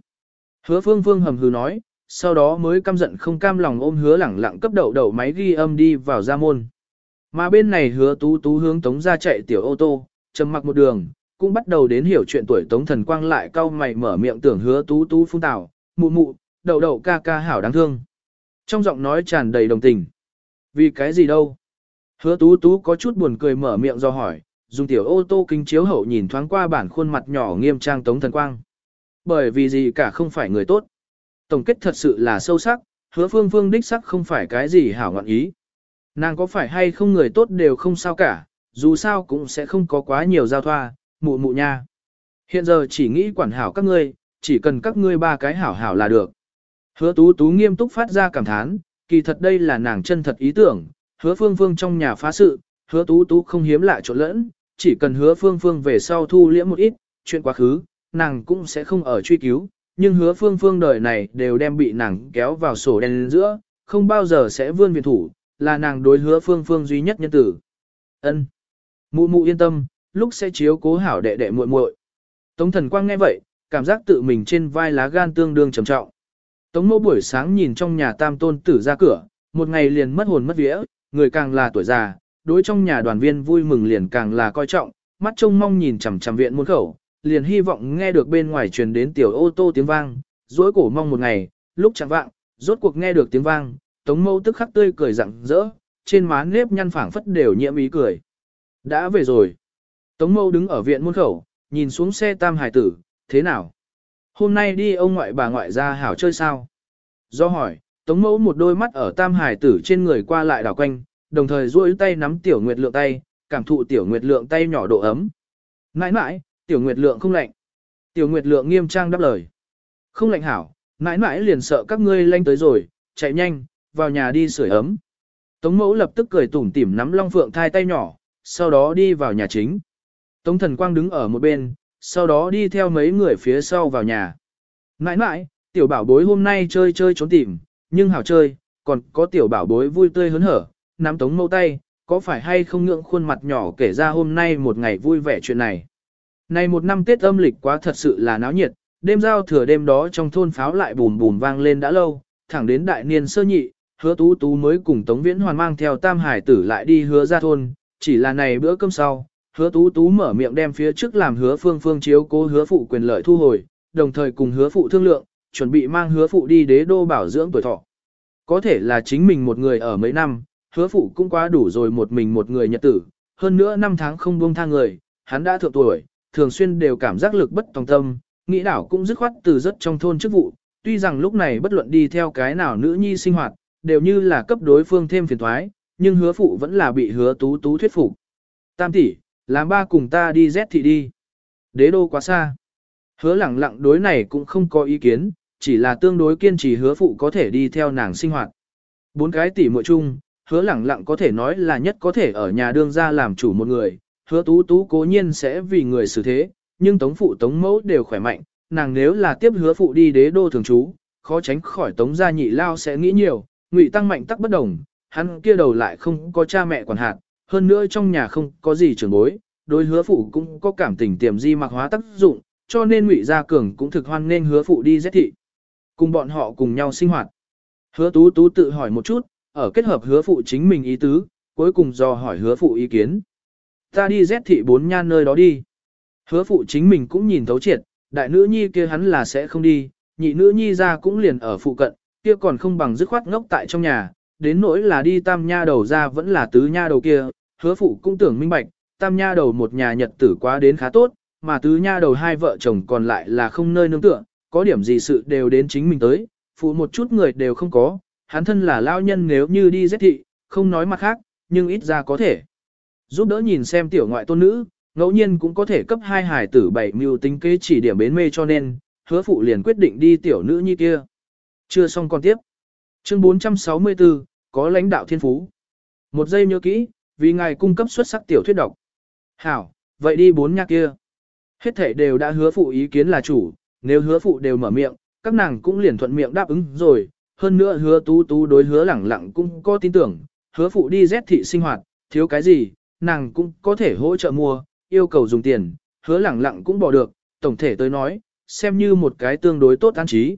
Hứa phương phương hầm hừ nói, sau đó mới căm giận không cam lòng ôm hứa lẳng lặng cấp đậu đậu máy ghi âm đi vào ra môn. Mà bên này hứa tú tú hướng tống ra chạy tiểu ô tô, trầm mặc một đường, cũng bắt đầu đến hiểu chuyện tuổi tống thần quang lại cau mày mở miệng tưởng hứa tú tú phun tảo, mụ mụ, đậu đậu ca ca hảo đáng thương. Trong giọng nói tràn đầy đồng tình. Vì cái gì đâu? Hứa tú tú có chút buồn cười mở miệng do hỏi, dùng tiểu ô tô kính chiếu hậu nhìn thoáng qua bản khuôn mặt nhỏ nghiêm trang tống thần quang. Bởi vì gì cả không phải người tốt. Tổng kết thật sự là sâu sắc, hứa phương phương đích sắc không phải cái gì hảo ngọn ý. Nàng có phải hay không người tốt đều không sao cả, dù sao cũng sẽ không có quá nhiều giao thoa, mụ mụ nha. Hiện giờ chỉ nghĩ quản hảo các ngươi, chỉ cần các ngươi ba cái hảo hảo là được. Hứa tú tú nghiêm túc phát ra cảm thán, kỳ thật đây là nàng chân thật ý tưởng, hứa phương phương trong nhà phá sự, hứa tú tú không hiếm lạ trộn lẫn, chỉ cần hứa phương phương về sau thu liễm một ít, chuyện quá khứ, nàng cũng sẽ không ở truy cứu, nhưng hứa phương phương đời này đều đem bị nàng kéo vào sổ đen giữa, không bao giờ sẽ vươn viện thủ, là nàng đối hứa phương phương duy nhất nhân tử. ân Mụ mụ yên tâm, lúc sẽ chiếu cố hảo đệ đệ muội muội. Tống thần quang nghe vậy, cảm giác tự mình trên vai lá gan tương đương trầm trọng. Tống mẫu buổi sáng nhìn trong nhà tam tôn tử ra cửa, một ngày liền mất hồn mất vía, người càng là tuổi già, đối trong nhà đoàn viên vui mừng liền càng là coi trọng, mắt trông mong nhìn chằm chằm viện muôn khẩu, liền hy vọng nghe được bên ngoài truyền đến tiểu ô tô tiếng vang, dối cổ mong một ngày, lúc chẳng vạng, rốt cuộc nghe được tiếng vang, tống mâu tức khắc tươi cười rặng rỡ, trên má nếp nhăn phảng phất đều nhiễm ý cười. Đã về rồi. Tống mâu đứng ở viện môn khẩu, nhìn xuống xe tam hải tử, thế nào? Hôm nay đi ông ngoại bà ngoại ra hảo chơi sao? Do hỏi, tống mâu một đôi mắt ở tam hải tử trên người qua lại đảo quanh, đồng thời duỗi tay nắm tiểu nguyệt lượng tay, cảm thụ tiểu nguyệt lượng tay nhỏ độ ấm. Nãi nãi, tiểu nguyệt lượng không lạnh. Tiểu nguyệt lượng nghiêm trang đáp lời. Không lạnh hảo, nãi nãi liền sợ các ngươi lanh tới rồi, chạy nhanh, vào nhà đi sưởi ấm. Tống mẫu lập tức cười tủm tỉm nắm long phượng thai tay nhỏ, sau đó đi vào nhà chính. Tống thần quang đứng ở một bên, sau đó đi theo mấy người phía sau vào nhà. Nãi nãi, tiểu bảo bối hôm nay chơi chơi trốn tìm, nhưng hảo chơi, còn có tiểu bảo bối vui tươi hớn hở, nắm tống mâu tay, có phải hay không ngượng khuôn mặt nhỏ kể ra hôm nay một ngày vui vẻ chuyện này. Này một năm Tết âm lịch quá thật sự là náo nhiệt, đêm giao thừa đêm đó trong thôn pháo lại bùm bùm vang lên đã lâu, thẳng đến đại niên sơ nhị, hứa tú tú mới cùng Tống Viễn Hoàn mang theo tam hải tử lại đi hứa ra thôn, chỉ là này bữa cơm sau, hứa tú tú mở miệng đem phía trước làm hứa phương phương chiếu cố hứa phụ quyền lợi thu hồi, đồng thời cùng hứa phụ thương lượng, chuẩn bị mang hứa phụ đi đế đô bảo dưỡng tuổi thọ. Có thể là chính mình một người ở mấy năm, hứa phụ cũng quá đủ rồi một mình một người nhật tử, hơn nữa năm tháng không buông tha người, hắn đã thượng tuổi, thường xuyên đều cảm giác lực bất tòng tâm, nghĩ đảo cũng dứt khoát từ rất trong thôn chức vụ, tuy rằng lúc này bất luận đi theo cái nào nữ nhi sinh hoạt, đều như là cấp đối phương thêm phiền thoái, nhưng hứa phụ vẫn là bị hứa tú tú thuyết phục. Tam tỷ, làm ba cùng ta đi Z thị đi. Đế đô quá xa. Hứa lẳng lặng đối này cũng không có ý kiến, chỉ là tương đối kiên trì hứa phụ có thể đi theo nàng sinh hoạt. Bốn cái tỷ muội chung, hứa lẳng lặng có thể nói là nhất có thể ở nhà đương gia làm chủ một người, hứa tú tú cố nhiên sẽ vì người xử thế, nhưng tống phụ tống mẫu đều khỏe mạnh, nàng nếu là tiếp hứa phụ đi đế đô thường trú, khó tránh khỏi tống gia nhị lao sẽ nghĩ nhiều, ngụy tăng mạnh tắc bất đồng, hắn kia đầu lại không có cha mẹ quản hạt, hơn nữa trong nhà không có gì trưởng bối, đối hứa phụ cũng có cảm tình tiềm di mạc hóa tác dụng, cho nên ngụy gia cường cũng thực hoan nên hứa phụ đi giết thị. Cùng bọn họ cùng nhau sinh hoạt. Hứa tú tú tự hỏi một chút, ở kết hợp hứa phụ chính mình ý tứ, cuối cùng do hỏi hứa phụ ý kiến. Ta đi rét thị bốn nhan nơi đó đi. Hứa phụ chính mình cũng nhìn thấu triệt, đại nữ nhi kia hắn là sẽ không đi, nhị nữ nhi ra cũng liền ở phụ cận, kia còn không bằng dứt khoát ngốc tại trong nhà, đến nỗi là đi tam nha đầu ra vẫn là tứ nha đầu kia, hứa phụ cũng tưởng minh bạch, tam nha đầu một nhà nhật tử quá đến khá tốt, mà tứ nha đầu hai vợ chồng còn lại là không nơi nương tựa, có điểm gì sự đều đến chính mình tới, phụ một chút người đều không có, hắn thân là lao nhân nếu như đi giết thị, không nói mặt khác, nhưng ít ra có thể. Giúp đỡ nhìn xem tiểu ngoại tôn nữ, ngẫu nhiên cũng có thể cấp hai hải tử bảy mưu tính kế chỉ điểm bến mê cho nên, hứa phụ liền quyết định đi tiểu nữ như kia. Chưa xong còn tiếp. Chương 464, có lãnh đạo thiên phú. Một giây nhớ kỹ, vì ngài cung cấp xuất sắc tiểu thuyết độc. Hảo, vậy đi bốn nhà kia. Hết thể đều đã hứa phụ ý kiến là chủ, nếu hứa phụ đều mở miệng, các nàng cũng liền thuận miệng đáp ứng rồi. Hơn nữa hứa tú tú đối hứa lẳng lặng cũng có tin tưởng, hứa phụ đi rét thị sinh hoạt, thiếu cái gì, nàng cũng có thể hỗ trợ mua, yêu cầu dùng tiền, hứa lẳng lặng cũng bỏ được, tổng thể tới nói, xem như một cái tương đối tốt an trí.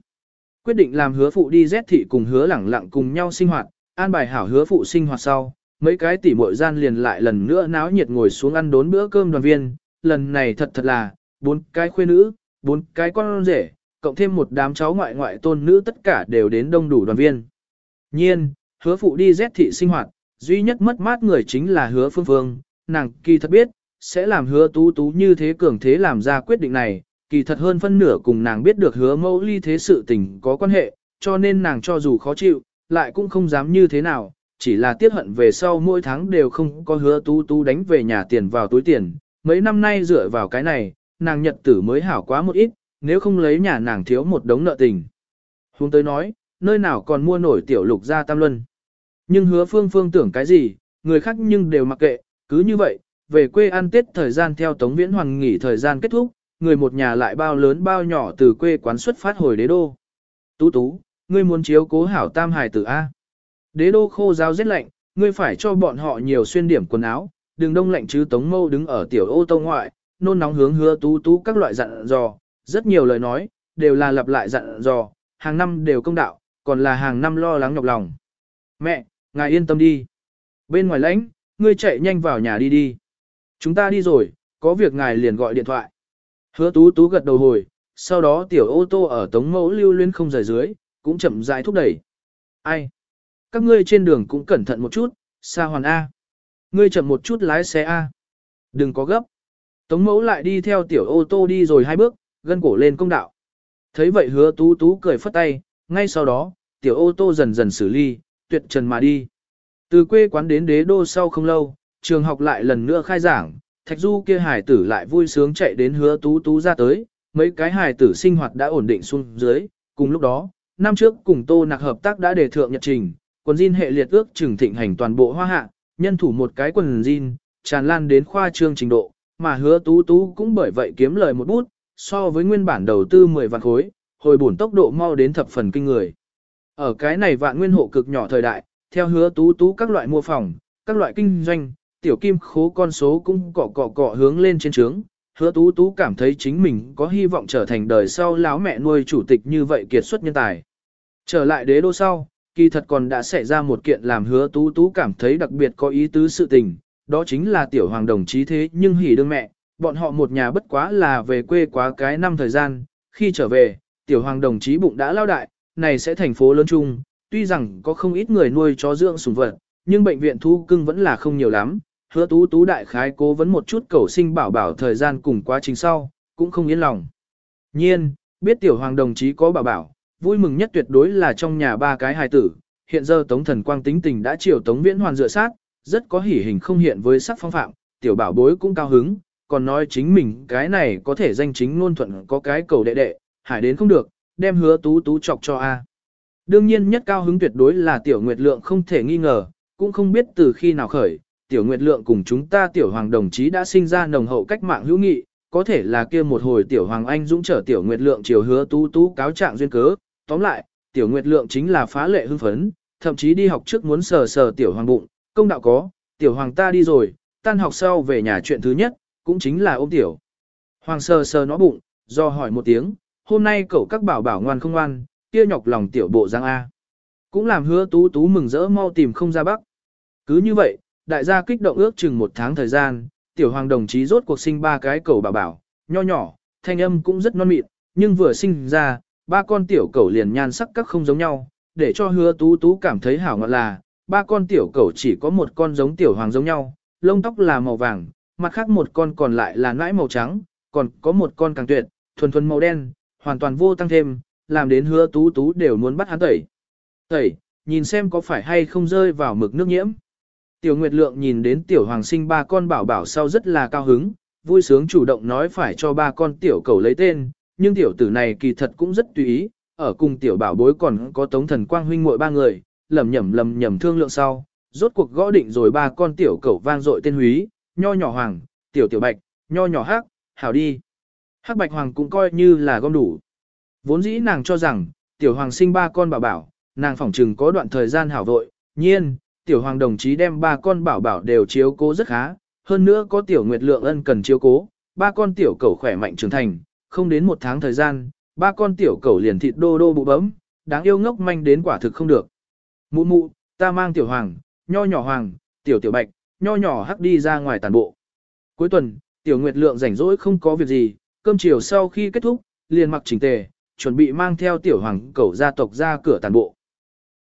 Quyết định làm hứa phụ đi rét thị cùng hứa lẳng lặng cùng nhau sinh hoạt, an bài hảo hứa phụ sinh hoạt sau, mấy cái tỉ muội gian liền lại lần nữa náo nhiệt ngồi xuống ăn đốn bữa cơm đoàn viên, lần này thật thật là, bốn cái khuê nữ, bốn cái con rể, cộng thêm một đám cháu ngoại ngoại tôn nữ tất cả đều đến đông đủ đoàn viên. Nhiên, hứa phụ đi rét thị sinh hoạt, duy nhất mất mát người chính là hứa phương phương, nàng kỳ thật biết, sẽ làm hứa tú tú như thế cường thế làm ra quyết định này, kỳ thật hơn phân nửa cùng nàng biết được hứa mẫu ly thế sự tình có quan hệ, cho nên nàng cho dù khó chịu, lại cũng không dám như thế nào, chỉ là tiếc hận về sau mỗi tháng đều không có hứa tú tú đánh về nhà tiền vào túi tiền, mấy năm nay dựa vào cái này, nàng nhật tử mới hảo quá một ít, nếu không lấy nhà nàng thiếu một đống nợ tình. Hùng tới nói, nơi nào còn mua nổi tiểu lục ra tam luân. Nhưng hứa phương phương tưởng cái gì, người khác nhưng đều mặc kệ, cứ như vậy, về quê ăn tết thời gian theo Tống Viễn Hoàng nghỉ thời gian kết thúc, người một nhà lại bao lớn bao nhỏ từ quê quán xuất phát hồi đế đô. Tú tú, ngươi muốn chiếu cố hảo tam hài tử A. Đế đô khô giáo rét lạnh, ngươi phải cho bọn họ nhiều xuyên điểm quần áo, đừng đông lạnh chứ tống mâu đứng ở tiểu ô tô ngoại, nôn nóng hướng hứa tú tú các loại dặn dò, rất nhiều lời nói, đều là lặp lại dặn dò, hàng năm đều công đạo, còn là hàng năm lo lắng nhọc lòng. Mẹ, ngài yên tâm đi. Bên ngoài lãnh, ngươi chạy nhanh vào nhà đi đi. Chúng ta đi rồi, có việc ngài liền gọi điện thoại. Hứa tú tú gật đầu hồi, sau đó tiểu ô tô ở tống mẫu lưu luyến không rời dưới, cũng chậm rãi thúc đẩy. Ai? Các ngươi trên đường cũng cẩn thận một chút, xa hoàn A. Ngươi chậm một chút lái xe A. Đừng có gấp. Tống mẫu lại đi theo tiểu ô tô đi rồi hai bước, gân cổ lên công đạo. Thấy vậy hứa tú tú cười phất tay, ngay sau đó, tiểu ô tô dần dần xử ly, tuyệt trần mà đi. Từ quê quán đến đế đô sau không lâu, trường học lại lần nữa khai giảng, thạch du kia hải tử lại vui sướng chạy đến hứa tú tú ra tới, mấy cái hải tử sinh hoạt đã ổn định xuống dưới, cùng lúc đó, năm trước cùng tô nặc hợp tác đã đề thượng nhật trình, quần jean hệ liệt ước trừng thịnh hành toàn bộ hoa hạ, nhân thủ một cái quần jean, tràn lan đến khoa trương trình độ, mà hứa tú tú cũng bởi vậy kiếm lời một bút, so với nguyên bản đầu tư 10 vạn khối, hồi bổn tốc độ mau đến thập phần kinh người. Ở cái này vạn nguyên hộ cực nhỏ thời đại, theo hứa tú tú các loại mua phòng, các loại kinh doanh, tiểu kim khố con số cũng cọ cọ cọ hướng lên trên trướng. Hứa tú tú cảm thấy chính mình có hy vọng trở thành đời sau láo mẹ nuôi chủ tịch như vậy kiệt xuất nhân tài. Trở lại đế đô sau, kỳ thật còn đã xảy ra một kiện làm hứa tú tú cảm thấy đặc biệt có ý tứ sự tình, đó chính là tiểu hoàng đồng chí thế nhưng hỉ đương mẹ, bọn họ một nhà bất quá là về quê quá cái năm thời gian, khi trở về, tiểu hoàng đồng chí bụng đã lao đại, này sẽ thành phố lớn chung, tuy rằng có không ít người nuôi chó dưỡng sủng vật, nhưng bệnh viện thu cưng vẫn là không nhiều lắm, hứa tú tú đại khái cố vấn một chút cầu sinh bảo bảo thời gian cùng quá trình sau, cũng không yên lòng. Nhiên, biết tiểu hoàng đồng chí có bảo bảo, vui mừng nhất tuyệt đối là trong nhà ba cái hài tử, hiện giờ tống thần quang tính tình đã chiều tống viễn hoàn dựa sát, rất có hỉ hình không hiện với sắc phong phạm, tiểu bảo bối cũng cao hứng, còn nói chính mình cái này có thể danh chính ngôn thuận có cái cầu đệ đệ, hải đến không được, đem hứa tú tú chọc cho A. Đương nhiên nhất cao hứng tuyệt đối là tiểu nguyệt lượng không thể nghi ngờ, cũng không biết từ khi nào khởi, tiểu nguyệt lượng cùng chúng ta tiểu hoàng đồng chí đã sinh ra nồng hậu cách mạng hữu nghị, có thể là kia một hồi tiểu hoàng anh dũng trở tiểu nguyệt lượng chiều hứa tú tú cáo trạng duyên cớ, tóm lại, tiểu nguyệt lượng chính là phá lệ hưng phấn, thậm chí đi học trước muốn sờ sờ tiểu hoàng bụng, công đạo có, tiểu hoàng ta đi rồi, tan học sau về nhà chuyện thứ nhất, cũng chính là ôm tiểu. Hoàng sờ sờ nó bụng, do hỏi một tiếng, hôm nay cậu các bảo bảo ngoan không ngoan, kia nhọc lòng tiểu bộ giang A. Cũng làm hứa tú tú mừng rỡ mau tìm không ra bắc. Cứ như vậy, đại gia kích động ước chừng một tháng thời gian, tiểu hoàng đồng chí rốt cuộc sinh ba cái cậu bảo bảo, nho nhỏ, thanh âm cũng rất non mịn, nhưng vừa sinh ra, ba con tiểu cậu liền nhan sắc các không giống nhau, để cho hứa tú tú cảm thấy hảo ngọt là, ba con tiểu cậu chỉ có một con giống tiểu hoàng giống nhau, lông tóc là màu vàng, mặt khác một con còn lại là nãi màu trắng, còn có một con càng tuyệt, thuần thuần màu đen, hoàn toàn vô tăng thêm, làm đến hứa tú tú đều muốn bắt hắn tẩy. Tẩy, nhìn xem có phải hay không rơi vào mực nước nhiễm. Tiểu Nguyệt Lượng nhìn đến tiểu hoàng sinh ba con bảo bảo sau rất là cao hứng, vui sướng chủ động nói phải cho ba con tiểu cầu lấy tên, nhưng tiểu tử này kỳ thật cũng rất tùy ý, ở cùng tiểu bảo bối còn có tống thần quang huynh muội ba người, lầm nhầm lầm nhầm thương lượng sau, rốt cuộc gõ định rồi ba con tiểu cầu vang dội tên húy, nho nhỏ hoàng, tiểu tiểu bạch, nho nhỏ hắc, hảo đi. Hắc bạch hoàng cũng coi như là gom đủ. Vốn dĩ nàng cho rằng, tiểu hoàng sinh ba con bảo bảo, nàng phỏng chừng có đoạn thời gian hảo vội, nhiên, tiểu hoàng đồng chí đem ba con bảo bảo đều chiếu cố rất khá, hơn nữa có tiểu nguyệt lượng ân cần chiếu cố, ba con tiểu cầu khỏe mạnh trưởng thành, không đến một tháng thời gian, ba con tiểu cầu liền thịt đô đô bụ bấm, đáng yêu ngốc manh đến quả thực không được. Mụ mụ, ta mang tiểu hoàng, nho nhỏ hoàng, tiểu tiểu bạch, nho nhỏ hắc đi ra ngoài tàn bộ. Cuối tuần, tiểu nguyệt lượng rảnh rỗi không có việc gì, cơm chiều sau khi kết thúc, liền mặc chỉnh tề, chuẩn bị mang theo tiểu hoàng cẩu gia tộc ra cửa tàn bộ.